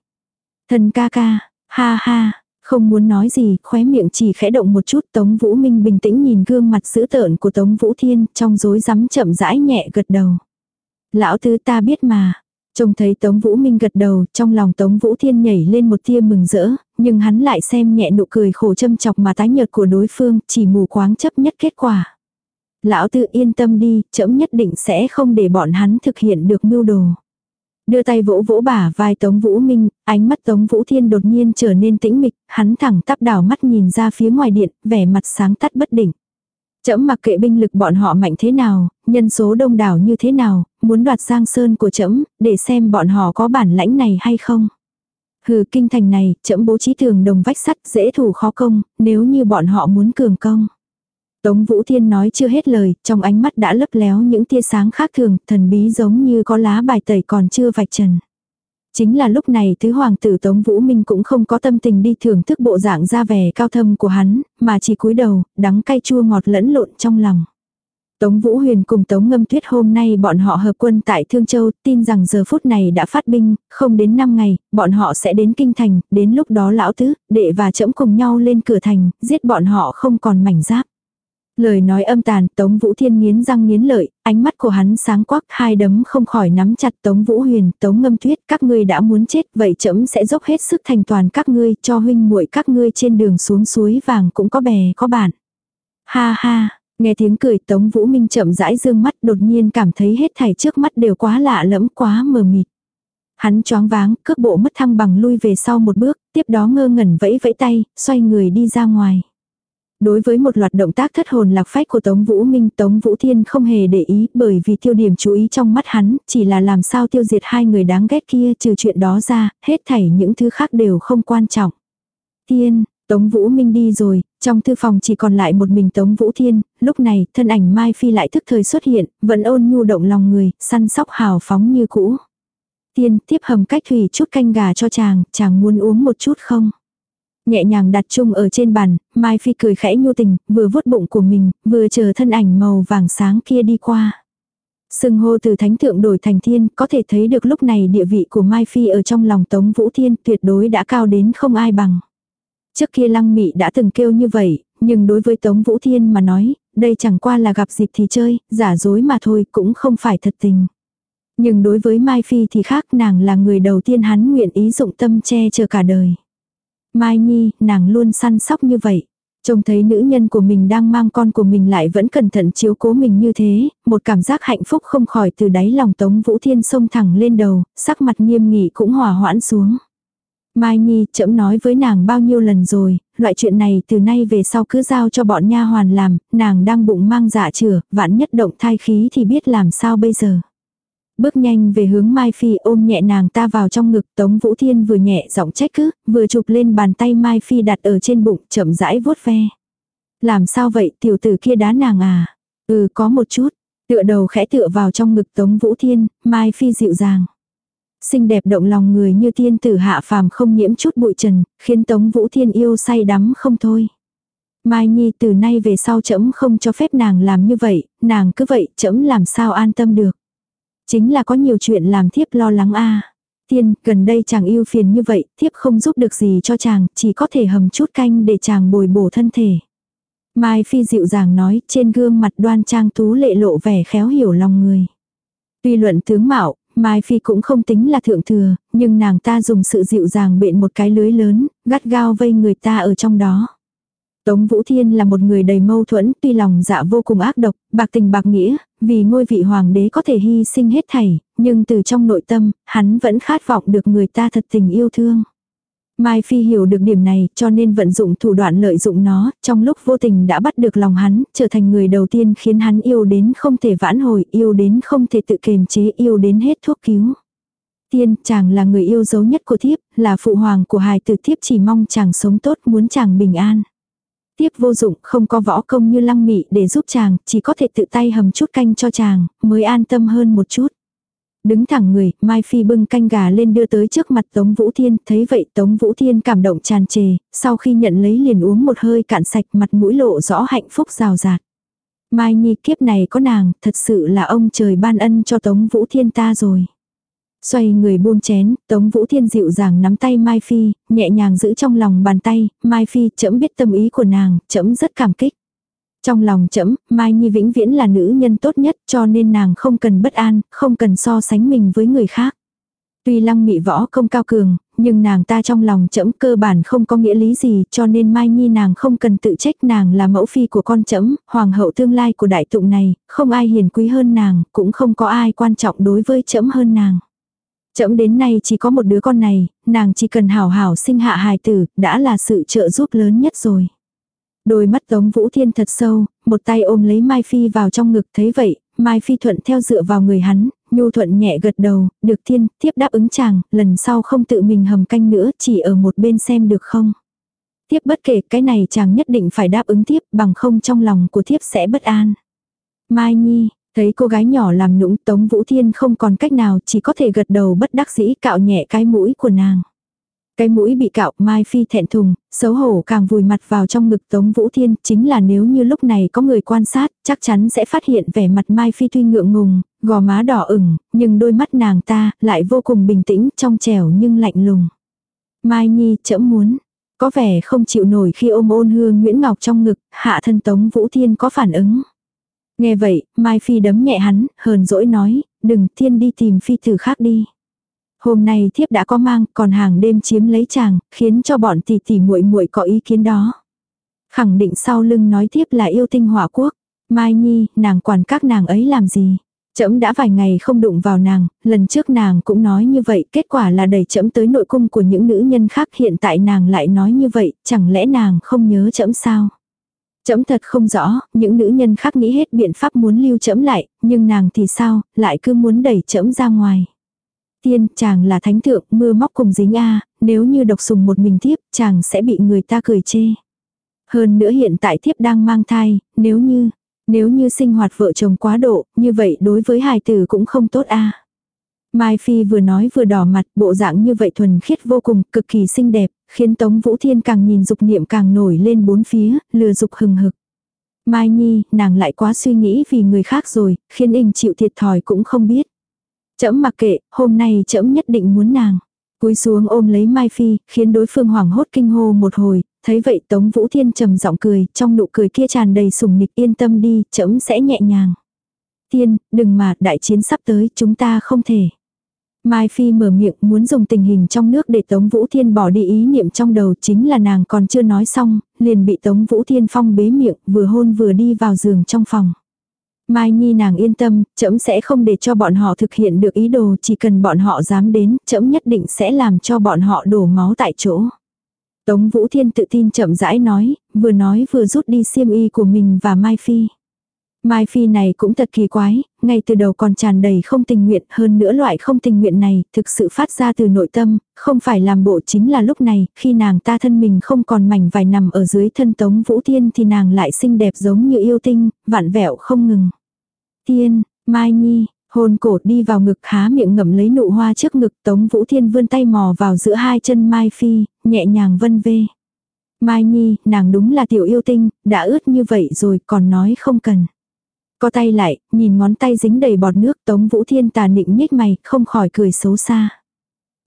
Thân ca ca, ha ha, không muốn nói gì, khóe miệng chỉ khẽ động một chút Tống Vũ Minh bình tĩnh nhìn gương mặt dữ tợn của Tống Vũ Thiên trong rối rắm chậm rãi nhẹ gật đầu. Lão tứ ta biết mà. Trông thấy Tống Vũ Minh gật đầu, trong lòng Tống Vũ Thiên nhảy lên một tia mừng rỡ, nhưng hắn lại xem nhẹ nụ cười khổ châm chọc mà tái nhợt của đối phương, chỉ mù quáng chấp nhất kết quả. Lão tư yên tâm đi, trẫm nhất định sẽ không để bọn hắn thực hiện được mưu đồ. Đưa tay vỗ vỗ bả vai Tống Vũ Minh, ánh mắt Tống Vũ Thiên đột nhiên trở nên tĩnh mịch, hắn thẳng tắp đảo mắt nhìn ra phía ngoài điện, vẻ mặt sáng tắt bất định. Chấm mặc kệ binh lực bọn họ mạnh thế nào, nhân số đông đảo như thế nào, muốn đoạt giang sơn của chấm, để xem bọn họ có bản lãnh này hay không. Hừ kinh thành này, chấm bố trí tường đồng vách sắt dễ thủ khó công, nếu như bọn họ muốn cường công. Tống Vũ Thiên nói chưa hết lời, trong ánh mắt đã lấp léo những tia sáng khác thường, thần bí giống như có lá bài tẩy còn chưa vạch trần. Chính là lúc này thứ hoàng tử Tống Vũ Minh cũng không có tâm tình đi thưởng thức bộ dạng ra vẻ cao thâm của hắn, mà chỉ cúi đầu, đắng cay chua ngọt lẫn lộn trong lòng. Tống Vũ Huyền cùng Tống Ngâm Tuyết hôm nay bọn họ hợp quân tại Thương Châu, tin rằng giờ phút này đã phát binh, không đến 5 ngày, bọn họ sẽ đến Kinh Thành, đến lúc đó lão tứ, đệ và trẫm cùng nhau lên cửa thành, giết bọn họ không còn mảnh giáp. Lời nói âm tàn, Tống Vũ Thiên nghiến răng nghiến lợi, ánh mắt của hắn sáng quắc, hai đấm không khỏi nắm chặt Tống Vũ Huyền, Tống Ngâm Tuyết, các ngươi đã muốn chết, vậy trẫm sẽ dốc hết sức thành toàn các ngươi, cho huynh muội các ngươi trên đường xuống suối vàng cũng có bè có bạn. Ha ha, Nghe tiếng cười Tống Vũ Minh chậm rãi dương mắt đột nhiên cảm thấy hết thảy trước mắt đều quá lạ lẫm quá mờ mịt. Hắn choáng váng, cước bộ mất thăng bằng lui về sau một bước, tiếp đó ngơ ngẩn vẫy vẫy tay, xoay người đi ra ngoài. Đối với một loạt động tác thất hồn lạc phách của Tống Vũ Minh, Tống Vũ Thiên không hề để ý bởi vì tiêu điểm chú ý trong mắt hắn chỉ là làm sao tiêu diệt hai người đáng ghét kia trừ chuyện đó ra, hết thảy những thứ khác đều không quan trọng. thiên Tống Vũ Minh đi rồi, trong thư phòng chỉ còn lại một mình Tống Vũ Thiên, lúc này thân ảnh Mai Phi lại thức thời xuất hiện, vẫn ôn nhu động lòng người, săn sóc hào phóng như cũ. Tiên tiếp hầm cách thủy chút canh gà cho chàng, chàng muốn uống một chút không? Nhẹ nhàng đặt chung ở trên bàn, Mai Phi cười khẽ nhu tình, vừa vuốt bụng của mình, vừa chờ thân ảnh màu vàng sáng kia đi qua. Sưng hô từ thánh thượng đổi thành thiên, có thể thấy được lúc này địa vị của Mai Phi ở trong lòng Tống Vũ Thiên tuyệt đối đã cao đến không ai bằng. Trước kia Lăng Mị đã từng kêu như vậy, nhưng đối với Tống Vũ Thiên mà nói, đây chẳng qua là gặp dịp thì chơi, giả dối mà thôi cũng không phải thật tình. Nhưng đối với Mai Phi thì khác nàng là người đầu tiên hắn nguyện ý dụng tâm che chở cả đời. Mai Nhi, nàng luôn săn sóc như vậy. Trông thấy nữ nhân của mình đang mang con của mình lại vẫn cẩn thận chiếu cố mình như thế, một cảm giác hạnh phúc không khỏi từ đáy lòng Tống Vũ Thiên sông thẳng lên đầu, sắc mặt nghiêm nghị cũng hòa hoãn xuống. Mai Nhi chậm nói với nàng bao nhiêu lần rồi, loại chuyện này từ nay về sau cứ giao cho bọn nha hoàn làm, nàng đang bụng mang dạ chửa, vạn nhất động thai khí thì biết làm sao bây giờ. Bước nhanh về hướng Mai Phi ôm nhẹ nàng ta vào trong ngực Tống Vũ Thiên vừa nhẹ giọng trách cứ, vừa chụp lên bàn tay Mai Phi đặt ở trên bụng chậm rãi vuốt ve. Làm sao vậy tiểu tử kia đá nàng à? Ừ có một chút. Tựa đầu khẽ tựa vào trong ngực Tống Vũ Thiên, Mai Phi dịu dàng. Xinh đẹp động lòng người như tiên tử hạ phàm không nhiễm chút bụi trần, khiến Tống Vũ Thiên yêu say đắm không thôi. Mai Nhi từ nay về sau chấm không cho phép nàng làm như vậy, nàng cứ vậy chấm làm sao an tâm được. Chính là có nhiều chuyện làm thiếp lo lắng a. Tiên, gần đây chàng yêu phiền như vậy, thiếp không giúp được gì cho chàng, chỉ có thể hầm chút canh để chàng bồi bổ thân thể. Mai Phi dịu dàng nói, trên gương mặt đoan trang tú lệ lộ vẻ khéo hiểu lòng người. Tuy luận tướng mạo, Mai Phi cũng không tính là thượng thừa, nhưng nàng ta dùng sự dịu dàng bện một cái lưới lớn, gắt gao vây người ta ở trong đó. Tống Vũ Thiên là một người đầy mâu thuẫn, tuy lòng dạ vô cùng ác độc, bạc tình bạc nghĩa, vì ngôi vị hoàng đế có thể hy sinh hết thảy, nhưng từ trong nội tâm, hắn vẫn khát vọng được người ta thật tình yêu thương. Mai Phi hiểu được điểm này cho nên vận dụng thủ đoạn lợi dụng nó, trong lúc vô tình đã bắt được lòng hắn, trở thành người đầu tiên khiến hắn yêu đến không thể vãn hồi, yêu đến không thể tự kiềm chế, yêu đến hết thuốc cứu. Tiên, chàng là người yêu dấu nhất của thiếp, là phụ hoàng của hài tử thiếp chỉ mong chàng sống tốt muốn chàng bình an. Tiếp vô dụng, không có võ công như lăng mị để giúp chàng, chỉ có thể tự tay hầm chút canh cho chàng, mới an tâm hơn một chút. Đứng thẳng người, Mai Phi bưng canh gà lên đưa tới trước mặt Tống Vũ Thiên, thấy vậy Tống Vũ Thiên cảm động tràn trề, sau khi nhận lấy liền uống một hơi cạn sạch mặt mũi lộ rõ hạnh phúc rào rạt. Mai Nhi kiếp này có nàng, thật sự là ông trời ban ân cho Tống Vũ Thiên ta rồi. Xoay người buông chén, Tống Vũ Thiên dịu dàng nắm tay Mai Phi, nhẹ nhàng giữ trong lòng bàn tay, Mai Phi chấm biết tâm ý của nàng, chấm rất cảm kích. Trong lòng chấm, Mai Nhi vĩnh viễn là nữ nhân tốt nhất cho nên nàng không cần bất an, không cần so sánh mình với người khác. Tuy lăng mị võ không cao cường, nhưng nàng ta trong lòng chấm cơ bản không có nghĩa lý gì cho nên Mai Nhi nàng không cần tự trách nàng là mẫu phi của con chấm, hoàng hậu tương lai của đại tụng này, không ai hiền quý hơn nàng, cũng không có ai quan trọng đối với chấm hơn nàng. Chậm đến nay chỉ có một đứa con này, nàng chỉ cần hảo hảo sinh hạ hài tử, đã là sự trợ giúp lớn nhất rồi. Đôi mắt Tống Vũ Thiên thật sâu, một tay ôm lấy Mai Phi vào trong ngực thấy vậy, Mai Phi thuận theo dựa vào người hắn, nhu thuận nhẹ gật đầu, được thiên, tiếp đáp ứng chàng, lần sau không tự mình hầm canh nữa, chỉ ở một bên xem được không. Tiếp bất kể cái này chàng nhất định phải đáp ứng tiếp bằng không trong lòng của thiếp sẽ bất an. Mai Nhi, thấy cô gái nhỏ làm nũng Tống Vũ Thiên không còn cách nào chỉ có thể gật đầu bất đắc dĩ cạo nhẹ cái mũi của nàng. Cái mũi bị cạo, Mai Phi thẹn thùng, xấu hổ càng vùi mặt vào trong ngực Tống Vũ Thiên, chính là nếu như lúc này có người quan sát, chắc chắn sẽ phát hiện vẻ mặt Mai Phi tuy ngượng ngùng, gò má đỏ ửng, nhưng đôi mắt nàng ta lại vô cùng bình tĩnh, trong trẻo nhưng lạnh lùng. Mai Nhi chẫm muốn, có vẻ không chịu nổi khi ôm ôn hương Nguyễn Ngọc trong ngực, hạ thân Tống Vũ Thiên có phản ứng. Nghe vậy, Mai Phi đấm nhẹ hắn, hờn dỗi nói, đừng thiên đi tìm phi tử khác đi. Hôm nay thiếp đã có mang, còn hàng đêm chiếm lấy chàng, khiến cho bọn tỷ tỷ muội muội có ý kiến đó. Khẳng định sau lưng nói thiếp là yêu tinh hỏa quốc. Mai Nhi, nàng quản các nàng ấy làm gì? Trẫm đã vài ngày không đụng vào nàng, lần trước nàng cũng nói như vậy, kết quả là đẩy trẫm tới nội cung của những nữ nhân khác, hiện tại nàng lại nói như vậy, chẳng lẽ nàng không nhớ trẫm sao? Chấm thật không rõ, những nữ nhân khác nghĩ hết biện pháp muốn lưu chấm lại, nhưng nàng thì sao, lại cứ muốn đẩy chấm ra ngoài. Tiên, chàng là thánh thượng, mưa móc cùng dính a, nếu như độc sùng một mình thiếp, chàng sẽ bị người ta cười chê. Hơn nữa hiện tại thiếp đang mang thai, nếu như, nếu như sinh hoạt vợ chồng quá độ, như vậy đối với hài tử cũng không tốt a. Mai Phi vừa nói vừa đỏ mặt, bộ dạng như vậy thuần khiết vô cùng, cực kỳ xinh đẹp, khiến Tống Vũ Thiên càng nhìn dục niệm càng nổi lên bốn phía, lừa dục hừng hực. Mai Nhi, nàng lại quá suy nghĩ vì người khác rồi, khiến ình chịu thiệt thòi cũng không biết. Chấm mặc kệ, hôm nay chấm nhất định muốn nàng. Cúi xuống ôm lấy Mai Phi, khiến đối phương hoảng hốt kinh hô một hồi, thấy vậy Tống Vũ Thiên trầm giọng cười, trong nụ cười kia tràn đầy sùng nịch yên tâm đi, chấm sẽ nhẹ nhàng. Tiên, đừng mà, đại chiến sắp tới, chúng ta không thể. Mai Phi mở miệng muốn dùng tình hình trong nước để Tống Vũ Thiên bỏ đi ý niệm trong đầu chính là nàng còn chưa nói xong, liền bị Tống Vũ Thiên phong bế miệng vừa hôn vừa đi vào giường trong phòng. Mai Nhi nàng yên tâm, trẫm sẽ không để cho bọn họ thực hiện được ý đồ, chỉ cần bọn họ dám đến, trẫm nhất định sẽ làm cho bọn họ đổ máu tại chỗ. Tống Vũ Thiên tự tin chậm rãi nói, vừa nói vừa rút đi xiêm y của mình và Mai Phi. Mai Phi này cũng thật kỳ quái, ngay từ đầu còn tràn đầy không tình nguyện, hơn nữa loại không tình nguyện này thực sự phát ra từ nội tâm, không phải làm bộ chính là lúc này, khi nàng ta thân mình không còn mảnh vải nằm ở dưới thân Tống Vũ Thiên thì nàng lại xinh đẹp giống như yêu tinh, vạn vẹo không ngừng. Tiên, Mai Nhi, hôn cổ đi vào ngực há miệng ngậm lấy nụ hoa trước ngực Tống Vũ Thiên vươn tay mò vào giữa hai chân Mai Phi, nhẹ nhàng vân vê. Mai Nhi, nàng đúng là tiểu yêu tinh, đã ướt như vậy rồi còn nói không cần. Co tay lại, nhìn ngón tay dính đầy bọt nước Tống Vũ Thiên tà nịnh nhếch mày, không khỏi cười xấu xa.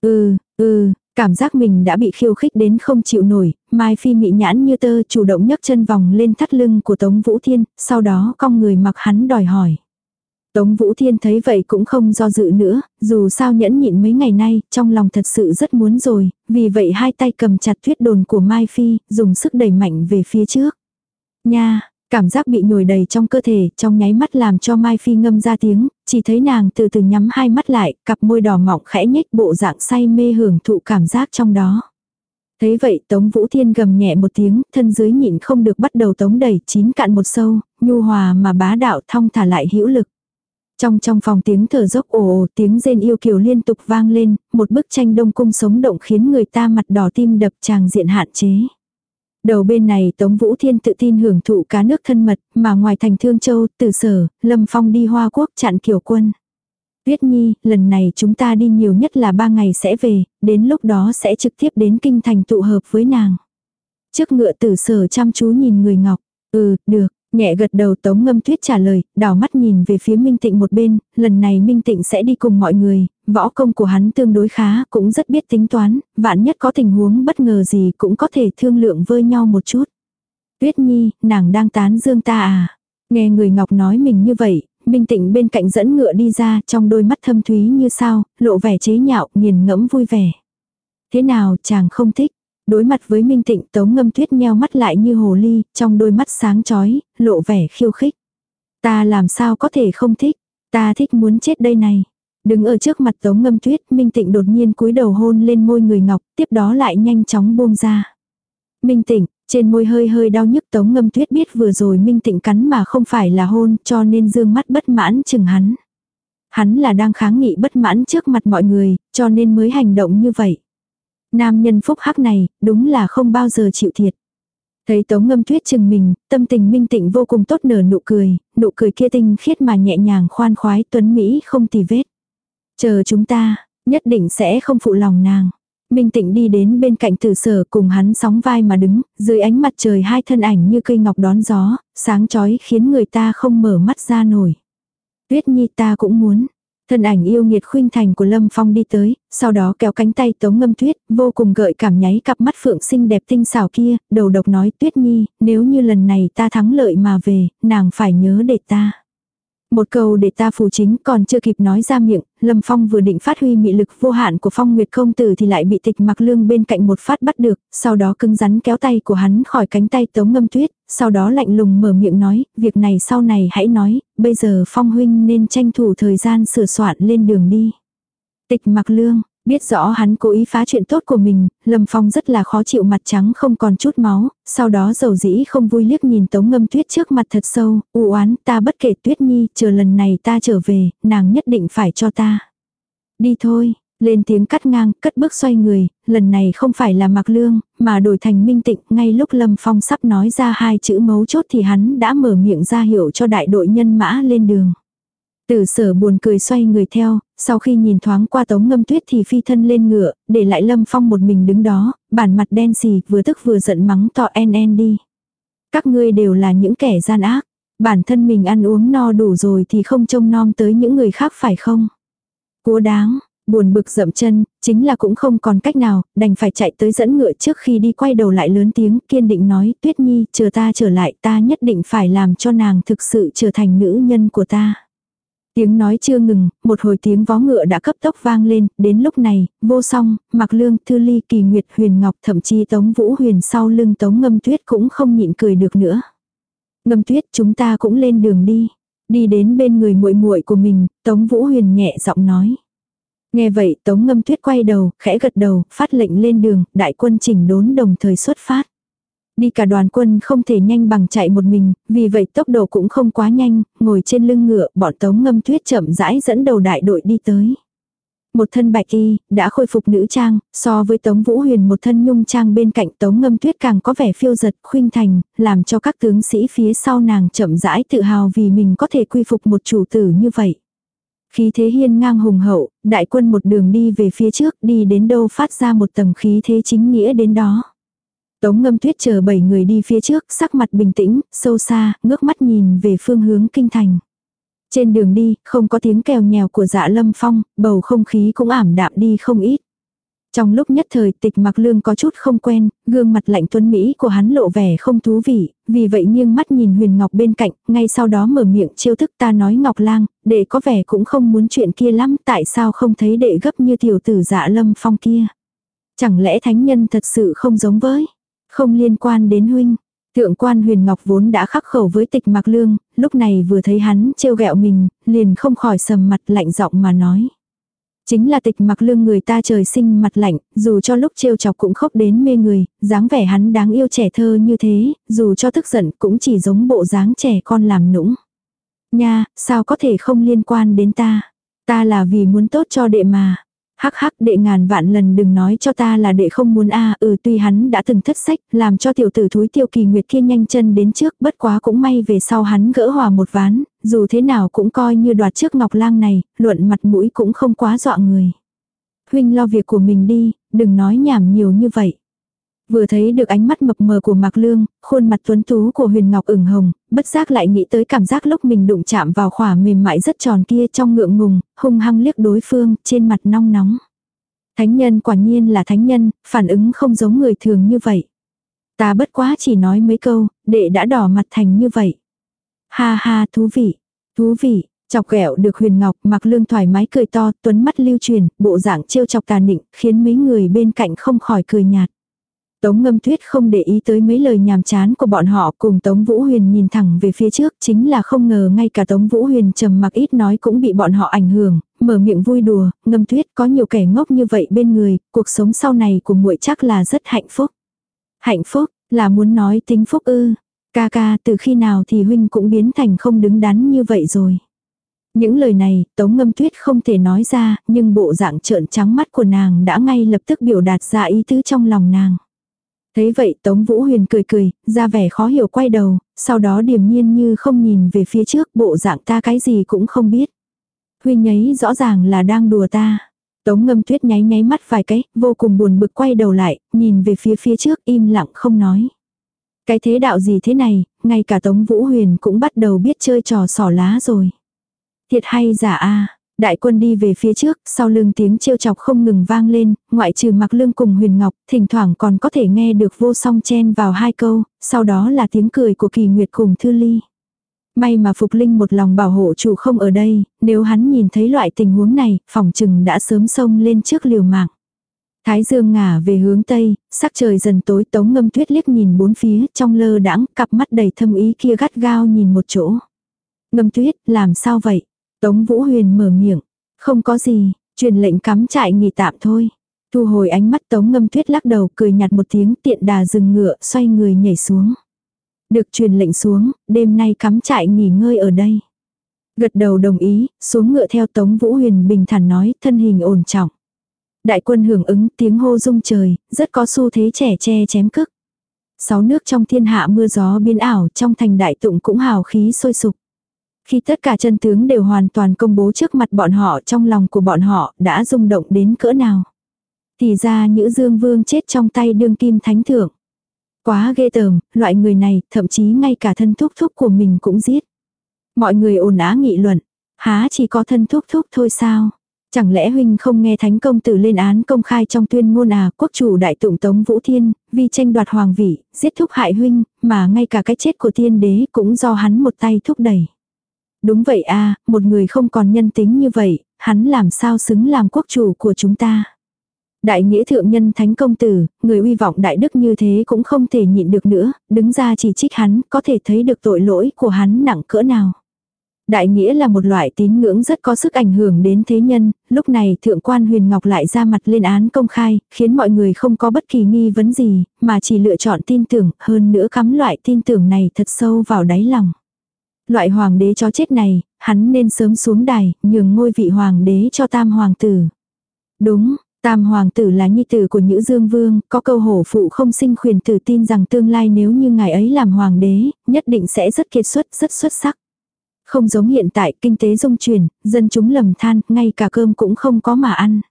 Ừ, ừ, cảm giác mình đã bị khiêu khích đến không chịu nổi, Mai Phi mị nhãn như tơ chủ động nhấc chân vòng lên thắt lưng của Tống Vũ Thiên, sau đó cong người mặc hắn đòi hỏi. Tống Vũ Thiên thấy vậy cũng không do dự nữa, dù sao nhẫn nhịn mấy ngày nay, trong lòng thật sự rất muốn rồi, vì vậy hai tay cầm chặt thuyết đồn của Mai Phi, dùng sức đẩy mạnh về phía trước. Nha, cảm giác bị nhồi đầy trong cơ thể, trong nháy mắt làm cho Mai Phi ngâm ra tiếng, chỉ thấy nàng từ từ nhắm hai mắt lại, cặp môi đỏ mọng khẽ nhếch bộ dạng say mê hưởng thụ cảm giác trong đó. Thế vậy Tống Vũ Thiên gầm nhẹ một tiếng, thân dưới nhịn không được bắt đầu tống đẩy chín cạn một sâu, nhu hòa mà bá đạo thong thả lại hữu lực. Trong trong phòng tiếng thở dốc ồ ồ tiếng rên yêu kiều liên tục vang lên, một bức tranh đông cung sống động khiến người ta mặt đỏ tim đập tràng diện hạn chế. Đầu bên này Tống Vũ Thiên tự tin hưởng thụ cá nước thân mật, mà ngoài thành Thương Châu, từ Sở, Lâm Phong đi Hoa Quốc chặn kiều quân. Tuyết Nhi, lần này chúng ta đi nhiều nhất là ba ngày sẽ về, đến lúc đó sẽ trực tiếp đến kinh thành tụ hợp với nàng. Trước ngựa tử sở chăm chú nhìn người ngọc. Ừ, được, Nhẹ gật đầu Tống Ngâm Tuyết trả lời, đảo mắt nhìn về phía Minh Tịnh một bên, lần này Minh Tịnh sẽ đi cùng mọi người, võ công của hắn tương đối khá, cũng rất biết tính toán, vạn nhất có tình huống bất ngờ gì cũng có thể thương lượng với nhau một chút. Tuyết Nhi, nàng đang tán dương ta à? Nghe người Ngọc nói mình như vậy, Minh Tịnh bên cạnh dẫn ngựa đi ra trong đôi mắt thâm thúy như sao, lộ vẻ chế nhạo, nghiền ngẫm vui vẻ. Thế nào chàng không thích? Đối mặt với Minh Tịnh Tống Ngâm Tuyết nheo mắt lại như hồ ly, trong đôi mắt sáng chói, lộ vẻ khiêu khích. Ta làm sao có thể không thích, ta thích muốn chết đây này. Đứng ở trước mặt Tống Ngâm Tuyết, Minh Tịnh đột nhiên cúi đầu hôn lên môi người ngọc, tiếp đó lại nhanh chóng buông ra. Minh Tịnh, trên môi hơi hơi đau nhức Tống Ngâm Tuyết biết vừa rồi Minh Tịnh cắn mà không phải là hôn, cho nên dương mắt bất mãn chừng hắn. Hắn là đang kháng nghị bất mãn trước mặt mọi người, cho nên mới hành động như vậy. Nam nhân phúc hắc này, đúng là không bao giờ chịu thiệt. Thấy tống ngâm tuyết chừng mình, tâm tình minh tịnh vô cùng tốt nở nụ cười, nụ cười kia tinh khiết mà nhẹ nhàng khoan khoái tuấn Mỹ không tì vết. Chờ chúng ta, nhất định sẽ không phụ lòng nàng. Minh tịnh đi đến bên cạnh tử sở cùng hắn sóng vai mà đứng, dưới ánh mặt trời hai thân ảnh như cây ngọc đón gió, sáng chói khiến người ta không mở mắt ra nổi. Tuyết nhi ta cũng muốn, Thân ảnh yêu nghiệt khuynh thành của Lâm Phong đi tới, sau đó kéo cánh tay Tống Ngâm Tuyết, vô cùng gợi cảm nháy cặp mắt phượng xinh đẹp tinh xảo kia, đầu độc nói Tuyết Nhi, nếu như lần này ta thắng lợi mà về, nàng phải nhớ để ta. Một câu để ta phù chính còn chưa kịp nói ra miệng, Lâm Phong vừa định phát huy mị lực vô hạn của Phong Nguyệt công tử thì lại bị tịch mặc lương bên cạnh một phát bắt được, sau đó cứng rắn kéo tay của hắn khỏi cánh tay tống ngâm tuyết, sau đó lạnh lùng mở miệng nói, việc này sau này hãy nói, bây giờ Phong huynh nên tranh thủ thời gian sửa soạn lên đường đi. Tịch mặc lương, Biết rõ hắn cố ý phá chuyện tốt của mình, Lâm Phong rất là khó chịu mặt trắng không còn chút máu, sau đó dầu dĩ không vui liếc nhìn Tống Ngâm Tuyết trước mặt thật sâu, u oán ta bất kể Tuyết Nhi, chờ lần này ta trở về, nàng nhất định phải cho ta. Đi thôi, lên tiếng cắt ngang, cất bước xoay người, lần này không phải là mặc lương, mà đổi thành minh tịnh, ngay lúc Lâm Phong sắp nói ra hai chữ mấu chốt thì hắn đã mở miệng ra hiệu cho đại đội nhân mã lên đường. Tử sở buồn cười xoay người theo, sau khi nhìn thoáng qua tống ngâm tuyết thì phi thân lên ngựa, để lại lâm phong một mình đứng đó, bản mặt đen xì, vừa tức vừa giận mắng to en en đi. Các ngươi đều là những kẻ gian ác, bản thân mình ăn uống no đủ rồi thì không trông nom tới những người khác phải không? cố đáng, buồn bực dậm chân, chính là cũng không còn cách nào, đành phải chạy tới dẫn ngựa trước khi đi quay đầu lại lớn tiếng kiên định nói, Tuyết Nhi, chờ ta trở lại ta nhất định phải làm cho nàng thực sự trở thành nữ nhân của ta. Tiếng nói chưa ngừng, một hồi tiếng vó ngựa đã cấp tốc vang lên, đến lúc này, vô song, mặc lương, thư ly, kỳ nguyệt, huyền ngọc, thậm chí tống vũ huyền sau lưng tống ngâm tuyết cũng không nhịn cười được nữa. Ngâm tuyết chúng ta cũng lên đường đi. Đi đến bên người muội muội của mình, tống vũ huyền nhẹ giọng nói. Nghe vậy tống ngâm tuyết quay đầu, khẽ gật đầu, phát lệnh lên đường, đại quân chỉnh đốn đồng thời xuất phát. Đi cả đoàn quân không thể nhanh bằng chạy một mình, vì vậy tốc độ cũng không quá nhanh, ngồi trên lưng ngựa, bọn tống ngâm tuyết chậm rãi dẫn đầu đại đội đi tới. Một thân bạch y, đã khôi phục nữ trang, so với Tống Vũ Huyền một thân nhung trang bên cạnh Tống Ngâm Tuyết càng có vẻ phiêu giật, khuynh thành, làm cho các tướng sĩ phía sau nàng chậm rãi tự hào vì mình có thể quy phục một chủ tử như vậy. Khí thế hiên ngang hùng hậu, đại quân một đường đi về phía trước, đi đến đâu phát ra một tầng khí thế chính nghĩa đến đó. Tống ngâm tuyết chờ bảy người đi phía trước, sắc mặt bình tĩnh, sâu xa, ngước mắt nhìn về phương hướng kinh thành. Trên đường đi, không có tiếng kèo nhèo của dạ lâm phong, bầu không khí cũng ảm đạm đi không ít. Trong lúc nhất thời tịch mặc lương có chút không quen, gương mặt lạnh tuấn Mỹ của hắn lộ vẻ không thú vị, vì vậy nghiêng mắt nhìn huyền ngọc bên cạnh, ngay sau đó mở miệng chiêu thức ta nói ngọc lang, đệ có vẻ cũng không muốn chuyện kia lắm, tại sao không thấy đệ gấp như tiểu tử dạ lâm phong kia. Chẳng lẽ thánh nhân thật sự không giống với, không liên quan đến huynh. Thượng quan huyền ngọc vốn đã khắc khẩu với tịch mặc lương, lúc này vừa thấy hắn trêu ghẹo mình, liền không khỏi sầm mặt lạnh giọng mà nói. Chính là tịch mặc lương người ta trời sinh mặt lạnh, dù cho lúc trêu chọc cũng khóc đến mê người, dáng vẻ hắn đáng yêu trẻ thơ như thế, dù cho tức giận cũng chỉ giống bộ dáng trẻ con làm nũng. Nha, sao có thể không liên quan đến ta? Ta là vì muốn tốt cho đệ mà. Hắc hắc đệ ngàn vạn lần đừng nói cho ta là đệ không muốn a à, ừ tuy hắn đã từng thất sách, làm cho tiểu tử thúi tiêu kỳ nguyệt kia nhanh chân đến trước, bất quá cũng may về sau hắn gỡ hòa một ván, dù thế nào cũng coi như đoạt trước ngọc lang này, luận mặt mũi cũng không quá dọa người. Huynh lo việc của mình đi, đừng nói nhảm nhiều như vậy. Vừa thấy được ánh mắt mập mờ của Mạc Lương, khuôn mặt tuấn tú của Huyền Ngọc ửng hồng, bất giác lại nghĩ tới cảm giác lúc mình đụng chạm vào khỏa mềm mại rất tròn kia trong ngượng ngùng, hung hăng liếc đối phương, trên mặt nong nóng. Thánh nhân quả nhiên là thánh nhân, phản ứng không giống người thường như vậy. Ta bất quá chỉ nói mấy câu, đệ đã đỏ mặt thành như vậy. Ha ha thú vị, thú vị, chọc ghẹo được huyền ngọc mặc lương thoải mái cười to, tuấn mắt lưu truyền, bộ dạng trêu chọc tà nịnh, khiến mấy người bên cạnh không khỏi cười nhạt. Tống ngâm tuyết không để ý tới mấy lời nhàm chán của bọn họ cùng Tống Vũ Huyền nhìn thẳng về phía trước chính là không ngờ ngay cả Tống Vũ Huyền trầm mặc ít nói cũng bị bọn họ ảnh hưởng, mở miệng vui đùa, ngâm tuyết có nhiều kẻ ngốc như vậy bên người, cuộc sống sau này của muội chắc là rất hạnh phúc. Hạnh phúc, là muốn nói tính phúc ư. Ca ca từ khi nào thì huynh cũng biến thành không đứng đắn như vậy rồi. Những lời này, Tống Ngâm Tuyết không thể nói ra, nhưng bộ dạng trợn trắng mắt của nàng đã ngay lập tức biểu đạt ra ý tứ trong lòng nàng. Thấy vậy Tống Vũ Huyền cười cười, ra vẻ khó hiểu quay đầu, sau đó điềm nhiên như không nhìn về phía trước bộ dạng ta cái gì cũng không biết. Huy nháy rõ ràng là đang đùa ta. Tống ngâm tuyết nháy nháy mắt vài cái, vô cùng buồn bực quay đầu lại, nhìn về phía phía trước im lặng không nói. Cái thế đạo gì thế này, ngay cả Tống Vũ Huyền cũng bắt đầu biết chơi trò sỏ lá rồi. Thiệt hay giả a Đại quân đi về phía trước, sau lưng tiếng trêu chọc không ngừng vang lên, ngoại trừ mặc lương cùng huyền ngọc, thỉnh thoảng còn có thể nghe được vô song chen vào hai câu, sau đó là tiếng cười của kỳ nguyệt cùng thư ly. May mà Phục Linh một lòng bảo hộ chủ không ở đây, nếu hắn nhìn thấy loại tình huống này, phòng trừng đã sớm xông lên trước liều mạng. Thái dương ngả về hướng tây, sắc trời dần tối tống ngâm tuyết liếc nhìn bốn phía, trong lơ đãng cặp mắt đầy thâm ý kia gắt gao nhìn một chỗ. Ngâm tuyết, làm sao vậy? Tống Vũ Huyền mở miệng. Không có gì, truyền lệnh cắm trại nghỉ tạm thôi. Thu hồi ánh mắt tống ngâm tuyết lắc đầu cười nhạt một tiếng tiện đà dừng ngựa xoay người nhảy xuống. Được truyền lệnh xuống, đêm nay cắm trại nghỉ ngơi ở đây. Gật đầu đồng ý, xuống ngựa theo Tống Vũ Huyền bình thản nói, thân hình ổn trọng. Đại quân hưởng ứng tiếng hô rung trời, rất có xu thế trẻ che chém cức. Sáu nước trong thiên hạ mưa gió biến ảo, trong thành đại tụng cũng hào khí sôi sục. Khi tất cả chân tướng đều hoàn toàn công bố trước mặt bọn họ trong lòng của bọn họ đã rung động đến cỡ nào. Thì ra Nhữ Dương Vương chết trong tay đương kim thánh thượng. Quá ghê tởm, loại người này, thậm chí ngay cả thân thúc thúc của mình cũng giết. Mọi người ồn á nghị luận, há chỉ có thân thúc thúc thôi sao? Chẳng lẽ huynh không nghe thánh công tử lên án công khai trong tuyên ngôn à quốc chủ đại tụng tống vũ thiên, vì tranh đoạt hoàng vị, giết thúc hại huynh, mà ngay cả cái chết của thiên đế cũng do hắn một tay thúc đẩy. Đúng vậy a một người không còn nhân tính như vậy, hắn làm sao xứng làm quốc chủ của chúng ta. Đại nghĩa thượng nhân thánh công tử, người uy vọng đại đức như thế cũng không thể nhịn được nữa, đứng ra chỉ trích hắn, có thể thấy được tội lỗi của hắn nặng cỡ nào. Đại nghĩa là một loại tín ngưỡng rất có sức ảnh hưởng đến thế nhân, lúc này thượng quan huyền ngọc lại ra mặt lên án công khai, khiến mọi người không có bất kỳ nghi vấn gì, mà chỉ lựa chọn tin tưởng, hơn nữa cắm loại tin tưởng này thật sâu vào đáy lòng. Loại hoàng đế cho chết này, hắn nên sớm xuống đài, nhường ngôi vị hoàng đế cho tam hoàng tử. Đúng, Tam hoàng tử là nhi tử của Nhữ Dương Vương, có câu hổ phụ không sinh khuyền tử tin rằng tương lai nếu như ngài ấy làm hoàng đế, nhất định sẽ rất kiệt xuất, rất xuất sắc. Không giống hiện tại, kinh tế dung chuyển, dân chúng lầm than, ngay cả cơm cũng không có mà ăn.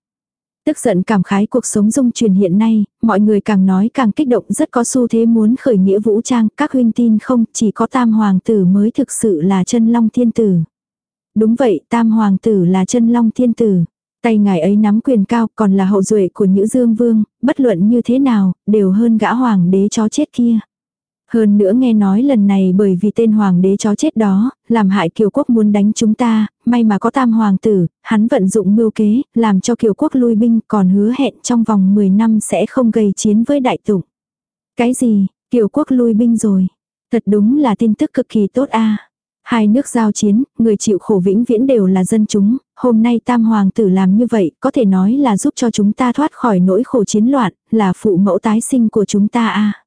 Tức giận cảm khái cuộc sống dung truyền hiện nay, mọi người càng nói càng kích động rất có xu thế muốn khởi nghĩa vũ trang, các huynh tin không, chỉ có tam hoàng tử mới thực sự là chân long thiên tử. Đúng vậy, tam hoàng tử là chân long thiên tử. Tay ngài ấy nắm quyền cao còn là hậu duệ của Nhữ Dương Vương, bất luận như thế nào, đều hơn gã hoàng đế chó chết kia. Hơn nữa nghe nói lần này bởi vì tên hoàng đế chó chết đó, làm hại kiều quốc muốn đánh chúng ta, may mà có tam hoàng tử, hắn vận dụng mưu kế, làm cho kiều quốc lui binh còn hứa hẹn trong vòng 10 năm sẽ không gây chiến với đại tụng. Cái gì, kiều quốc lui binh rồi. Thật đúng là tin tức cực kỳ tốt a Hai nước giao chiến, người chịu khổ vĩnh viễn đều là dân chúng, hôm nay tam hoàng tử làm như vậy, có thể nói là giúp cho chúng ta thoát khỏi nỗi khổ chiến loạn, là phụ mẫu tái sinh của chúng ta a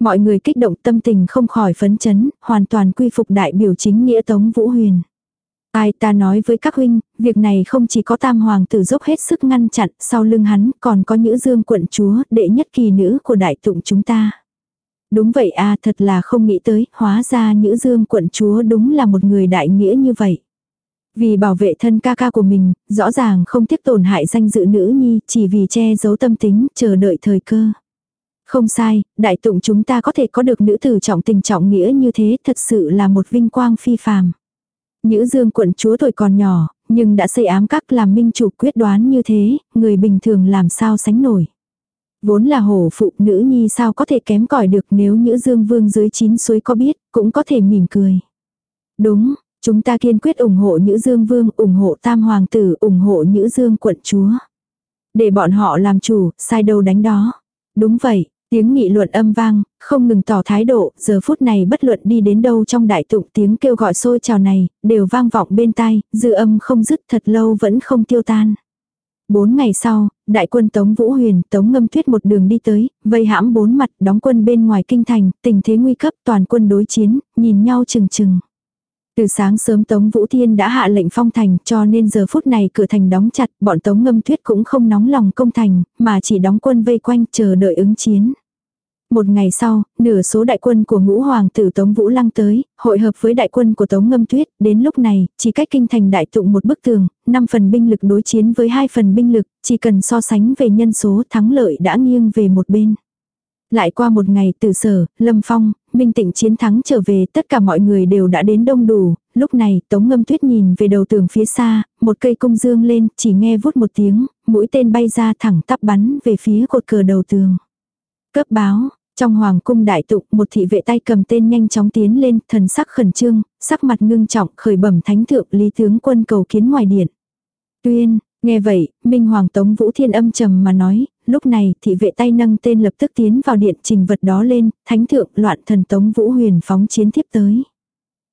Mọi người kích động tâm tình không khỏi phấn chấn, hoàn toàn quy phục đại biểu chính nghĩa Tống Vũ Huyền. Ai ta nói với các huynh, việc này không chỉ có tam hoàng tử dốc hết sức ngăn chặn, sau lưng hắn còn có nữ dương quận chúa, đệ nhất kỳ nữ của đại tụng chúng ta. Đúng vậy a thật là không nghĩ tới, hóa ra nữ dương quận chúa đúng là một người đại nghĩa như vậy. Vì bảo vệ thân ca ca của mình, rõ ràng không tiếc tổn hại danh dự nữ nhi, chỉ vì che giấu tâm tính, chờ đợi thời cơ. Không sai, đại tụng chúng ta có thể có được nữ tử trọng tình trọng nghĩa như thế thật sự là một vinh quang phi phàm. Nhữ dương quận chúa tuổi còn nhỏ, nhưng đã xây ám các làm minh chủ quyết đoán như thế, người bình thường làm sao sánh nổi. Vốn là hổ phụ nữ nhi sao có thể kém cỏi được nếu Nhữ dương vương dưới chín suối có biết, cũng có thể mỉm cười. Đúng, chúng ta kiên quyết ủng hộ Nhữ dương vương, ủng hộ tam hoàng tử, ủng hộ Nhữ dương quận chúa. Để bọn họ làm chủ, sai đâu đánh đó. Đúng vậy, Tiếng nghị luận âm vang, không ngừng tỏ thái độ, giờ phút này bất luận đi đến đâu trong đại tụng tiếng kêu gọi xôi trào này, đều vang vọng bên tai, dư âm không dứt thật lâu vẫn không tiêu tan. Bốn ngày sau, đại quân Tống Vũ Huyền, Tống Ngâm Tuyết một đường đi tới, vây hãm bốn mặt, đóng quân bên ngoài kinh thành, tình thế nguy cấp toàn quân đối chiến, nhìn nhau chừng chừng. Từ sáng sớm Tống Vũ Thiên đã hạ lệnh phong thành cho nên giờ phút này cửa thành đóng chặt, bọn Tống Ngâm Tuyết cũng không nóng lòng công thành, mà chỉ đóng quân vây quanh chờ đợi ứng chiến. Một ngày sau, nửa số đại quân của ngũ hoàng tử Tống Vũ Lăng tới, hội hợp với đại quân của Tống Ngâm Tuyết, đến lúc này, chỉ cách kinh thành đại tụng một bức tường, 5 phần binh lực đối chiến với 2 phần binh lực, chỉ cần so sánh về nhân số thắng lợi đã nghiêng về một bên. Lại qua một ngày từ sở, Lâm Phong, Minh Tịnh chiến thắng trở về tất cả mọi người đều đã đến đông đủ, lúc này Tống Ngâm Tuyết nhìn về đầu tường phía xa, một cây cung dương lên, chỉ nghe vút một tiếng, mũi tên bay ra thẳng tắp bắn về phía cột cờ đầu tường. Cấp báo, trong hoàng cung đại tụng, một thị vệ tay cầm tên nhanh chóng tiến lên, thần sắc khẩn trương, sắc mặt ngưng trọng khởi bẩm thánh thượng lý tướng quân cầu kiến ngoài điện. Tuyên, nghe vậy, Minh Hoàng Tống Vũ Thiên âm trầm mà nói, lúc này thị vệ tay nâng tên lập tức tiến vào điện trình vật đó lên, thánh thượng loạn thần Tống Vũ Huyền phóng chiến tiếp tới.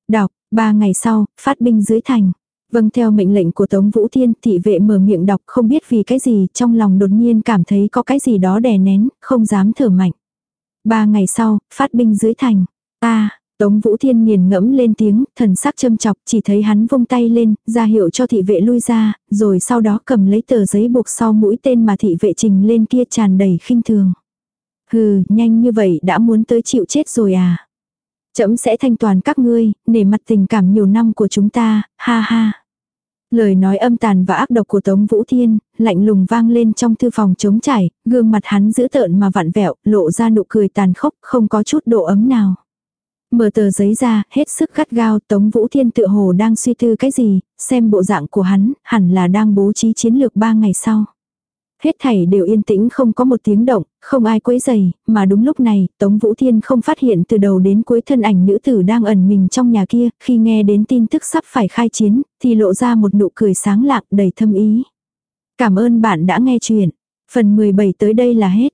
Đọc, ba ngày sau, phát binh dưới thành. Vâng theo mệnh lệnh của Tống Vũ Thiên, thị vệ mở miệng đọc không biết vì cái gì, trong lòng đột nhiên cảm thấy có cái gì đó đè nén, không dám thở mạnh. Ba ngày sau, phát binh dưới thành. ta Tống Vũ Thiên nghiền ngẫm lên tiếng, thần sắc châm chọc, chỉ thấy hắn vung tay lên, ra hiệu cho thị vệ lui ra, rồi sau đó cầm lấy tờ giấy buộc sau mũi tên mà thị vệ trình lên kia tràn đầy khinh thường. Hừ, nhanh như vậy đã muốn tới chịu chết rồi à. Chấm sẽ thanh toàn các ngươi, nể mặt tình cảm nhiều năm của chúng ta, ha ha. Lời nói âm tàn và ác độc của Tống Vũ Thiên, lạnh lùng vang lên trong thư phòng trống trải, gương mặt hắn dữ tợn mà vặn vẹo, lộ ra nụ cười tàn khốc, không có chút độ ấm nào. Mở tờ giấy ra, hết sức gắt gao, Tống Vũ Thiên tựa hồ đang suy tư cái gì, xem bộ dạng của hắn, hẳn là đang bố trí chiến lược ba ngày sau. Hết thảy đều yên tĩnh không có một tiếng động, không ai quấy giày, mà đúng lúc này, Tống Vũ Thiên không phát hiện từ đầu đến cuối thân ảnh nữ tử đang ẩn mình trong nhà kia, khi nghe đến tin tức sắp phải khai chiến, thì lộ ra một nụ cười sáng lạng đầy thâm ý. Cảm ơn bạn đã nghe chuyện. Phần 17 tới đây là hết.